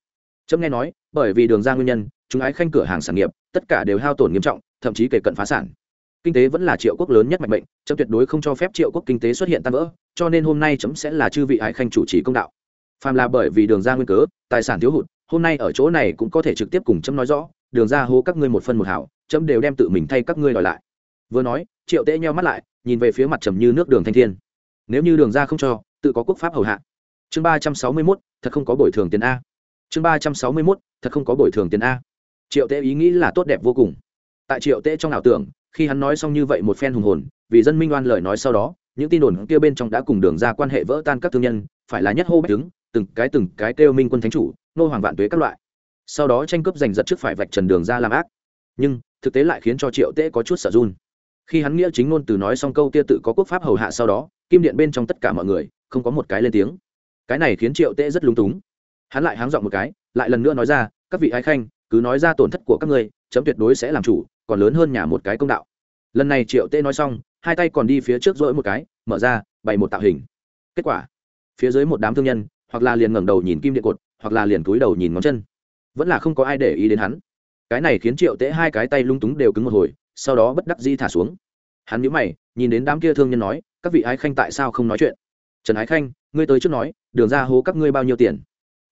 Chấm nghe nói, bởi vì đường ra nguyên nhân, chúng ái khanh cửa hàng sản nghiệp, tất cả đều hao tổn nghiêm trọng thậm chí kể cận phá sản. Kinh tế vẫn là triệu quốc lớn nhất mạnh mệnh, chấm tuyệt đối không cho phép triệu quốc kinh tế xuất hiện tan vỡ, cho nên hôm nay chấm sẽ là chư vị ái khanh chủ trì công đạo. Phàm là bởi vì đường ra nguyên cớ, tài sản thiếu hụt, hôm nay ở chỗ này cũng có thể trực tiếp cùng chấm nói rõ, đường ra hô các ngươi một phân một hảo, chấm đều đem tự mình thay các ngươi đòi lại. Vừa nói, triệu tễ nheo mắt lại, nhìn về phía mặt trầm như nước đường thanh thiên. Nếu như đường ra không cho, tự có quốc pháp hầu hạ. Chương ba trăm sáu mươi mốt, thật không có bồi thường tiền a. Chương ba trăm sáu mươi mốt, thật không có bồi thường tiền a. Triệu tễ ý nghĩ là tốt đẹp vô cùng tại triệu tễ trong ảo tưởng, khi hắn nói xong như vậy một phen hùng hồn, vì dân minh oan lời nói sau đó, những tin đồn kia bên trong đã cùng đường ra quan hệ vỡ tan các thương nhân, phải là nhất hô bách đứng, từng cái từng cái kêu minh quân thánh chủ, nô hoàng vạn tuế các loại. Sau đó tranh cướp giành giật trước phải vạch trần đường ra làm ác. Nhưng, thực tế lại khiến cho triệu tễ có chút sợ run. Khi hắn nghĩa chính ngôn từ nói xong câu kia tự có quốc pháp hầu hạ sau đó, kim điện bên trong tất cả mọi người, không có một cái lên tiếng. Cái này khiến triệu tễ rất lúng túng. Hắn lại háng dọn một cái, lại lần nữa nói ra, các vị ái khanh, cứ nói ra tổn thất của các ngươi, chấm tuyệt đối sẽ làm chủ còn lớn hơn nhà một cái công đạo. Lần này triệu tê nói xong, hai tay còn đi phía trước rỗi một cái, mở ra, bày một tạo hình. Kết quả, phía dưới một đám thương nhân, hoặc là liền ngẩng đầu nhìn kim điện cột, hoặc là liền cúi đầu nhìn ngón chân. Vẫn là không có ai để ý đến hắn. Cái này khiến triệu tễ hai cái tay lung túng đều cứng một hồi, sau đó bất đắc di thả xuống. Hắn nhíu mày, nhìn đến đám kia thương nhân nói, các vị ái khanh tại sao không nói chuyện? Trần ái khanh, ngươi tới trước nói, đường ra hố các ngươi bao nhiêu tiền?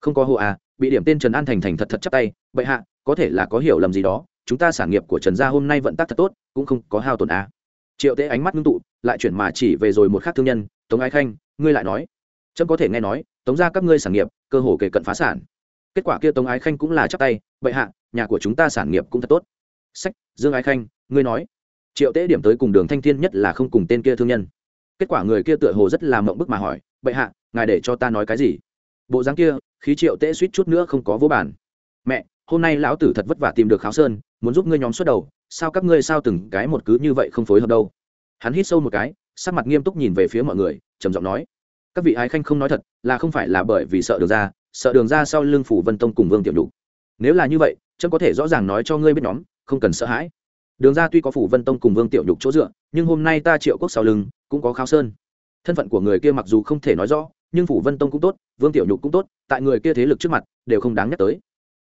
Không có hộ à bị điểm tên trần an thành thành thật thật chắp tay, bệ hạ, có thể là có hiểu lầm gì đó chúng ta sản nghiệp của trần gia hôm nay vận tắc thật tốt, cũng không có hao tổn à. triệu tế ánh mắt ngưng tụ, lại chuyển mà chỉ về rồi một khác thương nhân, tống ái khanh, ngươi lại nói. Trâm có thể nghe nói, tống ra các ngươi sản nghiệp, cơ hồ kể cận phá sản. Kết quả kia tống ái khanh cũng là chắc tay, bệ hạ, nhà của chúng ta sản nghiệp cũng thật tốt. Sách, dương ái khanh, ngươi nói. Triệu tế điểm tới cùng đường thanh thiên nhất là không cùng tên kia thương nhân. Kết quả người kia tựa hồ rất là mộng bức mà hỏi, bệ hạ, ngài để cho ta nói cái gì? Bộ dáng kia, khí triệu tế suýt chút nữa không có vô bản mẹ, hôm nay lão tử thật vất vả tìm được kháo sơn muốn giúp ngươi nhóm xuất đầu, sao các ngươi sao từng cái một cứ như vậy không phối hợp đâu? Hắn hít sâu một cái, sắc mặt nghiêm túc nhìn về phía mọi người, trầm giọng nói, các vị ái khanh không nói thật, là không phải là bởi vì sợ đường ra, sợ đường ra sau lưng phủ vân tông cùng vương tiểu đủ nếu là như vậy trâm có thể rõ ràng nói cho ngươi biết nhóm, không cần sợ hãi. Đường ra tuy có phủ vân tông cùng vương tiểu nhục chỗ dựa, nhưng hôm nay ta triệu quốc sau lưng, cũng có kháo sơn. Thân phận của người kia mặc dù không thể nói rõ, nhưng phủ vân tông cũng tốt, vương tiểu nhục cũng tốt, tại người kia thế lực trước mặt, đều không đáng nhắc tới.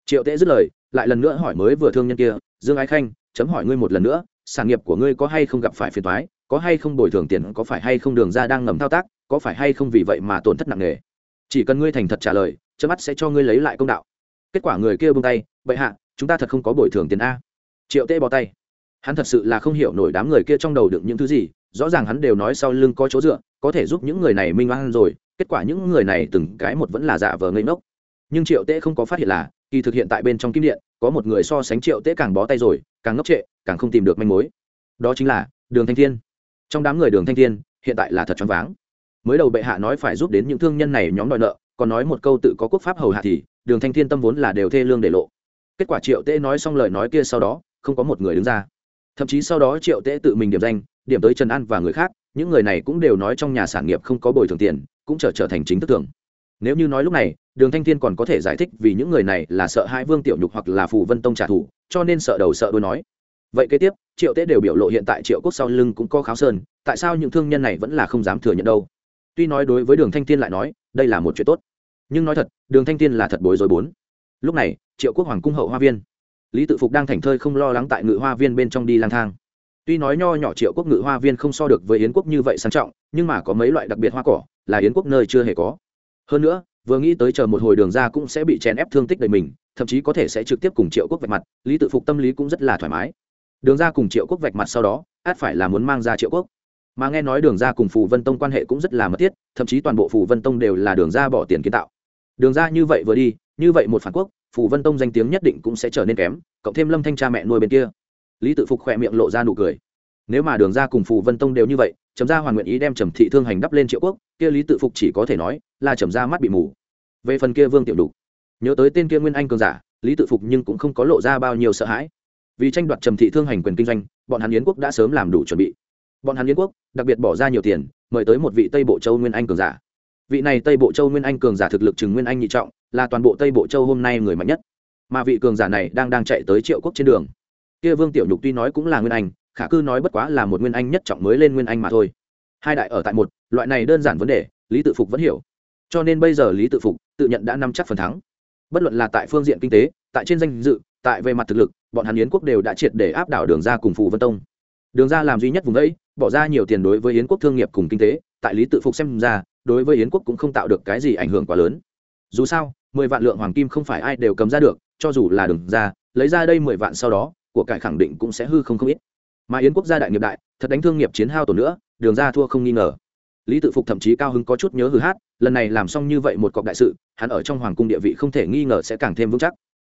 Triệu tễ dứt lời lại lần nữa hỏi mới vừa thương nhân kia, dương ái khanh, chấm hỏi ngươi một lần nữa, sản nghiệp của ngươi có hay không gặp phải phiền thoái có hay không bồi thường tiền, có phải hay không đường ra đang ngầm thao tác, có phải hay không vì vậy mà tổn thất nặng nề. Chỉ cần ngươi thành thật trả lời, chấm mắt sẽ cho ngươi lấy lại công đạo. Kết quả người kia buông tay, bệ hạ, chúng ta thật không có bồi thường tiền a. Triệu tê bỏ tay. Hắn thật sự là không hiểu nổi đám người kia trong đầu đựng những thứ gì, rõ ràng hắn đều nói sau lưng có chỗ dựa, có thể giúp những người này minh oan rồi, kết quả những người này từng cái một vẫn là giả vờ ngây ngốc. Nhưng triệu tê không có phát hiện là kỳ thực hiện tại bên trong kim điện, có một người so sánh triệu tễ càng bó tay rồi, càng ngốc trệ, càng không tìm được manh mối. Đó chính là đường thanh thiên. Trong đám người đường thanh thiên, hiện tại là thật choáng váng. Mới đầu bệ hạ nói phải giúp đến những thương nhân này nhóm đòi nợ, còn nói một câu tự có quốc pháp hầu hạ thì đường thanh thiên tâm vốn là đều thê lương để lộ. Kết quả triệu tễ nói xong lời nói kia sau đó, không có một người đứng ra. Thậm chí sau đó triệu tễ tự mình điểm danh, điểm tới trần an và người khác, những người này cũng đều nói trong nhà sản nghiệp không có bồi thường tiền, cũng trở trở thành chính thức tưởng nếu như nói lúc này, đường thanh thiên còn có thể giải thích vì những người này là sợ hai vương tiểu nhục hoặc là phù vân tông trả thù, cho nên sợ đầu sợ đôi nói. Vậy kế tiếp, triệu tế đều biểu lộ hiện tại triệu quốc sau lưng cũng có kháo sơn, tại sao những thương nhân này vẫn là không dám thừa nhận đâu? Tuy nói đối với đường thanh thiên lại nói, đây là một chuyện tốt. Nhưng nói thật, đường thanh thiên là thật bối rối bốn. Lúc này, triệu quốc hoàng cung hậu hoa viên. Lý tự phục đang thảnh thơi không lo lắng tại ngự hoa viên bên trong đi lang thang. Tuy nói nho nhỏ triệu quốc ngự hoa viên không so được với yến quốc như vậy sang trọng, nhưng mà có mấy loại đặc biệt hoa cỏ là yến quốc nơi chưa hề có hơn nữa, vừa nghĩ tới chờ một hồi đường ra cũng sẽ bị chèn ép thương tích đầy mình, thậm chí có thể sẽ trực tiếp cùng triệu quốc vạch mặt, lý tự phục tâm lý cũng rất là thoải mái. Đường ra cùng triệu quốc vạch mặt sau đó, át phải là muốn mang ra triệu quốc. Mà nghe nói đường ra cùng phù vân tông quan hệ cũng rất là mật thiết, thậm chí toàn bộ phù vân tông đều là đường ra bỏ tiền kiến tạo. Đường ra như vậy vừa đi, như vậy một phản quốc, phù vân tông danh tiếng nhất định cũng sẽ trở nên kém, cộng thêm lâm thanh cha mẹ nuôi bên kia. Lý tự phục khỏe miệng lộ ra nụ cười nếu mà đường ra cùng phù vân tông đều như vậy, trầm gia hoàn nguyện ý đem trầm thị thương hành đắp lên triệu quốc, kia lý tự phục chỉ có thể nói là trầm gia mắt bị mù. Về phần kia vương tiểu đục, nhớ tới tên kia nguyên anh cường giả, lý tự phục nhưng cũng không có lộ ra bao nhiêu sợ hãi. Vì tranh đoạt trầm thị thương hành quyền kinh doanh, bọn hắn yến quốc đã sớm làm đủ chuẩn bị. Bọn hắn yến quốc, đặc biệt bỏ ra nhiều tiền, mời tới một vị tây bộ châu nguyên anh cường giả. Vị này tây bộ châu nguyên anh cường giả thực lực chừng nguyên anh nhị trọng, là toàn bộ tây bộ châu hôm nay người mạnh nhất. Mà vị cường giả này đang đang chạy tới triệu quốc trên đường. Kia vương tiểu nhục tuy nói cũng là nguyên anh khả cư nói bất quá là một nguyên anh nhất trọng mới lên nguyên anh mà thôi. Hai đại ở tại một, loại này đơn giản vấn đề, lý tự phục vẫn hiểu. Cho nên bây giờ lý tự phục tự nhận đã nắm chắc phần thắng. Bất luận là tại phương diện kinh tế, tại trên danh dự, tại về mặt thực lực, bọn hàn yến quốc đều đã triệt để áp đảo đường ra cùng phù vân tông. Đường ra làm duy nhất vùng ấy, bỏ ra nhiều tiền đối với yến quốc thương nghiệp cùng kinh tế, tại lý tự phục xem ra, đối với yến quốc cũng không tạo được cái gì ảnh hưởng quá lớn. Dù sao, mười vạn lượng hoàng kim không phải ai đều cầm ra được, cho dù là đường ra lấy ra đây mười vạn sau đó, của cải khẳng định cũng sẽ hư không không ít mà yến quốc gia đại nghiệp đại, thật đánh thương nghiệp chiến hao tổn nữa, đường ra thua không nghi ngờ. Lý tự phục thậm chí cao hứng có chút nhớ hư hát, lần này làm xong như vậy một cọc đại sự, hắn ở trong hoàng cung địa vị không thể nghi ngờ sẽ càng thêm vững chắc.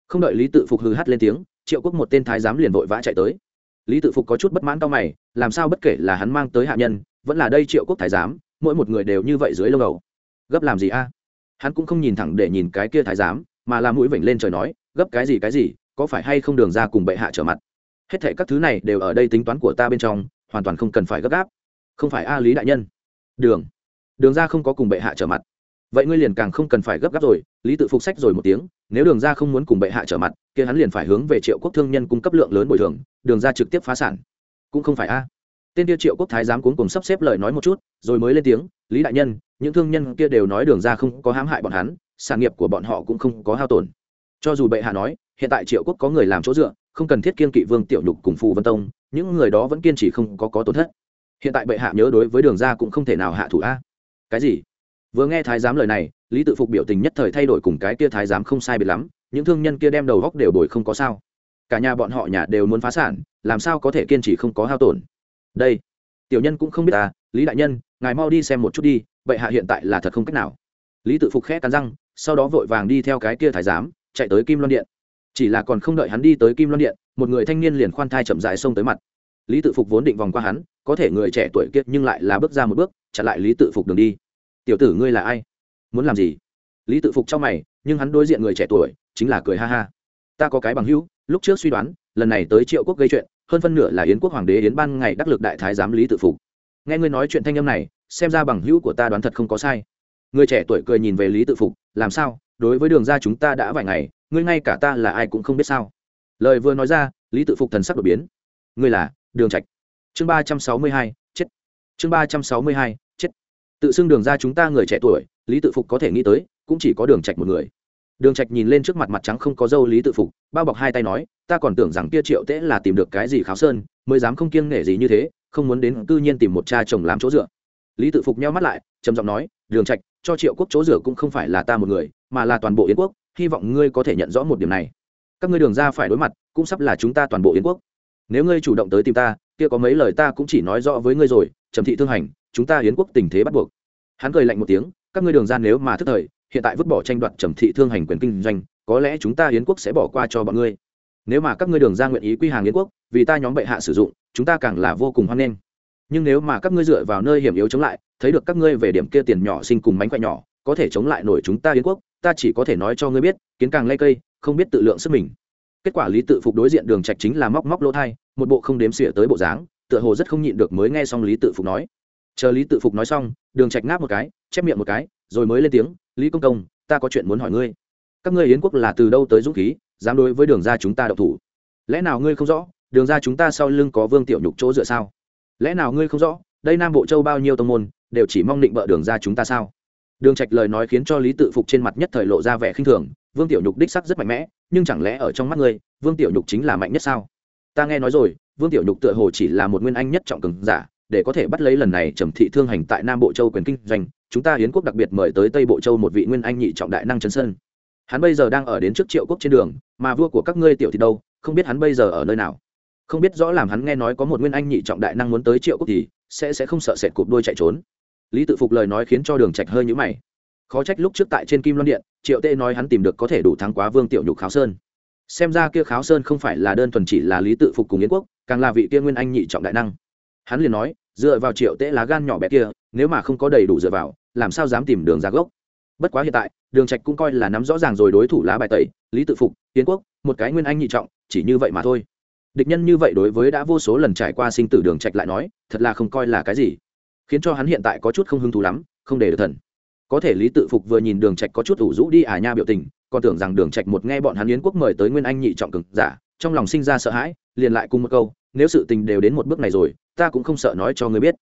Không đợi lý tự phục hư hát lên tiếng, triệu quốc một tên thái giám liền vội vã chạy tới. Lý tự phục có chút bất mãn cao mày, làm sao bất kể là hắn mang tới hạ nhân, vẫn là đây triệu quốc thái giám, mỗi một người đều như vậy dưới lông đầu. Gấp làm gì a? Hắn cũng không nhìn thẳng để nhìn cái kia thái giám, mà làm mũi vểnh lên trời nói, gấp cái gì cái gì, có phải hay không đường ra cùng bệ hạ trở mặt? Hết thệ các thứ này đều ở đây tính toán của ta bên trong, hoàn toàn không cần phải gấp gáp. Không phải a lý đại nhân. Đường. Đường ra không có cùng bệ hạ trở mặt. Vậy ngươi liền càng không cần phải gấp gáp rồi, lý tự phục sách rồi một tiếng, nếu đường ra không muốn cùng bệ hạ trở mặt, kia hắn liền phải hướng về triệu quốc thương nhân cung cấp lượng lớn bồi thường, đường ra trực tiếp phá sản. Cũng không phải a. Tên kia triệu quốc thái giám cuốn cùng sắp xếp lời nói một chút, rồi mới lên tiếng, lý đại nhân, những thương nhân kia đều nói đường ra không có hãm hại bọn hắn, sản nghiệp của bọn họ cũng không có hao tổn. Cho dù bệ hạ nói, hiện tại triệu quốc có người làm chỗ dựa không cần thiết kiên kỵ vương tiểu nhục cùng phù vân tông, những người đó vẫn kiên trì không có có tổn thất. Hiện tại bệ hạ nhớ đối với đường ra cũng không thể nào hạ thủ a. Cái gì? Vừa nghe thái giám lời này, lý tự phục biểu tình nhất thời thay đổi cùng cái kia thái giám không sai biệt lắm, những thương nhân kia đem đầu góc đều đổi không có sao. Cả nhà bọn họ nhà đều muốn phá sản, làm sao có thể kiên trì không có hao tổn? Đây, tiểu nhân cũng không biết à lý đại nhân, ngài mau đi xem một chút đi, bệ hạ hiện tại là thật không cách nào. Lý tự phục khẽ cắn răng, sau đó vội vàng đi theo cái kia thái giám, chạy tới kim loan điện chỉ là còn không đợi hắn đi tới kim loan điện, một người thanh niên liền khoan thai chậm dài xông tới mặt. Lý tự phục vốn định vòng qua hắn, có thể người trẻ tuổi kiệt nhưng lại là bước ra một bước, chặn lại lý tự phục đường đi. Tiểu tử ngươi là ai? Muốn làm gì? Lý tự phục trong mày, nhưng hắn đối diện người trẻ tuổi, chính là cười ha ha. Ta có cái bằng hữu, lúc trước suy đoán, lần này tới triệu quốc gây chuyện, hơn phân nửa là yến quốc hoàng đế yến ban ngày đắc lực đại thái giám lý tự phục. Nghe ngươi nói chuyện thanh âm này, xem ra bằng hữu của ta đoán thật không có sai. Người trẻ tuổi cười nhìn về lý tự phục, làm sao? Đối với đường ra chúng ta đã vài ngày ngươi ngay cả ta là ai cũng không biết sao. Lời vừa nói ra, lý tự phục thần sắc đột biến. Ngươi là đường trạch. Chương ba trăm sáu mươi hai, chết. Chương ba trăm sáu mươi hai, chết. Tự xưng đường ra chúng ta người trẻ tuổi, lý tự phục có thể nghĩ tới, cũng chỉ có đường trạch một người. Đường trạch nhìn lên trước mặt mặt trắng không có dâu lý tự phục, bao bọc hai tay nói, ta còn tưởng rằng kia triệu tễ là tìm được cái gì kháo sơn, mới dám không kiêng nể gì như thế, không muốn đến tự nhiên tìm một cha chồng làm chỗ dựa. Lý tự phục nheo mắt lại, trầm giọng nói, đường trạch, cho triệu quốc chỗ dựa cũng không phải là ta một người, mà là toàn bộ yến quốc hy vọng ngươi có thể nhận rõ một điểm này. Các ngươi đường ra phải đối mặt, cũng sắp là chúng ta toàn bộ yến quốc. Nếu ngươi chủ động tới tìm ta, kia có mấy lời ta cũng chỉ nói rõ với ngươi rồi, trầm thị thương hành, chúng ta yến quốc tình thế bắt buộc. Hắn cười lạnh một tiếng, các ngươi đường ra nếu mà thức thời, hiện tại vứt bỏ tranh đoạt trầm thị thương hành quyền kinh doanh, có lẽ chúng ta yến quốc sẽ bỏ qua cho bọn ngươi. Nếu mà các ngươi đường ra nguyện ý quy hàng yến quốc, vì ta nhóm bệ hạ sử dụng, chúng ta càng là vô cùng hoan nghênh. Nhưng nếu mà các ngươi dựa vào nơi hiểm yếu chống lại, thấy được các ngươi về điểm kia tiền nhỏ sinh cùng mánh khỏe nhỏ, có thể chống lại nổi chúng ta yến quốc ta chỉ có thể nói cho ngươi biết, kiến càng lây cây, không biết tự lượng sức mình. Kết quả lý tự phục đối diện đường trạch chính là móc móc lỗ thai, một bộ không đếm xỉa tới bộ dáng, tựa hồ rất không nhịn được mới nghe xong lý tự phục nói. Chờ lý tự phục nói xong, đường trạch ngáp một cái, chép miệng một cái, rồi mới lên tiếng, lý công công, ta có chuyện muốn hỏi ngươi. Các ngươi yến quốc là từ đâu tới dũng khí, dám đối với đường ra chúng ta đậu thủ? Lẽ nào ngươi không rõ, đường ra chúng ta sau lưng có vương tiểu nhục chỗ dựa sao? Lẽ nào ngươi không rõ, đây nam bộ châu bao nhiêu tông môn, đều chỉ mong định bợ đường ra chúng ta sao? Đường trạch lời nói khiến cho lý tự phục trên mặt nhất thời lộ ra vẻ khinh thường, vương tiểu nhục đích sắc rất mạnh mẽ, nhưng chẳng lẽ ở trong mắt ngươi, vương tiểu nhục chính là mạnh nhất sao? Ta nghe nói rồi, vương tiểu nhục tựa hồ chỉ là một nguyên anh nhất trọng cường giả, để có thể bắt lấy lần này trầm thị thương hành tại nam bộ châu quyền kinh doanh, chúng ta hiến quốc đặc biệt mời tới tây bộ châu một vị nguyên anh nhị trọng đại năng chấn sơn. Hắn bây giờ đang ở đến trước triệu quốc trên đường, mà vua của các ngươi tiểu thì đâu, không biết hắn bây giờ ở nơi nào. Không biết rõ làm hắn nghe nói có một nguyên anh nhị trọng đại năng muốn tới triệu quốc thì sẽ sẽ không sợ sệt cụp đôi chạy trốn lý tự phục lời nói khiến cho đường trạch hơi nhũ mày. Khó trách lúc trước tại trên kim loan điện, triệu tê nói hắn tìm được có thể đủ thắng quá vương tiểu nhục kháo sơn. Xem ra kia kháo sơn không phải là đơn thuần chỉ là lý tự phục cùng yến quốc, càng là vị kia nguyên anh nhị trọng đại năng. Hắn liền nói, dựa vào triệu tê lá gan nhỏ bé kia, nếu mà không có đầy đủ dựa vào, làm sao dám tìm đường ra gốc? Bất quá hiện tại, đường trạch cũng coi là nắm rõ ràng rồi đối thủ lá bài tẩy, lý tự phục, yến quốc, một cái nguyên anh nhị trọng, chỉ như vậy mà thôi. Địch nhân như vậy đối với đã vô số lần trải qua sinh tử đường trạch lại nói, thật là không coi là cái gì khiến cho hắn hiện tại có chút không hứng thú lắm, không để được thần. Có thể lý tự phục vừa nhìn đường trạch có chút ủ rũ đi à nha biểu tình, còn tưởng rằng đường trạch một nghe bọn hắn yến quốc mời tới nguyên anh nhị trọng cường giả, trong lòng sinh ra sợ hãi, liền lại cùng một câu, nếu sự tình đều đến một bước này rồi, ta cũng không sợ nói cho ngươi biết.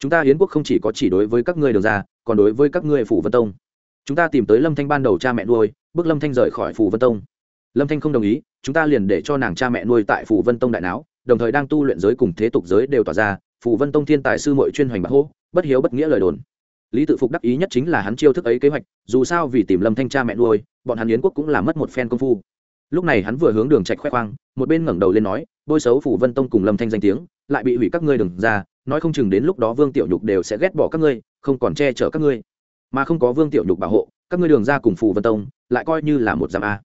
Chúng ta yến quốc không chỉ có chỉ đối với các ngươi đường ra, còn đối với các ngươi phủ vân tông. Chúng ta tìm tới lâm thanh ban đầu cha mẹ nuôi, bước lâm thanh rời khỏi phủ vân tông. Lâm thanh không đồng ý, chúng ta liền để cho nàng cha mẹ nuôi tại phủ vân tông đại não đồng thời đang tu luyện giới cùng thế tục giới đều tỏa ra phủ vân tông thiên tài sư mội chuyên hoành bạc hô, bất hiếu bất nghĩa lời đồn. Lý tự phục đắc ý nhất chính là hắn chiêu thức ấy kế hoạch, dù sao vì tìm lâm thanh cha mẹ nuôi, bọn hắn yến quốc cũng là mất một phen công phu. Lúc này hắn vừa hướng đường trạch khoe khoang, một bên ngẩng đầu lên nói, bôi xấu phủ vân tông cùng lâm thanh danh tiếng, lại bị hủy các ngươi đừng ra, nói không chừng đến lúc đó vương tiểu nhục đều sẽ ghét bỏ các ngươi, không còn che chở các ngươi. Mà không có vương tiểu nhục bảo hộ, các ngươi đường ra cùng phù vân tông, lại coi như là một giam a.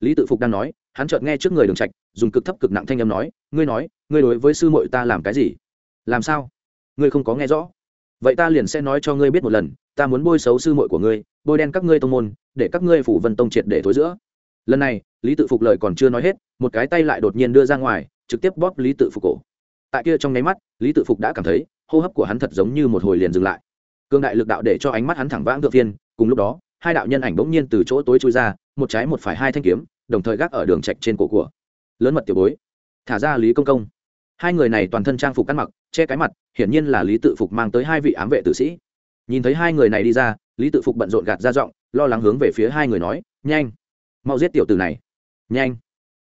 Lý tự phục đang nói, hắn chợt nghe trước người đường trạch, dùng cực thấp cực nặng thanh âm nói, ngươi nói, ngươi đối với sư muội ta làm cái gì? Làm sao? Ngươi không có nghe rõ. Vậy ta liền sẽ nói cho ngươi biết một lần ta muốn bôi xấu sư muội của ngươi bôi đen các ngươi tông môn để các ngươi phủ vân tông triệt để thối giữa. Lần này lý tự phục lời còn chưa nói hết một cái tay lại đột nhiên đưa ra ngoài trực tiếp bóp lý tự phục cổ. Tại kia trong nháy mắt lý tự phục đã cảm thấy hô hấp của hắn thật giống như một hồi liền dừng lại. Cương đại lực đạo để cho ánh mắt hắn thẳng vãng thượng thiên, cùng lúc đó hai đạo nhân ảnh bỗng nhiên từ chỗ tối chui ra một trái một phải hai thanh kiếm đồng thời gác ở đường trạch trên cổ của lớn mật tiểu bối. Thả ra lý công công hai người này toàn thân trang phục ăn mặc, che cái mặt, hiển nhiên là lý tự phục mang tới hai vị ám vệ tử sĩ. Nhìn thấy hai người này đi ra, lý tự phục bận rộn gạt ra giọng, lo lắng hướng về phía hai người nói, nhanh, mau giết tiểu tử này. Nhanh.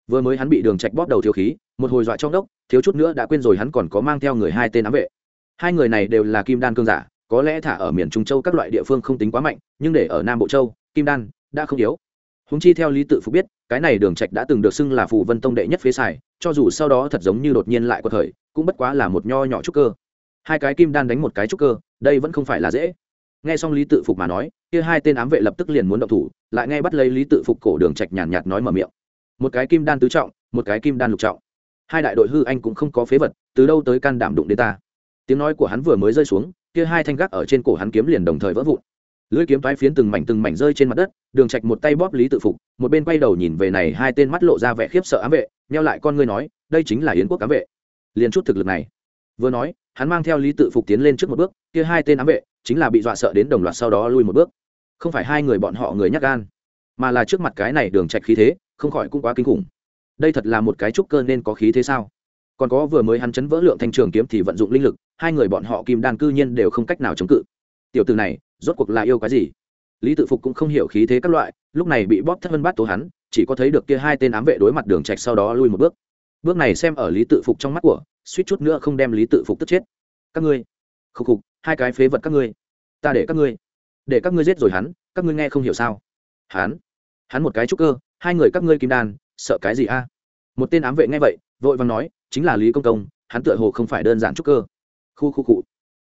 Vừa mới hắn bị đường trạch bóp đầu thiếu khí, một hồi dọa trong đốc, thiếu chút nữa đã quên rồi hắn còn có mang theo người hai tên ám vệ. Hai người này đều là kim đan cương giả, có lẽ thả ở miền trung châu các loại địa phương không tính quá mạnh, nhưng để ở nam bộ châu, kim đan đã không yếu. Húng chi theo lý tự phục biết, cái này đường trạch đã từng được xưng là phù vân tông đệ nhất phế xài cho dù sau đó thật giống như đột nhiên lại quật khởi, cũng bất quá là một nho nhỏ trúc cơ. Hai cái kim đan đánh một cái trúc cơ đây vẫn không phải là dễ. Nghe xong lý tự phục mà nói kia hai tên ám vệ lập tức liền muốn động thủ lại nghe bắt lấy lý tự phục cổ đường trạch nhàn nhạt nói mở miệng. Một cái kim đan tứ trọng một cái kim đan lục trọng. Hai đại đội hư anh cũng không có phế vật từ đâu tới can đảm đụng đến ta? Tiếng nói của hắn vừa mới rơi xuống kia hai thanh gác ở trên cổ hắn kiếm liền đồng thời vỡ vụn lưỡi kiếm toái phiến từng mảnh từng mảnh rơi trên mặt đất, đường trạch một tay bóp lý tự phục, một bên quay đầu nhìn về này hai tên mắt lộ ra vẻ khiếp sợ ám vệ neo lại con ngươi nói, đây chính là yến quốc ám vệ. Liền chút thực lực này. Vừa nói, hắn mang theo lý tự phục tiến lên trước một bước, kia hai tên ám vệ chính là bị dọa sợ đến đồng loạt sau đó lui một bước. Không phải hai người bọn họ người nhắc gan, mà là trước mặt cái này đường trạch khí thế, không khỏi cũng quá kinh khủng. Đây thật là một cái trúc cơ nên có khí thế sao? Còn có vừa mới hắn chấn vỡ lượng thanh trường kiếm thì vận dụng linh lực, hai người bọn họ kim đan cư nhiên đều không cách nào chống cự. Tiểu tử này rốt cuộc là yêu cái gì? Lý tự phục cũng không hiểu khí thế các loại, lúc này bị bóp thất vân bát tố hắn, chỉ có thấy được kia hai tên ám vệ đối mặt đường trạch sau đó lui một bước. Bước này xem ở lý tự phục trong mắt của, suýt chút nữa không đem lý tự phục tức chết. Các ngươi, khục khục, hai cái phế vật các ngươi, ta để các ngươi, để các ngươi giết rồi hắn, các ngươi nghe không hiểu sao? Hắn hắn một cái trúc cơ, hai người các ngươi kim đan, sợ cái gì a? Một tên ám vệ nghe vậy, vội vàng nói, chính là lý công công, hắn tựa hồ không phải đơn giản trúc cơ. Khu khu cụ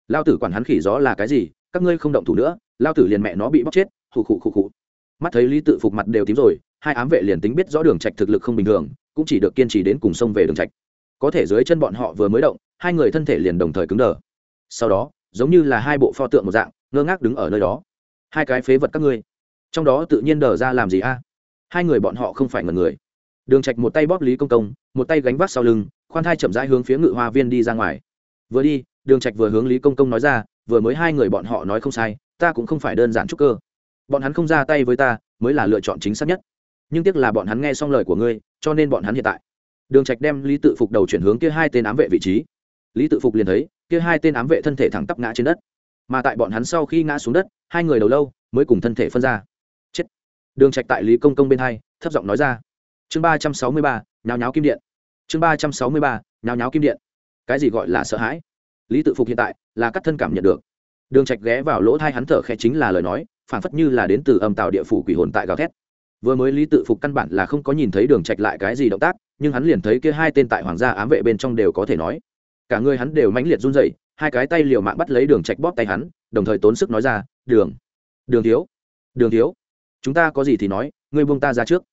lao tử quản hắn khỉ gió là cái gì các ngươi không động thủ nữa, lao tử liền mẹ nó bị bóc chết, khụ khụ khụ khụ. Mắt thấy lý tự phục mặt đều tím rồi, hai ám vệ liền tính biết rõ đường trạch thực lực không bình thường, cũng chỉ được kiên trì đến cùng sông về đường trạch. Có thể dưới chân bọn họ vừa mới động, hai người thân thể liền đồng thời cứng đờ. Sau đó, giống như là hai bộ pho tượng một dạng, ngơ ngác đứng ở nơi đó. Hai cái phế vật các ngươi, trong đó tự nhiên đờ ra làm gì a? Hai người bọn họ không phải ngần người. Đường trạch một tay bóp lý công công, một tay gánh vác sau lưng, khoan thai chậm rãi hướng phía ngự hoa viên đi ra ngoài. Vừa đi, đường trạch vừa hướng lý công công nói ra vừa mới hai người bọn họ nói không sai, ta cũng không phải đơn giản trúc cơ. Bọn hắn không ra tay với ta, mới là lựa chọn chính xác nhất. Nhưng tiếc là bọn hắn nghe xong lời của ngươi, cho nên bọn hắn hiện tại. Đường trạch đem lý tự phục đầu chuyển hướng kia hai tên ám vệ vị trí. Lý tự phục liền thấy, kia hai tên ám vệ thân thể thẳng tắp ngã trên đất. Mà tại bọn hắn sau khi ngã xuống đất, hai người đầu lâu mới cùng thân thể phân ra. Chết. Đường trạch tại lý công công bên hai, thấp giọng nói ra. Chương ba trăm sáu mươi ba, nháo nháo kim điện. Chương ba trăm sáu mươi ba, nháo nháo kim điện. Cái gì gọi là sợ hãi? Lý tự phục hiện tại là cắt thân cảm nhận được. Đường trạch ghé vào lỗ thai hắn thở khẽ chính là lời nói phản phất như là đến từ âm tạo địa phủ quỷ hồn tại gào thét. Vừa mới lý tự phục căn bản là không có nhìn thấy đường trạch lại cái gì động tác, nhưng hắn liền thấy kia hai tên tại hoàng gia ám vệ bên trong đều có thể nói. Cả người hắn đều mãnh liệt run rẩy, hai cái tay liều mạng bắt lấy đường trạch bóp tay hắn, đồng thời tốn sức nói ra, đường đường thiếu đường thiếu, chúng ta có gì thì nói, ngươi buông ta ra trước.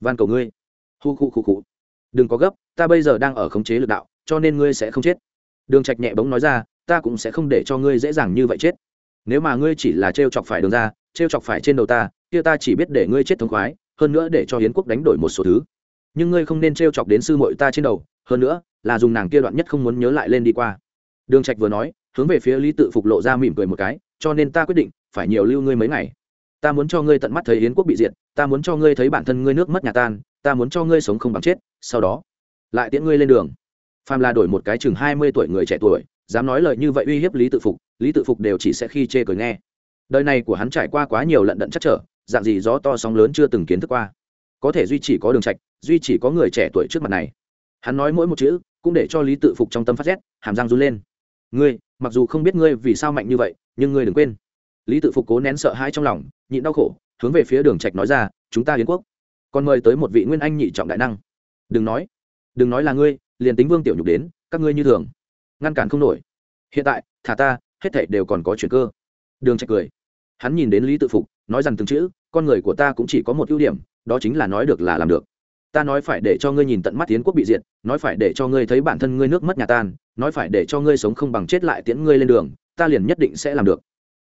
Van cầu ngươi. Hu khu khu khu. Đừng có gấp, ta bây giờ đang ở khống chế lực đạo, cho nên ngươi sẽ không chết đường trạch nhẹ bỗng nói ra, ta cũng sẽ không để cho ngươi dễ dàng như vậy chết. Nếu mà ngươi chỉ là trêu chọc phải đường ra, trêu chọc phải trên đầu ta, kia ta chỉ biết để ngươi chết thống khoái, hơn nữa để cho hiến quốc đánh đổi một số thứ. Nhưng ngươi không nên trêu chọc đến sư muội ta trên đầu, hơn nữa, là dùng nàng kia đoạn nhất không muốn nhớ lại lên đi qua. Đường trạch vừa nói, hướng về phía lý tự phục lộ ra mỉm cười một cái, cho nên ta quyết định phải nhiều lưu ngươi mấy ngày. Ta muốn cho ngươi tận mắt thấy hiến quốc bị diệt, ta muốn cho ngươi thấy bản thân ngươi nước mất nhà tan, ta muốn cho ngươi sống không bằng chết, sau đó lại tiễn ngươi lên đường phàm là đổi một cái chừng hai mươi tuổi người trẻ tuổi, dám nói lời như vậy uy hiếp lý tự phục, lý tự phục đều chỉ sẽ khi chê cười nghe. Đời này của hắn trải qua quá nhiều lận đận chắc trở, dạng gì gió to sóng lớn chưa từng kiến thức qua. Có thể duy chỉ có đường trạch, duy chỉ có người trẻ tuổi trước mặt này. Hắn nói mỗi một chữ, cũng để cho lý tự phục trong tâm phát rét, hàm răng run lên. Ngươi, mặc dù không biết ngươi vì sao mạnh như vậy, nhưng ngươi đừng quên. Lý tự phục cố nén sợ hãi trong lòng, nhịn đau khổ, hướng về phía đường trạch nói ra, chúng ta yến quốc, còn mời tới một vị nguyên anh nhị trọng đại năng. Đừng nói đừng nói là ngươi liền tính vương tiểu nhục đến, các ngươi như thường. Ngăn cản không nổi. Hiện tại, thả ta, hết thảy đều còn có chuyện cơ. Đường trạch cười. Hắn nhìn đến lý tự phục, nói rằng từng chữ, con người của ta cũng chỉ có một ưu điểm, đó chính là nói được là làm được. Ta nói phải để cho ngươi nhìn tận mắt tiến quốc bị diệt, nói phải để cho ngươi thấy bản thân ngươi nước mất nhà tan, nói phải để cho ngươi sống không bằng chết lại tiễn ngươi lên đường, ta liền nhất định sẽ làm được.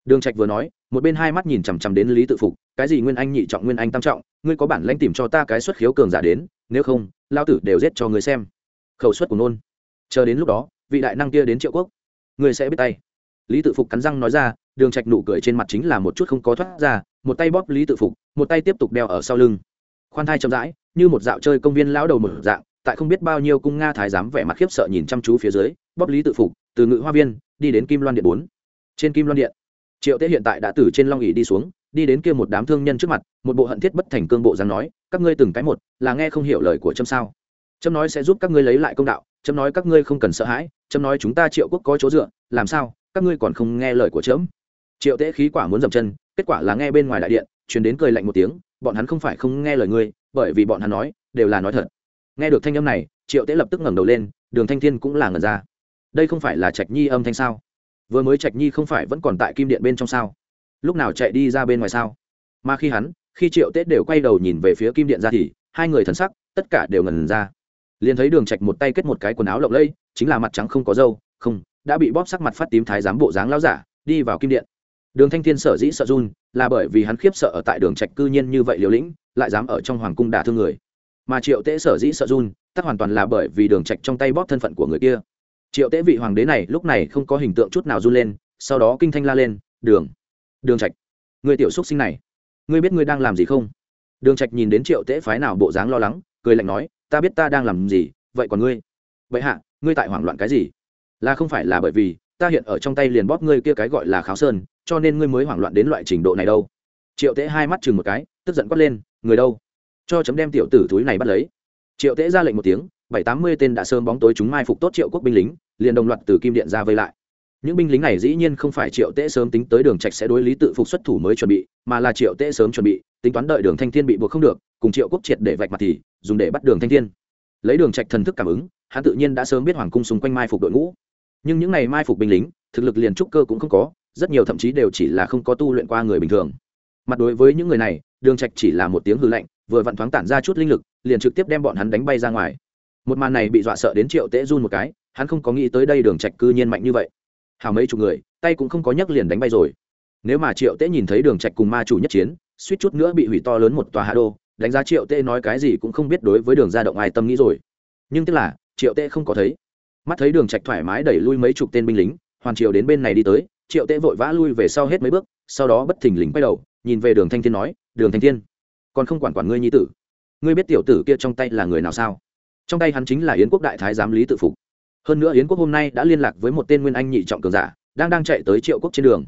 Đường trạch vừa nói, một bên hai mắt nhìn chằm chằm đến lý tự phục, cái gì nguyên anh nhị trọng, nguyên anh tam trọng, ngươi có bản lãnh tìm cho ta cái xuất khiếu cường giả đến, nếu không, lao tử đều giết cho ngươi xem khẩu suất của nôn. Chờ đến lúc đó, vị đại năng kia đến triệu quốc. Người sẽ biết tay. Lý tự phục cắn răng nói ra, đường trạch nụ cười trên mặt chính là một chút không có thoát ra, một tay bóp lý tự phục, một tay tiếp tục đeo ở sau lưng. Khoan thai chậm rãi, như một dạo chơi công viên lão đầu một dạng, tại không biết bao nhiêu cung nga thái giám vẻ mặt khiếp sợ nhìn chăm chú phía dưới, bóp lý tự phục, từ ngự hoa viên, đi đến kim loan điện bốn. Trên kim loan điện, triệu tế hiện tại đã từ trên long ỉ đi xuống, đi đến kia một đám thương nhân trước mặt, một bộ hận thiết bất thành cương bộ dáng nói, các ngươi từng cái một, là nghe không hiểu lời của trâm sao? Chấm nói sẽ giúp các ngươi lấy lại công đạo, chấm nói các ngươi không cần sợ hãi, chấm nói chúng ta triệu quốc có chỗ dựa, làm sao, các ngươi còn không nghe lời của chấm? Triệu tế khí quả muốn dậm chân, kết quả là nghe bên ngoài đại điện, truyền đến cười lạnh một tiếng, bọn hắn không phải không nghe lời ngươi, bởi vì bọn hắn nói, đều là nói thật. Nghe được thanh âm này, triệu tế lập tức ngẩng đầu lên, đường thanh thiên cũng là ngẩn ra. Đây không phải là trạch nhi âm thanh sao? Vừa mới trạch nhi không phải vẫn còn tại kim điện bên trong sao? Lúc nào chạy đi ra bên ngoài sao? Mà khi hắn, khi triệu tết đều quay đầu nhìn về phía kim điện ra thì, hai người thần sắc, tất cả đều ngần ra liền thấy đường trạch một tay kết một cái quần áo lộng lẫy, chính là mặt trắng không có râu, không, đã bị bóp sắc mặt phát tím thái giám bộ dáng lão giả, đi vào kim điện. Đường thanh thiên sở dĩ sợ run, là bởi vì hắn khiếp sợ ở tại đường trạch cư nhiên như vậy liều lĩnh, lại dám ở trong hoàng cung đả thương người. Mà triệu tế sở dĩ sợ run tất hoàn toàn là bởi vì đường trạch trong tay bóp thân phận của người kia. Triệu tế vị hoàng đế này lúc này không có hình tượng chút nào run lên, sau đó kinh thanh la lên, đường đường trạch người tiểu xúc sinh này, ngươi biết ngươi đang làm gì không? Đường trạch nhìn đến triệu tế phái nào bộ dáng lo lắng, cười lạnh nói ta biết ta đang làm gì, vậy còn ngươi? Vậy hạ, ngươi tại hoảng loạn cái gì? Là không phải là bởi vì, ta hiện ở trong tay liền bóp ngươi kia cái gọi là kháo sơn, cho nên ngươi mới hoảng loạn đến loại trình độ này đâu. Triệu tế hai mắt chừng một cái, tức giận quát lên, người đâu? Cho chấm đem tiểu tử túi này bắt lấy. Triệu tế ra lệnh một tiếng, bảy tám mươi tên đã sớm bóng tối chúng mai phục tốt triệu quốc binh lính, liền đồng loạt từ kim điện ra vây lại. Những binh lính này dĩ nhiên không phải triệu tế sớm tính tới đường trạch sẽ đối lý tự phục xuất thủ mới chuẩn bị, mà là triệu tế sớm chuẩn bị, tính toán đợi đường thanh thiên bị buộc không được cùng triệu quốc triệt để vạch mặt thì dùng để bắt đường thanh thiên. Lấy đường trạch thần thức cảm ứng, hắn tự nhiên đã sớm biết hoàng cung xung quanh mai phục đội ngũ. Nhưng những này mai phục binh lính, thực lực liền trúc cơ cũng không có, rất nhiều thậm chí đều chỉ là không có tu luyện qua người bình thường. Mặt đối với những người này, đường trạch chỉ là một tiếng hư lạnh, vừa vặn thoáng tản ra chút linh lực, liền trực tiếp đem bọn hắn đánh bay ra ngoài. Một màn này bị dọa sợ đến triệu tế run một cái, hắn không có nghĩ tới đây đường trạch cư nhiên mạnh như vậy. Hào mấy chục người, tay cũng không có nhấc liền đánh bay rồi. Nếu mà triệu tế nhìn thấy đường trạch cùng ma chủ nhất chiến, suýt chút nữa bị hủy to lớn một tòa hạ đô đánh giá triệu tê nói cái gì cũng không biết đối với đường ra động ai tâm nghĩ rồi. Nhưng tức là, triệu tê không có thấy. Mắt thấy đường trạch thoải mái đẩy lui mấy chục tên binh lính, hoàn triều đến bên này đi tới, triệu tê vội vã lui về sau hết mấy bước, sau đó bất thình lình quay đầu, nhìn về đường thanh thiên nói, đường thanh thiên, còn không quản quản ngươi nhi tử. Ngươi biết tiểu tử kia trong tay là người nào sao? Trong tay hắn chính là yến quốc đại thái giám lý tự phục. Hơn nữa yến quốc hôm nay đã liên lạc với một tên nguyên anh nhị trọng cường giả, đang đang chạy tới triệu quốc trên đường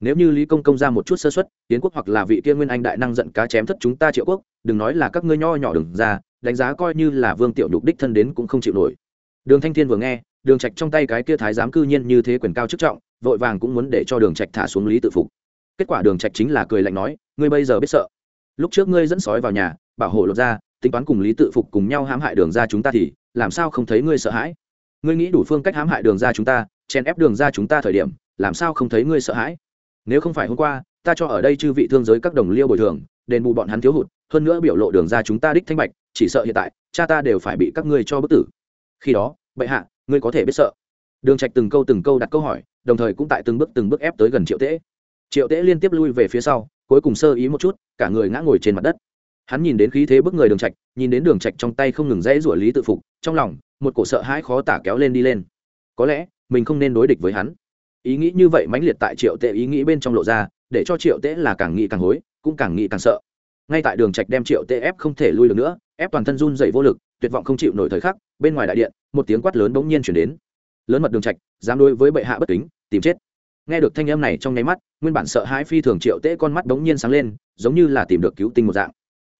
nếu như lý công công ra một chút sơ xuất yến quốc hoặc là vị kia nguyên anh đại năng giận cá chém thất chúng ta triệu quốc, đừng nói là các ngươi nho nhỏ đừng ra, đánh giá coi như là vương tiểu nhục đích thân đến cũng không chịu nổi. Đường thanh thiên vừa nghe, đường trạch trong tay cái kia thái giám cư nhiên như thế quyền cao chức trọng, vội vàng cũng muốn để cho đường trạch thả xuống lý tự phục. Kết quả đường trạch chính là cười lạnh nói, ngươi bây giờ biết sợ. Lúc trước ngươi dẫn sói vào nhà, bảo hộ lột ra, tính toán cùng lý tự phục cùng nhau hãm hại đường ra chúng ta thì, làm sao không thấy ngươi sợ hãi? Ngươi nghĩ đủ phương cách hãm hại đường ra chúng ta, chèn ép đường ra chúng ta thời điểm, làm sao không thấy ngươi sợ hãi? Nếu không phải hôm qua, ta cho ở đây chư vị thương giới các đồng liêu bồi thường, đền bù bọn hắn thiếu hụt, hơn nữa biểu lộ đường ra chúng ta đích thanh bạch, chỉ sợ hiện tại, cha ta đều phải bị các ngươi cho bức tử. Khi đó, bệ hạ, ngươi có thể biết sợ. Đường trạch từng câu từng câu đặt câu hỏi, đồng thời cũng tại từng bước từng bước ép tới gần triệu tễ. Triệu tễ liên tiếp lui về phía sau, cuối cùng sơ ý một chút, cả người ngã ngồi trên mặt đất. Hắn nhìn đến khí thế bức người đường trạch, nhìn đến đường trạch trong tay không ngừng dãy rủa lý tự phục, trong lòng, một cổ sợ hãi khó tả kéo lên đi lên. Có lẽ, mình không nên đối địch với hắn ý nghĩ như vậy mãnh liệt tại triệu tệ ý nghĩ bên trong lộ ra, để cho triệu tệ là càng nghĩ càng hối, cũng càng nghĩ càng sợ. Ngay tại đường trạch đem triệu tệ ép không thể lui được nữa, ép toàn thân run dậy vô lực, tuyệt vọng không chịu nổi thời khắc, bên ngoài đại điện, một tiếng quát lớn bỗng nhiên chuyển đến. Lớn mật đường trạch, dám đối với bệ hạ bất kính, tìm chết. Nghe được thanh âm này trong nháy mắt, nguyên bản sợ hãi phi thường triệu tệ con mắt bỗng nhiên sáng lên, giống như là tìm được cứu tinh một dạng.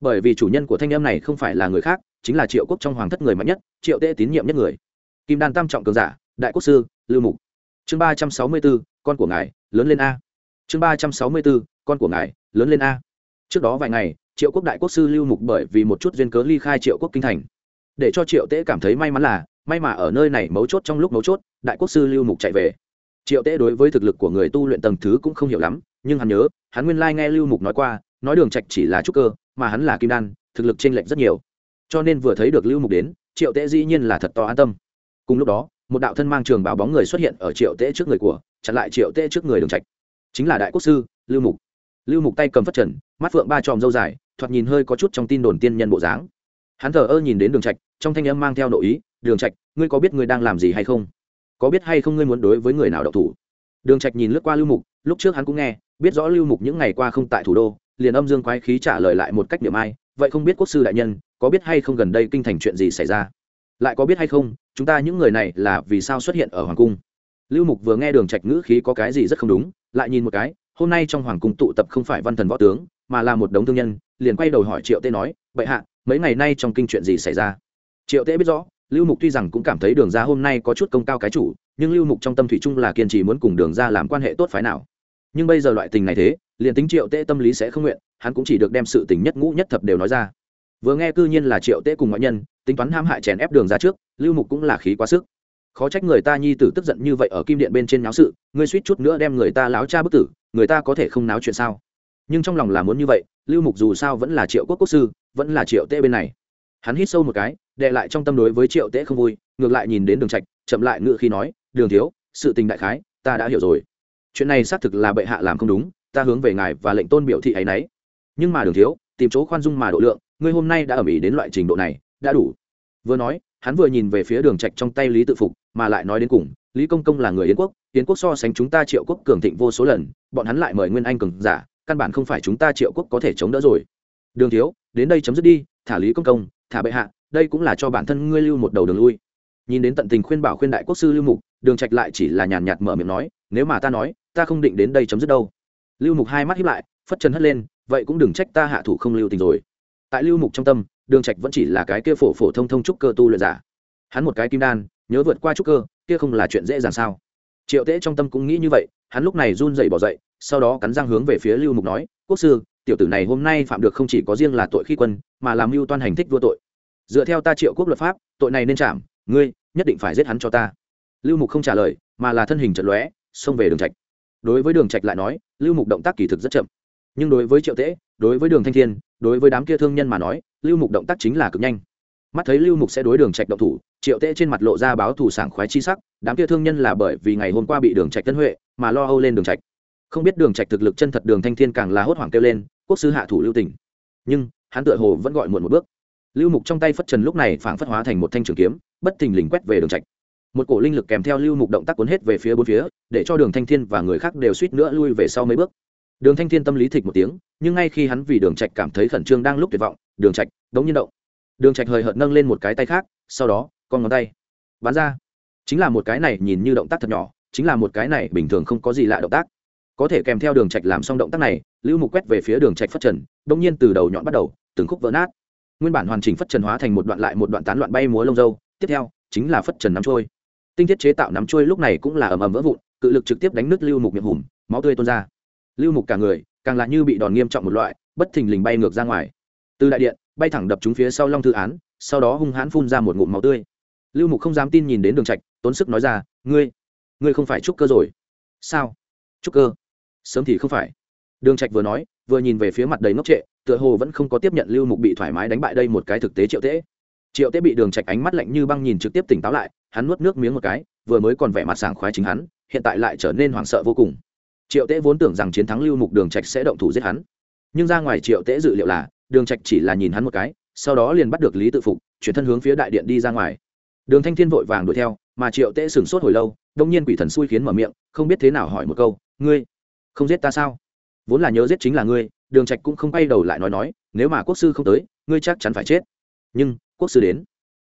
Bởi vì chủ nhân của thanh âm này không phải là người khác, chính là triệu quốc trong hoàng thất người mạnh nhất, triệu tệ tín nhiệm nhất người. Kim đan tam trọng cường giả, đại quốc sư, lưu mục chương ba trăm sáu mươi bốn, con của ngài lớn lên a. Chương ba trăm sáu mươi bốn, con của ngài lớn lên a. Trước đó vài ngày triệu quốc đại quốc sư lưu mục bởi vì một chút duyên cớ ly khai triệu quốc kinh thành. Để cho triệu tễ cảm thấy may mắn là may mà ở nơi này mấu chốt trong lúc mấu chốt đại quốc sư lưu mục chạy về. Triệu tế đối với thực lực của người tu luyện tầng thứ cũng không hiểu lắm nhưng hắn nhớ hắn nguyên lai nghe lưu mục nói qua nói đường trạch chỉ là trúc cơ mà hắn là kim đan thực lực chênh lệch rất nhiều. Cho nên vừa thấy được lưu mục đến triệu tế dĩ nhiên là thật to an tâm. Cùng lúc đó một đạo thân mang trường báo bóng người xuất hiện ở triệu tế trước người của, chặn lại triệu tế trước người đường trạch. Chính là đại quốc sư, lưu mục. Lưu mục tay cầm phất trần, mắt phượng ba tròm dâu dài, thoạt nhìn hơi có chút trong tin đồn tiên nhân bộ dáng. Hắn thờ ơ nhìn đến đường trạch, trong thanh âm mang theo nội ý, đường trạch, ngươi có biết ngươi đang làm gì hay không? Có biết hay không ngươi muốn đối với người nào độc thủ? Đường trạch nhìn lướt qua lưu mục, lúc trước hắn cũng nghe, biết rõ lưu mục những ngày qua không tại thủ đô, liền âm dương quái khí trả lời lại một cách niệm ai, vậy không biết quốc sư đại nhân, có biết hay không gần đây kinh thành chuyện gì xảy ra? Lại có biết hay không, chúng ta những người này là vì sao xuất hiện ở hoàng cung? Lưu mục vừa nghe đường trạch ngữ khí có cái gì rất không đúng, lại nhìn một cái, hôm nay trong hoàng cung tụ tập không phải văn thần võ tướng, mà là một đống thương nhân, liền quay đầu hỏi triệu tế nói, bệ hạ, mấy ngày nay trong kinh chuyện gì xảy ra? Triệu tế biết rõ, lưu mục tuy rằng cũng cảm thấy đường ra hôm nay có chút công cao cái chủ, nhưng lưu mục trong tâm thủy chung là kiên trì muốn cùng đường ra làm quan hệ tốt phái nào. Nhưng bây giờ loại tình này thế, liền tính triệu tế tâm lý sẽ không nguyện, hắn cũng chỉ được đem sự tình nhất ngũ nhất thập đều nói ra. Vừa nghe cư nhiên là triệu tế cùng ngoại nhân tính toán ham hại chèn ép đường ra trước, lưu mục cũng là khí quá sức. Khó trách người ta nhi tử tức giận như vậy ở kim điện bên trên náo sự, ngươi suýt chút nữa đem người ta láo cha bức tử, người ta có thể không náo chuyện sao? Nhưng trong lòng là muốn như vậy, lưu mục dù sao vẫn là triệu quốc quốc sư, vẫn là triệu tế bên này. Hắn hít sâu một cái, đệ lại trong tâm đối với triệu tế không vui, ngược lại nhìn đến đường trạch, chậm lại ngựa khi nói, đường thiếu, sự tình đại khái, ta đã hiểu rồi. Chuyện này xác thực là bệ hạ làm không đúng, ta hướng về ngài và lệnh tôn biểu thị ấy nấy. Nhưng mà đường thiếu, tìm chỗ khoan dung mà độ lượng, ngươi hôm nay đã ở mỹ đến loại trình độ này đã đủ. Vừa nói, hắn vừa nhìn về phía đường trạch trong tay lý tự phục, mà lại nói đến cùng, lý công công là người yến quốc yến quốc so sánh chúng ta triệu quốc cường thịnh vô số lần, bọn hắn lại mời nguyên anh cường giả, căn bản không phải chúng ta triệu quốc có thể chống đỡ rồi. Đường thiếu, đến đây chấm dứt đi, thả lý công công, thả bệ hạ, đây cũng là cho bản thân ngươi lưu một đầu đường lui. Nhìn đến tận tình khuyên bảo khuyên đại quốc sư lưu mục, đường trạch lại chỉ là nhàn nhạt mở miệng nói, nếu mà ta nói, ta không định đến đây chấm dứt đâu. Lưu mục hai mắt hiếp lại, phất trần hất lên, vậy cũng đừng trách ta hạ thủ không lưu tình rồi tại lưu mục trong tâm, đường trạch vẫn chỉ là cái kia phổ phổ thông thông trúc cơ tu luyện giả. Hắn một cái kim đan, nhớ vượt qua trúc cơ, kia không là chuyện dễ dàng sao? Triệu tế trong tâm cũng nghĩ như vậy, hắn lúc này run dậy bỏ dậy, sau đó cắn răng hướng về phía lưu mục nói, quốc sư, tiểu tử này hôm nay phạm được không chỉ có riêng là tội khi quân, mà làm mưu toan hành thích vua tội. Dựa theo ta triệu quốc luật pháp, tội này nên chạm, ngươi nhất định phải giết hắn cho ta. Lưu mục không trả lời, mà là thân hình chật lóe, xông về đường trạch. Đối với đường trạch lại nói, lưu mục động tác kỳ thực rất chậm. Nhưng đối với triệu tế đối với đường thanh thiên, đối với đám kia thương nhân mà nói, lưu mục động tác chính là cực nhanh. Mắt thấy lưu mục sẽ đối đường trạch động thủ, triệu tế trên mặt lộ ra báo thù sảng khoái chi sắc, đám kia thương nhân là bởi vì ngày hôm qua bị đường trạch tân huệ mà lo âu lên đường trạch. Không biết đường trạch thực lực chân thật đường thanh thiên càng là hốt hoảng kêu lên, quốc sư hạ thủ lưu tình. Nhưng, hắn tựa hồ vẫn gọi muộn một bước. Lưu mục trong tay phất trần lúc này phảng phất hóa thành một thanh trường kiếm, bất thình lình quét về đường trạch. Một cổ linh lực kèm theo lưu mục động tác cuốn hết về phía bốn phía, để cho đường thanh thiên và người khác đều suýt nữa lui về sau mấy bước. Đường thanh thiên tâm lý thịch một tiếng nhưng ngay khi hắn vì đường trạch cảm thấy khẩn trương đang lúc tuyệt vọng, đường trạch đống nhiên động. Đường trạch hơi hợt nâng lên một cái tay khác, sau đó, con ngón tay. Bắn ra. Chính là một cái này nhìn như động tác thật nhỏ, chính là một cái này bình thường không có gì lạ động tác. Có thể kèm theo đường trạch làm xong động tác này, lưu mục quét về phía đường trạch phất trần, đống nhiên từ đầu nhọn bắt đầu, từng khúc vỡ nát. Nguyên bản hoàn chỉnh phất trần hóa thành một đoạn lại một đoạn tán loạn bay múa lông dâu, tiếp theo, chính là phất trần nắm trôi. Tinh thiết chế tạo nắm trôi lúc này cũng là ầm ầm vỡ vụn, cự lực trực tiếp đánh nứt lưu mục miệng hùm, máu tươi tuôn ra. Lưu mục cả người càng là như bị đòn nghiêm trọng một loại, bất thình lình bay ngược ra ngoài. Từ đại điện, bay thẳng đập chúng phía sau long thư án, sau đó hung hãn phun ra một ngụm máu tươi. Lưu mục không dám tin nhìn đến đường trạch, tốn sức nói ra, ngươi ngươi không phải trúc cơ rồi. Sao? Trúc cơ? Sớm thì không phải. Đường trạch vừa nói, vừa nhìn về phía mặt đầy ngốc trệ, tựa hồ vẫn không có tiếp nhận lưu mục bị thoải mái đánh bại đây một cái thực tế triệu tế triệu tế bị đường trạch ánh mắt lạnh như băng nhìn trực tiếp tỉnh táo lại, hắn nuốt nước miếng một cái, vừa mới còn vẻ mặt sảng khoái chính hắn, hiện tại lại trở nên hoảng sợ vô cùng triệu tế vốn tưởng rằng chiến thắng lưu mục đường trạch sẽ động thủ giết hắn. Nhưng ra ngoài triệu tế dự liệu là, đường trạch chỉ là nhìn hắn một cái, sau đó liền bắt được lý tự phục, chuyển thân hướng phía đại điện đi ra ngoài. Đường thanh thiên vội vàng đuổi theo, mà triệu tế sửng sốt hồi lâu, đông nhiên quỷ thần xui khiến mở miệng, không biết thế nào hỏi một câu, ngươi không giết ta sao? Vốn là nhớ giết chính là ngươi, đường trạch cũng không bay đầu lại nói nói, nếu mà quốc sư không tới, ngươi chắc chắn phải chết. Nhưng, quốc sư đến.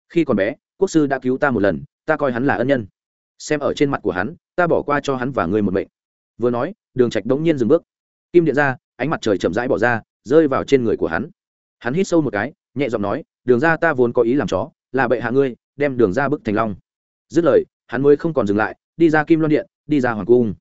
Khi còn bé, quốc sư đã cứu ta một lần, ta coi hắn là ân nhân. Xem ở trên mặt của hắn, ta bỏ qua cho hắn và ngươi một mệnh vừa nói, đường trạch đống nhiên dừng bước. Kim điện ra, ánh mặt trời chậm rãi bỏ ra, rơi vào trên người của hắn. Hắn hít sâu một cái, nhẹ giọng nói, đường ra ta vốn có ý làm chó, là bệ hạ ngươi, đem đường ra bức thành long. Dứt lời, hắn mới không còn dừng lại, đi ra kim loan điện, đi ra hoàng cung.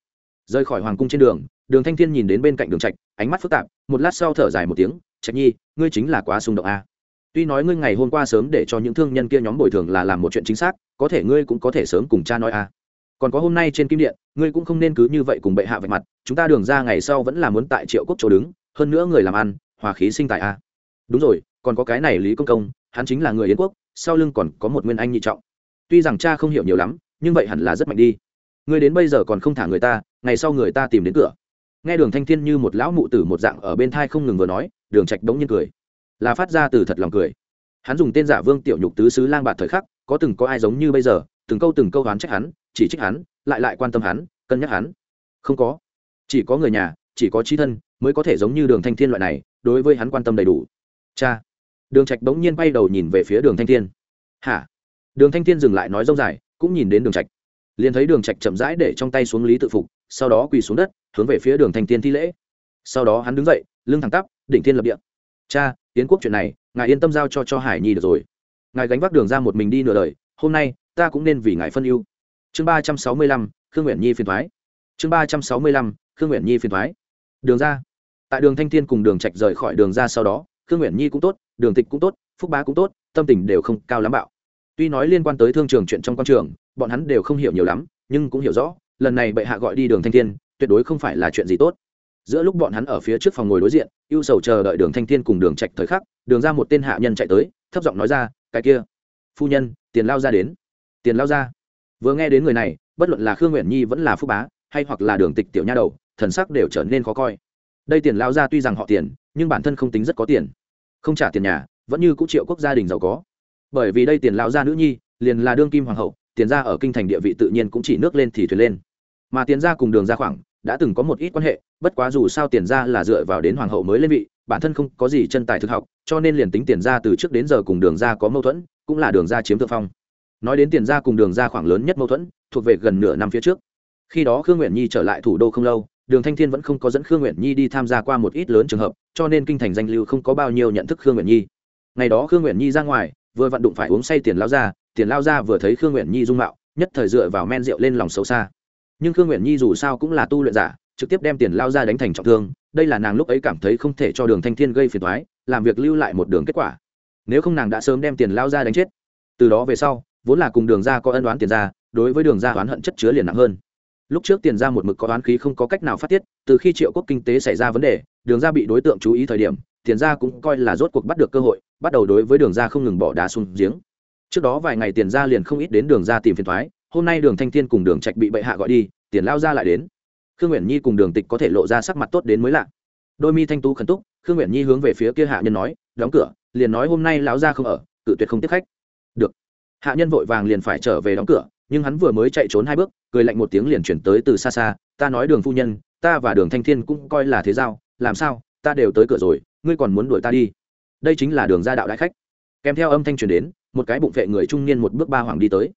Rời khỏi hoàng cung trên đường đường thanh thiên nhìn đến bên cạnh đường trạch, ánh mắt phức tạp, một lát sau thở dài một tiếng, trạch nhi, ngươi chính là quá xung động a. Tuy nói ngươi ngày hôm qua sớm để cho những thương nhân kia nhóm bồi thường là làm một chuyện chính xác, có thể ngươi cũng có thể sớm cùng cha nói a còn có hôm nay trên kim điện, ngươi cũng không nên cứ như vậy cùng bệ hạ vạch mặt, chúng ta đường ra ngày sau vẫn là muốn tại triệu quốc chỗ đứng, hơn nữa người làm ăn, hòa khí sinh tại a. Đúng rồi, còn có cái này lý công công, hắn chính là người yến quốc, sau lưng còn có một nguyên anh nhị trọng. Tuy rằng cha không hiểu nhiều lắm, nhưng vậy hẳn là rất mạnh đi. Ngươi đến bây giờ còn không thả người ta, ngày sau người ta tìm đến cửa. Nghe đường thanh thiên như một lão mụ tử một dạng ở bên thai không ngừng vừa nói, đường trạch đống nhiên cười. Là phát ra từ thật lòng cười. Hắn dùng tên giả vương tiểu nhục tứ sứ lang bạt thời khắc, có từng có ai giống như bây giờ từng câu từng câu oán trách hắn, chỉ trích hắn, lại lại quan tâm hắn, cân nhắc hắn. Không có. Chỉ có người nhà, chỉ có trí thân mới có thể giống như đường thanh thiên loại này, đối với hắn quan tâm đầy đủ. Cha. Đường trạch bỗng nhiên bay đầu nhìn về phía đường thanh thiên. Hả? Đường thanh thiên dừng lại nói rông dài, cũng nhìn đến đường trạch. Liền thấy đường trạch chậm rãi để trong tay xuống lý tự phục, sau đó quỳ xuống đất, hướng về phía đường thanh thiên thi lễ. Sau đó hắn đứng dậy, lưng thẳng tắp, đỉnh thiên lập địa. Cha tiến quốc chuyện này, ngài yên tâm giao cho cho hải nhi được rồi. Ngài gánh vác đường ra một mình đi nửa đời, hôm nay ta cũng nên vì ngài phân ưu. Chương ba trăm sáu mươi lăm, khương nguyện nhi phiền thoái. Chương ba trăm sáu mươi lăm, khương nguyện nhi phiền thoái. Đường ra. Tại đường thanh thiên cùng đường trạch rời khỏi đường ra sau đó, khương nguyện nhi cũng tốt, đường tịch cũng tốt, phúc bá cũng tốt, tâm tình đều không cao lắm bạo. Tuy nói liên quan tới thương trường chuyện trong quan trường, bọn hắn đều không hiểu nhiều lắm, nhưng cũng hiểu rõ, lần này bệ hạ gọi đi đường thanh thiên, tuyệt đối không phải là chuyện gì tốt. Giữa lúc bọn hắn ở phía trước phòng ngồi đối diện, ưu sầu chờ đợi đường thanh thiên cùng đường trạch thời khắc, đường ra một tên hạ nhân chạy tới, thấp giọng nói ra, cái kia, phu nhân, tiền lao ra đến tiền lao ra. Vừa nghe đến người này, bất luận là khương nguyện nhi vẫn là phúc bá, hay hoặc là đường tịch tiểu nha đầu, thần sắc đều trở nên khó coi. Đây tiền lao ra tuy rằng họ tiền, nhưng bản thân không tính rất có tiền. Không trả tiền nhà, vẫn như cũng triệu quốc gia đình giàu có. Bởi vì đây tiền lao ra nữ nhi, liền là đương kim hoàng hậu, tiền ra ở kinh thành địa vị tự nhiên cũng chỉ nước lên thì thuyền lên. Mà tiền ra cùng đường ra khoảng, đã từng có một ít quan hệ, bất quá dù sao tiền ra là dựa vào đến hoàng hậu mới lên vị, bản thân không có gì chân tài thực học, cho nên liền tính tiền ra từ trước đến giờ cùng đường ra có mâu thuẫn, cũng là đường ra chiếm thượng phong nói đến tiền ra cùng đường ra khoảng lớn nhất mâu thuẫn, thuộc về gần nửa năm phía trước. Khi đó khương nguyện nhi trở lại thủ đô không lâu, đường thanh thiên vẫn không có dẫn khương nguyện nhi đi tham gia qua một ít lớn trường hợp, cho nên kinh thành danh lưu không có bao nhiêu nhận thức khương nguyện nhi. Ngày đó khương nguyện nhi ra ngoài, vừa vặn đụng phải uống say tiền lao ra, tiền lao ra vừa thấy khương nguyện nhi dung mạo, nhất thời dựa vào men rượu lên lòng xấu xa. Nhưng khương nguyện nhi dù sao cũng là tu luyện giả, trực tiếp đem tiền lao ra đánh thành trọng thương, đây là nàng lúc ấy cảm thấy không thể cho đường thanh thiên gây phiền thoái làm việc lưu lại một đường kết quả. Nếu không nàng đã sớm đem tiền lao ra đánh chết. Từ đó về sau vốn là cùng đường ra có ân đoán tiền ra, đối với đường ra oán hận chất chứa liền nặng hơn. Lúc trước tiền ra một mực có oán khí không có cách nào phát tiết, từ khi triệu quốc kinh tế xảy ra vấn đề, đường ra bị đối tượng chú ý thời điểm, tiền ra cũng coi là rốt cuộc bắt được cơ hội, bắt đầu đối với đường ra không ngừng bỏ đá xuống giếng. Trước đó vài ngày tiền ra liền không ít đến đường ra tìm phiền thoái, hôm nay đường thanh thiên cùng đường trạch bị bệ hạ gọi đi, tiền lao ra lại đến. Khương nguyện nhi cùng đường tịch có thể lộ ra sắc mặt tốt đến mới lạ. Đôi mi thanh tú khẩn túc, khương nguyện nhi hướng về phía kia hạ nhân nói, đóng cửa, liền nói hôm nay lão ra không ở, cự tuyệt không tiếp khách hạ nhân vội vàng liền phải trở về đóng cửa, nhưng hắn vừa mới chạy trốn hai bước, cười lạnh một tiếng liền chuyển tới từ xa xa, ta nói đường phu nhân, ta và đường thanh thiên cũng coi là thế giao, làm sao, ta đều tới cửa rồi, ngươi còn muốn đuổi ta đi? Đây chính là đường ra đạo đại khách. Kèm theo âm thanh truyền đến, một cái bụng vệ người trung niên một bước ba hoàng đi tới.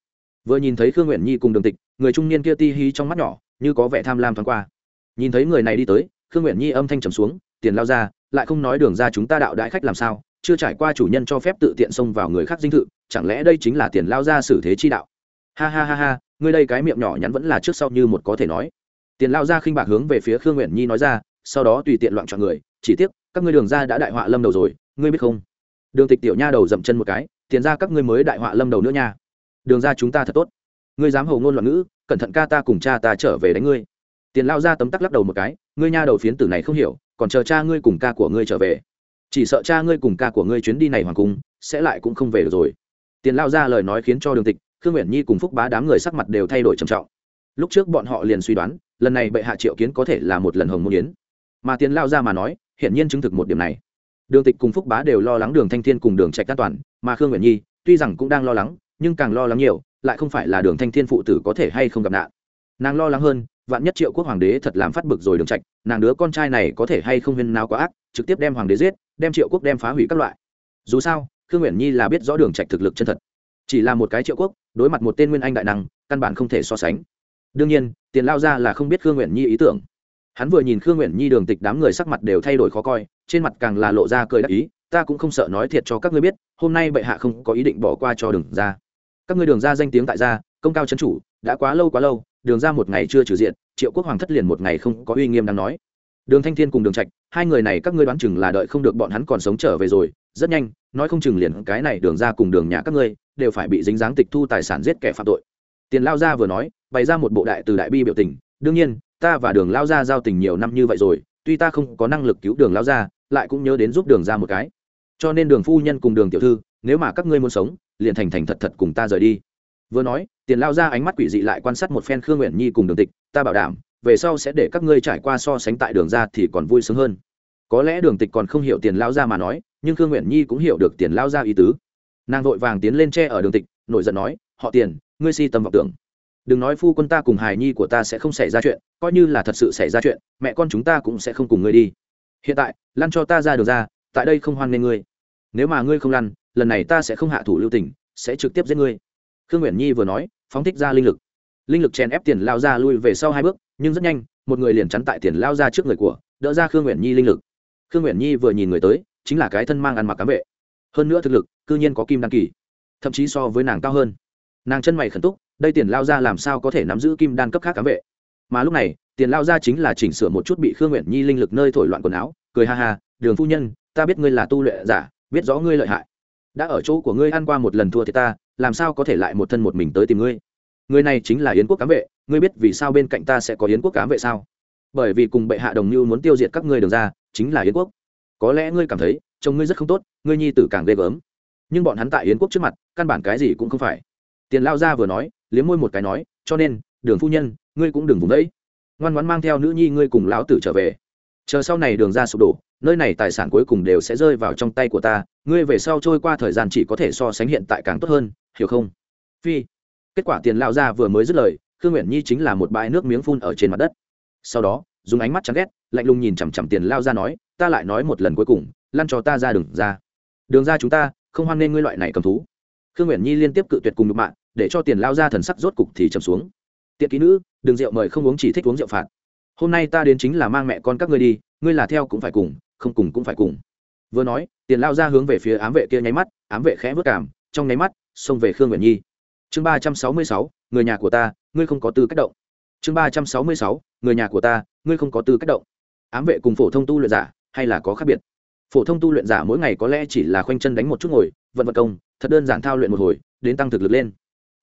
Vừa nhìn thấy khương nguyện nhi cùng đường tịch, người trung niên kia ti hí trong mắt nhỏ, như có vẻ tham lam thoáng qua. Nhìn thấy người này đi tới, khương nguyện nhi âm thanh trầm xuống, tiền lao ra, lại không nói đường ra chúng ta đạo đại khách làm sao chưa trải qua chủ nhân cho phép tự tiện xông vào người khác dinh thự, chẳng lẽ đây chính là tiền lao ra xử thế chi đạo? Ha ha ha ha, ngươi đây cái miệng nhỏ nhắn vẫn là trước sau như một có thể nói. Tiền lao ra khinh bạc hướng về phía khương nguyện nhi nói ra, sau đó tùy tiện loạn chọn người, chỉ tiếc, các ngươi đường ra đã đại họa lâm đầu rồi, ngươi biết không? Đường tịch tiểu nha đầu dậm chân một cái, tiền ra các ngươi mới đại họa lâm đầu nữa nha. Đường ra chúng ta thật tốt. Ngươi dám hầu ngôn loạn ngữ, cẩn thận ca ta cùng cha ta trở về đánh ngươi. Tiền lao ra tấm tắc lắc đầu một cái, ngươi nha đầu phiến tử này không hiểu, còn chờ cha ngươi cùng ca của ngươi trở về chỉ sợ cha ngươi cùng ca của ngươi chuyến đi này hoàng cung, sẽ lại cũng không về được rồi. Tiền lao ra lời nói khiến cho đường tịch, khương nguyện nhi cùng phúc bá đám người sắc mặt đều thay đổi trầm trọng. Lúc trước bọn họ liền suy đoán, lần này bệ hạ triệu kiến có thể là một lần hồng môn yến. Mà tiền lao ra mà nói, hiển nhiên chứng thực một điểm này. Đường tịch cùng phúc bá đều lo lắng đường thanh thiên cùng đường trạch an toàn, mà khương nguyện nhi, tuy rằng cũng đang lo lắng, nhưng càng lo lắng nhiều, lại không phải là đường thanh thiên phụ tử có thể hay không gặp nạn. Nàng lo lắng hơn, vạn nhất triệu quốc hoàng đế thật làm phát bực rồi đường trạch, nàng đứa con trai này có thể hay không huyên nào quá ác, trực tiếp đem hoàng đế giết đem triệu quốc đem phá hủy các loại. Dù sao, khương nguyện nhi là biết rõ đường trạch thực lực chân thật. Chỉ là một cái triệu quốc, đối mặt một tên nguyên anh đại năng, căn bản không thể so sánh. Đương nhiên, tiền lao ra là không biết khương nguyện nhi ý tưởng. Hắn vừa nhìn khương nguyện nhi đường tịch đám người sắc mặt đều thay đổi khó coi, trên mặt càng là lộ ra cười đắc ý, ta cũng không sợ nói thiệt cho các ngươi biết, hôm nay bệ hạ không có ý định bỏ qua cho đường ra. Các ngươi đường ra danh tiếng tại gia, công cao chân chủ, đã quá lâu quá lâu, đường ra một ngày chưa trừ diện, triệu quốc hoàng thất liền một ngày không có uy nghiêm đang nói đường thanh thiên cùng đường trạch, hai người này các ngươi đoán chừng là đợi không được bọn hắn còn sống trở về rồi, rất nhanh, nói không chừng liền cái này đường ra cùng đường nhà các ngươi đều phải bị dính dáng tịch thu tài sản giết kẻ phạm tội. Tiền lao Gia vừa nói, bày ra một bộ đại từ đại bi biểu tình, đương nhiên, ta và đường lao gia giao tình nhiều năm như vậy rồi, tuy ta không có năng lực cứu đường lao gia, lại cũng nhớ đến giúp đường ra một cái. Cho nên đường phu nhân cùng đường tiểu thư, nếu mà các ngươi muốn sống, liền thành thành thật thật cùng ta rời đi. Vừa nói, tiền lao ra ánh mắt quỷ dị lại quan sát một phen khương nguyện nhi cùng đường tịch, ta bảo đảm về sau sẽ để các ngươi trải qua so sánh tại đường ra thì còn vui sướng hơn. Có lẽ đường tịch còn không hiểu tiền lao ra mà nói, nhưng khương nguyện nhi cũng hiểu được tiền lao ra ý tứ. Nàng vội vàng tiến lên tre ở đường tịch, nổi giận nói, họ tiền, ngươi si tâm vọng tưởng. Đừng nói phu quân ta cùng hài nhi của ta sẽ không xảy ra chuyện, coi như là thật sự xảy ra chuyện, mẹ con chúng ta cũng sẽ không cùng ngươi đi. Hiện tại, lăn cho ta ra đường ra, tại đây không hoan nghênh ngươi. Nếu mà ngươi không lăn, lần này ta sẽ không hạ thủ lưu tình, sẽ trực tiếp giết ngươi. Khương nguyện nhi vừa nói, phóng thích ra linh lực. Linh lực chèn ép tiền lao ra lui về sau hai bước nhưng rất nhanh, một người liền chắn tại tiền lao ra trước người của, đỡ ra khương nguyện nhi linh lực. Khương nguyện nhi vừa nhìn người tới, chính là cái thân mang ăn mặc cám vệ. Hơn nữa thực lực, cư nhiên có kim đăng kỳ, thậm chí so với nàng cao hơn. Nàng chân mày khẩn túc, đây tiền lao ra làm sao có thể nắm giữ kim đan cấp khác cám vệ? Mà lúc này, tiền lao ra chính là chỉnh sửa một chút bị khương nguyện nhi linh lực nơi thổi loạn quần áo, cười ha ha, đường phu nhân, ta biết ngươi là tu luyện giả, biết rõ ngươi lợi hại. Đã ở chỗ của ngươi ăn qua một lần thua thì ta, làm sao có thể lại một thân một mình tới tìm ngươi? Người này chính là yến quốc cám vệ ngươi biết vì sao bên cạnh ta sẽ có yến quốc cám vệ sao bởi vì cùng bệ hạ đồng như muốn tiêu diệt các ngươi đường ra chính là yến quốc có lẽ ngươi cảm thấy chồng ngươi rất không tốt ngươi nhi tử càng ghê gớm nhưng bọn hắn tại yến quốc trước mặt căn bản cái gì cũng không phải tiền lao ra vừa nói liếm môi một cái nói cho nên đường phu nhân ngươi cũng đừng vùng đấy ngoan ngoãn mang theo nữ nhi ngươi cùng lão tử trở về chờ sau này đường ra sụp đổ nơi này tài sản cuối cùng đều sẽ rơi vào trong tay của ta ngươi về sau trôi qua thời gian chỉ có thể so sánh hiện tại càng tốt hơn hiểu không phi kết quả tiền lao ra vừa mới dứt lời, khương nguyện nhi chính là một bãi nước miếng phun ở trên mặt đất. Sau đó, dùng ánh mắt chán ghét, lạnh lùng nhìn chằm chằm tiền lao ra nói, ta lại nói một lần cuối cùng, lăn cho ta ra đường ra. Đường ra chúng ta, không hoan nên ngươi loại này cầm thú. Khương nguyện nhi liên tiếp cự tuyệt cùng nhục mạng để cho tiền lao ra thần sắc rốt cục thì trầm xuống. Tiện ký nữ đường rượu mời không uống chỉ thích uống rượu phạt. Hôm nay ta đến chính là mang mẹ con các ngươi đi, ngươi là theo cũng phải cùng, không cùng cũng phải cùng. Vừa nói, tiền lao ra hướng về phía ám vệ kia nháy mắt, ám vệ khẽ vất cảm trong nháy mắt, xông về khương nguyện nhi chương ba trăm sáu mươi sáu, người nhà của ta, ngươi không có tư cách động. Chương ba trăm sáu mươi sáu, người nhà của ta, ngươi không có tư cách động. Ám vệ cùng phổ thông tu luyện giả, hay là có khác biệt? Phổ thông tu luyện giả mỗi ngày có lẽ chỉ là khoanh chân đánh một chút ngồi, vận vận công, thật đơn giản thao luyện một hồi, đến tăng thực lực lên.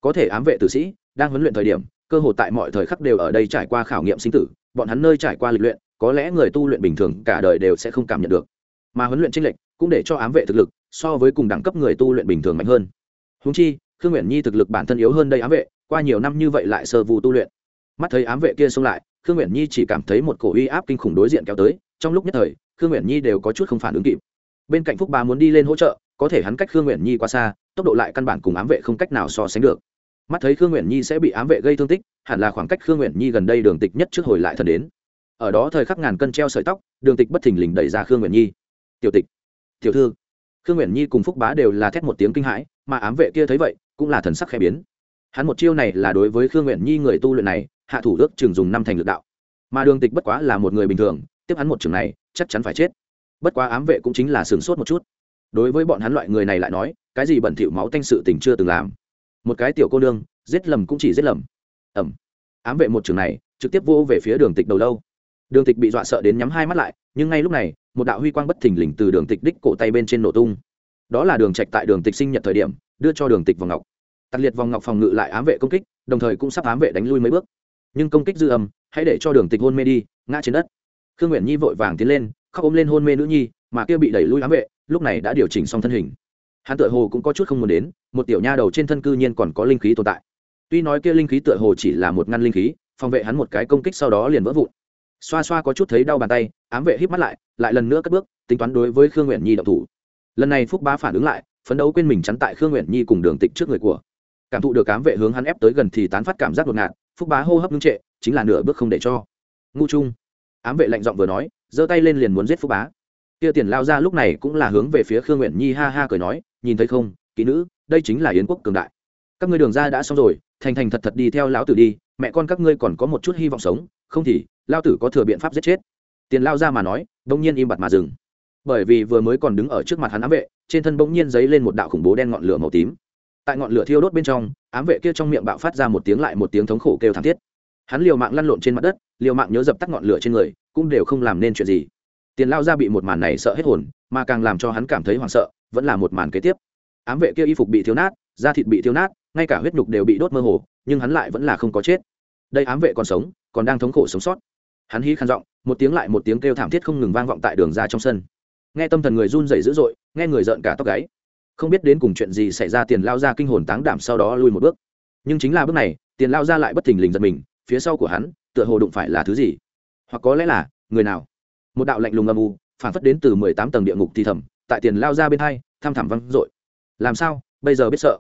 Có thể ám vệ tử sĩ, đang huấn luyện thời điểm, cơ hội tại mọi thời khắc đều ở đây trải qua khảo nghiệm sinh tử, bọn hắn nơi trải qua lịch luyện, có lẽ người tu luyện bình thường cả đời đều sẽ không cảm nhận được. Mà huấn luyện tranh lệch cũng để cho ám vệ thực lực so với cùng đẳng cấp người tu luyện bình thường mạnh hơn. Húng chi khương nguyện nhi thực lực bản thân yếu hơn đây ám vệ, qua nhiều năm như vậy lại sơ vụ tu luyện. Mắt thấy ám vệ kia xông lại, khương nguyện nhi chỉ cảm thấy một cổ uy áp kinh khủng đối diện kéo tới, trong lúc nhất thời, khương nguyện nhi đều có chút không phản ứng kịp. Bên cạnh phúc bá muốn đi lên hỗ trợ, có thể hắn cách khương nguyện nhi quá xa, tốc độ lại căn bản cùng ám vệ không cách nào so sánh được. Mắt thấy khương nguyện nhi sẽ bị ám vệ gây thương tích, hẳn là khoảng cách khương nguyện nhi gần đây đường tịch nhất trước hồi lại thần đến. Ở đó thời khắc ngàn cân treo sợi tóc, đường tịch bất thình lình đẩy ra khương nguyện nhi. Tiểu tịch, tiểu thư. Khương nguyện nhi cùng phúc bá đều là thét một tiếng kinh hãi, mà ám vệ kia thấy vậy cũng là thần sắc khẽ biến. Hắn một chiêu này là đối với khương nguyện nhi người tu luyện này, hạ thủ ước chừng dùng năm thành lực đạo. Mà đường tịch bất quá là một người bình thường, tiếp hắn một trường này, chắc chắn phải chết. Bất quá ám vệ cũng chính là sửng sốt một chút. Đối với bọn hắn loại người này lại nói, cái gì bẩn thỉu máu tanh sự tình chưa từng làm. Một cái tiểu cô nương, giết lầm cũng chỉ giết lầm. Ẩm ám vệ một trường này, trực tiếp vô về phía đường tịch đầu lâu. Đường tịch bị dọa sợ đến nhắm hai mắt lại, nhưng ngay lúc này, một đạo huy quang bất thình lình từ đường tịch đích cổ tay bên trên nổ tung. Đó là đường trạch tại đường tịch sinh nhật thời điểm, đưa cho đường tịch vòng ngọc tặc liệt vòng ngọc phòng ngự lại ám vệ công kích, đồng thời cũng sắp ám vệ đánh lui mấy bước. Nhưng công kích dư âm, hãy để cho đường tịch hôn mê đi, ngã trên đất. Khương nguyện nhi vội vàng tiến lên, khóc ôm lên hôn mê nữ nhi, mà kia bị đẩy lui ám vệ, lúc này đã điều chỉnh xong thân hình. Hắn tựa hồ cũng có chút không muốn đến, một tiểu nha đầu trên thân cư nhiên còn có linh khí tồn tại. Tuy nói kia linh khí tựa hồ chỉ là một ngăn linh khí, phòng vệ hắn một cái công kích sau đó liền vỡ vụn. Xoa xoa có chút thấy đau bàn tay, ám vệ hít mắt lại lại lần nữa cất bước, tính toán đối với khương nguyện nhi động thủ. Lần này phúc bá phản ứng lại, phấn đấu quên mình chắn tại khương nguyện nhi cùng đường tịch trước người của cảm thụ được ám vệ hướng hắn ép tới gần thì tán phát cảm giác đột ngạt, phúc bá hô hấp ngưng trệ, chính là nửa bước không để cho. Ngu trung, ám vệ lạnh giọng vừa nói, giơ tay lên liền muốn giết phúc bá. Kia tiền lao ra lúc này cũng là hướng về phía khương nguyện nhi ha ha cười nói, nhìn thấy không, kỹ nữ, đây chính là yến quốc cường đại. Các ngươi đường ra đã xong rồi, thành thành thật thật đi theo lão tử đi, mẹ con các ngươi còn có một chút hy vọng sống, không thì lao tử có thừa biện pháp giết chết. Tiền lao ra mà nói, bỗng nhiên im bặt mà dừng. Bởi vì vừa mới còn đứng ở trước mặt hắn ám vệ, trên thân bỗng nhiên dấy lên một đạo khủng bố đen ngọn lửa màu tím tại ngọn lửa thiêu đốt bên trong, ám vệ kia trong miệng bạo phát ra một tiếng lại một tiếng thống khổ kêu thảm thiết. Hắn liều mạng lăn lộn trên mặt đất, liều mạng nhớ dập tắt ngọn lửa trên người, cũng đều không làm nên chuyện gì. Tiền lao ra bị một màn này sợ hết hồn, mà càng làm cho hắn cảm thấy hoảng sợ, vẫn là một màn kế tiếp. Ám vệ kia y phục bị thiếu nát, da thịt bị thiếu nát, ngay cả huyết nhục đều bị đốt mơ hồ, nhưng hắn lại vẫn là không có chết. Đây ám vệ còn sống, còn đang thống khổ sống sót. Hắn hí khăn giọng, một tiếng lại một tiếng kêu thảm thiết không ngừng vang vọng tại đường ra trong sân. Nghe tâm thần người run rẩy dữ dội, nghe người rợn cả tóc gáy không biết đến cùng chuyện gì xảy ra, tiền lao ra kinh hồn táng đảm sau đó lui một bước. Nhưng chính là bước này, tiền lao ra lại bất thình lình giật mình, phía sau của hắn, tựa hồ đụng phải là thứ gì? Hoặc có lẽ là, người nào? Một đạo lạnh lùng âm u phản phất đến từ mười tám tầng địa ngục thì thầm, tại tiền lao ra bên hai, tham thẳm văng dội. Làm sao? Bây giờ biết sợ.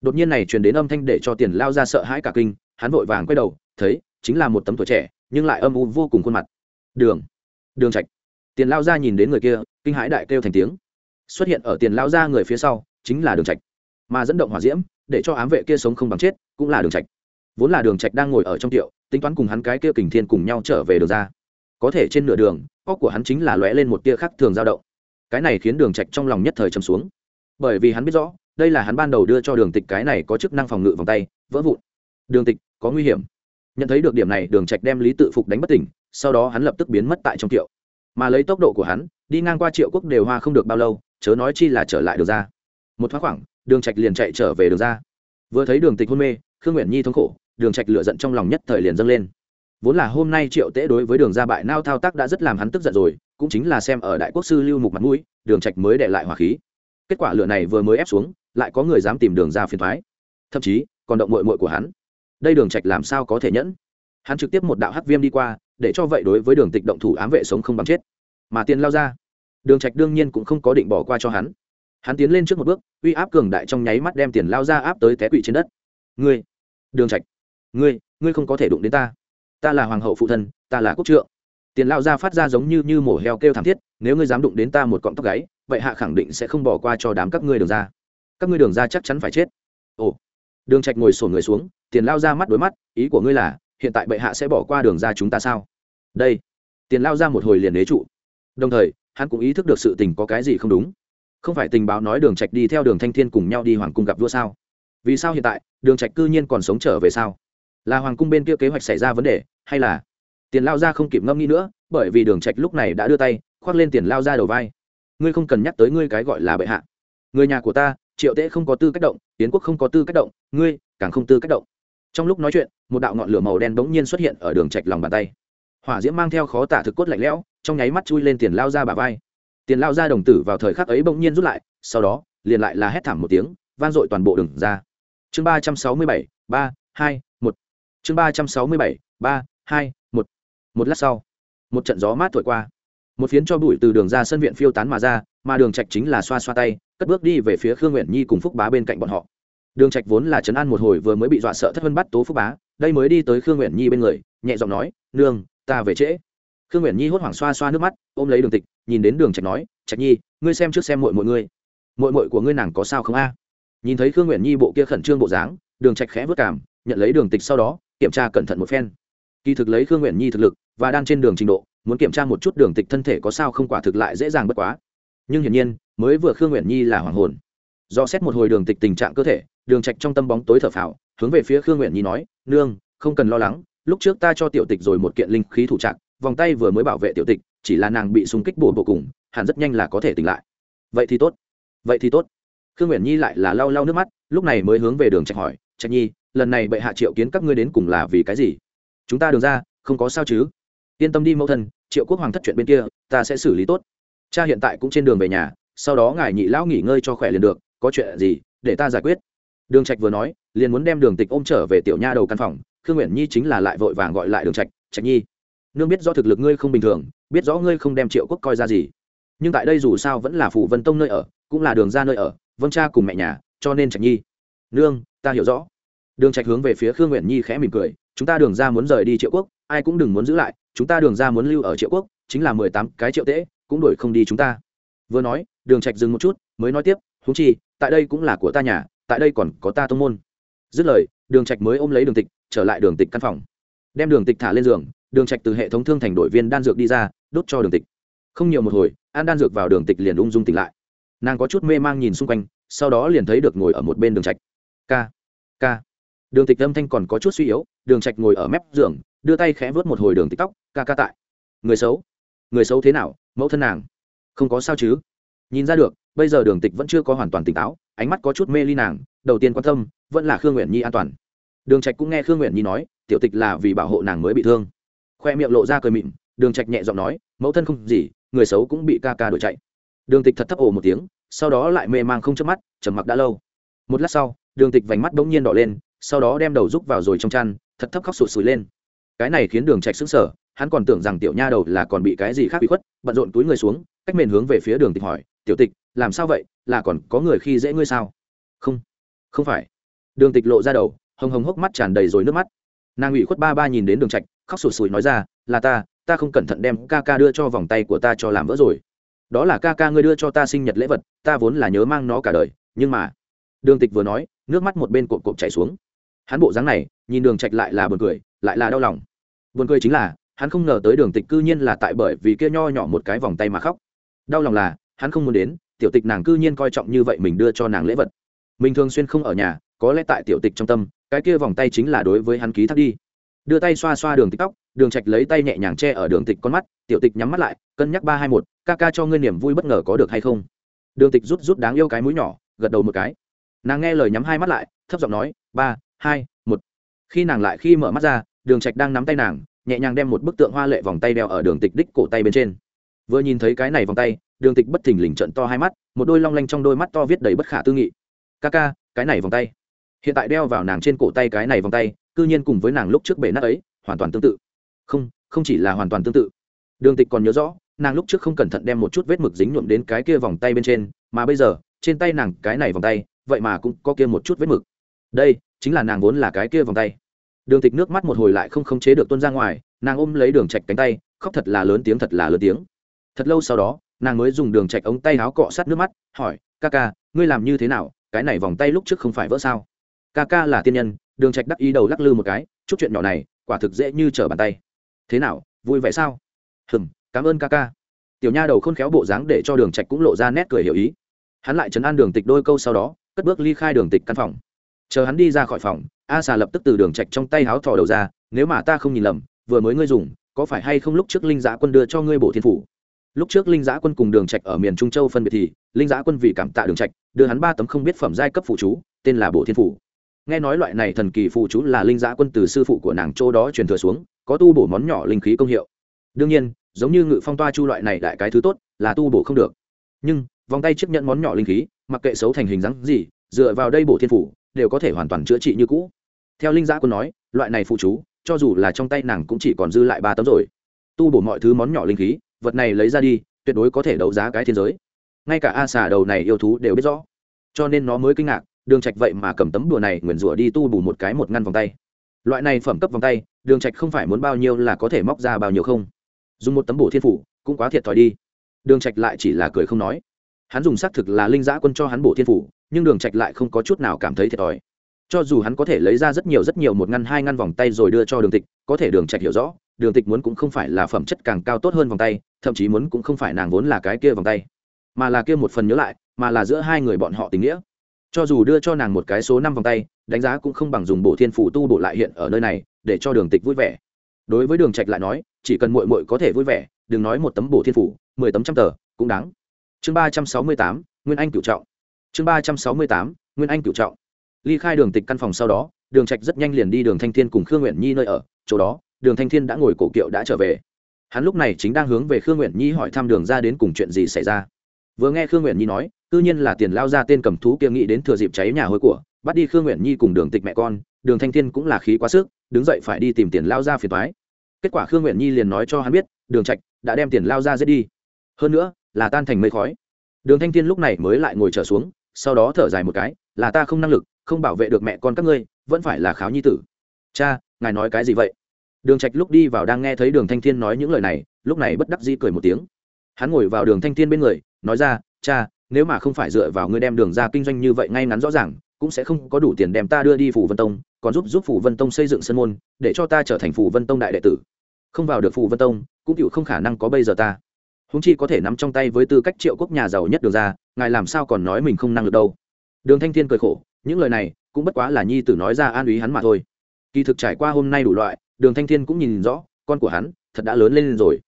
Đột nhiên này truyền đến âm thanh để cho tiền lao ra sợ hãi cả kinh, hắn vội vàng quay đầu, thấy, chính là một tấm tuổi trẻ, nhưng lại âm u vô cùng khuôn mặt. Đường. Đường trạch. Tiền lao ra nhìn đến người kia, kinh hãi đại kêu thành tiếng xuất hiện ở tiền lao ra người phía sau, chính là đường trạch. Mà dẫn động hỏa diễm, để cho ám vệ kia sống không bằng chết, cũng là đường trạch. Vốn là đường trạch đang ngồi ở trong tiệu, tính toán cùng hắn cái kia kình thiên cùng nhau trở về đường ra. Có thể trên nửa đường, óc của hắn chính là lóe lên một tia khác thường dao động. Cái này khiến đường trạch trong lòng nhất thời trầm xuống. Bởi vì hắn biết rõ, đây là hắn ban đầu đưa cho đường tịch cái này có chức năng phòng ngự vòng tay, vỡ vụn. Đường tịch, có nguy hiểm. Nhận thấy được điểm này, đường trạch đem lý tự phục đánh bất tỉnh, sau đó hắn lập tức biến mất tại trong tiệu. Mà lấy tốc độ của hắn, đi ngang qua triệu quốc đều hoa không được bao lâu chớ nói chi là trở lại đường ra. Một thoáng khoảng, đường trạch liền chạy trở về đường ra. Vừa thấy đường tịch hôn mê, khương nguyện nhi thống khổ, đường trạch lửa giận trong lòng nhất thời liền dâng lên. Vốn là hôm nay triệu tế đối với đường ra bại nao thao tác đã rất làm hắn tức giận rồi, cũng chính là xem ở đại quốc sư lưu mục mặt mũi, đường trạch mới để lại hỏa khí. Kết quả lửa này vừa mới ép xuống, lại có người dám tìm đường ra phiền thoái thậm chí, còn động muội muội của hắn. Đây đường trạch làm sao có thể nhẫn? Hắn trực tiếp một đạo hắc viêm đi qua, để cho vậy đối với đường tịch động thủ ám vệ sống không bằng chết. Mà tiền lao ra đường trạch đương nhiên cũng không có định bỏ qua cho hắn. Hắn tiến lên trước một bước, uy áp cường đại trong nháy mắt đem tiền lao ra áp tới té quỵ trên đất. Ngươi, đường trạch, ngươi ngươi không có thể đụng đến ta. Ta là hoàng hậu phụ thân, ta là quốc trượng. Tiền lao ra phát ra giống như như mổ heo kêu thảm thiết, nếu ngươi dám đụng đến ta một cọng tóc gáy, vậy hạ khẳng định sẽ không bỏ qua cho đám các ngươi đường ra. Các ngươi đường ra chắc chắn phải chết. Ồ. Đường trạch ngồi sổn người xuống, tiền lao ra mắt đối mắt, ý của ngươi là, hiện tại bệ hạ sẽ bỏ qua đường ra chúng ta sao? Đây. Tiền lao ra một hồi liền đế trụ. Đồng thời hắn cũng ý thức được sự tình có cái gì không đúng. Không phải tình báo nói đường trạch đi theo đường thanh thiên cùng nhau đi hoàng cung gặp vua sao? Vì sao hiện tại, đường trạch cư nhiên còn sống trở về sao? Là hoàng cung bên kia kế hoạch xảy ra vấn đề, hay là tiền lao ra không kịp ngâm nghĩ nữa, bởi vì đường trạch lúc này đã đưa tay, khoác lên tiền lao ra đầu vai. Ngươi không cần nhắc tới ngươi cái gọi là bệ hạ. Người nhà của ta, triệu tế không có tư cách động tiến quốc không có tư cách động, ngươi càng không tư cách động. Trong lúc nói chuyện, một đạo ngọn lửa màu đen bỗng nhiên xuất hiện ở đường trạch lòng bàn tay hỏa diễm mang theo khó tả thực cốt lạnh lẽo, trong nháy mắt chui lên tiền lao ra bà vai. Tiền lao ra đồng tử vào thời khắc ấy bỗng nhiên rút lại, sau đó, liền lại là hét thảm một tiếng, vang dội toàn bộ đường ra. Chương ba trăm sáu mươi bảy, ba, hai, một. Chương ba trăm sáu mươi bảy, ba, hai, một. Một lát sau, một trận gió mát thổi qua. Một phiến cho bụi từ đường ra sân viện phiêu tán mà ra, mà đường trạch chính là xoa xoa tay, cất bước đi về phía khương nguyện nhi cùng phúc bá bên cạnh bọn họ. Đường trạch vốn là trấn an một hồi vừa mới bị dọa sợ thất vân bắt tố phúc bá, đây mới đi tới khương nguyện nhi bên người, nhẹ giọng nói, nương ta về trễ. Khương nguyện nhi hốt hoảng xoa xoa nước mắt, ôm lấy đường tịch, nhìn đến đường trạch nói, trạch nhi, ngươi xem trước xem muội muội ngươi. Muội muội của ngươi nàng có sao không a? Nhìn thấy khương nguyện nhi bộ kia khẩn trương bộ dáng, đường trạch khẽ vất cảm nhận lấy đường tịch sau đó, kiểm tra cẩn thận một phen. Kỳ thực lấy khương nguyện nhi thực lực và đang trên đường trình độ, muốn kiểm tra một chút đường tịch thân thể có sao không quả thực lại dễ dàng bất quá. Nhưng hiển nhiên, mới vừa khương nguyện nhi là hoàng hồn. Do xét một hồi đường tịch tình trạng cơ thể, đường trạch trong tâm bóng tối thở phào, hướng về phía khương nguyện nhi nói, nương, không cần lo lắng lúc trước ta cho tiểu tịch rồi một kiện linh khí thủ trạng, vòng tay vừa mới bảo vệ tiểu tịch, chỉ là nàng bị xung kích bổ bộ cùng, hẳn rất nhanh là có thể tỉnh lại. Vậy thì tốt. Vậy thì tốt. Khương nguyện nhi lại là lau lau nước mắt, lúc này mới hướng về đường trạch hỏi, trạch nhi, lần này bệ hạ triệu kiến các ngươi đến cùng là vì cái gì? Chúng ta đường ra, không có sao chứ. Yên tâm đi, mẫu thân, triệu quốc hoàng thất chuyện bên kia, ta sẽ xử lý tốt. Cha hiện tại cũng trên đường về nhà, sau đó ngài nhị lão nghỉ ngơi cho khỏe liền được, có chuyện gì, để ta giải quyết. Đường trạch vừa nói, liền muốn đem đường tịch ôm trở về tiểu nha đầu căn phòng khương nguyện nhi chính là lại vội vàng gọi lại đường trạch trạch nhi, nương biết rõ thực lực ngươi không bình thường, biết rõ ngươi không đem triệu quốc coi ra gì. Nhưng tại đây dù sao vẫn là phủ vân tông nơi ở, cũng là đường ra nơi ở vâng cha cùng mẹ nhà, cho nên trạch nhi. Nương, ta hiểu rõ. Đường trạch hướng về phía khương nguyện nhi khẽ mỉm cười, chúng ta đường ra muốn rời đi triệu quốc, ai cũng đừng muốn giữ lại, chúng ta đường ra muốn lưu ở triệu quốc, chính là mười tám cái triệu tễ cũng đuổi không đi chúng ta. Vừa nói, đường trạch dừng một chút, mới nói tiếp, huống chi, tại đây cũng là của ta nhà, tại đây còn có ta tông môn. Dứt lời, đường trạch mới ôm lấy đường tịch trở lại đường tịch căn phòng. Đem đường tịch thả lên giường, đường trạch từ hệ thống thương thành đội viên đan dược đi ra, đốt cho đường tịch. Không nhiều một hồi, an đan dược vào đường tịch liền ung dung tỉnh lại. Nàng có chút mê mang nhìn xung quanh, sau đó liền thấy được ngồi ở một bên đường trạch. Ca ca. Đường tịch âm thanh còn có chút suy yếu, đường trạch ngồi ở mép giường, đưa tay khẽ vớt một hồi đường tịch tóc, ca ca tại. Người xấu. Người xấu thế nào, mẫu thân nàng? Không có sao chứ. Nhìn ra được, bây giờ đường tịch vẫn chưa có hoàn toàn tỉnh táo, ánh mắt có chút mê ly nàng, đầu tiên quan tâm, vẫn là khương nguyện nhi an toàn đường trạch cũng nghe khương nguyện nhi nói, tiểu tịch là vì bảo hộ nàng mới bị thương. Khoe miệng lộ ra cười mịn đường trạch nhẹ giọng nói, mẫu thân không gì, người xấu cũng bị ca ca đuổi chạy. Đường tịch thật thấp ồ một tiếng, sau đó lại mê mang không chớp mắt, trầm mặc đã lâu. Một lát sau, đường tịch vành mắt bỗng nhiên đỏ lên, sau đó đem đầu rúc vào rồi trong chăn, thật thấp khóc sụt sùi lên. Cái này khiến đường trạch sững sờ, hắn còn tưởng rằng tiểu nha đầu là còn bị cái gì khác bị khuất, bận rộn túi người xuống, cách mền hướng về phía đường tịch hỏi, tiểu tịch, làm sao vậy? Là còn có người khi dễ ngươi sao? Không không phải. Đường tịch lộ ra đầu hồng hồng hốc mắt tràn đầy rồi nước mắt. Nàng ủy khuất ba ba nhìn đến đường trạch, khóc sụt sùi nói ra, là ta ta không cẩn thận đem ca ca đưa cho vòng tay của ta cho làm vỡ rồi. Đó là ca ca ngươi đưa cho ta sinh nhật lễ vật, ta vốn là nhớ mang nó cả đời, nhưng mà đường tịch vừa nói, nước mắt một bên cộp cộp chảy xuống. Hắn bộ dáng này, nhìn đường trạch lại là buồn cười, lại là đau lòng. Buồn cười chính là, hắn không ngờ tới đường tịch cư nhiên là tại bởi vì kia nho nhỏ một cái vòng tay mà khóc. Đau lòng là, hắn không muốn đến, tiểu tịch nàng cư nhiên coi trọng như vậy mình đưa cho nàng lễ vật. Mình thường xuyên không ở nhà, có lẽ tại tiểu tịch trong tâm cái kia vòng tay chính là đối với hắn ký thác đi. Đưa tay xoa xoa đường tịch tóc đường trạch lấy tay nhẹ nhàng che ở đường tịch con mắt, tiểu tịch nhắm mắt lại, cân nhắc ba hai một, ca ca cho ngươi niềm vui bất ngờ có được hay không? Đường tịch rút rút đáng yêu cái mũi nhỏ, gật đầu một cái. Nàng nghe lời nhắm hai mắt lại, thấp giọng nói, ba, hai, một. Khi nàng lại khi mở mắt ra, đường trạch đang nắm tay nàng, nhẹ nhàng đem một bức tượng hoa lệ vòng tay đeo ở đường tịch đích cổ tay bên trên. Vừa nhìn thấy cái này vòng tay, đường tịch bất thình lình trận to hai mắt, một đôi long lanh trong đôi mắt to viết đầy bất khả tư nghị. Ca ca, cái này vòng tay hiện tại đeo vào nàng trên cổ tay cái này vòng tay, cư nhiên cùng với nàng lúc trước bể nát ấy, hoàn toàn tương tự. Không không chỉ là hoàn toàn tương tự. Đường tịch còn nhớ rõ, nàng lúc trước không cẩn thận đem một chút vết mực dính nhuộm đến cái kia vòng tay bên trên, mà bây giờ, trên tay nàng cái này vòng tay, vậy mà cũng có kia một chút vết mực. Đây, chính là nàng vốn là cái kia vòng tay. Đường tịch nước mắt một hồi lại không khống chế được tuôn ra ngoài, nàng ôm lấy đường trạch cánh tay, khóc thật là lớn tiếng thật là lớn tiếng. Thật lâu sau đó, nàng mới dùng đường trạch ống tay áo cọ sát nước mắt, hỏi, ca ca, ngươi làm như thế nào? Cái này vòng tay lúc trước không phải vỡ sao? Ca ca là tiên nhân, đường trạch đắc ý đầu lắc lư một cái, chút chuyện nhỏ này, quả thực dễ như trở bàn tay. Thế nào, vui vẻ sao? Hừm, cảm ơn ca ca. Tiểu nha đầu khôn khéo bộ dáng để cho đường trạch cũng lộ ra nét cười hiểu ý. Hắn lại chấn an đường tịch đôi câu sau đó, cất bước ly khai đường tịch căn phòng. Chờ hắn đi ra khỏi phòng, a xà lập tức từ đường trạch trong tay háo thò đầu ra, nếu mà ta không nhìn lầm, vừa mới ngươi dùng, có phải hay không lúc trước linh giã quân đưa cho ngươi bộ thiên phủ? Lúc trước linh giã quân cùng đường trạch ở miền trung châu phân biệt thì, linh giã quân vì cảm tạ đường trạch, đưa hắn ba tấm không biết phẩm giai cấp phụ chú, tên là bộ thiên phủ nghe nói loại này thần kỳ phụ chú là linh giã quân từ sư phụ của nàng châu đó truyền thừa xuống, có tu bổ món nhỏ linh khí công hiệu. Đương nhiên, giống như ngự phong toa chu loại này đại cái thứ tốt, là tu bổ không được. Nhưng, vòng tay chấp nhận món nhỏ linh khí, mặc kệ xấu thành hình dáng gì, dựa vào đây bổ thiên phủ, đều có thể hoàn toàn chữa trị như cũ. Theo linh giã quân nói, loại này phụ chú, cho dù là trong tay nàng cũng chỉ còn dư lại ba tấm rồi. Tu bổ mọi thứ món nhỏ linh khí, vật này lấy ra đi, tuyệt đối có thể đấu giá cái thiên giới. Ngay cả a xà đầu này yêu thú đều biết rõ. Cho nên nó mới kinh ngạc đường trạch vậy mà cầm tấm đùa này nguyền rủa đi tu bù một cái một ngăn vòng tay. Loại này phẩm cấp vòng tay, đường trạch không phải muốn bao nhiêu là có thể móc ra bao nhiêu không. Dùng một tấm bổ thiên phủ, cũng quá thiệt thòi đi. Đường trạch lại chỉ là cười không nói. Hắn dùng xác thực là linh giã quân cho hắn bổ thiên phủ, nhưng đường trạch lại không có chút nào cảm thấy thiệt thòi. Cho dù hắn có thể lấy ra rất nhiều rất nhiều một ngăn hai ngăn vòng tay rồi đưa cho đường tịch, có thể đường trạch hiểu rõ, đường tịch muốn cũng không phải là phẩm chất càng cao tốt hơn vòng tay, thậm chí muốn cũng không phải nàng vốn là cái kia vòng tay, mà là kia một phần nhớ lại, mà là giữa hai người bọn họ tình nghĩa cho dù đưa cho nàng một cái số năm vòng tay, đánh giá cũng không bằng dùng bộ thiên phủ tu bổ lại hiện ở nơi này, để cho đường tịch vui vẻ. Đối với đường trạch lại nói, chỉ cần muội muội có thể vui vẻ, đừng nói một tấm bộ thiên phủ mười tấm trăm tờ, cũng đáng. Chương ba trăm sáu mươi tám, nguyên anh cửu trọng. Chương ba trăm sáu mươi tám, nguyên anh cửu trọng. Ly khai đường tịch căn phòng sau đó, đường trạch rất nhanh liền đi đường thanh thiên cùng khương nguyện nhi nơi ở, chỗ đó, đường thanh thiên đã ngồi cổ kiệu đã trở về. Hắn lúc này chính đang hướng về khương nguyện nhi hỏi thăm đường ra đến cùng chuyện gì xảy ra. Vừa nghe khương nguyện nhi nói tự nhiên là tiền lao ra tên cầm thú kia nghĩ đến thừa dịp cháy nhà hôi của, bắt đi khương nguyện nhi cùng đường tịch mẹ con, đường thanh thiên cũng là khí quá sức, đứng dậy phải đi tìm tiền lao ra phiền toái. Kết quả khương nguyện nhi liền nói cho hắn biết, đường trạch đã đem tiền lao ra giết đi. Hơn nữa, là tan thành mây khói. Đường thanh thiên lúc này mới lại ngồi trở xuống, sau đó thở dài một cái, là ta không năng lực, không bảo vệ được mẹ con các ngươi, vẫn phải là kháo nhi tử. Cha, ngài nói cái gì vậy? Đường trạch lúc đi vào đang nghe thấy đường thanh thiên nói những lời này, lúc này bất đắc dĩ cười một tiếng. Hắn ngồi vào đường thanh thiên bên người, nói ra, cha nếu mà không phải dựa vào ngươi đem đường ra kinh doanh như vậy ngay ngắn rõ ràng, cũng sẽ không có đủ tiền đem ta đưa đi phủ vân tông, còn giúp giúp phủ vân tông xây dựng sân môn, để cho ta trở thành phủ vân tông đại đệ tử. Không vào được phủ vân tông, cũng chịu không khả năng có bây giờ ta. Húng chi có thể nắm trong tay với tư cách triệu quốc nhà giàu nhất đường ra, ngài làm sao còn nói mình không năng lực đâu. Đường thanh thiên cười khổ, những lời này cũng bất quá là nhi tử nói ra an ý hắn mà thôi. Kỳ thực trải qua hôm nay đủ loại, đường thanh thiên cũng nhìn rõ, con của hắn thật đã lớn lên rồi.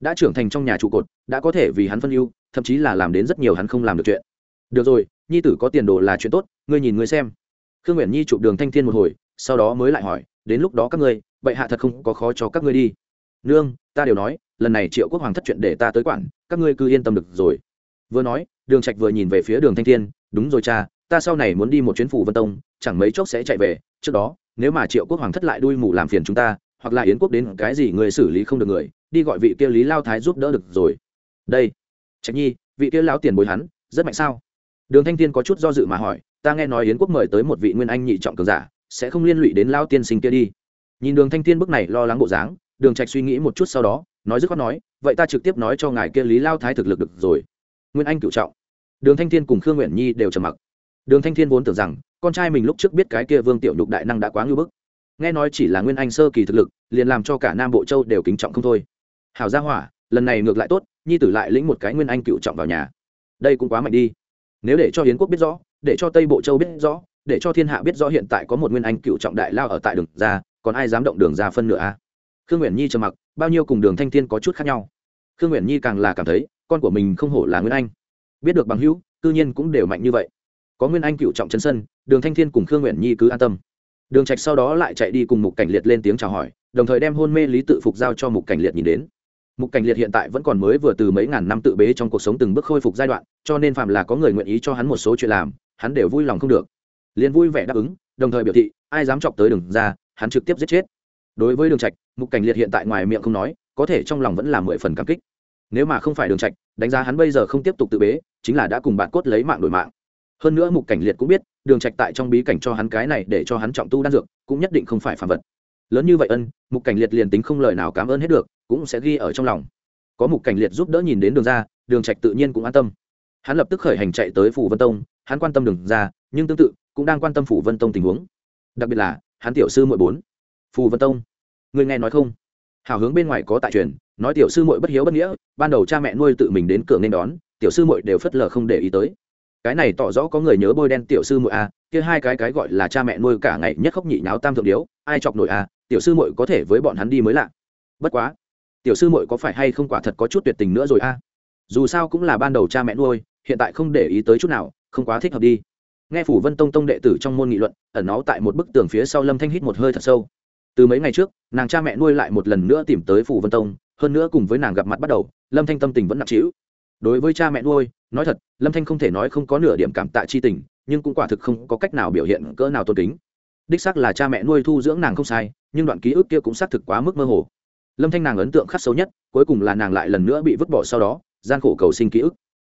Đã trưởng thành trong nhà trụ cột, đã có thể vì hắn phân ưu thậm chí là làm đến rất nhiều hắn không làm được chuyện. Được rồi, nhi tử có tiền đồ là chuyện tốt, ngươi nhìn ngươi xem. Khương nguyện nhi chụp đường thanh thiên một hồi, sau đó mới lại hỏi, đến lúc đó các ngươi, bệ hạ thật không có khó cho các ngươi đi. Nương, ta đều nói, lần này triệu quốc hoàng thất chuyện để ta tới quản, các ngươi cứ yên tâm được rồi. Vừa nói, đường trạch vừa nhìn về phía đường thanh thiên, đúng rồi cha, ta sau này muốn đi một chuyến phủ vân tông, chẳng mấy chốc sẽ chạy về, trước đó, nếu mà triệu quốc hoàng thất lại đuôi mù làm phiền chúng ta, hoặc là yến quốc đến cái gì người xử lý không được người, đi gọi vị kia lý lao thái giúp đỡ được rồi. Đây trạch nhi, vị kia lão tiền bối hắn, rất mạnh sao? Đường thanh thiên có chút do dự mà hỏi, ta nghe nói yến quốc mời tới một vị nguyên anh nhị trọng cường giả, sẽ không liên lụy đến Lão tiên sinh kia đi. Nhìn đường thanh thiên bức này lo lắng bộ dáng, đường trạch suy nghĩ một chút sau đó, nói dứt khoát nói, vậy ta trực tiếp nói cho ngài kia lý lao thái thực lực được rồi. Nguyên anh cựu trọng. Đường thanh thiên cùng khương nguyện nhi đều trầm mặc. Đường thanh thiên vốn tưởng rằng, con trai mình lúc trước biết cái kia vương tiểu nhục đại năng đã quá ngưỡng bức. Nghe nói chỉ là nguyên anh sơ kỳ thực lực, liền làm cho cả nam bộ châu đều kính trọng không thôi. Hảo gia hỏa, lần này ngược lại tốt nhi tử lại lĩnh một cái nguyên anh cựu trọng vào nhà. Đây cũng quá mạnh đi. Nếu để cho hiến quốc biết rõ, để cho tây bộ châu biết rõ, để cho thiên hạ biết rõ hiện tại có một nguyên anh cựu trọng đại lao ở tại đường ra, còn ai dám động đường ra phân nửa a? À? khương nguyện nhi trầm mặc, bao nhiêu cùng đường thanh thiên có chút khác nhau. Khương nguyện nhi càng là cảm thấy, con của mình không hổ là nguyên anh. Biết được bằng hữu tư nhiên cũng đều mạnh như vậy. Có nguyên anh cựu trọng chân sân, đường thanh thiên cùng khương nguyện nhi cứ an tâm. Đường trạch sau đó lại chạy đi cùng mục cảnh liệt lên tiếng chào hỏi, đồng thời đem hôn mê lý tự phục giao cho mục cảnh liệt nhìn đến mục cảnh liệt hiện tại vẫn còn mới vừa từ mấy ngàn năm tự bế trong cuộc sống từng bước khôi phục giai đoạn, cho nên phạm là có người nguyện ý cho hắn một số chuyện làm, hắn đều vui lòng không được. Liền vui vẻ đáp ứng, đồng thời biểu thị, ai dám chọc tới đường ra hắn trực tiếp giết chết. Đối với đường trạch, mục cảnh liệt hiện tại ngoài miệng không nói, có thể trong lòng vẫn là mười phần cảm kích. Nếu mà không phải đường trạch, đánh giá hắn bây giờ không tiếp tục tự bế, chính là đã cùng bạn cốt lấy mạng đổi mạng. Hơn nữa mục cảnh liệt cũng biết, đường trạch tại trong bí cảnh cho hắn cái này để cho hắn trọng tu đan dược, cũng nhất định không phải phàm vật. Lớn như vậy ân, mục cảnh liệt liền tính không lời nào cảm ơn hết được cũng sẽ ghi ở trong lòng. Có mục cảnh liệt giúp đỡ nhìn đến đường ra, đường trạch tự nhiên cũng an tâm. Hắn lập tức khởi hành chạy tới phủ vân tông, hắn quan tâm đường ra, nhưng tương tự, cũng đang quan tâm phủ vân tông tình huống. Đặc biệt là, hắn tiểu sư muội bốn. Phù vân tông, người nghe nói không? Hào hướng bên ngoài có tại truyền, nói tiểu sư muội bất hiếu bất nghĩa, ban đầu cha mẹ nuôi tự mình đến cửa nên đón, tiểu sư muội đều phất lờ không để ý tới. Cái này tỏ rõ có người nhớ bôi đen tiểu sư muội à kia hai cái cái gọi là cha mẹ nuôi cả ngày nhất khóc nhị nháo tam thượng điếu, ai chọc nổi à tiểu sư muội có thể với bọn hắn đi mới lạ. Bất quá tiểu sư muội có phải hay không quả thật có chút tuyệt tình nữa rồi à dù sao cũng là ban đầu cha mẹ nuôi, hiện tại không để ý tới chút nào, không quá thích hợp đi. Nghe phủ vân tông tông đệ tử trong môn nghị luận, ẩn náu tại một bức tường phía sau lâm thanh hít một hơi thật sâu. Từ mấy ngày trước, nàng cha mẹ nuôi lại một lần nữa tìm tới phủ vân tông, hơn nữa cùng với nàng gặp mặt bắt đầu, lâm thanh tâm tình vẫn nặng trĩu. Đối với cha mẹ nuôi, nói thật, lâm thanh không thể nói không có nửa điểm cảm tạ chi tình, nhưng cũng quả thực không có cách nào biểu hiện cỡ nào tôn kính. Đích xác là cha mẹ nuôi thu dưỡng nàng không sai, nhưng đoạn ký ức kia cũng xác thực quá mức mơ hồ lâm thanh nàng ấn tượng khắc xấu nhất, cuối cùng là nàng lại lần nữa bị vứt bỏ sau đó, gian khổ cầu sinh ký ức.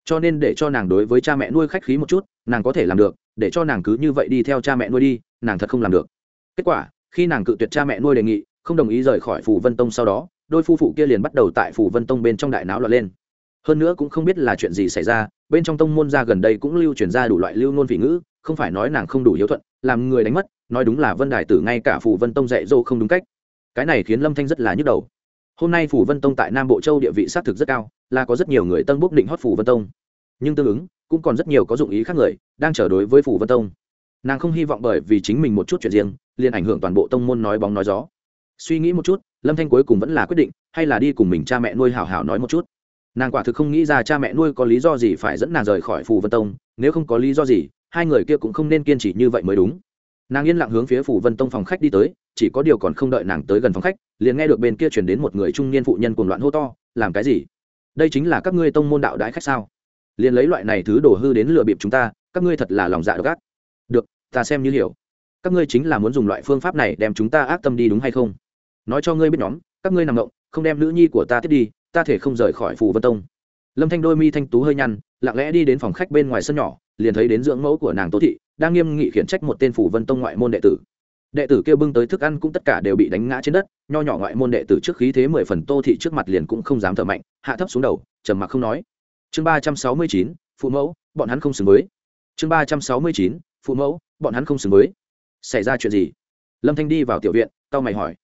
Cho nên để cho nàng đối với cha mẹ nuôi khách khí một chút, nàng có thể làm được, để cho nàng cứ như vậy đi theo cha mẹ nuôi đi, nàng thật không làm được. Kết quả, khi nàng cự tuyệt cha mẹ nuôi đề nghị, không đồng ý rời khỏi phủ vân tông sau đó, đôi phu phụ kia liền bắt đầu tại phủ vân tông bên trong đại não lọt lên. Hơn nữa cũng không biết là chuyện gì xảy ra, bên trong tông môn ra gần đây cũng lưu truyền ra đủ loại lưu ngôn vị ngữ, không phải nói nàng không đủ hiếu thuận, làm người đánh mất, nói đúng là vân đài tử ngay cả phủ vân tông dạy dỗ không đúng cách cái này khiến lâm thanh rất là nhức đầu. Hôm nay phủ vân tông tại nam bộ châu địa vị xác thực rất cao, là có rất nhiều người tân bốc định hót phủ vân tông. Nhưng tương ứng, cũng còn rất nhiều có dụng ý khác người đang trở đối với phủ vân tông. Nàng không hy vọng bởi vì chính mình một chút chuyện riêng, liền ảnh hưởng toàn bộ tông môn nói bóng nói gió. Suy nghĩ một chút, lâm thanh cuối cùng vẫn là quyết định, hay là đi cùng mình cha mẹ nuôi hào hào nói một chút. Nàng quả thực không nghĩ ra cha mẹ nuôi có lý do gì phải dẫn nàng rời khỏi phù vân tông, nếu không có lý do gì, hai người kia cũng không nên kiên trì như vậy mới đúng. Nàng yên lặng hướng phía phủ vân tông phòng khách đi tới chỉ có điều còn không đợi nàng tới gần phòng khách, liền nghe được bên kia chuyển đến một người trung niên phụ nhân cuồng loạn hô to, làm cái gì? Đây chính là các ngươi tông môn đạo đãi khách sao? Liền lấy loại này thứ đổ hư đến lừa bịp chúng ta, các ngươi thật là lòng dạ độc ác. Được, ta xem như hiểu. Các ngươi chính là muốn dùng loại phương pháp này đem chúng ta ác tâm đi đúng hay không? Nói cho ngươi biết nhóm, các ngươi nằm ngộng, không đem nữ nhi của ta tiếp đi, ta thể không rời khỏi phù vân tông. Lâm thanh đôi mi thanh tú hơi nhăn, lặng lẽ đi đến phòng khách bên ngoài sân nhỏ, liền thấy đến dưỡng mẫu của nàng tố thị, đang nghiêm nghị khiển trách một tên phù vân tông ngoại môn đệ tử đệ tử kêu bưng tới thức ăn cũng tất cả đều bị đánh ngã trên đất, nho nhỏ ngoại môn đệ tử trước khí thế mười phần tô thị trước mặt liền cũng không dám thở mạnh, hạ thấp xuống đầu, trầm mặc không nói. Chương ba trăm sáu mươi chín, phụ mẫu, bọn hắn không xứng với. Chương ba trăm sáu mươi chín, phụ mẫu, bọn hắn không xứng với. Xảy ra chuyện gì? Lâm thanh đi vào tiểu viện, tao mày hỏi.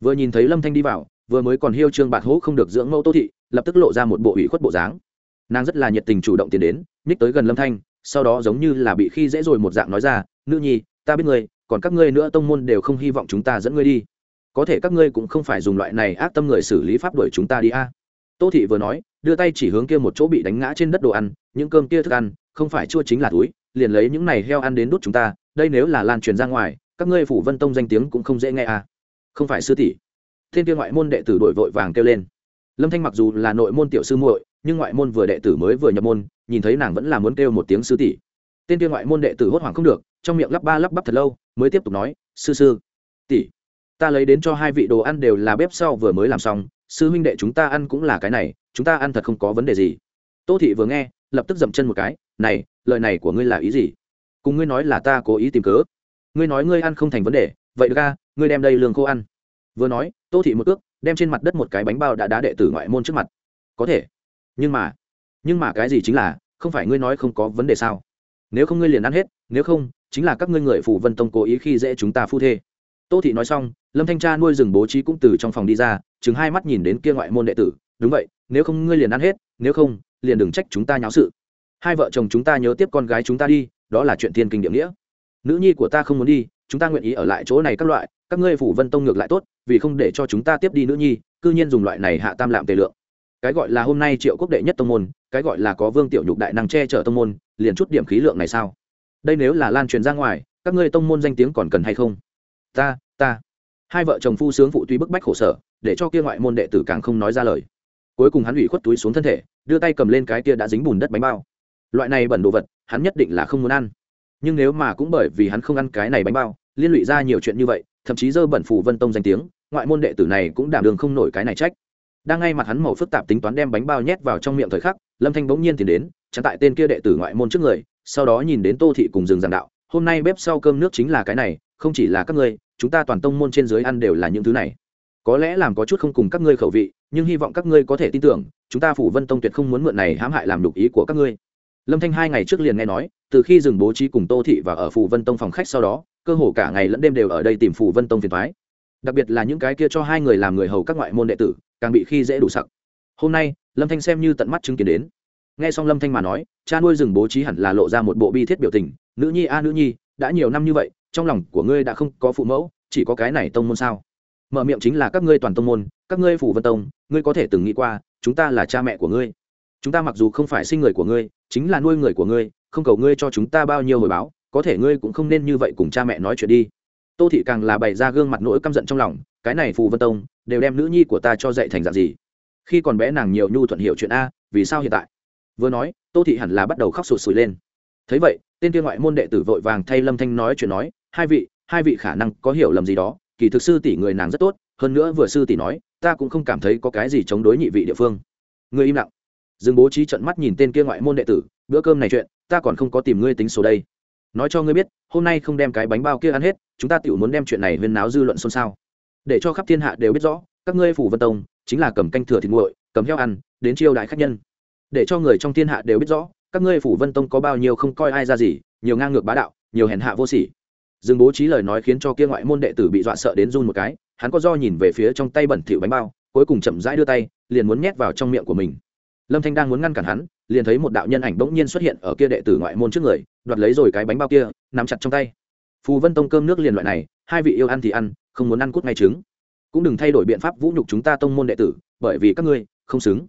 Vừa nhìn thấy lâm thanh đi vào, vừa mới còn hiêu trương bạt hố không được dưỡng mẫu tô thị, lập tức lộ ra một bộ ủy khuất bộ dáng. Nàng rất là nhiệt tình chủ động tiến đến, nhích tới gần lâm thanh, sau đó giống như là bị khi dễ rồi một dạng nói ra, nữ nhi, ta biết ngươi còn các ngươi nữa tông môn đều không hy vọng chúng ta dẫn ngươi đi. Có thể các ngươi cũng không phải dùng loại này ác tâm người xử lý pháp đuổi chúng ta đi a. Tô thị vừa nói, đưa tay chỉ hướng kia một chỗ bị đánh ngã trên đất đồ ăn, những cơm kia thức ăn, không phải chua chính là túi, liền lấy những này heo ăn đến đút chúng ta, đây nếu là lan truyền ra ngoài, các ngươi phủ vân tông danh tiếng cũng không dễ nghe à không phải sư tỷ. Thiên kia ngoại môn đệ tử đổi vội vàng kêu lên. Lâm thanh mặc dù là nội môn tiểu sư muội, nhưng ngoại môn vừa đệ tử mới vừa nhập môn, nhìn thấy nàng vẫn là muốn kêu một tiếng sư tỷ. Tên kia ngoại môn đệ tử hốt hoảng không được, trong miệng lắp ba lắp bắp thật lâu mới tiếp tục nói, sư sư, tỷ, ta lấy đến cho hai vị đồ ăn đều là bếp sau vừa mới làm xong, sư huynh đệ chúng ta ăn cũng là cái này, chúng ta ăn thật không có vấn đề gì. Tô thị vừa nghe, lập tức dậm chân một cái, này, lời này của ngươi là ý gì? Cùng ngươi nói là ta cố ý tìm cớ. Ngươi nói ngươi ăn không thành vấn đề, vậy được ca ngươi đem đây lương khô ăn. Vừa nói, tô thị một ước, đem trên mặt đất một cái bánh bao đã đá đệ tử ngoại môn trước mặt. Có thể, nhưng mà nhưng mà cái gì chính là, không phải ngươi nói không có vấn đề sao? Nếu không ngươi liền ăn hết, nếu không chính là các ngươi người phủ vân tông cố ý khi dễ chúng ta phu thê. Tô thị nói xong, lâm thanh tra nuôi rừng bố trí cũng từ trong phòng đi ra chứng hai mắt nhìn đến kia ngoại môn đệ tử. Đúng vậy, nếu không ngươi liền ăn hết, nếu không, liền đừng trách chúng ta nháo sự. Hai vợ chồng chúng ta nhớ tiếp con gái chúng ta đi, đó là chuyện thiên kinh địa nghĩa. Nữ nhi của ta không muốn đi, chúng ta nguyện ý ở lại chỗ này các loại, các ngươi phủ vân tông ngược lại tốt, vì không để cho chúng ta tiếp đi nữ nhi, cư nhiên dùng loại này hạ tam lạm tề lượng. Cái gọi là hôm nay triệu quốc đệ nhất tông môn, cái gọi là có vương tiểu nhục đại năng che chở tông môn, liền chút điểm khí lượng này sao? Đây nếu là lan truyền ra ngoài, các ngươi tông môn danh tiếng còn cần hay không? Ta ta. Hai vợ chồng phu sướng phụ tuy bức bách khổ sở, để cho kia ngoại môn đệ tử càng không nói ra lời. Cuối cùng hắn ủy khuất túi xuống thân thể, đưa tay cầm lên cái kia đã dính bùn đất bánh bao. Loại này bẩn đồ vật, hắn nhất định là không muốn ăn. Nhưng nếu mà cũng bởi vì hắn không ăn cái này bánh bao, liên lụy ra nhiều chuyện như vậy, thậm chí dơ bẩn phù vân tông danh tiếng, ngoại môn đệ tử này cũng đảm đường không nổi cái này trách. Đang ngay mặt hắn màu phức tạp tính toán đem bánh bao nhét vào trong miệng thời khắc, lâm thanh bỗng nhiên tìm đến chặn tại tên kia đệ tử ngoại môn trước người sau đó nhìn đến tô thị cùng rừng giảng đạo, hôm nay bếp sau cơm nước chính là cái này, không chỉ là các ngươi, chúng ta toàn tông môn trên dưới ăn đều là những thứ này. Có lẽ làm có chút không cùng các ngươi khẩu vị, nhưng hy vọng các ngươi có thể tin tưởng, chúng ta phủ vân tông tuyệt không muốn mượn này hãm hại làm đục ý của các ngươi. Lâm thanh hai ngày trước liền nghe nói, từ khi dừng bố trí cùng tô thị và ở phủ vân tông phòng khách sau đó, cơ hồ cả ngày lẫn đêm đều ở đây tìm phủ vân tông phiền thoái đặc biệt là những cái kia cho hai người làm người hầu các ngoại môn đệ tử, càng bị khi dễ đủ sặc. Hôm nay, lâm thanh xem như tận mắt chứng kiến đến nghe xong lâm thanh mà nói, cha nuôi rừng bố trí hẳn là lộ ra một bộ bi thiết biểu tình. Nữ nhi a, nữ nhi, đã nhiều năm như vậy, trong lòng của ngươi đã không có phụ mẫu, chỉ có cái này tông môn sao? Mở miệng chính là các ngươi toàn tông môn, các ngươi phủ vân tông, ngươi có thể từng nghĩ qua, chúng ta là cha mẹ của ngươi. Chúng ta mặc dù không phải sinh người của ngươi, chính là nuôi người của ngươi, không cầu ngươi cho chúng ta bao nhiêu hồi báo, có thể ngươi cũng không nên như vậy cùng cha mẹ nói chuyện đi. Tô thị càng là bày ra gương mặt nỗi căm giận trong lòng, cái này phù vân tông, đều đem nữ nhi của ta cho dạy thành dạng gì? Khi còn bé nàng nhiều nhu thuận hiểu chuyện a, vì sao hiện tại? Vừa nói, tô thị hẳn là bắt đầu khóc sụt sùi lên. Thấy vậy, tên kia ngoại môn đệ tử vội vàng thay lâm thanh nói chuyện nói, hai vị hai vị khả năng có hiểu lầm gì đó, kỳ thực sư tỷ người nàng rất tốt, hơn nữa vừa sư tỷ nói, ta cũng không cảm thấy có cái gì chống đối nhị vị địa phương. Người im lặng. Dừng bố trí trận mắt nhìn tên kia ngoại môn đệ tử, bữa cơm này chuyện, ta còn không có tìm ngươi tính số đây. Nói cho ngươi biết, hôm nay không đem cái bánh bao kia ăn hết, chúng ta tự muốn đem chuyện này huyên náo dư luận xôn xao. Để cho khắp thiên hạ đều biết rõ, các ngươi phủ vân tông, chính là cầm canh thừa thịt nguội, cầm heo ăn, đến chiêu đại khách nhân để cho người trong thiên hạ đều biết rõ, các ngươi phủ vân tông có bao nhiêu không coi ai ra gì, nhiều ngang ngược bá đạo, nhiều hèn hạ vô sỉ. Dừng bố trí lời nói khiến cho kia ngoại môn đệ tử bị dọa sợ đến run một cái, hắn có do nhìn về phía trong tay bẩn thỉu bánh bao, cuối cùng chậm rãi đưa tay, liền muốn nhét vào trong miệng của mình. Lâm thanh đang muốn ngăn cản hắn, liền thấy một đạo nhân ảnh bỗng nhiên xuất hiện ở kia đệ tử ngoại môn trước người, đoạt lấy rồi cái bánh bao kia, nắm chặt trong tay. Phù vân tông cơm nước liền loại này, hai vị yêu ăn thì ăn, không muốn ăn cút ngay trứng. Cũng đừng thay đổi biện pháp vũ nhục chúng ta tông môn đệ tử, bởi vì các ngươi không xứng.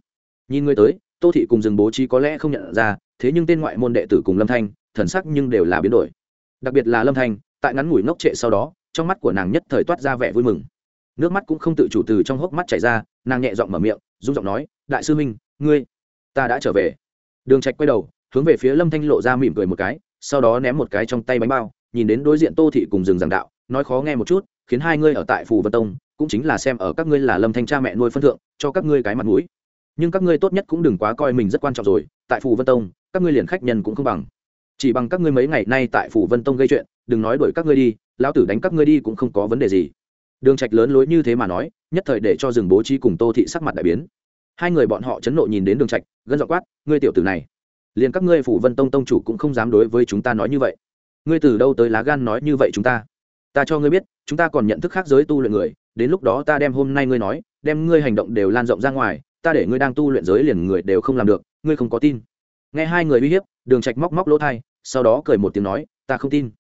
Nhìn ngươi tới tô thị cùng rừng bố trí có lẽ không nhận ra, thế nhưng tên ngoại môn đệ tử cùng lâm thanh, thần sắc nhưng đều là biến đổi. Đặc biệt là lâm thanh, tại ngắn ngủi ngốc trệ sau đó, trong mắt của nàng nhất thời toát ra vẻ vui mừng. Nước mắt cũng không tự chủ từ trong hốc mắt chảy ra, nàng nhẹ giọng mở miệng rung giọng nói, đại sư minh ngươi, ta đã trở về. Đường trạch quay đầu, hướng về phía lâm thanh lộ ra mỉm cười một cái, sau đó ném một cái trong tay bánh bao, nhìn đến đối diện tô thị cùng rừng giảng đạo, nói khó nghe một chút, khiến hai ngươi ở tại phù vân tông, cũng chính là xem ở các ngươi là lâm thanh cha mẹ nuôi phân thượng, cho các ngươi cái mặt mũi nhưng các ngươi tốt nhất cũng đừng quá coi mình rất quan trọng rồi, tại phù vân tông, các ngươi liền khách nhân cũng không bằng. Chỉ bằng các ngươi mấy ngày nay tại phủ vân tông gây chuyện, đừng nói đuổi các ngươi đi, lão tử đánh các ngươi đi cũng không có vấn đề gì. Đường trạch lớn lối như thế mà nói, nhất thời để cho rừng bố trí cùng tô thị sắc mặt đại biến. Hai người bọn họ chấn nộ nhìn đến đường trạch, gân giọng quát, ngươi tiểu tử này, liền các ngươi phủ vân tông tông chủ cũng không dám đối với chúng ta nói như vậy. Ngươi từ đâu tới lá gan nói như vậy chúng ta? Ta cho ngươi biết, chúng ta còn nhận thức khác giới tu luyện người, đến lúc đó ta đem hôm nay ngươi nói, đem ngươi hành động đều lan rộng ra ngoài ta để ngươi đang tu luyện giới liền người đều không làm được, ngươi không có tin. Nghe hai người uy hiếp, đường trạch móc móc lỗ thai, sau đó cười một tiếng nói, ta không tin.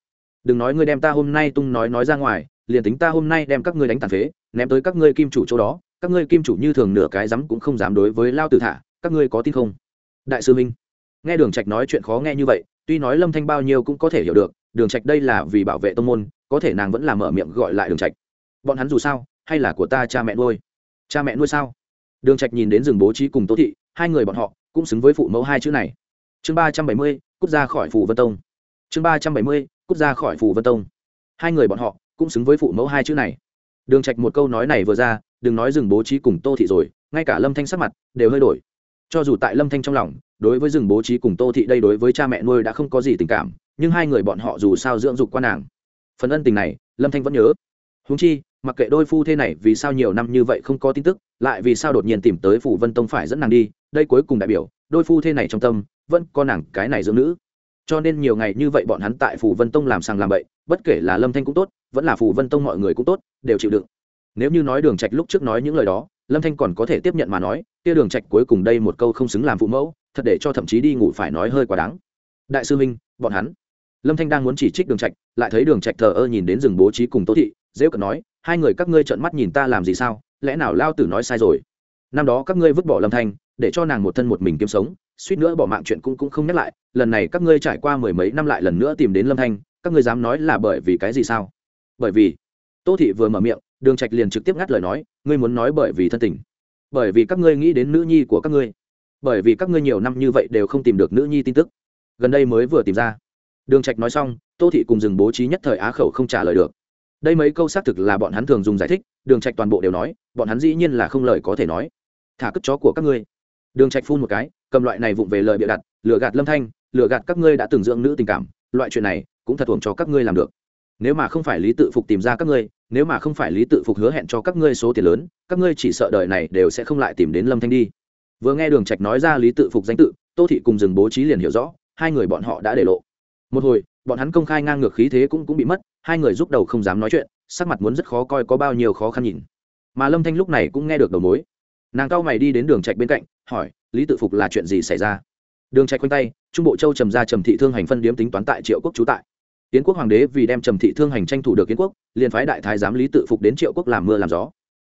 Đừng nói ngươi đem ta hôm nay tung nói nói ra ngoài, liền tính ta hôm nay đem các ngươi đánh tàn phế, ném tới các ngươi kim chủ chỗ đó, các ngươi kim chủ như thường nửa cái dám cũng không dám đối với lao tử thả, các ngươi có tin không? Đại sư minh. Nghe đường trạch nói chuyện khó nghe như vậy, tuy nói lâm thanh bao nhiêu cũng có thể hiểu được, đường trạch đây là vì bảo vệ tông môn, có thể nàng vẫn là mở miệng gọi lại đường trạch. Bọn hắn dù sao, hay là của ta cha mẹ nuôi. Cha mẹ nuôi sao? Đường trạch nhìn đến rừng bố trí cùng tô thị, hai người bọn họ cũng xứng với phụ mẫu hai chữ này. Chương ba trăm bảy mươi, cút ra khỏi phủ vân tông. Chương ba trăm bảy mươi, cút ra khỏi phủ vân tông. Hai người bọn họ cũng xứng với phụ mẫu hai chữ này. Đường trạch một câu nói này vừa ra, đừng nói rừng bố trí cùng tô thị rồi, ngay cả lâm thanh sắc mặt đều hơi đổi. Cho dù tại lâm thanh trong lòng, đối với rừng bố trí cùng tô thị đây đối với cha mẹ nuôi đã không có gì tình cảm, nhưng hai người bọn họ dù sao dưỡng dục qua nàng. Phần ân tình này, lâm thanh vẫn nhớ. Huống chi mặc kệ đôi phu thế này vì sao nhiều năm như vậy không có tin tức, lại vì sao đột nhiên tìm tới phủ vân tông phải dẫn nàng đi, đây cuối cùng đại biểu, đôi phu thế này trong tâm, vẫn có nàng cái này dưỡng nữ. Cho nên nhiều ngày như vậy bọn hắn tại phủ vân tông làm sàng làm bậy, bất kể là lâm thanh cũng tốt, vẫn là phủ vân tông mọi người cũng tốt, đều chịu đựng. Nếu như nói đường trạch lúc trước nói những lời đó, lâm thanh còn có thể tiếp nhận mà nói, kia đường trạch cuối cùng đây một câu không xứng làm phụ mẫu, thật để cho thậm chí đi ngủ phải nói hơi quá đáng. Đại sư huynh bọn hắn. Lâm thanh đang muốn chỉ trích đường trạch, lại thấy đường trạch thờ ơ nhìn đến rừng bố trí cùng tô thị, dễ cận nói hai người các ngươi trợn mắt nhìn ta làm gì sao? Lẽ nào lao tử nói sai rồi? Năm đó các ngươi vứt bỏ lâm thanh, để cho nàng một thân một mình kiếm sống, suýt nữa bỏ mạng chuyện cũng cũng không nhắc lại. Lần này các ngươi trải qua mười mấy năm lại lần nữa tìm đến lâm thanh, các ngươi dám nói là bởi vì cái gì sao? Bởi vì, tô thị vừa mở miệng, đường trạch liền trực tiếp ngắt lời nói, ngươi muốn nói bởi vì thân tình. Bởi vì các ngươi nghĩ đến nữ nhi của các ngươi. Bởi vì các ngươi nhiều năm như vậy đều không tìm được nữ nhi tin tức. Gần đây mới vừa tìm ra. Đường trạch nói xong, tô thị cùng dừng bố trí nhất thời á khẩu không trả lời được đây mấy câu xác thực là bọn hắn thường dùng giải thích, đường trạch toàn bộ đều nói, bọn hắn dĩ nhiên là không lời có thể nói. Thả cất chó của các ngươi. Đường trạch phun một cái, cầm loại này vụng về lời bịa đặt, lừa gạt lâm thanh, lừa gạt các ngươi đã từng dưỡng nữ tình cảm, loại chuyện này cũng thật thuồng cho các ngươi làm được. Nếu mà không phải lý tự phục tìm ra các ngươi, nếu mà không phải lý tự phục hứa hẹn cho các ngươi số tiền lớn, các ngươi chỉ sợ đời này đều sẽ không lại tìm đến lâm thanh đi. Vừa nghe đường trạch nói ra lý tự phục danh tự, tô thị cùng dừng bố trí liền hiểu rõ, hai người bọn họ đã để lộ. Một hồi, bọn hắn công khai ngang ngược khí thế cũng cũng bị mất hai người rút đầu không dám nói chuyện, sắc mặt muốn rất khó coi có bao nhiêu khó khăn nhìn. Mà lâm thanh lúc này cũng nghe được đầu mối. Nàng cao mày đi đến đường trạch bên cạnh, hỏi, lý tự phục là chuyện gì xảy ra? Đường trạch quanh tay, trung bộ châu trầm ra trầm thị thương hành phân điếm tính toán tại triệu quốc trú tại. Tiến quốc hoàng đế vì đem trầm thị thương hành tranh thủ được kiến quốc, liền phái đại thái giám lý tự phục đến triệu quốc làm mưa làm gió.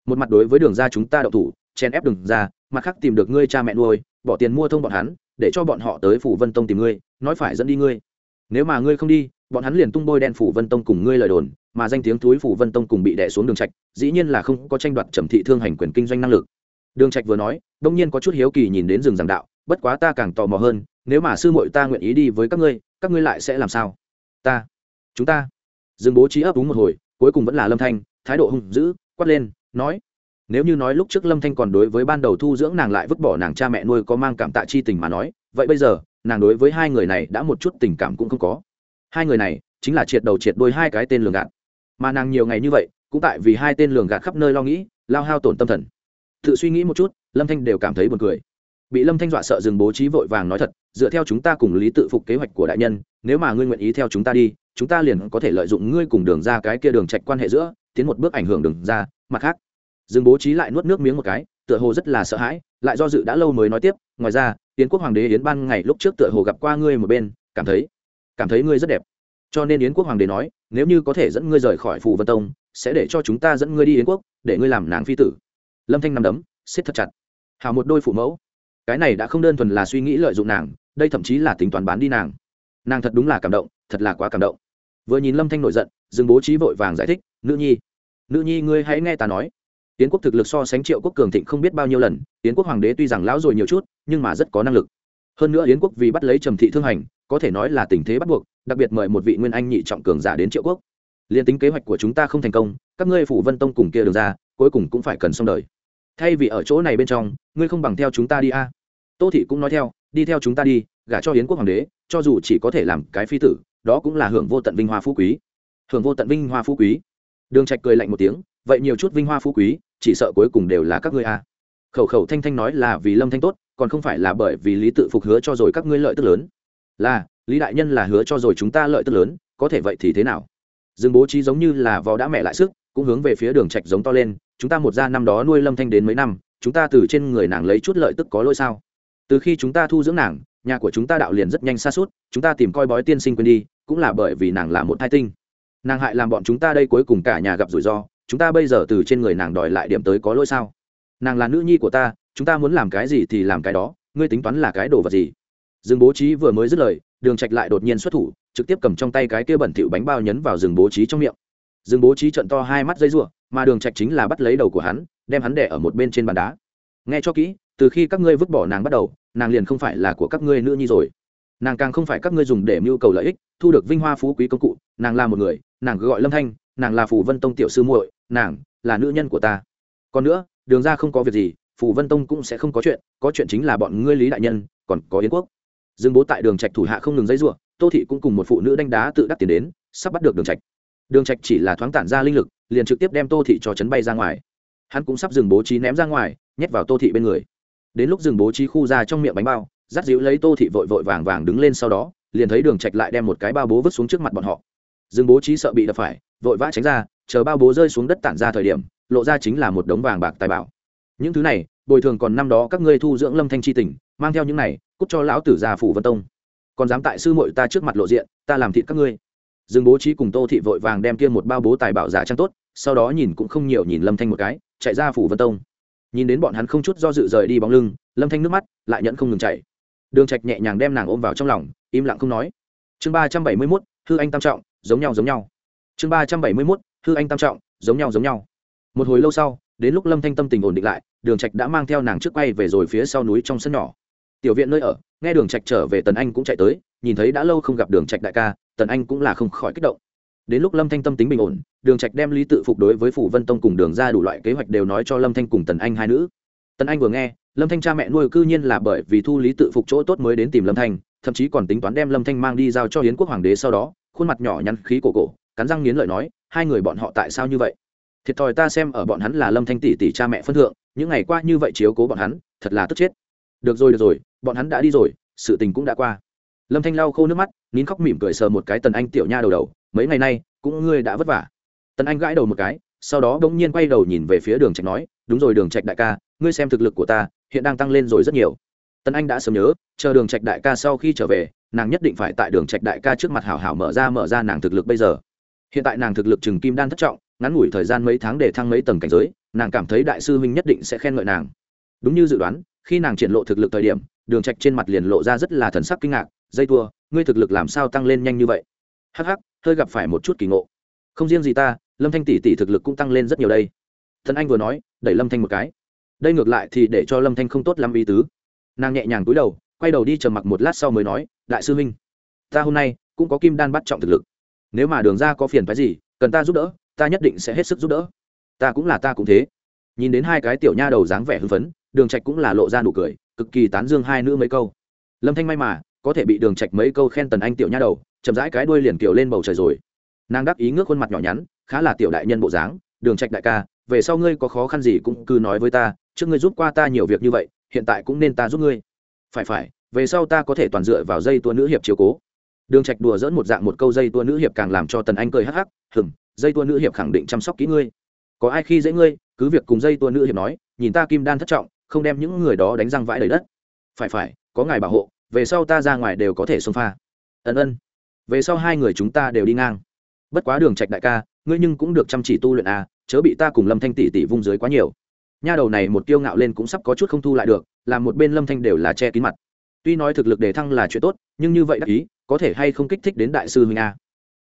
Một mặt đối với đường ra chúng ta đậu thủ chen ép đường ra, mặt khác tìm được ngươi cha mẹ nuôi, bỏ tiền mua thông bọn hắn, để cho bọn họ tới phủ vân tông tìm ngươi, nói phải dẫn đi ngươi. Nếu mà ngươi không đi bọn hắn liền tung bôi đen phủ vân tông cùng ngươi lời đồn, mà danh tiếng túi phủ vân tông cùng bị đẻ xuống đường trạch, dĩ nhiên là không có tranh đoạt trầm thị thương hành quyền kinh doanh năng lực. Đường trạch vừa nói, đông nhiên có chút hiếu kỳ nhìn đến rừng giảng đạo, bất quá ta càng tò mò hơn, nếu mà sư muội ta nguyện ý đi với các ngươi các ngươi lại sẽ làm sao? Ta, chúng ta. Dừng bố trí ấp úng một hồi, cuối cùng vẫn là lâm thanh, thái độ hung dữ, quát lên, nói, nếu như nói lúc trước lâm thanh còn đối với ban đầu thu dưỡng nàng lại vứt bỏ nàng cha mẹ nuôi có mang cảm tạ chi tình mà nói, vậy bây giờ, nàng đối với hai người này đã một chút tình cảm cũng không có hai người này chính là triệt đầu triệt đôi hai cái tên lường gạt. Mà nàng nhiều ngày như vậy, cũng tại vì hai tên lường gạt khắp nơi lo nghĩ, lao hao tổn tâm thần. Tự suy nghĩ một chút, lâm thanh đều cảm thấy buồn cười. Bị lâm thanh dọa sợ dừng bố trí vội vàng nói thật, dựa theo chúng ta cùng lý tự phục kế hoạch của đại nhân, nếu mà ngươi nguyện ý theo chúng ta đi, chúng ta liền có thể lợi dụng ngươi cùng đường ra cái kia đường trạch quan hệ giữa, tiến một bước ảnh hưởng đường ra, mặt khác. Dừng bố trí lại nuốt nước miếng một cái, tựa hồ rất là sợ hãi, lại do dự đã lâu mới nói tiếp, ngoài ra tiến quốc hoàng đế yến ban ngày lúc trước tựa hồ gặp qua ngươi một bên, cảm thấy cảm thấy ngươi rất đẹp. Cho nên yến quốc hoàng đế nói, nếu như có thể dẫn ngươi rời khỏi phù vân tông, sẽ để cho chúng ta dẫn ngươi đi yến quốc, để ngươi làm nàng phi tử. Lâm thanh nằm đấm, siết thật chặt. Hào một đôi phụ mẫu. Cái này đã không đơn thuần là suy nghĩ lợi dụng nàng, đây thậm chí là tính toán bán đi nàng. Nàng thật đúng là cảm động, thật là quá cảm động. Vừa nhìn lâm thanh nổi giận dừng bố trí vội vàng giải thích, nữ nhi nữ nhi ngươi hãy nghe ta nói. Tiến quốc thực lực so sánh triệu quốc cường thịnh không biết bao nhiêu lần tiến quốc hoàng đế tuy rằng lão rồi nhiều chút, nhưng mà rất có năng lực. Hơn nữa yến quốc vì bắt lấy trầm thị thương hành có thể nói là tình thế bắt buộc, đặc biệt mời một vị nguyên anh nhị trọng cường giả đến triệu quốc. Liên tính kế hoạch của chúng ta không thành công, các ngươi phủ vân tông cùng kia đường ra, cuối cùng cũng phải cần xong đời. Thay vì ở chỗ này bên trong, ngươi không bằng theo chúng ta đi a. Tô thị cũng nói theo, đi theo chúng ta đi, gả cho yến quốc hoàng đế, cho dù chỉ có thể làm cái phi tử, đó cũng là hưởng vô tận vinh hoa phú quý. Hưởng vô tận vinh hoa phú quý. Đường trạch cười lạnh một tiếng, vậy nhiều chút vinh hoa phú quý, chỉ sợ cuối cùng đều là các ngươi a. Khẩu khẩu thanh thanh nói là vì lâm thanh tốt, còn không phải là bởi vì lý tự phục hứa cho rồi các ngươi lợi tức lớn là, lý đại nhân là hứa cho rồi chúng ta lợi tức lớn, có thể vậy thì thế nào? Dương bố trí giống như là vò đã mẹ lại sức, cũng hướng về phía đường trạch giống to lên, chúng ta một gia năm đó nuôi lâm thanh đến mấy năm, chúng ta từ trên người nàng lấy chút lợi tức có lỗi sao? Từ khi chúng ta thu dưỡng nàng, nhà của chúng ta đạo liền rất nhanh xa suốt, chúng ta tìm coi bói tiên sinh quên đi, cũng là bởi vì nàng là một thai tinh. Nàng hại làm bọn chúng ta đây cuối cùng cả nhà gặp rủi ro, chúng ta bây giờ từ trên người nàng đòi lại điểm tới có lỗi sao? Nàng là nữ nhi của ta, chúng ta muốn làm cái gì thì làm cái đó, ngươi tính toán là cái đồ vật gì? Dương bố trí vừa mới dứt lời, đường trạch lại đột nhiên xuất thủ, trực tiếp cầm trong tay cái kia bẩn thỉu bánh bao nhấn vào rừng bố trí trong miệng. Rừng bố trí trận to hai mắt dây rủa, mà đường trạch chính là bắt lấy đầu của hắn, đem hắn đè ở một bên trên bàn đá. Nghe cho kỹ, từ khi các ngươi vứt bỏ nàng bắt đầu, nàng liền không phải là của các ngươi nữa nhi rồi. Nàng càng không phải các ngươi dùng để mưu cầu lợi ích, thu được vinh hoa phú quý công cụ, nàng là một người, nàng gọi lâm thanh, nàng là phù vân tông tiểu sư muội, nàng là nữ nhân của ta. Còn nữa, đường ra không có việc gì, phù vân tông cũng sẽ không có chuyện có chuyện chính là bọn ngươi lý đại nhân, còn có yến quốc dương bố tại đường trạch thủ hạ không ngừng dây rủa, tô thị cũng cùng một phụ nữ đánh đá tự đắc tiền đến, sắp bắt được đường trạch. Đường trạch chỉ là thoáng tản ra linh lực, liền trực tiếp đem tô thị cho chấn bay ra ngoài. Hắn cũng sắp dừng bố trí ném ra ngoài, nhét vào tô thị bên người. Đến lúc dừng bố trí khu ra trong miệng bánh bao dắt dịu lấy tô thị vội vội vàng vàng đứng lên sau đó, liền thấy đường trạch lại đem một cái bao bố vứt xuống trước mặt bọn họ. Dừng bố trí sợ bị đập phải, vội vã tránh ra, chờ bao bố rơi xuống đất tản ra thời điểm, lộ ra chính là một đống vàng bạc tài bảo. Những thứ này, bồi thường còn năm đó các ngươi thu dưỡng lâm thanh chi tỉnh mang theo những này cút cho lão tử gia phủ vân tông. Còn dám tại sư muội ta trước mặt lộ diện ta làm thịt các ngươi. Dương bố trí cùng tô thị vội vàng đem kia một bao bố tài bảo giả trang tốt sau đó nhìn cũng không nhiều nhìn lâm thanh một cái chạy ra phủ vân tông. Nhìn đến bọn hắn không chút do dự rời đi bóng lưng lâm thanh nước mắt lại nhẫn không ngừng chạy đường trạch nhẹ nhàng đem nàng ôm vào trong lòng im lặng không nói. Chương ba trăm bảy mươi 371, hư anh tam trọng giống nhau giống nhau. Chương ba trăm bảy mươi 371, hư anh tam trọng giống nhau giống nhau. Một hồi lâu sau đến lúc lâm thanh tâm tình ổn định lại đường trạch đã mang theo nàng trước quay về rồi phía sau núi trong sân nhỏ tiểu viện nơi ở, nghe đường trạch trở về tần anh cũng chạy tới, nhìn thấy đã lâu không gặp đường trạch đại ca, tần anh cũng là không khỏi kích động. Đến lúc lâm thanh tâm tính bình ổn, đường trạch đem lý tự phục đối với phủ vân tông cùng đường ra đủ loại kế hoạch đều nói cho lâm thanh cùng tần anh hai nữ. Tần anh vừa nghe, lâm thanh cha mẹ nuôi cư nhiên là bởi vì thu lý tự phục chỗ tốt mới đến tìm lâm thanh, thậm chí còn tính toán đem lâm thanh mang đi giao cho hiến quốc hoàng đế sau đó, khuôn mặt nhỏ nhắn khí cổ cổ, cắn răng nghiến lợi nói, hai người bọn họ tại sao như vậy? Thiệt thòi ta xem ở bọn hắn là lâm thanh tỷ tỷ cha mẹ phân thượng, những ngày qua như vậy chiếu cố bọn hắn, thật là tức chết. Được rồi được rồi bọn hắn đã đi rồi, sự tình cũng đã qua. Lâm thanh lau khô nước mắt, nín khóc mỉm cười sờ một cái tần anh tiểu nha đầu đầu, mấy ngày nay, cũng ngươi đã vất vả. Tần anh gãi đầu một cái, sau đó bỗng nhiên quay đầu nhìn về phía đường trạch nói, đúng rồi đường trạch đại ca, ngươi xem thực lực của ta, hiện đang tăng lên rồi rất nhiều. Tần anh đã sớm nhớ, chờ đường trạch đại ca sau khi trở về, nàng nhất định phải tại đường trạch đại ca trước mặt hảo hảo mở ra mở ra nàng thực lực bây giờ. Hiện tại nàng thực lực chừng kim đan thất trọng, ngắn ngủi thời gian mấy tháng để thăng mấy tầng cảnh giới, nàng cảm thấy đại sư huynh nhất định sẽ khen ngợi nàng. Đúng như dự đoán, khi nàng triển lộ thực lực thời điểm đường trạch trên mặt liền lộ ra rất là thần sắc kinh ngạc dây thua, ngươi thực lực làm sao tăng lên nhanh như vậy? Hắc hắc hơi gặp phải một chút kỳ ngộ. Không riêng gì ta lâm thanh tỷ tỷ thực lực cũng tăng lên rất nhiều đây. Thần anh vừa nói đẩy lâm thanh một cái. Đây ngược lại thì để cho lâm thanh không tốt lâm ý tứ. Nàng nhẹ nhàng cúi đầu quay đầu đi trầm mặc một lát sau mới nói đại sư huynh ta hôm nay cũng có kim đan bắt trọng thực lực. Nếu mà đường ra có phiền phái gì cần ta giúp đỡ ta nhất định sẽ hết sức giúp đỡ. Ta cũng là ta cũng thế. Nhìn đến hai cái tiểu nha đầu dáng vẻ hưng phấn đường trạch cũng là lộ ra nụ cười cực kỳ tán dương hai nữ mấy câu. Lâm thanh may mà, có thể bị đường trạch mấy câu khen tần anh tiểu nha đầu, chậm rãi cái đuôi liền kiểu lên bầu trời rồi. Nàng đáp ý ngước khuôn mặt nhỏ nhắn, khá là tiểu đại nhân bộ dáng, đường trạch đại ca, về sau ngươi có khó khăn gì cũng cứ nói với ta, trước ngươi giúp qua ta nhiều việc như vậy, hiện tại cũng nên ta giúp ngươi. Phải phải, về sau ta có thể toàn dựa vào dây tua nữ hiệp chiếu cố. Đường trạch đùa dỡn một dạng một câu dây tua nữ hiệp càng làm cho tần anh cười hắc hắc hừng dây tua nữ hiệp khẳng định chăm sóc kỹ ngươi. Có ai khi dễ ngươi, cứ việc cùng dây tua nữ hiệp nói, nhìn ta kim đan thất trọng không đem những người đó đánh răng vãi đầy đất. Phải phải, có ngài bảo hộ, về sau ta ra ngoài đều có thể xông pha. Ân ân. Về sau hai người chúng ta đều đi ngang. Bất quá đường trạch đại ca, ngươi nhưng cũng được chăm chỉ tu luyện à chớ bị ta cùng lâm thanh tỷ tỷ vung dưới quá nhiều. Nha đầu này một kiêu ngạo lên cũng sắp có chút không thu lại được, làm một bên lâm thanh đều là che kín mặt. Tuy nói thực lực đề thăng là chuyện tốt, nhưng như vậy đắc ý, có thể hay không kích thích đến đại sư huynh a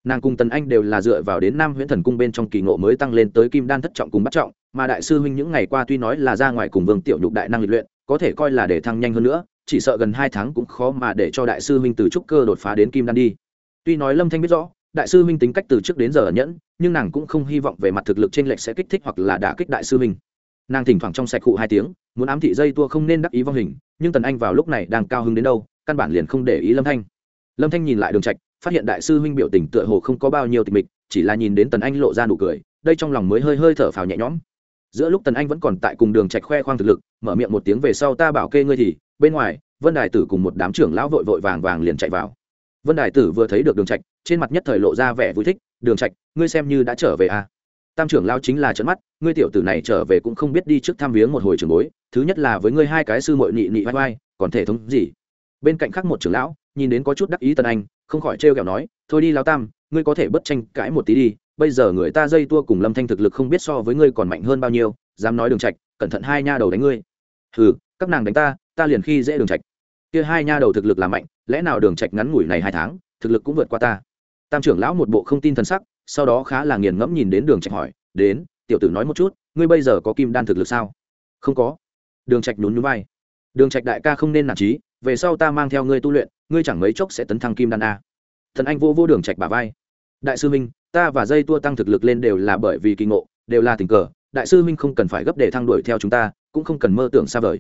nàng cùng tần anh đều là dựa vào đến nam huyễn thần cung bên trong kỳ ngộ mới tăng lên tới kim đan thất trọng cùng bắt trọng mà đại sư huynh những ngày qua tuy nói là ra ngoài cùng vương tiểu nhục đại năng lịch luyện, có thể coi là để thăng nhanh hơn nữa, chỉ sợ gần hai tháng cũng khó mà để cho đại sư huynh từ trúc cơ đột phá đến kim đan đi. Tuy nói lâm thanh biết rõ, đại sư huynh tính cách từ trước đến giờ nhẫn, nhưng nàng cũng không hy vọng về mặt thực lực trên lệch sẽ kích thích hoặc là đả kích đại sư huynh. Nàng thỉnh thoảng trong sạch cụ hai tiếng, muốn ám thị dây tua không nên đắc ý vong hình, nhưng tần anh vào lúc này đang cao hứng đến đâu, căn bản liền không để ý lâm thanh. Lâm thanh nhìn lại đường trạch, phát hiện đại sư huynh biểu tình tựa hồ không có bao nhiêu tình mịch, chỉ là nhìn đến tần anh lộ ra nụ cười, đây trong lòng mới hơi hơi thở phào nhẹ nhõm giữa lúc tần anh vẫn còn tại cùng đường trạch khoe khoang thực lực, mở miệng một tiếng về sau ta bảo kê ngươi thì, bên ngoài, vân đài tử cùng một đám trưởng lão vội vội vàng vàng liền chạy vào. Vân đài tử vừa thấy được đường trạch, trên mặt nhất thời lộ ra vẻ vui thích, đường trạch, ngươi xem như đã trở về à? Tam trưởng lão chính là trợn mắt, ngươi tiểu tử này trở về cũng không biết đi trước thăm viếng một hồi trường bối, thứ nhất là với ngươi hai cái sư muội nhị nhị vai vai, còn thể thống gì? Bên cạnh khác một trưởng lão, nhìn đến có chút đắc ý tần anh, không khỏi trêu ghẹo nói, thôi đi lão tam, ngươi có thể bất tranh cãi một tí đi bây giờ người ta dây tua cùng lâm thanh thực lực không biết so với ngươi còn mạnh hơn bao nhiêu dám nói đường trạch cẩn thận hai nha đầu đánh ngươi. Hừ các nàng đánh ta ta liền khi dễ đường trạch. Kia hai nha đầu thực lực là mạnh lẽ nào đường trạch ngắn ngủi này hai tháng thực lực cũng vượt qua ta? Tam trưởng lão một bộ không tin thần sắc sau đó khá là nghiền ngẫm nhìn đến đường trạch hỏi đến tiểu tử nói một chút ngươi bây giờ có kim đan thực lực sao? Không có. Đường trạch nhún nhún vai. Đường trạch đại ca không nên nản chí, về sau ta mang theo ngươi tu luyện ngươi chẳng mấy chốc sẽ tấn thăng kim đan a. Thần anh vô vô đường trạch bả vai đại sư minh, ta và dây tua tăng thực lực lên đều là bởi vì kỳ ngộ, đều là tình cờ. Đại sư minh không cần phải gấp để thăng đuổi theo chúng ta, cũng không cần mơ tưởng xa vời.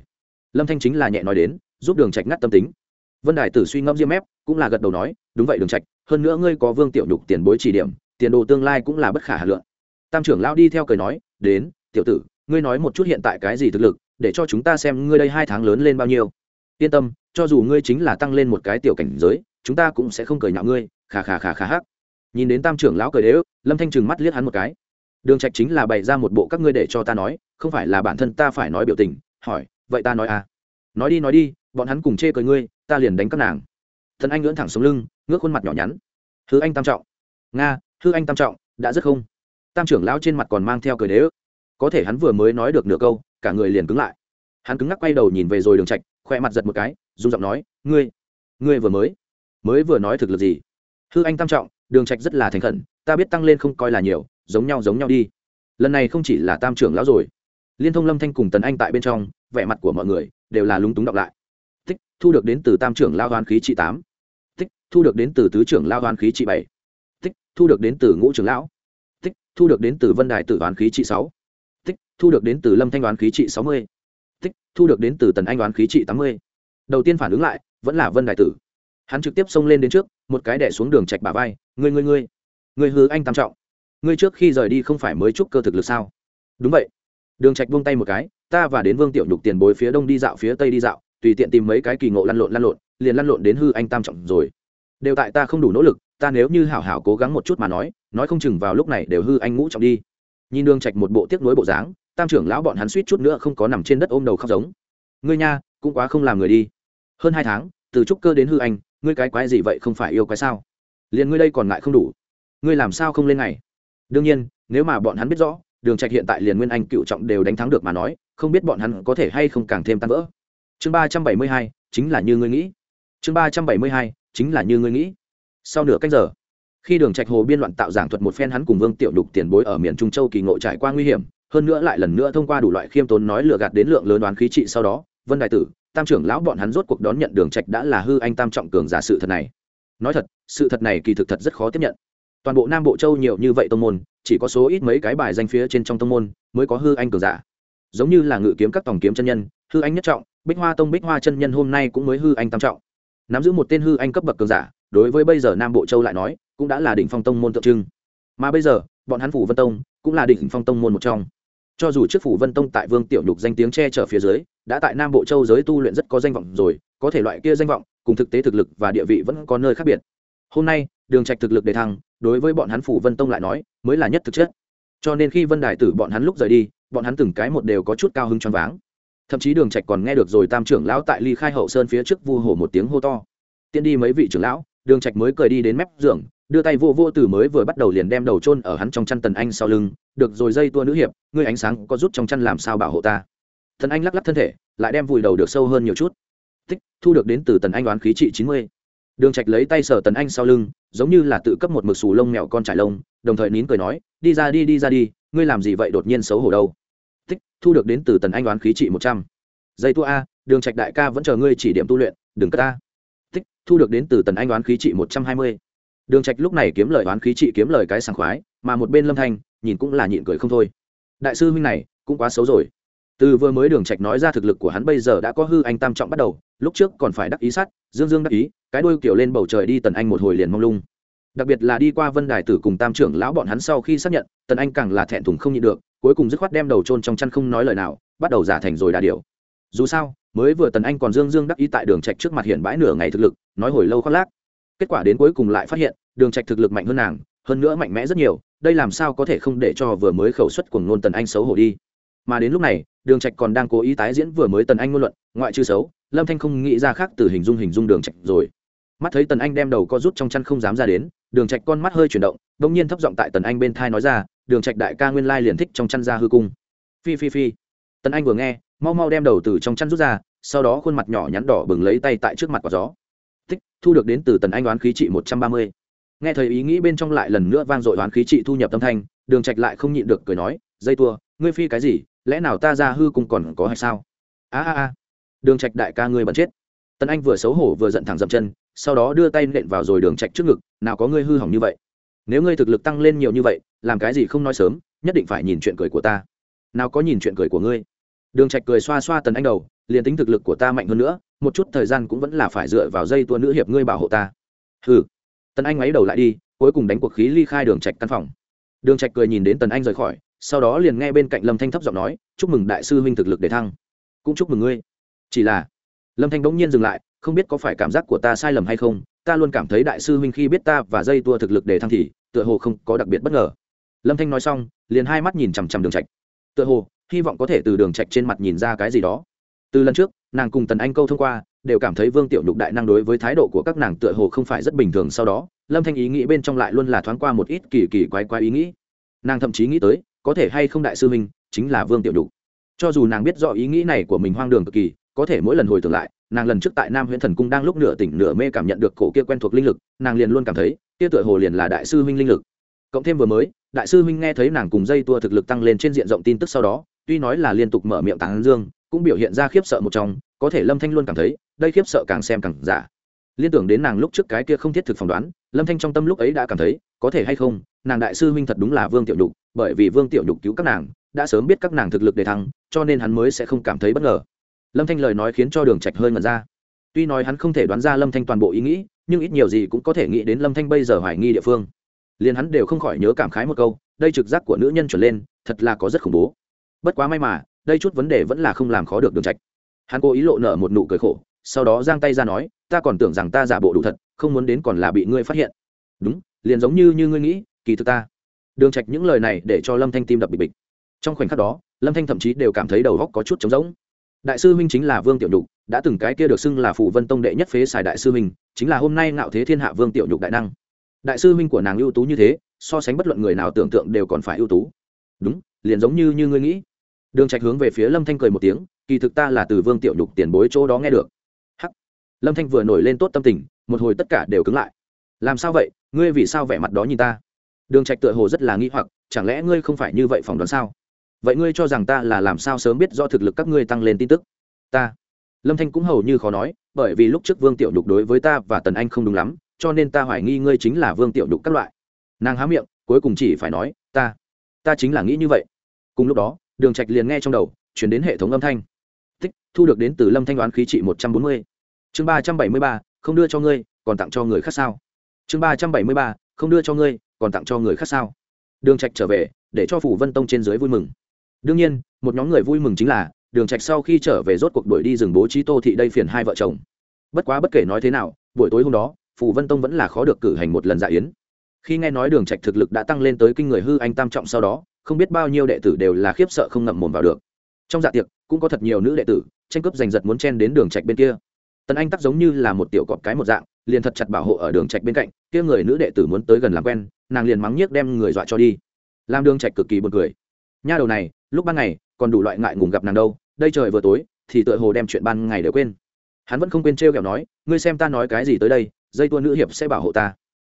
Lâm thanh chính là nhẹ nói đến, giúp đường trạch ngắt tâm tính. Vân đại tử suy ngẫm diêm mép, cũng là gật đầu nói, đúng vậy đường trạch, hơn nữa ngươi có vương tiểu nhục tiền bối chỉ điểm, tiền đồ tương lai cũng là bất khả hà lượng. Tam trưởng lão đi theo cười nói, đến, tiểu tử, ngươi nói một chút hiện tại cái gì thực lực, để cho chúng ta xem ngươi đây hai tháng lớn lên bao nhiêu. Yên tâm, cho dù ngươi chính là tăng lên một cái tiểu cảnh giới, chúng ta cũng sẽ không cười nhạo ngươi khà khà khà khà hắc nhìn đến tam trưởng lão cười đế ức lâm thanh trừng mắt liếc hắn một cái. Đường trạch chính là bày ra một bộ các ngươi để cho ta nói, không phải là bản thân ta phải nói biểu tình, hỏi, vậy ta nói à? Nói đi nói đi, bọn hắn cùng chê cười ngươi, ta liền đánh các nàng. Thần anh ngưỡng thẳng sống lưng, ngước khuôn mặt nhỏ nhắn. Thứ anh tam trọng. Nga thứ anh tam trọng, đã rất không? Tam trưởng lão trên mặt còn mang theo cười đế ức có thể hắn vừa mới nói được nửa câu, cả người liền cứng lại. Hắn cứng ngắc quay đầu nhìn về rồi đường trạch, khoe mặt giật một cái rung giọng nói, ngươi ngươi vừa mới mới vừa nói thực lực gì? Hư anh tam trọng đường trạch rất là thành khẩn, ta biết tăng lên không coi là nhiều, giống nhau giống nhau đi. Lần này không chỉ là tam trưởng lão rồi, liên thông lâm thanh cùng tần anh tại bên trong, vẻ mặt của mọi người đều là lúng túng đọc lại. Tích thu được đến từ tam trưởng lao hoán khí trị tám. Tích thu được đến từ tứ trưởng lao hoán khí trị bảy. Tích thu được đến từ ngũ trưởng lão. Tích thu được đến từ vân đài tử hoán khí trị sáu. Tích thu được đến từ lâm thanh đoán khí trị sáu mươi. Tích thu được đến từ tần anh đoán khí trị tám mươi. Đầu tiên phản ứng lại, vẫn là vân đại tử hắn trực tiếp xông lên đến trước, một cái đẻ xuống đường trạch bà vai, ngươi ngươi ngươi ngươi hư anh tam trọng. Ngươi trước khi rời đi không phải mới chúc cơ thực lực sao? Đúng vậy. Đường trạch buông tay một cái, ta và đến vương tiểu nhục tiền bối phía đông đi dạo, phía tây đi dạo, tùy tiện tìm mấy cái kỳ ngộ lăn lộn lăn lộn, liền lăn lộn đến hư anh tam trọng rồi. Đều tại ta không đủ nỗ lực, ta nếu như hảo hảo cố gắng một chút mà nói nói không chừng vào lúc này đều hư anh ngũ trọng đi. Nhìn đường trạch một bộ tiếc nuối bộ dáng, tam trưởng lão bọn hắn suýt chút nữa không có nằm trên đất ôm đầu khóc giống. Ngươi nha, cũng quá không làm người đi. Hơn hai tháng, từ trúc cơ đến hư anh ngươi cái quái gì vậy không phải yêu quái sao? Liền ngươi đây còn ngại không đủ. Ngươi làm sao không lên ngày? Đương nhiên, nếu mà bọn hắn biết rõ, đường trạch hiện tại liền nguyên anh cựu trọng đều đánh thắng được mà nói, không biết bọn hắn có thể hay không càng thêm tan vỡ. Chương ba trăm bảy mươi hai, chính là như ngươi nghĩ. Chương ba trăm bảy mươi hai, chính là như ngươi nghĩ. Sau nửa cách giờ, khi đường trạch hồ biên loạn tạo giảng thuật một phen hắn cùng vương tiểu đục tiền bối ở miền trung châu kỳ ngộ trải qua nguy hiểm, hơn nữa lại lần nữa thông qua đủ loại khiêm tốn nói lừa gạt đến lượng lớn đoán khí trị sau đó, vân đại tử tam trưởng lão bọn hắn rốt cuộc đón nhận đường trạch đã là hư anh tam trọng cường giả sự thật này. Nói thật, sự thật này kỳ thực thật rất khó tiếp nhận. Toàn bộ nam bộ châu nhiều như vậy tông môn, chỉ có số ít mấy cái bài danh phía trên trong tông môn mới có hư anh cường giả. Giống như là ngự kiếm các tổng kiếm chân nhân, hư anh nhất trọng, bích hoa tông bích hoa chân nhân hôm nay cũng mới hư anh tam trọng. Nắm giữ một tên hư anh cấp bậc cường giả, đối với bây giờ nam bộ châu lại nói, cũng đã là đỉnh phong tông môn tượng trưng. Mà bây giờ, bọn hắn phủ vân tông cũng là đỉnh phong tông môn một trong. Cho dù trước phủ vân tông tại vương tiểu nhục danh tiếng che chở phía dưới đã tại nam bộ châu giới tu luyện rất có danh vọng rồi, có thể loại kia danh vọng, cùng thực tế thực lực và địa vị vẫn có nơi khác biệt. Hôm nay, đường trạch thực lực đề thăng, đối với bọn hắn phủ vân tông lại nói, mới là nhất thực chất. Cho nên khi vân đài tử bọn hắn lúc rời đi, bọn hắn từng cái một đều có chút cao hứng choáng váng. Thậm chí đường trạch còn nghe được rồi tam trưởng lão tại ly khai hậu sơn phía trước vu hổ một tiếng hô to. Tiến đi mấy vị trưởng lão, đường trạch mới cười đi đến mép giường, đưa tay vô vô từ mới vừa bắt đầu liền đem đầu chôn ở hắn trong chăn tần anh sau lưng. Được rồi dây tua nữ hiệp, ngươi ánh sáng có rút trong chăn làm sao bảo hộ ta? Thần anh lắc lắc thân thể, lại đem vùi đầu được sâu hơn nhiều chút. Tích, thu được đến từ tần anh đoán khí trị chín mươi. Đường trạch lấy tay sờ tần anh sau lưng, giống như là tự cấp một mực xù lông mèo con trải lông, đồng thời nín cười nói, đi ra đi đi ra đi, ngươi làm gì vậy đột nhiên xấu hổ đâu? Tích, thu được đến từ tần anh đoán khí trị một trăm. Dây tua a, đường trạch đại ca vẫn chờ ngươi chỉ điểm tu luyện, đừng cất ta. Tích, thu được đến từ tần anh đoán khí trị một trăm hai mươi. Đường trạch lúc này kiếm lời đoán khí trị kiếm lời cái sảng khoái, mà một bên lâm thanh, nhìn cũng là nhịn cười không thôi. Đại sư huynh này, cũng quá xấu rồi từ vừa mới đường trạch nói ra thực lực của hắn bây giờ đã có hư anh tam trọng bắt đầu, lúc trước còn phải đắc ý sát, dương dương đắc ý, cái đuôi kiểu lên bầu trời đi tần anh một hồi liền mong lung. Đặc biệt là đi qua vân đài tử cùng tam trưởng lão bọn hắn sau khi xác nhận, tần anh càng là thẹn thùng không nhịn được, cuối cùng dứt khoát đem đầu trôn trong chăn không nói lời nào, bắt đầu giả thành rồi đà điều dù sao, mới vừa tần anh còn dương dương đắc ý tại đường trạch trước mặt hiện bãi nửa ngày thực lực, nói hồi lâu khoác lác. Kết quả đến cuối cùng lại phát hiện, đường trạch thực lực mạnh hơn nàng, hơn nữa mạnh mẽ rất nhiều, đây làm sao có thể không để cho vừa mới khẩu xuất của ngôn tần anh xấu hổ đi. Mà đến lúc này đường trạch còn đang cố ý tái diễn vừa mới tần anh ngôn luận, ngoại trừ xấu, lâm thanh không nghĩ ra khác từ hình dung hình dung đường trạch rồi. Mắt thấy tần anh đem đầu co rút trong chăn không dám ra đến, đường trạch con mắt hơi chuyển động đung nhiên thấp giọng tại tần anh bên thai nói ra, đường trạch đại ca nguyên lai liền thích trong chăn ra hư cung. Phi phi phi. Tần anh vừa nghe, mau mau đem đầu từ trong chăn rút ra, sau đó khuôn mặt nhỏ nhắn đỏ bừng lấy tay tại trước mặt quả gió. Thích thu được đến từ tần anh đoán khí trị một trăm ba mươi. Nghe thời ý nghĩ bên trong lại lần nữa vang dội đoán khí trị thu nhập tâm thanh, đường trạch lại không nhịn được cười nói, dây tua ngươi phi cái gì, lẽ nào ta ra hư cung còn có hay sao? A a a. Đường trạch đại ca ngươi bận chết. Tần anh vừa xấu hổ vừa giận thẳng dậm chân, sau đó đưa tay nện vào rồi đường trạch trước ngực, nào có ngươi hư hỏng như vậy? Nếu ngươi thực lực tăng lên nhiều như vậy, làm cái gì không nói sớm, nhất định phải nhìn chuyện cười của ta. Nào có nhìn chuyện cười của ngươi? Đường trạch cười xoa xoa tần anh đầu, liền tính thực lực của ta mạnh hơn nữa, một chút thời gian cũng vẫn là phải dựa vào dây tua nữ hiệp ngươi bảo hộ ta. Hừ. Tần anh ấy đầu lại đi, cuối cùng đánh cuộc khí ly khai đường trạch căn phòng. Đường trạch cười nhìn đến tần anh rời khỏi sau đó liền nghe bên cạnh lâm thanh thấp giọng nói, chúc mừng đại sư huynh thực lực để thăng. Cũng chúc mừng ngươi. Chỉ là, lâm thanh bỗng nhiên dừng lại, không biết có phải cảm giác của ta sai lầm hay không, ta luôn cảm thấy đại sư huynh khi biết ta và dây tua thực lực để thăng thì, tựa hồ không có đặc biệt bất ngờ. Lâm thanh nói xong, liền hai mắt nhìn chằm chằm đường trạch. Tựa hồ, hy vọng có thể từ đường trạch trên mặt nhìn ra cái gì đó. Từ lần trước, nàng cùng tần anh câu thông qua, đều cảm thấy vương tiểu nhục đại năng đối với thái độ của các nàng tựa hồ không phải rất bình thường sau đó, lâm thanh ý nghĩ bên trong lại luôn là thoáng qua một ít kỳ kỳ quái quái ý nghĩ. Nàng thậm chí nghĩ tới có thể hay không đại sư minh chính là vương tiểu nhục. Cho dù nàng biết rõ ý nghĩ này của mình hoang đường cực kỳ, có thể mỗi lần hồi tưởng lại, nàng lần trước tại nam huyện thần cung đang lúc nửa tỉnh nửa mê cảm nhận được cổ kia quen thuộc linh lực, nàng liền luôn cảm thấy, kia tựa hồ liền là đại sư huynh linh lực. Cộng thêm vừa mới, đại sư huynh nghe thấy nàng cùng dây tua thực lực tăng lên trên diện rộng tin tức sau đó, tuy nói là liên tục mở miệng tán dương, cũng biểu hiện ra khiếp sợ một trong, có thể lâm thanh luôn cảm thấy, đây khiếp sợ càng xem càng giả. Liên tưởng đến nàng lúc trước cái kia không thiết thực phỏng đoán lâm thanh trong tâm lúc ấy đã cảm thấy, có thể hay không, nàng đại sư huynh thật đúng là vương tiểu nhục, bởi vì vương tiểu nhục cứu các nàng, đã sớm biết các nàng thực lực để thăng, cho nên hắn mới sẽ không cảm thấy bất ngờ. Lâm thanh lời nói khiến cho đường trạch hơi ngẩn ra. Tuy nói hắn không thể đoán ra lâm thanh toàn bộ ý nghĩ, nhưng ít nhiều gì cũng có thể nghĩ đến lâm thanh bây giờ hoài nghi địa phương. Liền hắn đều không khỏi nhớ cảm khái một câu, đây trực giác của nữ nhân trở lên, thật là có rất khủng bố. Bất quá may mà, đây chút vấn đề vẫn là không làm khó được đường trạch. Hắn cố ý lộ nở một nụ cười khổ, sau đó giang tay ra nói ta còn tưởng rằng ta giả bộ đủ thật, không muốn đến còn là bị ngươi phát hiện. Đúng, liền giống như như ngươi nghĩ, kỳ thực ta. Đường trạch những lời này để cho lâm thanh tim đập bịch bịch. Trong khoảnh khắc đó, lâm thanh thậm chí đều cảm thấy đầu óc có chút trống rỗng. Đại sư huynh chính là vương tiểu nhục, đã từng cái kia được xưng là phủ vân tông đệ nhất phế xài đại sư huynh, chính là hôm nay ngạo thế thiên hạ vương tiểu nhục đại năng. Đại sư huynh của nàng ưu tú như thế, so sánh bất luận người nào tưởng tượng đều còn phải ưu tú. Đúng, liền giống như như ngươi nghĩ. Đường trạch hướng về phía lâm thanh cười một tiếng, kỳ thực ta là từ vương tiểu nhục tiền bối chỗ đó nghe được lâm thanh vừa nổi lên tốt tâm tình, một hồi tất cả đều cứng lại. Làm sao vậy? Ngươi vì sao vẻ mặt đó nhìn ta? Đường trạch tựa hồ rất là nghi hoặc, chẳng lẽ ngươi không phải như vậy phỏng đoán sao? Vậy ngươi cho rằng ta là làm sao sớm biết do thực lực các ngươi tăng lên tin tức? Ta. Lâm thanh cũng hầu như khó nói, bởi vì lúc trước vương tiểu nhục đối với ta và tần anh không đúng lắm, cho nên ta hoài nghi ngươi chính là vương tiểu nhục các loại. Nàng há miệng, cuối cùng chỉ phải nói, ta ta chính là nghĩ như vậy. Cùng lúc đó, đường trạch liền nghe trong đầu, chuyển đến hệ thống âm thanh. Tích, thu được đến từ lâm thanh đoán khí trị một trăm bốn mươi chương ba trăm bảy mươi ba, không đưa cho ngươi, còn tặng cho người khác sao? Chương ba trăm bảy mươi ba, không đưa cho ngươi, còn tặng cho người khác sao? Đường trạch trở về, để cho phủ vân tông trên dưới vui mừng. Đương nhiên, một nhóm người vui mừng chính là, đường trạch sau khi trở về rốt cuộc đuổi đi rừng bố trí tô thị đây phiền hai vợ chồng. Bất quá bất kể nói thế nào, buổi tối hôm đó, phủ vân tông vẫn là khó được cử hành một lần dạ yến. Khi nghe nói đường trạch thực lực đã tăng lên tới kinh người hư anh tam trọng sau đó, không biết bao nhiêu đệ tử đều là khiếp sợ không ngậm mồm vào được. Trong dạ tiệc, cũng có thật nhiều nữ đệ tử, tranh cướp giành giật muốn chen đến đường trạch bên kia tần anh tắc giống như là một tiểu cọp cái một dạng, liền thật chặt bảo hộ ở đường trạch bên cạnh, kia người nữ đệ tử muốn tới gần làm quen, nàng liền mắng nhiếc đem người dọa cho đi. Làm đường trạch cực kỳ buồn cười. Nha đầu này, lúc ban ngày, còn đủ loại ngại ngùng gặp nàng đâu, đây trời vừa tối, thì tựa hồ đem chuyện ban ngày đều quên. Hắn vẫn không quên trêu kẹo nói, ngươi xem ta nói cái gì tới đây, dây tua nữ hiệp sẽ bảo hộ ta.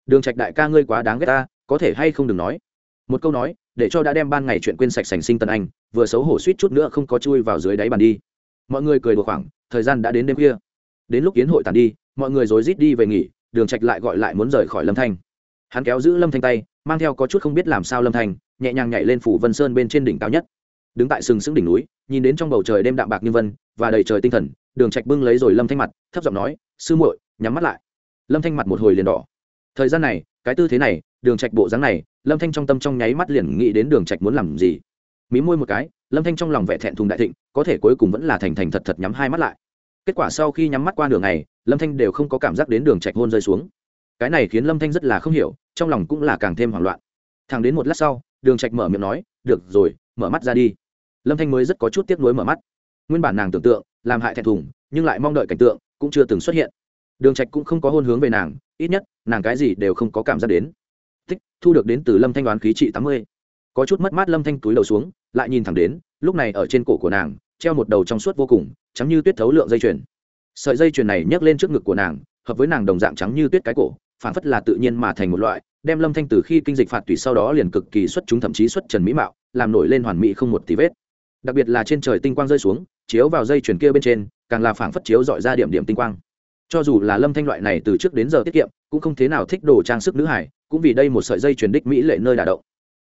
Đường trạch đại ca ngươi quá đáng ghét ta, có thể hay không đừng nói? Một câu nói, để cho đã đem ban ngày chuyện quên sạch sành sinh tân anh, vừa xấu hổ suýt chút nữa không có chui vào dưới đáy bàn đi. Mọi người cười đùa khoảng, thời gian đã đến đêm khuya đến lúc kiến hội tàn đi, mọi người rối rít đi về nghỉ, đường trạch lại gọi lại muốn rời khỏi lâm thanh. Hắn kéo giữ lâm thanh tay, mang theo có chút không biết làm sao lâm thanh, nhẹ nhàng nhảy lên phủ vân sơn bên trên đỉnh cao nhất. Đứng tại sừng sững đỉnh núi, nhìn đến trong bầu trời đêm đạm bạc như vân, và đầy trời tinh thần, đường trạch bưng lấy rồi lâm thanh mặt, thấp giọng nói, sư muội, nhắm mắt lại. Lâm thanh mặt một hồi liền đỏ. Thời gian này, cái tư thế này, đường trạch bộ dáng này, lâm thanh trong tâm trong nháy mắt liền nghĩ đến đường trạch muốn làm gì. Mí môi một cái, lâm thanh trong lòng vẻ thẹn thùng đại thịnh, có thể cuối cùng vẫn là thành thành thật thật nhắm hai mắt lại kết quả sau khi nhắm mắt qua đường này lâm thanh đều không có cảm giác đến đường trạch hôn rơi xuống. Cái này khiến lâm thanh rất là không hiểu, trong lòng cũng là càng thêm hoảng loạn. Thẳng đến một lát sau, đường trạch mở miệng nói, được rồi, mở mắt ra đi. Lâm thanh mới rất có chút tiếc nuối mở mắt. Nguyên bản nàng tưởng tượng, làm hại thẹn thùng, nhưng lại mong đợi cảnh tượng cũng chưa từng xuất hiện. Đường trạch cũng không có hôn hướng về nàng, ít nhất, nàng cái gì đều không có cảm giác đến. Tích thu được đến từ lâm thanh đoán khí trị tám mươi. Có chút mất mát lâm thanh túi đầu xuống, lại nhìn thẳng đến, lúc này ở trên cổ của nàng, treo một đầu trong suốt vô cùng trắng như tuyết thấu lượng dây chuyền. Sợi dây chuyền này nhấc lên trước ngực của nàng, hợp với nàng đồng dạng trắng như tuyết cái cổ, phản phất là tự nhiên mà thành một loại, đem lâm thanh từ khi kinh dịch phạt tùy sau đó liền cực kỳ xuất chúng thậm chí xuất trần mỹ mạo, làm nổi lên hoàn mỹ không một tí vết. Đặc biệt là trên trời tinh quang rơi xuống, chiếu vào dây chuyền kia bên trên, càng là phảng phất chiếu dọi ra điểm điểm tinh quang. Cho dù là lâm thanh loại này từ trước đến giờ tiết kiệm, cũng không thế nào thích đồ trang sức nữ hải cũng vì đây một sợi dây chuyền đích mỹ lệ nơi đà động.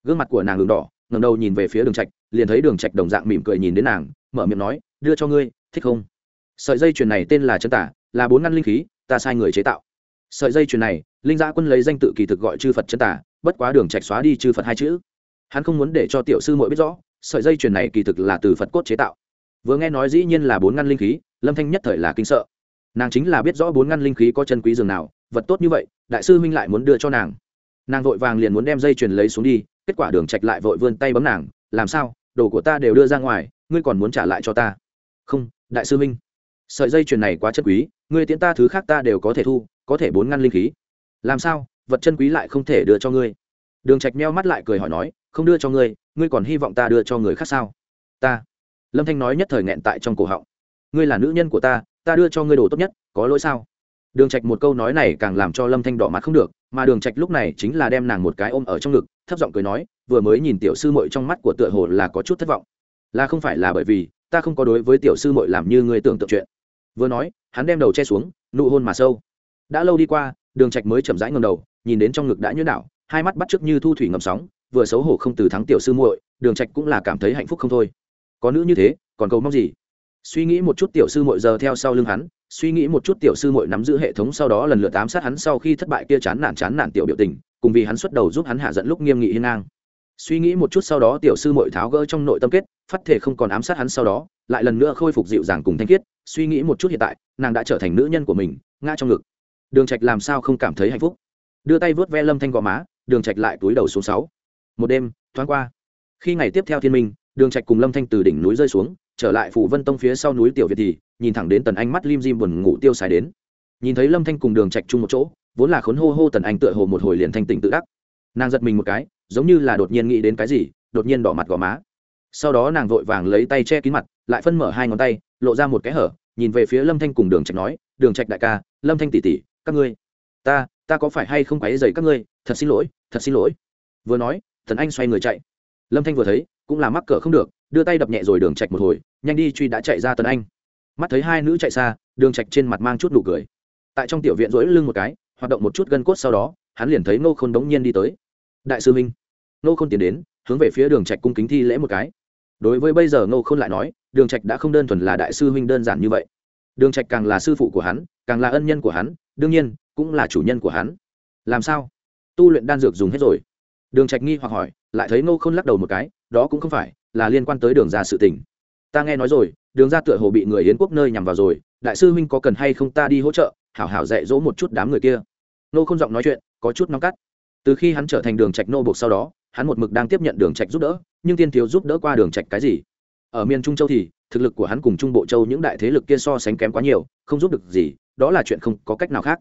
Gương mặt của nàng đường đỏ ngầm đầu nhìn về phía đường trạch, liền thấy đường trạch đồng dạng mỉm cười nhìn đến nàng mở miệng nói, đưa cho ngươi, thích không? Sợi dây chuyền này tên là chân tả, là bốn ngăn linh khí, ta sai người chế tạo. Sợi dây chuyền này, linh gia quân lấy danh tự kỳ thực gọi chư phật chân tả, bất quá đường trạch xóa đi chư phật hai chữ. Hắn không muốn để cho tiểu sư muội biết rõ, sợi dây chuyền này kỳ thực là từ phật cốt chế tạo. Vừa nghe nói dĩ nhiên là bốn ngăn linh khí, lâm thanh nhất thời là kinh sợ. Nàng chính là biết rõ bốn ngăn linh khí có chân quý dường nào, vật tốt như vậy, đại sư huynh lại muốn đưa cho nàng. Nàng vội vàng liền muốn đem dây chuyền lấy xuống đi, kết quả đường trạch lại vội vươn tay bấm nàng, làm sao? Đồ của ta đều đưa ra ngoài ngươi còn muốn trả lại cho ta? Không đại sư minh, sợi dây chuyền này quá chân quý ngươi tiễn ta thứ khác ta đều có thể thu có thể bốn ngăn linh khí. Làm sao vật chân quý lại không thể đưa cho ngươi? Đường trạch meo mắt lại cười hỏi nói không đưa cho ngươi ngươi còn hy vọng ta đưa cho người khác sao? Ta. Lâm thanh nói nhất thời nghẹn tại trong cổ họng. Ngươi là nữ nhân của ta ta đưa cho ngươi đồ tốt nhất có lỗi sao? Đường trạch một câu nói này càng làm cho lâm thanh đỏ mặt không được mà đường trạch lúc này chính là đem nàng một cái ôm ở trong ngực thấp giọng cười nói vừa mới nhìn tiểu sư muội trong mắt của tựa hồ là có chút thất vọng là không phải là bởi vì ta không có đối với tiểu sư muội làm như ngươi tưởng tượng chuyện. Vừa nói, hắn đem đầu che xuống, nụ hôn mà sâu. Đã lâu đi qua, đường trạch mới chậm rãi ngẩng đầu, nhìn đến trong ngực đã nhuyễn đảo, hai mắt bắt trước như thu thủy ngầm sóng, vừa xấu hổ không từ thắng tiểu sư muội, đường trạch cũng là cảm thấy hạnh phúc không thôi. Có nữ như thế, còn cầu mong gì? Suy nghĩ một chút tiểu sư muội giờ theo sau lưng hắn, suy nghĩ một chút tiểu sư muội nắm giữ hệ thống sau đó lần lượt ám sát hắn sau khi thất bại kia chán nản chán nản tiểu biểu tình, cùng vì hắn xuất đầu giúp hắn hạ giận lúc nghiêm nghị hiên ngang. Suy nghĩ một chút sau đó tiểu sư muội tháo gỡ trong nội tâm kết phát thể không còn ám sát hắn sau đó, lại lần nữa khôi phục dịu dàng cùng thanh khiết, suy nghĩ một chút hiện tại, nàng đã trở thành nữ nhân của mình, ngã trong ngực. Đường trạch làm sao không cảm thấy hạnh phúc? Đưa tay vớt ve lâm thanh gò má, đường trạch lại túi đầu xuống sáu. Một đêm, thoáng qua. Khi ngày tiếp theo thiên minh, đường trạch cùng lâm thanh từ đỉnh núi rơi xuống, trở lại phủ vân tông phía sau núi tiểu việt thì, nhìn thẳng đến tần anh mắt lim dim buồn ngủ tiêu xài đến. Nhìn thấy lâm thanh cùng đường trạch chung một chỗ, vốn là khốn hô hô tần anh tựa hồ một hồi liền thanh tỉnh tự đắc. Nàng giật mình một cái, giống như là đột nhiên nghĩ đến cái gì, đột nhiên đỏ mặt gò má sau đó nàng vội vàng lấy tay che kín mặt, lại phân mở hai ngón tay, lộ ra một cái hở, nhìn về phía lâm thanh cùng đường trạch nói, đường trạch đại ca, lâm thanh tỷ tỷ, các ngươi, ta ta có phải hay không quấy rầy các ngươi? Thật xin lỗi, thật xin lỗi. Vừa nói, thần anh xoay người chạy. Lâm thanh vừa thấy, cũng là mắc cỡ không được, đưa tay đập nhẹ rồi đường trạch một hồi, nhanh đi truy đã chạy ra tần anh. Mắt thấy hai nữ chạy xa, đường trạch trên mặt mang chút nụ cười. Tại trong tiểu viện rỗi lưng một cái, hoạt động một chút gân cốt sau đó, hắn liền thấy nô khôn đống nhiên đi tới. Đại sư minh. Nô khôn tiến đến, hướng về phía đường trạch cung kính thi lễ một cái đối với bây giờ Ngô khôn lại nói, đường trạch đã không đơn thuần là đại sư huynh đơn giản như vậy. Đường trạch càng là sư phụ của hắn, càng là ân nhân của hắn, đương nhiên, cũng là chủ nhân của hắn. Làm sao? Tu luyện đan dược dùng hết rồi. Đường trạch nghi hoặc hỏi, lại thấy Ngô khôn lắc đầu một cái, đó cũng không phải, là liên quan tới đường ra sự tình. Ta nghe nói rồi, đường ra tựa hồ bị người yến quốc nơi nhằm vào rồi, đại sư huynh có cần hay không ta đi hỗ trợ, hảo hảo dạy dỗ một chút đám người kia. Nô không giọng nói chuyện, có chút nóng cắt. Từ khi hắn trở thành đường trạch nô buộc sau đó, hắn một mực đang tiếp nhận đường trạch giúp đỡ nhưng tiên thiếu giúp đỡ qua đường trạch cái gì? Ở miền trung châu thì, thực lực của hắn cùng trung bộ châu những đại thế lực kia so sánh kém quá nhiều, không giúp được gì, đó là chuyện không có cách nào khác.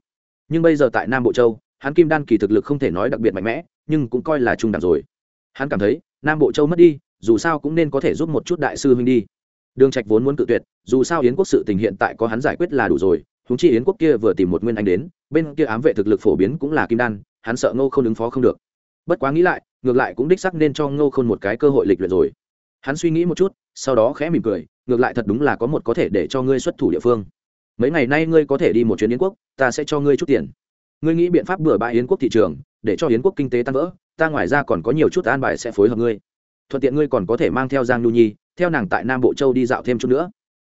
Nhưng bây giờ tại nam bộ châu, hắn kim đan kỳ thực lực không thể nói đặc biệt mạnh mẽ, nhưng cũng coi là trung đẳng rồi. Hắn cảm thấy, nam bộ châu mất đi, dù sao cũng nên có thể giúp một chút đại sư huynh đi. Đường trạch vốn muốn cự tuyệt, dù sao yến quốc sự tình hiện tại có hắn giải quyết là đủ rồi chúng chi yến quốc kia vừa tìm một nguyên anh đến, bên kia ám vệ thực lực phổ biến cũng là kim đan, hắn sợ ngô không ứng phó không được bất quá nghĩ lại, ngược lại cũng đích sắc nên cho ngô khôn một cái cơ hội lịch luyện rồi. Hắn suy nghĩ một chút, sau đó khẽ mỉm cười, ngược lại thật đúng là có một có thể để cho ngươi xuất thủ địa phương. Mấy ngày nay ngươi có thể đi một chuyến yến quốc, ta sẽ cho ngươi chút tiền. Ngươi nghĩ biện pháp bừa bãi yến quốc thị trường, để cho yến quốc kinh tế tan vỡ, ta ngoài ra còn có nhiều chút an bài sẽ phối hợp ngươi. Thuận tiện ngươi còn có thể mang theo giang nhu nhi, theo nàng tại nam bộ châu đi dạo thêm chút nữa.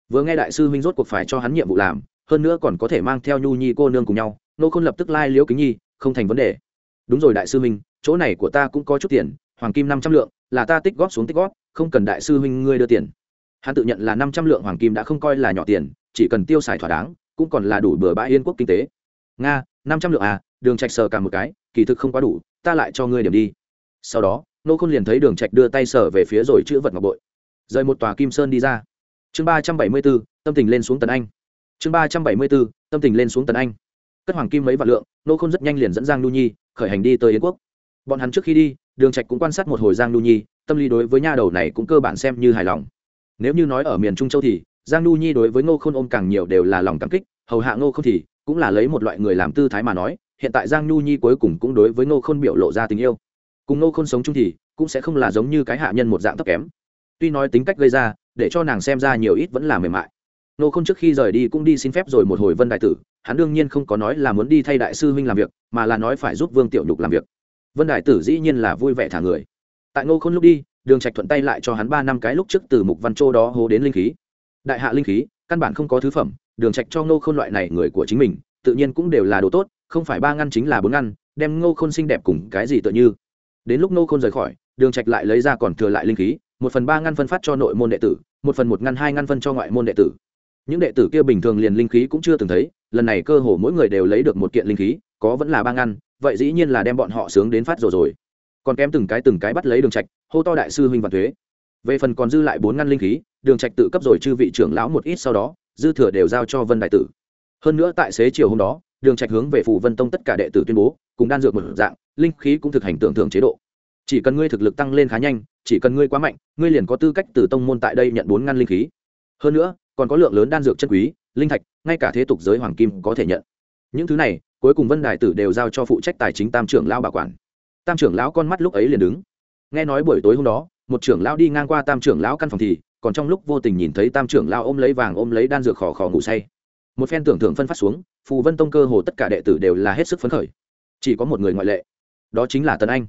Vừa nghe đại sư huynh rốt cuộc phải cho hắn nhiệm vụ làm, hơn nữa còn có thể mang theo nhu nhi cô nương cùng nhau nô khôn lập tức lai、like、liễu kính nhi, không thành vấn đề. Đúng rồi đại sư huynh chỗ này của ta cũng có chút tiền hoàng kim năm trăm lượng là ta tích góp xuống tích góp không cần đại sư huynh ngươi đưa tiền. Hắn tự nhận là năm trăm lượng hoàng kim đã không coi là nhỏ tiền chỉ cần tiêu xài thỏa đáng cũng còn là đủ bừa bãi yên quốc kinh tế. Nga năm trăm lượng à đường trạch sờ cả một cái kỳ thực không quá đủ ta lại cho ngươi điểm đi. Sau đó nô khôn liền thấy đường trạch đưa tay sờ về phía rồi chữ vật ngọc bội. Rời một tòa kim sơn đi ra. Chương ba trăm bảy mươi 374, tâm tình lên xuống tần anh. Chương ba trăm bảy mươi 374, tâm tình lên xuống tần anh. Cất hoàng kim mấy vạn lượng nô khôn rất nhanh liền dẫn giang nu nhi khởi hành đi tới yến quốc bọn hắn trước khi đi, đường trạch cũng quan sát một hồi giang nu nhi, tâm lý đối với nha đầu này cũng cơ bản xem như hài lòng. Nếu như nói ở miền trung châu thì, giang nu nhi đối với ngô khôn ôm càng nhiều đều là lòng cảm kích, hầu hạ ngô không thì, cũng là lấy một loại người làm tư thái mà nói, hiện tại giang nhu nhi cuối cùng cũng đối với ngô khôn biểu lộ ra tình yêu. Cùng Ngô khôn sống chung thì, cũng sẽ không là giống như cái hạ nhân một dạng thấp kém. Tuy nói tính cách gây ra, để cho nàng xem ra nhiều ít vẫn là mềm mại. Ngô khôn trước khi rời đi cũng đi xin phép rồi một hồi vân đại tử, hắn đương nhiên không có nói là muốn đi thay đại sư huynh làm việc, mà là nói phải giúp vương tiểu nhục làm việc vân đại tử dĩ nhiên là vui vẻ thả người. Tại Ngô khôn lúc đi, đường trạch thuận tay lại cho hắn ba năm cái lúc trước từ mục văn châu đó hố đến linh khí. Đại hạ linh khí, căn bản không có thứ phẩm, đường trạch cho Ngô khôn loại này người của chính mình, tự nhiên cũng đều là đồ tốt, không phải ba ngăn chính là bốn ngăn, đem ngô khôn xinh đẹp cùng cái gì tự như. Đến lúc Ngô khôn rời khỏi, đường trạch lại lấy ra còn thừa lại linh khí, một phần ba ngăn phân phát cho nội môn đệ tử, một phần một ngăn hai ngăn phân cho ngoại môn đệ tử. Những đệ tử kia bình thường liền linh khí cũng chưa từng thấy, lần này cơ hồ mỗi người đều lấy được một kiện linh khí, có vẫn là ba ngăn vậy dĩ nhiên là đem bọn họ sướng đến phát rồi rồi. Còn kém từng cái từng cái bắt lấy đường trạch, hô to đại sư huynh và thuế. Về phần còn dư lại bốn ngăn linh khí, đường trạch tự cấp rồi chư vị trưởng lão một ít sau đó, dư thừa đều giao cho vân đại tử. Hơn nữa tại xế chiều hôm đó, đường trạch hướng về phủ vân tông tất cả đệ tử tuyên bố, cùng đan dược một dạng, linh khí cũng thực hành tưởng thưởng chế độ. Chỉ cần ngươi thực lực tăng lên khá nhanh, chỉ cần ngươi quá mạnh, ngươi liền có tư cách từ tông môn tại đây nhận bốn ngăn linh khí. Hơn nữa, còn có lượng lớn đan dược chân quý, linh thạch, ngay cả thế tục giới hoàng kim có thể nhận. Những thứ này cuối cùng vân đài tử đều giao cho phụ trách tài chính tam trưởng lão bảo quản. Tam trưởng lão con mắt lúc ấy liền đứng. Nghe nói buổi tối hôm đó, một trưởng lão đi ngang qua tam trưởng lão căn phòng thì, còn trong lúc vô tình nhìn thấy tam trưởng lão ôm lấy vàng ôm lấy đan dược khò khò ngủ say. Một phen tưởng thưởng phân phát xuống, phù vân tông cơ hồ tất cả đệ tử đều là hết sức phấn khởi. Chỉ có một người ngoại lệ. Đó chính là tần anh.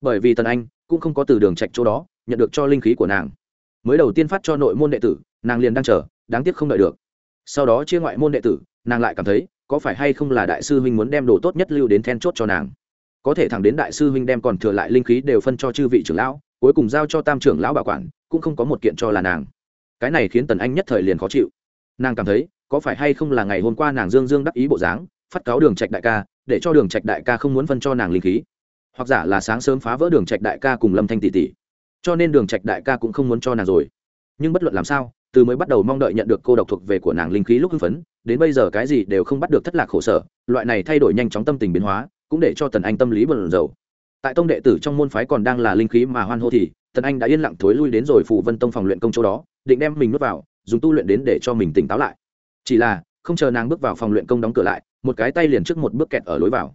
Bởi vì tần anh cũng không có từ đường trạch chỗ đó, nhận được cho linh khí của nàng. Mới đầu tiên phát cho nội môn đệ tử, nàng liền đang chờ, đáng tiếc không đợi được. Sau đó chia ngoại môn đệ tử, nàng lại cảm thấy có phải hay không là đại sư huynh muốn đem đồ tốt nhất lưu đến then chốt cho nàng? Có thể thẳng đến đại sư huynh đem còn thừa lại linh khí đều phân cho chư vị trưởng lão, cuối cùng giao cho tam trưởng lão bảo quản, cũng không có một kiện cho là nàng. Cái này khiến tần anh nhất thời liền khó chịu. Nàng cảm thấy, có phải hay không là ngày hôm qua nàng dương dương đắc ý bộ dáng, phát cáo đường trạch đại ca, để cho đường trạch đại ca không muốn phân cho nàng linh khí. Hoặc giả là sáng sớm phá vỡ đường trạch đại ca cùng lâm thanh tỷ tỷ. Cho nên đường trạch đại ca cũng không muốn cho nàng rồi. Nhưng bất luận làm sao từ mới bắt đầu mong đợi nhận được cô độc thuộc về của nàng linh khí lúc hưng phấn, đến bây giờ cái gì đều không bắt được thất lạc khổ sở, loại này thay đổi nhanh chóng tâm tình biến hóa, cũng để cho tần anh tâm lý bận rầu tại tông đệ tử trong môn phái còn đang là linh khí mà hoan hô thì, tần anh đã yên lặng thối lui đến rồi phụ vân tông phòng luyện công chỗ đó, định đem mình nuốt vào, dùng tu luyện đến để cho mình tỉnh táo lại. Chỉ là, không chờ nàng bước vào phòng luyện công đóng cửa lại, một cái tay liền trước một bước kẹt ở lối vào.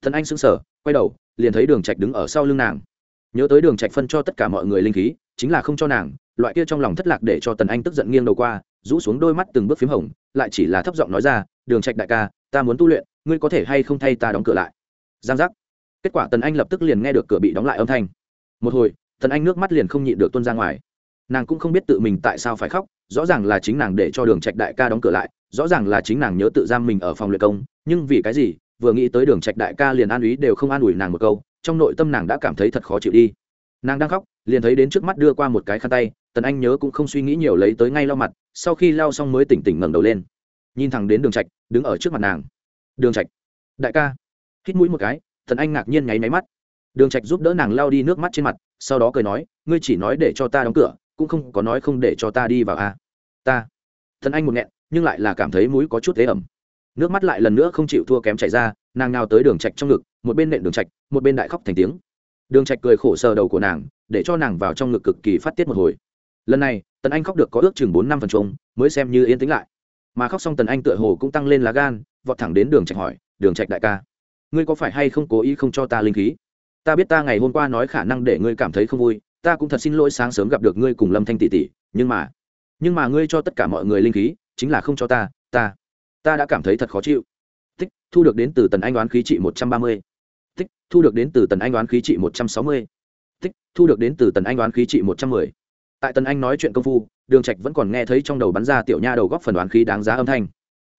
Tần anh sững sờ, quay đầu, liền thấy đường trạch đứng ở sau lưng nàng. Nhớ tới đường trạch phân cho tất cả mọi người linh khí, chính là không cho nàng loại kia trong lòng thất lạc để cho tần anh tức giận nghiêng đầu qua, rũ xuống đôi mắt từng bước phím hồng, lại chỉ là thấp giọng nói ra, đường trạch đại ca, ta muốn tu luyện, ngươi có thể hay không thay ta đóng cửa lại? Giang giác. Kết quả tần anh lập tức liền nghe được cửa bị đóng lại âm thanh. Một hồi, tần anh nước mắt liền không nhịn được tuôn ra ngoài. Nàng cũng không biết tự mình tại sao phải khóc, rõ ràng là chính nàng để cho đường trạch đại ca đóng cửa lại, rõ ràng là chính nàng nhớ tự giam mình ở phòng luyện công, nhưng vì cái gì, vừa nghĩ tới đường trạch đại ca liền an úy đều không an ủi nàng một câu, trong nội tâm nàng đã cảm thấy thật khó chịu đi. Nàng đang khóc, liền thấy đến trước mắt đưa qua một cái khăn tay tần anh nhớ cũng không suy nghĩ nhiều lấy tới ngay lau mặt, sau khi lau xong mới tỉnh tỉnh ngẩng đầu lên. Nhìn thẳng đến đường trạch, đứng ở trước mặt nàng. Đường trạch, đại ca. Hít mũi một cái, tần anh ngạc nhiên nháy máy mắt. Đường trạch giúp đỡ nàng lau đi nước mắt trên mặt, sau đó cười nói, ngươi chỉ nói để cho ta đóng cửa, cũng không có nói không để cho ta đi vào à. ta. Tần anh một nghẹn, nhưng lại là cảm thấy mũi có chút thế ẩm. Nước mắt lại lần nữa không chịu thua kém chảy ra, nàng nào tới đường trạch trong ngực, một bên nện đường trạch, một bên đại khóc thành tiếng. Đường trạch cười khổ sờ đầu của nàng, để cho nàng vào trong ngực cực kỳ phát tiết một hồi lần này, tần anh khóc được có ước chừng bốn năm phần trung mới xem như yên tĩnh lại. Mà khóc xong tần anh tựa hồ cũng tăng lên lá gan, vọt thẳng đến đường trạch hỏi, đường trạch đại ca, ngươi có phải hay không cố ý không cho ta linh khí? Ta biết ta ngày hôm qua nói khả năng để ngươi cảm thấy không vui, ta cũng thật xin lỗi sáng sớm gặp được ngươi cùng lâm thanh tỷ tỷ, nhưng mà nhưng mà ngươi cho tất cả mọi người linh khí, chính là không cho ta ta ta đã cảm thấy thật khó chịu. Tích, thu được đến từ tần anh đoán khí trị một trăm ba mươi. Tích, thu được đến từ tần anh đoán khí trị một trăm sáu mươi. Tích, thu được đến từ tần anh đoán khí trị một trăm mười tại tần anh nói chuyện công phu, đường trạch vẫn còn nghe thấy trong đầu bắn ra tiểu nha đầu góp phần đoán khí đáng giá âm thanh.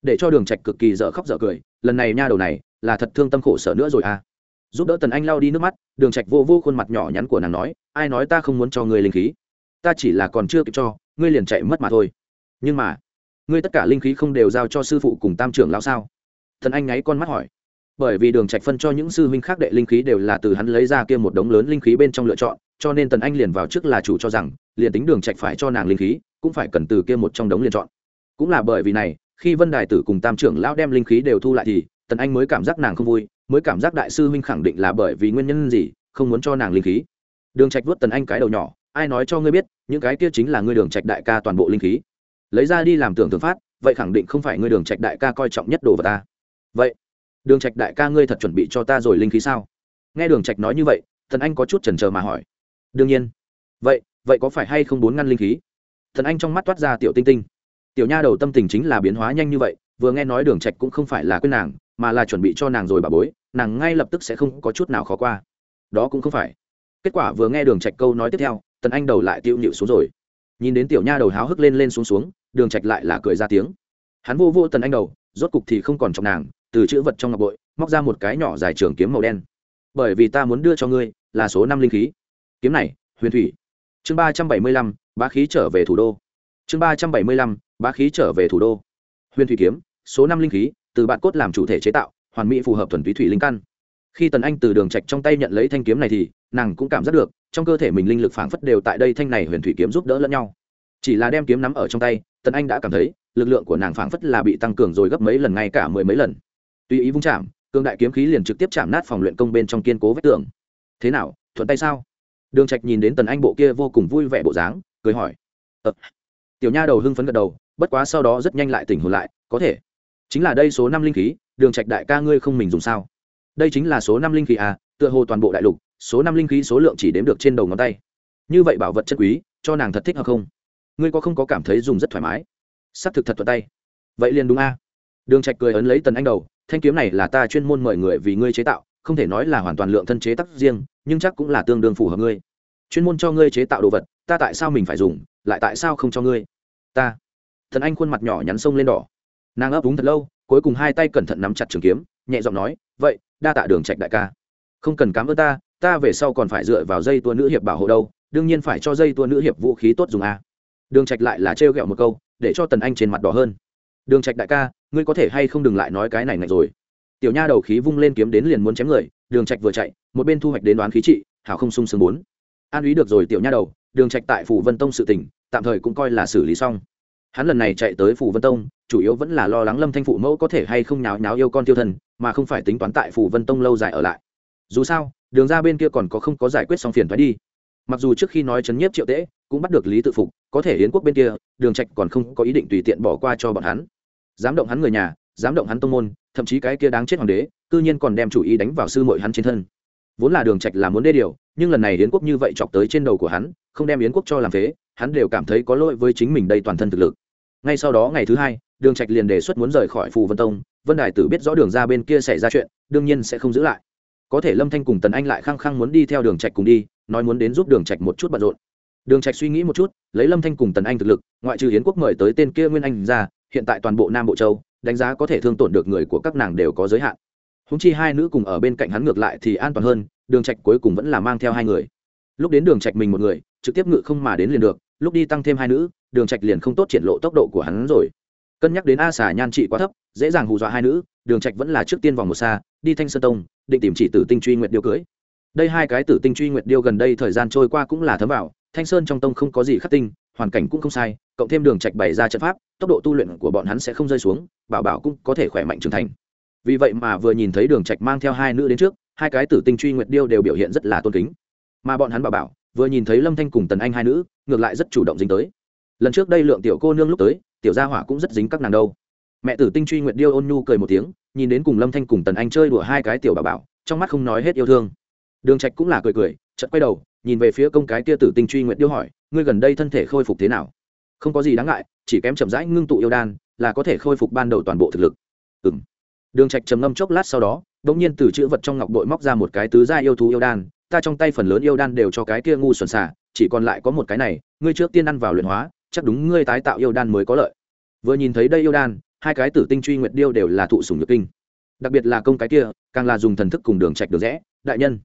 Để cho đường trạch cực kỳ dở khóc dở cười, lần này nha đầu này là thật thương tâm khổ sở nữa rồi à. Giúp đỡ tần anh lau đi nước mắt, đường trạch vô vô khuôn mặt nhỏ nhắn của nàng nói, ai nói ta không muốn cho ngươi linh khí? Ta chỉ là còn chưa kịp cho, ngươi liền chạy mất mà thôi. Nhưng mà, ngươi tất cả linh khí không đều giao cho sư phụ cùng tam trưởng lão sao? Thần anh ngáy con mắt hỏi. Bởi vì đường trạch phân cho những sư huynh khác đệ linh khí đều là từ hắn lấy ra kia một đống lớn linh khí bên trong lựa chọn, cho nên tần anh liền vào trước là chủ cho rằng liền tính đường trạch phải cho nàng linh khí, cũng phải cần từ kia một trong đống liền chọn. Cũng là bởi vì này, khi vân đài tử cùng tam trưởng lão đem linh khí đều thu lại thì, tần anh mới cảm giác nàng không vui, mới cảm giác đại sư huynh khẳng định là bởi vì nguyên nhân gì, không muốn cho nàng linh khí. Đường trạch vuốt tần anh cái đầu nhỏ, ai nói cho ngươi biết, những cái kia chính là ngươi đường trạch đại ca toàn bộ linh khí. Lấy ra đi làm tưởng tượng phát, vậy khẳng định không phải ngươi đường trạch đại ca coi trọng nhất đồ vật ta. Vậy, đường trạch đại ca ngươi thật chuẩn bị cho ta rồi linh khí sao? Nghe đường trạch nói như vậy, tần anh có chút chần chờ mà hỏi. Đương nhiên. Vậy vậy có phải hay không bốn ngăn linh khí? Thần anh trong mắt toát ra tiểu tinh tinh. Tiểu nha đầu tâm tình chính là biến hóa nhanh như vậy, vừa nghe nói đường trạch cũng không phải là quên nàng, mà là chuẩn bị cho nàng rồi bà bối, nàng ngay lập tức sẽ không có chút nào khó qua. Đó cũng không phải. Kết quả vừa nghe đường trạch câu nói tiếp theo tần anh đầu lại tiêu nhịu xuống rồi. Nhìn đến tiểu nha đầu háo hức lên lên xuống xuống, đường trạch lại là cười ra tiếng. Hắn vô vô tần anh đầu, rốt cục thì không còn trong nàng, từ chữ vật trong ngọc bội, móc ra một cái nhỏ dài trường kiếm màu đen. Bởi vì ta muốn đưa cho ngươi là số năm linh khí. Kiếm này, huyền thủy chương ba trăm bảy mươi lăm, bá khí trở về thủ đô. Chương ba trăm bảy mươi lăm, bá khí trở về thủ đô. Huyền thủy kiếm, số năm linh khí, từ bạn cốt làm chủ thể chế tạo, hoàn mỹ phù hợp thuần túy thủy linh căn. Khi tần anh từ đường trạch trong tay nhận lấy thanh kiếm này thì, nàng cũng cảm giác được, trong cơ thể mình linh lực phảng phất đều tại đây thanh này huyền thủy kiếm giúp đỡ lẫn nhau. Chỉ là đem kiếm nắm ở trong tay, tần anh đã cảm thấy, lực lượng của nàng phảng phất là bị tăng cường rồi gấp mấy lần ngay cả mười mấy lần. Tùy ý vung chạm cương đại kiếm khí liền trực tiếp chạm nát phòng luyện công bên trong kiên cố vách tường. Thế nào, thuận tay sao? Đường trạch nhìn đến tần anh bộ kia vô cùng vui vẻ bộ dáng, cười hỏi. Ờ. tiểu nha đầu hưng phấn gật đầu, bất quá sau đó rất nhanh lại tỉnh hồn lại, có thể. Chính là đây số năm linh khí, đường trạch đại ca ngươi không mình dùng sao? Đây chính là số năm linh khí à tựa hồ toàn bộ đại lục, số năm linh khí số lượng chỉ đếm được trên đầu ngón tay. Như vậy bảo vật chất quý, cho nàng thật thích hoặc không? Ngươi có không có cảm thấy dùng rất thoải mái? S thực thật thuận tay. Vậy liền đúng a. Đường trạch cười ấn lấy tần anh đầu, thanh kiếm này là ta chuyên môn mời người vì ngươi chế tạo không thể nói là hoàn toàn lượng thân chế tác riêng, nhưng chắc cũng là tương đương phù hợp ngươi. Chuyên môn cho ngươi chế tạo đồ vật, ta tại sao mình phải dùng, lại tại sao không cho ngươi? Ta. Thần anh khuôn mặt nhỏ nhắn sông lên đỏ. Nàng ấp úng thật lâu, cuối cùng hai tay cẩn thận nắm chặt trường kiếm, nhẹ giọng nói, vậy, đa tạ đường trạch đại ca. Không cần cám ơn ta ta về sau còn phải dựa vào dây tua nữ hiệp bảo hộ đâu, đương nhiên phải cho dây tua nữ hiệp vũ khí tốt dùng a. Đường trạch lại là trêu ghẹo một câu, để cho tần anh trên mặt đỏ hơn. Đường trạch đại ca, ngươi có thể hay không đừng lại nói cái này này rồi? Tiểu nha đầu khí vung lên kiếm đến liền muốn chém người, đường trạch vừa chạy, một bên thu hoạch đến đoán khí trị, hảo không sung sướng bốn. An ý được rồi tiểu nha đầu, đường trạch tại phủ vân tông sự tình tạm thời cũng coi là xử lý xong. Hắn lần này chạy tới phủ vân tông, chủ yếu vẫn là lo lắng lâm thanh phụ mẫu có thể hay không nháo nháo yêu con tiêu thần, mà không phải tính toán tại phủ vân tông lâu dài ở lại. Dù sao, đường ra bên kia còn có không có giải quyết xong phiền thoái đi. Mặc dù trước khi nói chấn nhiếp triệu tễ, cũng bắt được lý tự phục, có thể hiến quốc bên kia, đường trạch còn không có ý định tùy tiện bỏ qua cho bọn hắn. Dám động hắn người nhà dám động hắn tông môn thậm chí cái kia đáng chết hoàng đế, cư nhiên còn đem chủ ý đánh vào sư muội hắn trên thân. Vốn là đường trạch là muốn đê điều, nhưng lần này yến quốc như vậy chọc tới trên đầu của hắn, không đem yến quốc cho làm phế, hắn đều cảm thấy có lỗi với chính mình đây toàn thân thực lực. Ngay sau đó ngày thứ hai, đường trạch liền đề xuất muốn rời khỏi phù vân tông, vân đại tử biết rõ đường ra bên kia xảy ra chuyện, đương nhiên sẽ không giữ lại. Có thể lâm thanh cùng tần anh lại khăng khăng muốn đi theo đường trạch cùng đi, nói muốn đến giúp đường trạch một chút bận rộn. Đường trạch suy nghĩ một chút, lấy lâm thanh cùng tần anh thực lực, ngoại trừ yến quốc mời tới tên kia nguyên anh ra, hiện tại toàn bộ nam bộ châu đánh giá có thể thương tổn được người của các nàng đều có giới hạn. Húng chi hai nữ cùng ở bên cạnh hắn ngược lại thì an toàn hơn, đường trạch cuối cùng vẫn là mang theo hai người. Lúc đến đường trạch mình một người, trực tiếp ngự không mà đến liền được, lúc đi tăng thêm hai nữ, đường trạch liền không tốt triển lộ tốc độ của hắn rồi. Cân nhắc đến a xà nhan trị quá thấp, dễ dàng hù dọa hai nữ, đường trạch vẫn là trước tiên vòng một xa, đi thanh sơn tông, định tìm chỉ tử tinh truy nguyệt điêu cưới. Đây hai cái tử tinh truy nguyệt điêu gần đây thời gian trôi qua cũng là thấm vào, thanh sơn trong tông không có gì khắc tinh hoàn cảnh cũng không sai, cộng thêm đường trạch bày ra trận pháp, tốc độ tu luyện của bọn hắn sẽ không rơi xuống, bảo bảo cũng có thể khỏe mạnh trưởng thành. Vì vậy mà vừa nhìn thấy đường trạch mang theo hai nữ đến trước, hai cái tử tinh truy nguyệt điêu đều biểu hiện rất là tôn kính. Mà bọn hắn bảo bảo, vừa nhìn thấy lâm thanh cùng tần anh hai nữ, ngược lại rất chủ động dính tới. Lần trước đây lượng tiểu cô nương lúc tới, tiểu gia hỏa cũng rất dính các nàng đâu. Mẹ tử tinh truy nguyệt điêu ôn nhu cười một tiếng, nhìn đến cùng lâm thanh cùng tần anh chơi đùa hai cái tiểu bảo bảo, trong mắt không nói hết yêu thương. Đường trạch cũng là cười cười, chợt quay đầu nhìn về phía công cái kia tử tinh truy nguyện điêu hỏi, ngươi gần đây thân thể khôi phục thế nào? Không có gì đáng ngại, chỉ kém chậm rãi ngưng tụ yêu đan, là có thể khôi phục ban đầu toàn bộ thực lực. Ừm. Đường trạch trầm ngâm chốc lát sau đó đống nhiên từ chữ vật trong ngọc bội móc ra một cái tứ gia yêu thú yêu đan, ta trong tay phần lớn yêu đan đều cho cái kia ngu xuẩn xả chỉ còn lại có một cái này, ngươi trước tiên ăn vào luyện hóa, chắc đúng ngươi tái tạo yêu đan mới có lợi. Vừa nhìn thấy đây yêu đan, hai cái tử tinh truy nguyệt điêu đều là thụ sủng nhược kinh. Đặc biệt là công cái kia, càng là dùng thần thức cùng đường trạch được rẽ, đại nhân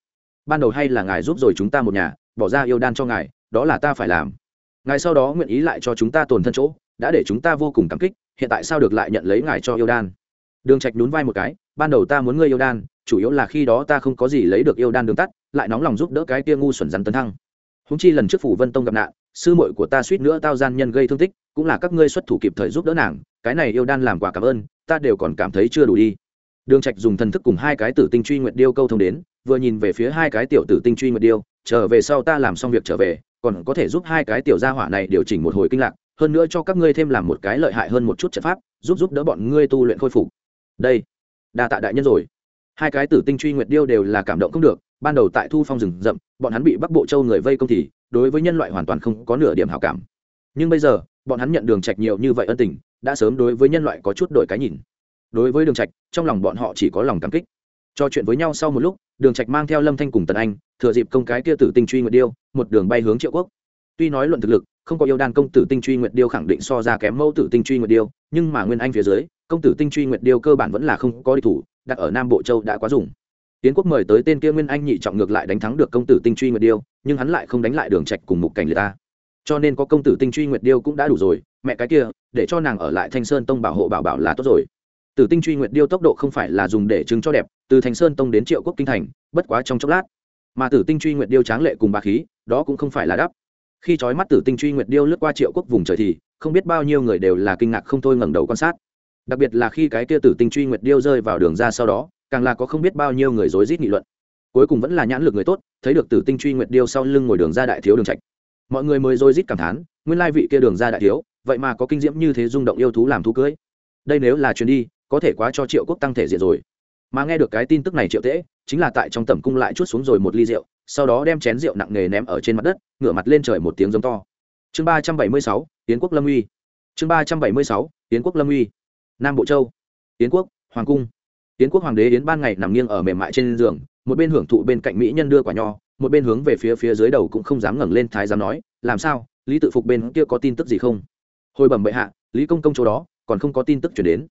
ban đầu hay là ngài giúp rồi chúng ta một nhà, bỏ ra yêu đan cho ngài, đó là ta phải làm. Ngài sau đó nguyện ý lại cho chúng ta tồn thân chỗ, đã để chúng ta vô cùng cảm kích, hiện tại sao được lại nhận lấy ngài cho yêu đan? Đường trạch nhún vai một cái, ban đầu ta muốn ngươi yêu đan, chủ yếu là khi đó ta không có gì lấy được yêu đan đường tắt, lại nóng lòng giúp đỡ cái kia ngu xuẩn rắn tấn thăng. Húng chi lần trước phủ vân tông gặp nạn, sư muội của ta suýt nữa tao gian nhân gây thương tích, cũng là các ngươi xuất thủ kịp thời giúp đỡ nàng, cái này yêu đan làm quả cảm ơn, ta đều còn cảm thấy chưa đủ đi. Đường trạch dùng thần thức cùng hai cái tử tinh truy nguyện điêu câu thông đến vừa nhìn về phía hai cái tiểu tử tinh truy nguyệt điêu, trở về sau ta làm xong việc trở về, còn có thể giúp hai cái tiểu gia hỏa này điều chỉnh một hồi kinh lạc, hơn nữa cho các ngươi thêm làm một cái lợi hại hơn một chút trận pháp, giúp giúp đỡ bọn ngươi tu luyện khôi phục. Đây, đa tạ đại nhân rồi. Hai cái tử tinh truy nguyệt điêu đều là cảm động không được, ban đầu tại thu phong rừng rậm, bọn hắn bị bắc bộ châu người vây công thì đối với nhân loại hoàn toàn không có nửa điểm hảo cảm. Nhưng bây giờ, bọn hắn nhận đường trạch nhiều như vậy ân tình, đã sớm đối với nhân loại có chút đổi cái nhìn. Đối với đường trạch, trong lòng bọn họ chỉ có lòng cảm kích. Trò chuyện với nhau sau một lúc đường trạch mang theo lâm thanh cùng tần anh, thừa dịp công cái kia tử tinh truy nguyệt điêu, một đường bay hướng triệu quốc. Tuy nói luận thực lực, không có yêu đan công tử tinh truy nguyệt điêu khẳng định so ra kém mẫu tử tinh truy nguyệt điêu, nhưng mà nguyên anh phía dưới, công tử tinh truy nguyệt điêu cơ bản vẫn là không có địch thủ, đặt ở nam bộ châu đã quá dùng. Tiến quốc mời tới tên kia nguyên anh nhị trọng ngược lại đánh thắng được công tử tinh truy nguyệt điêu, nhưng hắn lại không đánh lại đường trạch cùng mục cảnh người ta. Cho nên có công tử tinh truy nguyệt điêu cũng đã đủ rồi, mẹ cái kia, để cho nàng ở lại thanh sơn tông bảo hộ bảo bảo là tốt rồi. Tử tinh truy nguyệt điêu tốc độ không phải là dùng để chứng cho đẹp từ Thành sơn tông đến triệu quốc kinh thành, bất quá trong chốc lát. Mà tử tinh truy nguyệt điêu tráng lệ cùng bà khí, đó cũng không phải là đắp. Khi trói mắt tử tinh truy nguyệt điêu lướt qua triệu quốc vùng trời thì, không biết bao nhiêu người đều là kinh ngạc không thôi ngẩng đầu quan sát. Đặc biệt là khi cái kia tử tinh truy nguyệt điêu rơi vào đường ra sau đó, càng là có không biết bao nhiêu người rối rít nghị luận. Cuối cùng vẫn là nhãn lực người tốt, thấy được tử tinh truy nguyệt điêu sau lưng ngồi đường ra đại thiếu đường trạch. Mọi người mới rối rít cảm thán, nguyên lai vị kia đường ra đại thiếu, vậy mà có kinh diễm như thế rung động yêu thú làm thú cưới. Đây nếu là chuyến đi, có thể quá cho triệu quốc tăng thể diện rồi mà nghe được cái tin tức này triệu tễ, chính là tại trong tẩm cung lại chút xuống rồi một ly rượu, sau đó đem chén rượu nặng nề ném ở trên mặt đất, ngửa mặt lên trời một tiếng giống to. Chương ba trăm bảy mươi sáu tiến quốc lâm uy. Chương ba trăm bảy mươi sáu tiến quốc lâm uy. Nam bộ châu. Tiến quốc, hoàng cung. Tiến quốc hoàng đế yến ban ngày nằm nghiêng ở mềm mại trên giường, một bên hưởng thụ bên cạnh mỹ nhân đưa quả nho, một bên hướng về phía phía dưới đầu cũng không dám ngẩng lên thái giám nói, làm sao? Lý tự phục bên kia có tin tức gì không? Hồi bẩm bệ hạ, lý công công chỗ đó, còn không có tin tức chuyển đến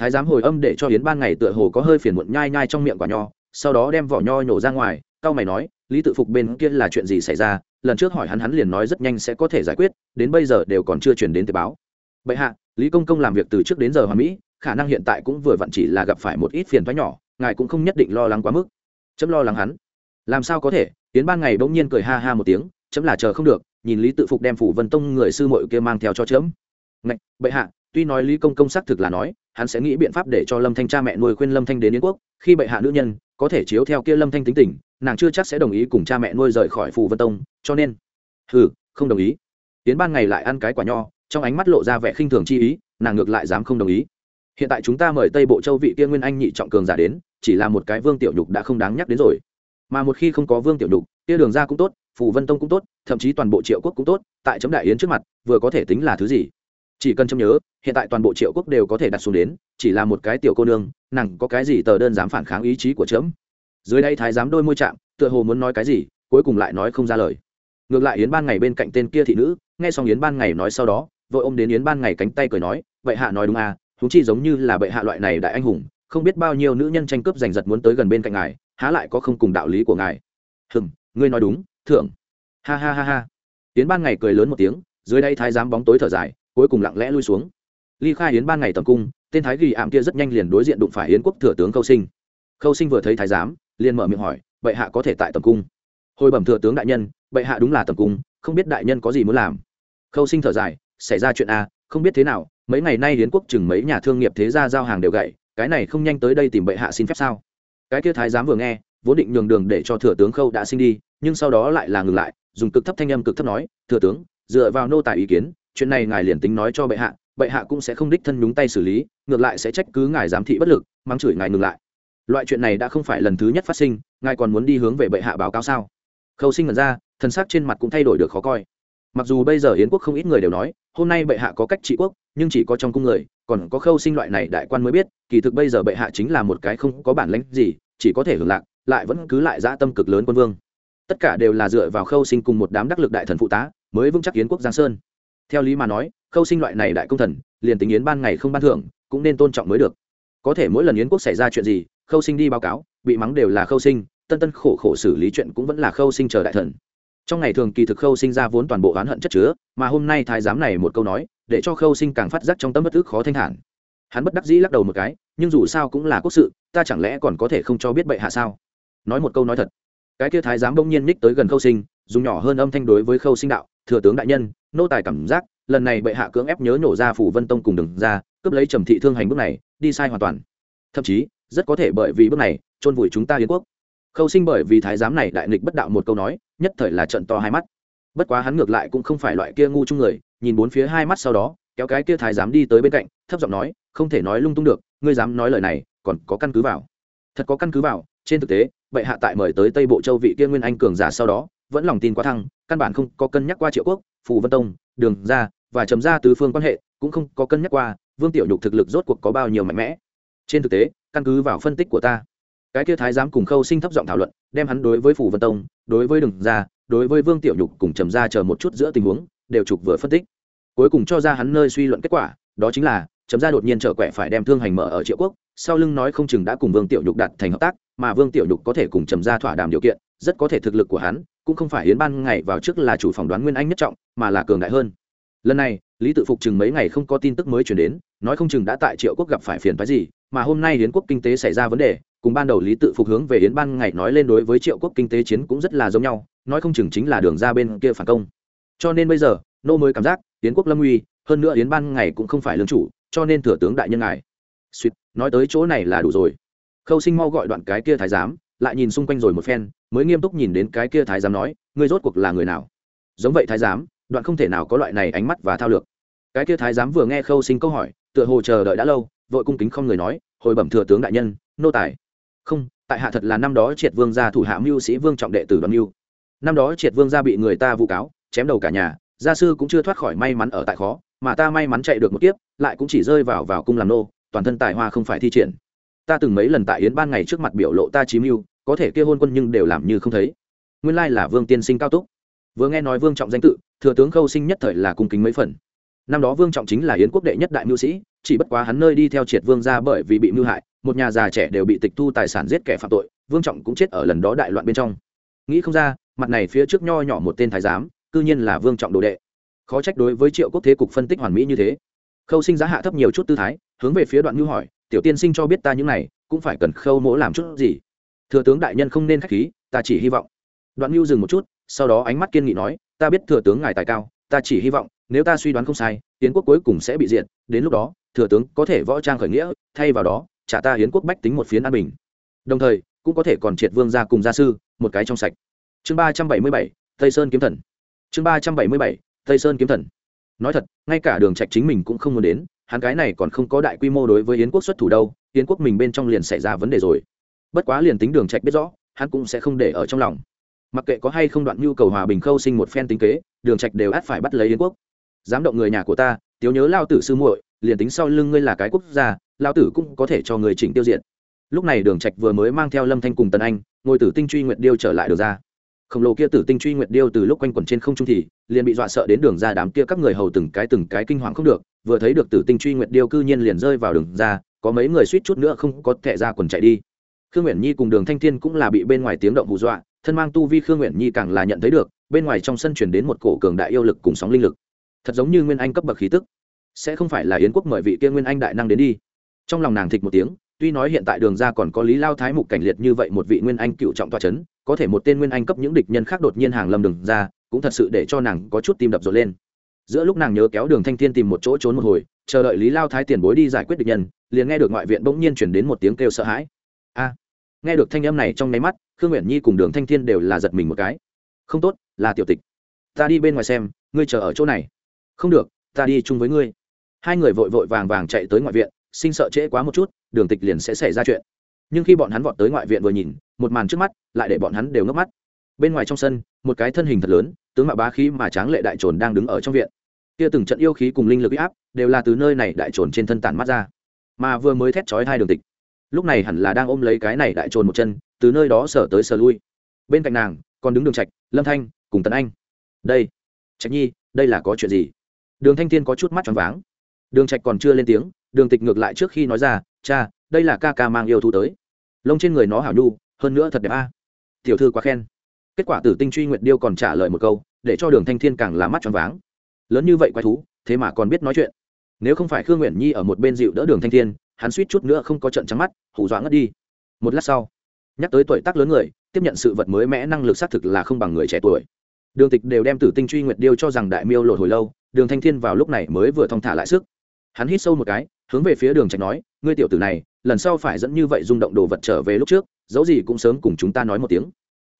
thái giám hồi âm để cho yến ban ngày tựa hồ có hơi phiền muộn nhai nhai trong miệng quả nho, sau đó đem vỏ nho nhổ ra ngoài cao mày nói, lý tự phục bên kia là chuyện gì xảy ra? Lần trước hỏi hắn hắn liền nói rất nhanh sẽ có thể giải quyết, đến bây giờ đều còn chưa chuyển đến tế báo. Bệ hạ, lý công công làm việc từ trước đến giờ hòa mỹ, khả năng hiện tại cũng vừa vặn chỉ là gặp phải một ít phiền thoái nhỏ, ngài cũng không nhất định lo lắng quá mức. Chấm lo lắng hắn. Làm sao có thể? Tiến ban ngày bỗng nhiên cười ha ha một tiếng, chấm là chờ không được, nhìn lý tự phục đem phủ vân tông người sư mội kia mang theo cho chấm. Ngạch, bệ hạ tuy nói lý công công xác thực là nói, hắn sẽ nghĩ biện pháp để cho lâm thanh cha mẹ nuôi khuyên lâm thanh đến yến quốc, khi bệ hạ nữ nhân có thể chiếu theo kia lâm thanh tính tình, nàng chưa chắc sẽ đồng ý cùng cha mẹ nuôi rời khỏi phù vân tông, cho nên hừ, không đồng ý. Tiến ban ngày lại ăn cái quả nho, trong ánh mắt lộ ra vẻ khinh thường chi ý, nàng ngược lại dám không đồng ý. Hiện tại chúng ta mời tây bộ châu vị kia nguyên anh nhị trọng cường giả đến, chỉ là một cái vương tiểu nhục đã không đáng nhắc đến rồi. Mà một khi không có vương tiểu nhục, kia đường ra cũng tốt, phù vân tông cũng tốt, thậm chí toàn bộ triệu quốc cũng tốt, tại chấm đại yến trước mặt, vừa có thể tính là thứ gì? Chỉ cần châm nhớ, hiện tại toàn bộ triệu quốc đều có thể đặt xuống đến, chỉ là một cái tiểu cô nương, nàng có cái gì tờ đơn dám phản kháng ý chí của trẫm dưới đây thái giám đôi môi chạm, tựa hồ muốn nói cái gì, cuối cùng lại nói không ra lời. Ngược lại yến ban ngày bên cạnh tên kia thị nữ, nghe xong yến ban ngày nói sau đó, vội ôm đến yến ban ngày cánh tay cười nói vậy hạ nói đúng à chúng chi giống như là bệ hạ loại này đại anh hùng, không biết bao nhiêu nữ nhân tranh cướp giành giật muốn tới gần bên cạnh ngài, há lại có không cùng đạo lý của ngài. Hừm, ngươi nói đúng thưởng ha ha ha ha. Yến ban ngày cười lớn một tiếng, dưới đây thái giám bóng tối thở dài cuối cùng lặng lẽ lui xuống. Ly khai yến ban ngày tầm cung, tên thái ghi ảm kia rất nhanh liền đối diện đụng phải yến quốc thừa tướng khâu sinh. Khâu sinh vừa thấy thái giám, liền mở miệng hỏi, bệ hạ có thể tại tầm cung? Hồi bẩm thừa tướng đại nhân, bệ hạ đúng là tầm cung, không biết đại nhân có gì muốn làm. Khâu sinh thở dài, xảy ra chuyện a không biết thế nào, mấy ngày nay hiến quốc chừng mấy nhà thương nghiệp thế gia giao hàng đều gậy, cái này không nhanh tới đây tìm bệ hạ xin phép sao? Cái kia thái giám vừa nghe, vốn định nhường đường để cho thừa tướng khâu đã sinh đi, nhưng sau đó lại là ngừng lại, dùng cực thấp thanh âm cực thấp nói, thừa tướng, dựa vào nô tài ý kiến chuyện này ngài liền tính nói cho bệ hạ bệ hạ cũng sẽ không đích thân nhúng tay xử lý, ngược lại sẽ trách cứ ngài giám thị bất lực, mắng chửi ngài ngừng lại. Loại chuyện này đã không phải lần thứ nhất phát sinh, ngài còn muốn đi hướng về bệ hạ báo cáo sao? Khâu sinh ngẩn ra thân xác trên mặt cũng thay đổi được khó coi. Mặc dù bây giờ yến quốc không ít người đều nói, hôm nay bệ hạ có cách trị quốc, nhưng chỉ có trong cung người, còn có khâu sinh loại này đại quan mới biết, kỳ thực bây giờ bệ hạ chính là một cái không có bản lãnh gì, chỉ có thể hưởng lạc, lại vẫn cứ lại dã tâm cực lớn quân vương. Tất cả đều là dựa vào khâu sinh cùng một đám đắc lực đại thần phụ tá, mới vững chắc yến quốc giang sơn theo lý mà nói, khâu sinh loại này đại công thần, liền tính yến ban ngày không ban thưởng, cũng nên tôn trọng mới được. Có thể mỗi lần yến quốc xảy ra chuyện gì, khâu sinh đi báo cáo, bị mắng đều là khâu sinh, tân tân khổ khổ xử lý chuyện cũng vẫn là khâu sinh chờ đại thần. Trong ngày thường kỳ thực khâu sinh ra vốn toàn bộ oán hận chất chứa, mà hôm nay thái giám này một câu nói, để cho khâu sinh càng phát giác trong tâm bất ức khó thanh thản. Hắn bất đắc dĩ lắc đầu một cái, nhưng dù sao cũng là quốc sự, ta chẳng lẽ còn có thể không cho biết bệ hạ sao? Nói một câu nói thật. Cái kia thái giám bỗng nhiên ních tới gần khâu sinh, dùng nhỏ hơn âm thanh đối với khâu sinh đạo thừa tướng đại nhân, nô tài cảm giác, lần này bệ hạ cưỡng ép nhớ nhổ ra phủ vân tông cùng đừng ra, cướp lấy trầm thị thương hành bước này, đi sai hoàn toàn. Thậm chí, rất có thể bởi vì bước này, chôn vùi chúng ta yến quốc. Khâu sinh bởi vì thái giám này đại nghịch bất đạo một câu nói, nhất thời là trận to hai mắt. Bất quá hắn ngược lại cũng không phải loại kia ngu chung người, nhìn bốn phía hai mắt sau đó, kéo cái kia thái giám đi tới bên cạnh, thấp giọng nói, không thể nói lung tung được, ngươi dám nói lời này, còn có căn cứ vào. Thật có căn cứ vào, trên thực tế, bệ hạ tại mời tới tây bộ châu vị kia nguyên anh cường giả sau đó vẫn lòng tin quá thăng, căn bản không có cân nhắc qua triệu quốc, phù vân tông, đường ra và chấm ra tứ phương quan hệ, cũng không có cân nhắc qua vương tiểu nhục thực lực rốt cuộc có bao nhiêu mạnh mẽ. Trên thực tế, căn cứ vào phân tích của ta, cái kia thái giám cùng khâu sinh thấp giọng thảo luận, đem hắn đối với phủ vân tông, đối với đường ra đối với vương tiểu nhục cùng trầm ra chờ một chút giữa tình huống, đều trục vừa phân tích. Cuối cùng cho ra hắn nơi suy luận kết quả, đó chính là trầm ra đột nhiên trở quẹ phải đem thương hành mở ở triệu quốc, sau lưng nói không chừng đã cùng vương tiểu nhục đạt thành hợp tác, mà vương tiểu nhục có thể cùng trầm ra thỏa đàm điều kiện, rất có thể thực lực của hắn cũng không phải hiến ban ngày vào trước là chủ phỏng đoán nguyên anh nhất trọng, mà là cường đại hơn. Lần này, lý tự phục chừng mấy ngày không có tin tức mới chuyển đến, nói không chừng đã tại triệu quốc gặp phải phiền phái gì, mà hôm nay hiến quốc kinh tế xảy ra vấn đề, cùng ban đầu lý tự phục hướng về hiến ban ngày nói lên đối với triệu quốc kinh tế chiến cũng rất là giống nhau, nói không chừng chính là đường ra bên kia phản công. Cho nên bây giờ, nô mới cảm giác hiến quốc lâm uy, hơn nữa hiến ban ngày cũng không phải lương chủ, cho nên thừa tướng đại nhân ngài. Suýt, nói tới chỗ này là đủ rồi. Khâu sinh mau gọi đoạn cái kia thái giám lại nhìn xung quanh rồi một phen, mới nghiêm túc nhìn đến cái kia thái giám nói, ngươi rốt cuộc là người nào? Giống vậy thái giám, đoạn không thể nào có loại này ánh mắt và thao lược. Cái kia thái giám vừa nghe khâu sinh câu hỏi, tựa hồ chờ đợi đã lâu, vội cung kính không người nói, hồi bẩm thừa tướng đại nhân, nô tài. Không, tại hạ thật là năm đó triệt vương gia thủ hạ mưu sĩ vương trọng đệ tử đoàn mưu. Năm đó triệt vương gia bị người ta vụ cáo, chém đầu cả nhà, gia sư cũng chưa thoát khỏi may mắn ở tại khó, mà ta may mắn chạy được một kiếp, lại cũng chỉ rơi vào vào cung làm nô, toàn thân tài hoa không phải thi triển. Ta từng mấy lần tại yến ban ngày trước mặt biểu lộ ta chí mưu có thể kia hôn quân nhưng đều làm như không thấy. Nguyên lai là vương tiên sinh cao túc. Vừa nghe nói vương trọng danh tự, thừa tướng khâu sinh nhất thời là cung kính mấy phần. Năm đó vương trọng chính là yến quốc đệ nhất đại mưu sĩ, chỉ bất quá hắn nơi đi theo triệt vương ra bởi vì bị mưu hại, một nhà già trẻ đều bị tịch thu tài sản giết kẻ phạm tội, vương trọng cũng chết ở lần đó đại loạn bên trong. Nghĩ không ra, mặt này phía trước nho nhỏ một tên thái giám, cư nhiên là vương trọng đồ đệ. Khó trách đối với triệu quốc thế cục phân tích hoàn mỹ như thế. Khâu sinh giá hạ thấp nhiều chút tư thái, hướng về phía đoạn mưu hỏi, tiểu tiên sinh cho biết ta những này, cũng phải cần khâu mỗ làm chút gì? Thừa tướng đại nhân không nên k h á c h khí ta chỉ hy vọng. Đoạn mưu dừng một chút sau đó ánh mắt kiên nghị nói ta biết thừa tướng ngài tài cao ta chỉ hy vọng nếu ta suy đoán không sai yến quốc cuối cùng sẽ bị diện, đến lúc đó thừa tướng có thể võ trang khởi nghĩa thay vào đó trả ta hiến quốc bách tính một phiến an bình. Đồng thời cũng có thể còn triệt vương ra cùng gia sư một cái trong sạch. Chương ba trăm bảy mươi bảy tây sơn kiếm thần. Chương ba trăm bảy mươi bảy tây sơn kiếm thần. Nói thật ngay cả đường trạch chính mình cũng không muốn đến hắn cái này còn không có đại quy mô đối với yến quốc xuất thủ đâu yến quốc mình bên trong liền xảy ra vấn đề rồi bất quá liền tính đường trạch biết rõ, hắn cũng sẽ không để ở trong lòng. Mặc kệ có hay không đoạn nhu cầu hòa bình khâu sinh một phen tính kế, đường trạch đều ắt phải bắt lấy yến quốc. Dám động người nhà của ta tiếu nhớ lao tử sư muội, liền tính sau lưng ngươi là cái quốc gia, lao tử cũng có thể cho người chỉnh tiêu diệt. Lúc này đường trạch vừa mới mang theo lâm thanh cùng tần anh ngồi tử tinh truy nguyệt điêu trở lại được ra. Khổng lồ kia tử tinh truy nguyệt điêu từ lúc quanh quẩn trên không trung thì, liền bị dọa sợ đến đường ra đám kia các người hầu từng cái từng cái kinh hoàng không được, vừa thấy được tử tinh truy nguyệt điêu cư nhiên liền rơi vào đường ra, có mấy người suýt chút nữa không có thẻ ra quần chạy đi khương nguyện nhi cùng đường thanh thiên cũng là bị bên ngoài tiếng động hù dọa, thân mang tu vi khương nguyện nhi càng là nhận thấy được, bên ngoài trong sân chuyển đến một cổ cường đại yêu lực cùng sóng linh lực. Thật giống như nguyên anh cấp bậc khí tức. Sẽ không phải là yến quốc mời vị kia nguyên anh đại năng đến đi. Trong lòng nàng thịch một tiếng, tuy nói hiện tại đường ra còn có lý lao thái mục cảnh liệt như vậy một vị nguyên anh cựu trọng toa c h ấ n có thể một tên nguyên anh cấp những địch nhân khác đột nhiên hàng lâm đường ra cũng thật sự để cho nàng có chút tim đập rộn lên. Giữa lúc nàng nhớ kéo đường thanh thiên tìm một chỗ trốn một hồi, chờ đợi lý lao thái tiền bối đi giải quyết địch nhân, liền nghe được ngoại viện bỗng nhiên chuyển đến một tiếng kêu sợ hãi. A! Nghe được thanh âm này trong nháy mắt, khương nguyện nhi cùng đường thanh thiên đều là giật mình một cái. Không tốt, là tiểu tịch. Ta đi bên ngoài xem, ngươi chờ ở chỗ này. Không được, ta đi chung với ngươi. Hai người vội vội vàng vàng chạy tới ngoại viện, sinh sợ trễ quá một chút, đường tịch liền sẽ xảy ra chuyện. Nhưng khi bọn hắn vọt tới ngoại viện vừa nhìn, một màn trước mắt, lại để bọn hắn đều ngấp mắt. Bên ngoài trong sân, một cái thân hình thật lớn, tướng mạo bá khí mà tráng lệ đại trồn đang đứng ở trong viện. Kia từng trận yêu khí cùng linh lực áp, đều là từ nơi này đại trồn trên thân tản mắt ra. Mà vừa mới thét chói hai đường tịch lúc này hẳn là đang ôm lấy cái này đại trồn một chân, từ nơi đó sở tới sở lui. Bên cạnh nàng, còn đứng đường trạch, lâm thanh, cùng tấn anh. Đây, trạch nhi, đây là có chuyện gì? Đường thanh thiên có chút mắt tròn váng. Đường trạch còn chưa lên tiếng, đường tịch ngược lại trước khi nói ra, cha, đây là ca ca mang yêu thú tới. Lông trên người nó hảo nhu, hơn nữa thật đẹp a. Tiểu thư quá khen. Kết quả tử tinh truy nguyệt điêu còn trả lời một câu, để cho đường thanh thiên càng là mắt tròn váng. Lớn như vậy quái thú, thế mà còn biết nói chuyện. Nếu không phải khương nguyện nhi ở một bên dịu đỡ đường thanh thiên hắn suýt chút nữa không có trận trắng mắt, hù dọa ngất đi. Một lát sau, nhắc tới tuổi tác lớn người, tiếp nhận sự vật mới mẽ năng lực xác thực là không bằng người trẻ tuổi. Đường tịch đều đem tử tinh truy nguyệt điêu cho rằng đại miêu lột hồi lâu, đường thanh thiên vào lúc này mới vừa thong thả lại sức. Hắn hít sâu một cái, hướng về phía đường trạch nói, ngươi tiểu tử này, lần sau phải dẫn như vậy rung động đồ vật trở về lúc trước, dẫu gì cũng sớm cùng chúng ta nói một tiếng.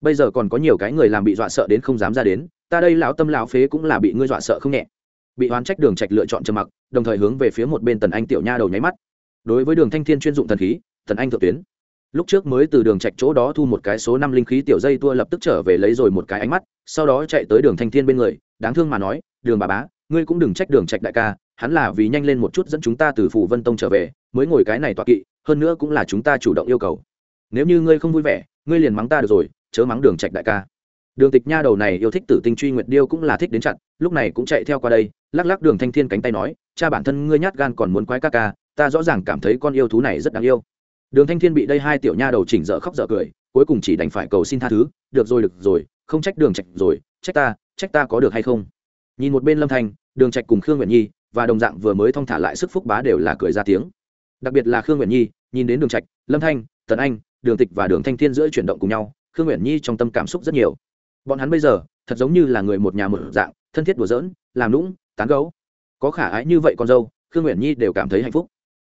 Bây giờ còn có nhiều cái người làm bị dọa sợ đến không dám ra đến, ta đây lão tâm lão phế cũng là bị ngươi dọa sợ không nhẹ. Bị oán trách đường trạch lựa chọn trầm mặc, đồng thời hướng về phía một bên tần anh tiểu nha đầu nháy mắt đối với đường thanh thiên chuyên dụng thần khí, thần anh thượng tuyến. Lúc trước mới từ đường trạch chỗ đó thu một cái số năm linh khí tiểu dây tua lập tức trở về lấy rồi một cái ánh mắt, sau đó chạy tới đường thanh thiên bên người, đáng thương mà nói, đường bà bá, ngươi cũng đừng trách đường trạch đại ca, hắn là vì nhanh lên một chút dẫn chúng ta từ phủ vân tông trở về, mới ngồi cái này tọa kỵ, hơn nữa cũng là chúng ta chủ động yêu cầu. Nếu như ngươi không vui vẻ, ngươi liền mắng ta được rồi, chớ mắng đường trạch đại ca. Đường tịch nha đầu này yêu thích tử tinh truy nguyệt điêu cũng là thích đến chặn lúc này cũng chạy theo qua đây, lắc lắc đường thanh thiên cánh tay nói, cha bản thân ngươi nhát gan còn muốn quái ca ca ta rõ ràng cảm thấy con yêu thú này rất đáng yêu. Đường thanh thiên bị đây hai tiểu nha đầu chỉnh dở khóc dở cười, cuối cùng chỉ đành phải cầu xin tha thứ, được rồi được rồi, không trách đường trạch rồi, trách ta trách ta có được hay không? Nhìn một bên lâm thanh, đường trạch cùng khương nguyện nhi và đồng dạng vừa mới thông thả lại sức phúc bá đều là cười ra tiếng. Đặc biệt là khương nguyện nhi, nhìn đến đường trạch, lâm thanh, tần anh, đường tịch và đường thanh thiên giữa chuyển động cùng nhau, khương nguyện nhi trong tâm cảm xúc rất nhiều. Bọn hắn bây giờ, thật giống như là người một nhà một dạng, thân thiết đùa giỡn, làm lũng tán gấu có khả ái như vậy con dâu, khương nguyện nhi đều cảm thấy hạnh phúc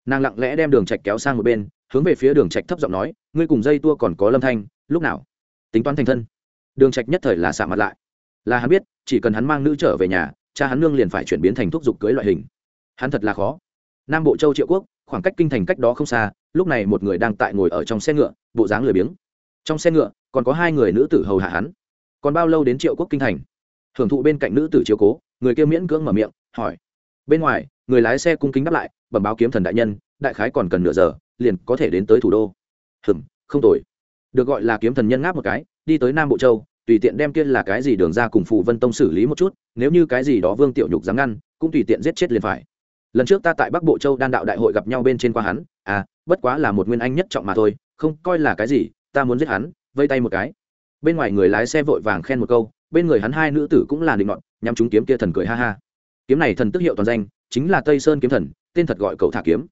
nàng lặng lẽ đem đường trạch kéo sang một bên, hướng về phía đường trạch thấp giọng nói, ngươi cùng dây tua còn có lâm thanh, lúc nào? Tính toán thành thân. Đường trạch nhất thời là xả mặt lại. Là hắn biết, chỉ cần hắn mang nữ trở về nhà, cha hắn nương liền phải chuyển biến thành thúc dục cưới loại hình. Hắn thật là khó. Nam bộ châu triệu quốc, khoảng cách kinh thành cách đó không xa, lúc này một người đang tại ngồi ở trong xe ngựa, bộ dáng lười biếng. Trong xe ngựa, còn có hai người nữ tử hầu hạ hắn. Còn bao lâu đến triệu quốc kinh thành? Hưởng thụ bên cạnh nữ tử chiếu cố, người kia miễn cưỡng mở miệng, hỏi. Bên ngoài, người lái xe cung kính đáp lại bẩm báo kiếm thần đại nhân, đại khái còn cần nửa giờ, liền có thể đến tới thủ đô. Hừm, không tồi. Được gọi là kiếm thần nhân ngáp một cái, đi tới nam bộ châu, tùy tiện đem kia là cái gì đường ra cùng phụ vân tông xử lý một chút, nếu như cái gì đó vương tiểu nhục dám ngăn, cũng tùy tiện giết chết liền phải. Lần trước ta tại bắc bộ châu đan đạo đại hội gặp nhau bên trên qua hắn à bất quá là một nguyên anh nhất trọng mà thôi, không, coi là cái gì, ta muốn giết hắn, vây tay một cái. Bên ngoài người lái xe vội vàng khen một câu, bên người hắn hai nữ tử cũng là định ngọn nhằm chúng kiếm kia thần cười ha ha. Kiếm này thần tức hiệu toàn danh, chính là tây sơn kiếm thần tên thật gọi cầu thả kiếm.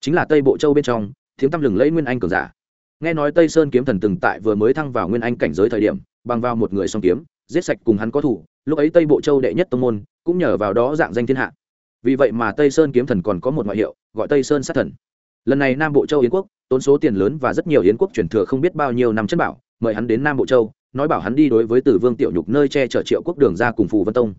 Chính là tây bộ châu bên trong tiếng tăm lừng lẫy nguyên anh cường giả. Nghe nói tây sơn kiếm thần từng tại vừa mới thăng vào nguyên anh cảnh giới thời điểm, bằng vào một người song kiếm, giết sạch cùng hắn có thủ, lúc ấy tây bộ châu đệ nhất tông môn, cũng nhờ vào đó dạng danh thiên hạ. Vì vậy mà tây sơn kiếm thần còn có một ngoại hiệu, gọi tây sơn sát thần. Lần này nam bộ châu yến quốc, tốn số tiền lớn và rất nhiều yến quốc chuyển thừa không biết bao nhiêu năm chất bảo, mời hắn đến nam bộ châu, nói bảo hắn đi đối với Tử vương tiểu nhục nơi che chở triệu quốc đường ra cùng phù vân tông.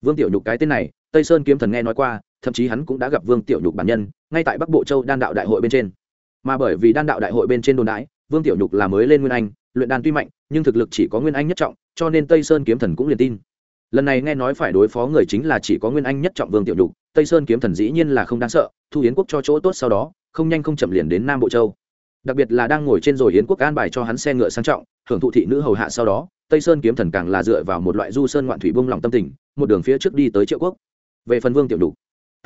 Vương tiểu nhục cái tên này, tây sơn kiếm thần nghe nói qua thậm chí hắn cũng đã gặp vương tiểu nhục bản nhân, ngay tại bắc bộ châu đan đạo đại hội bên trên. Mà bởi vì đan đạo đại hội bên trên đồn đãi, vương tiểu nhục là mới lên nguyên anh, luyện đan tuy mạnh, nhưng thực lực chỉ có nguyên anh nhất trọng, cho nên tây sơn kiếm thần cũng liền tin. Lần này nghe nói phải đối phó người chính là chỉ có nguyên anh nhất trọng vương tiểu nhục, tây sơn kiếm thần dĩ nhiên là không đáng sợ, thu hiến quốc cho chỗ tốt sau đó, không nhanh không chậm liền đến nam bộ châu. Đặc biệt là đang ngồi trên rồi hiến quốc an bài cho hắn xe ngựa sang trọng hưởng thụ thị nữ hầu hạ sau đó, tây sơn kiếm thần càng là dựa vào một loại du sơn ngoạn thủy bông lòng tâm tình, một đường phía trước đi tới triệu quốc. Về phần vương tiểu đục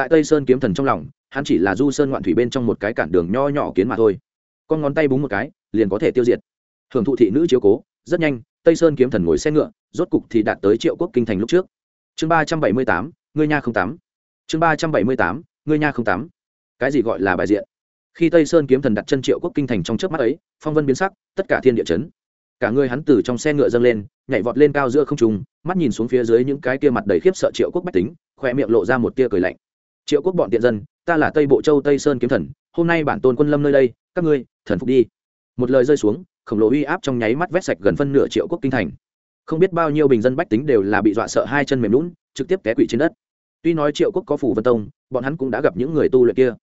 tại tây sơn kiếm thần trong lòng, hắn chỉ là du sơn ngoạn thủy bên trong một cái cản đường nho nhỏ kiến mà thôi. Con ngón tay búng một cái, liền có thể tiêu diệt. Hưởng thụ thị nữ chiếu cố, rất nhanh, tây sơn kiếm thần ngồi xe ngựa, rốt cục thì đạt tới triệu quốc kinh thành lúc trước. Chương ba trăm bảy mươi tám, ngươi nha không tám. Chương ba trăm bảy mươi tám, ngươi nha không tám. Cái gì gọi là bài diện? Khi tây sơn kiếm thần đặt chân triệu quốc kinh thành trong trước mắt ấy, phong vân biến sắc, tất cả thiên địa chấn. Cả người hắn từ trong xe ngựa dâng lên, nhảy vọt lên cao giữa không trung, mắt nhìn xuống phía dưới những cái kia mặt đầy khiếp sợ triệu quốc bách tính khoe miệng lộ ra một tia cười lạnh triệu quốc bọn tiện dân, ta là tây bộ châu tây sơn kiếm thần, hôm nay bản tôn quân lâm nơi đây, các ngươi, thần phục đi. Một lời rơi xuống, khổng lồ uy áp trong nháy mắt vét sạch gần phân nửa triệu quốc kinh thành. Không biết bao nhiêu bình dân bách tính đều là bị dọa sợ hai chân mềm lún trực tiếp té quỵ trên đất. Tuy nói triệu quốc có phủ vân tông, bọn hắn cũng đã gặp những người tu luyện kia.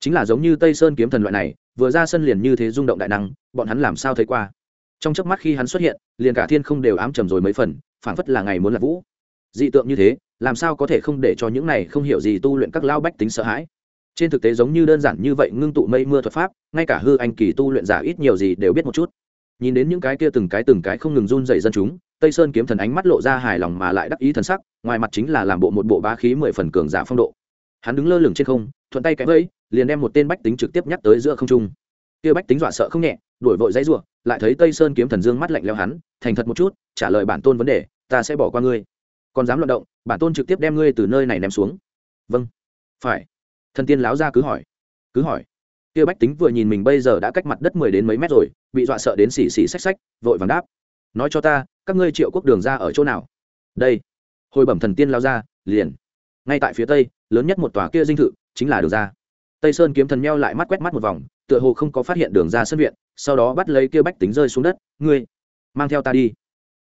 Chính là giống như tây sơn kiếm thần loại này, vừa ra sân liền như thế rung động đại năng, bọn hắn làm sao thấy qua? Trong chớp mắt khi hắn xuất hiện, liền cả thiên không đều ám trầm rồi mấy phần, phảng phất là ngày muốn là vũ dị tượng như thế, làm sao có thể không để cho những này không hiểu gì tu luyện các lao bách tính sợ hãi? Trên thực tế giống như đơn giản như vậy ngưng tụ mây mưa thuật pháp, ngay cả hư anh kỳ tu luyện giả ít nhiều gì đều biết một chút. Nhìn đến những cái kia từng cái từng cái không ngừng run dày dân chúng, tây sơn kiếm thần ánh mắt lộ ra hài lòng mà lại đắc ý thần sắc, ngoài mặt chính là làm bộ một bộ bá khí mười phần cường giả phong độ. Hắn đứng lơ lửng trên không, thuận tay cái vẫy, liền đem một tên bách tính trực tiếp nhắc tới giữa không trung. Kia bách tính dọa sợ không nhẹ, đuổi vội dãy rủa, lại thấy tây sơn kiếm thần dương mắt lạnh leo hắn, thành thật một chút, trả lời bản tôn vấn đề, ta sẽ bỏ qua ngươi còn dám luận động, bản tôn trực tiếp đem ngươi từ nơi này ném xuống. Vâng. Phải. Thần tiên láo ra cứ hỏi. Cứ hỏi. Kia bách tính vừa nhìn mình bây giờ đã cách mặt đất mười đến mấy mét rồi, bị dọa sợ đến xì xì xách xách, vội vàng đáp. Nói cho ta, các ngươi triệu quốc đường ra ở chỗ nào? Đây. Hồi bẩm thần tiên lao ra liền. Ngay tại phía tây, lớn nhất một tòa kia dinh thự, chính là đường ra. Tây sơn kiếm thần meo lại mắt quét mắt một vòng, tựa hồ không có phát hiện đường ra sân viện, sau đó bắt lấy kia bách tính rơi xuống đất. Ngươi, mang theo ta đi.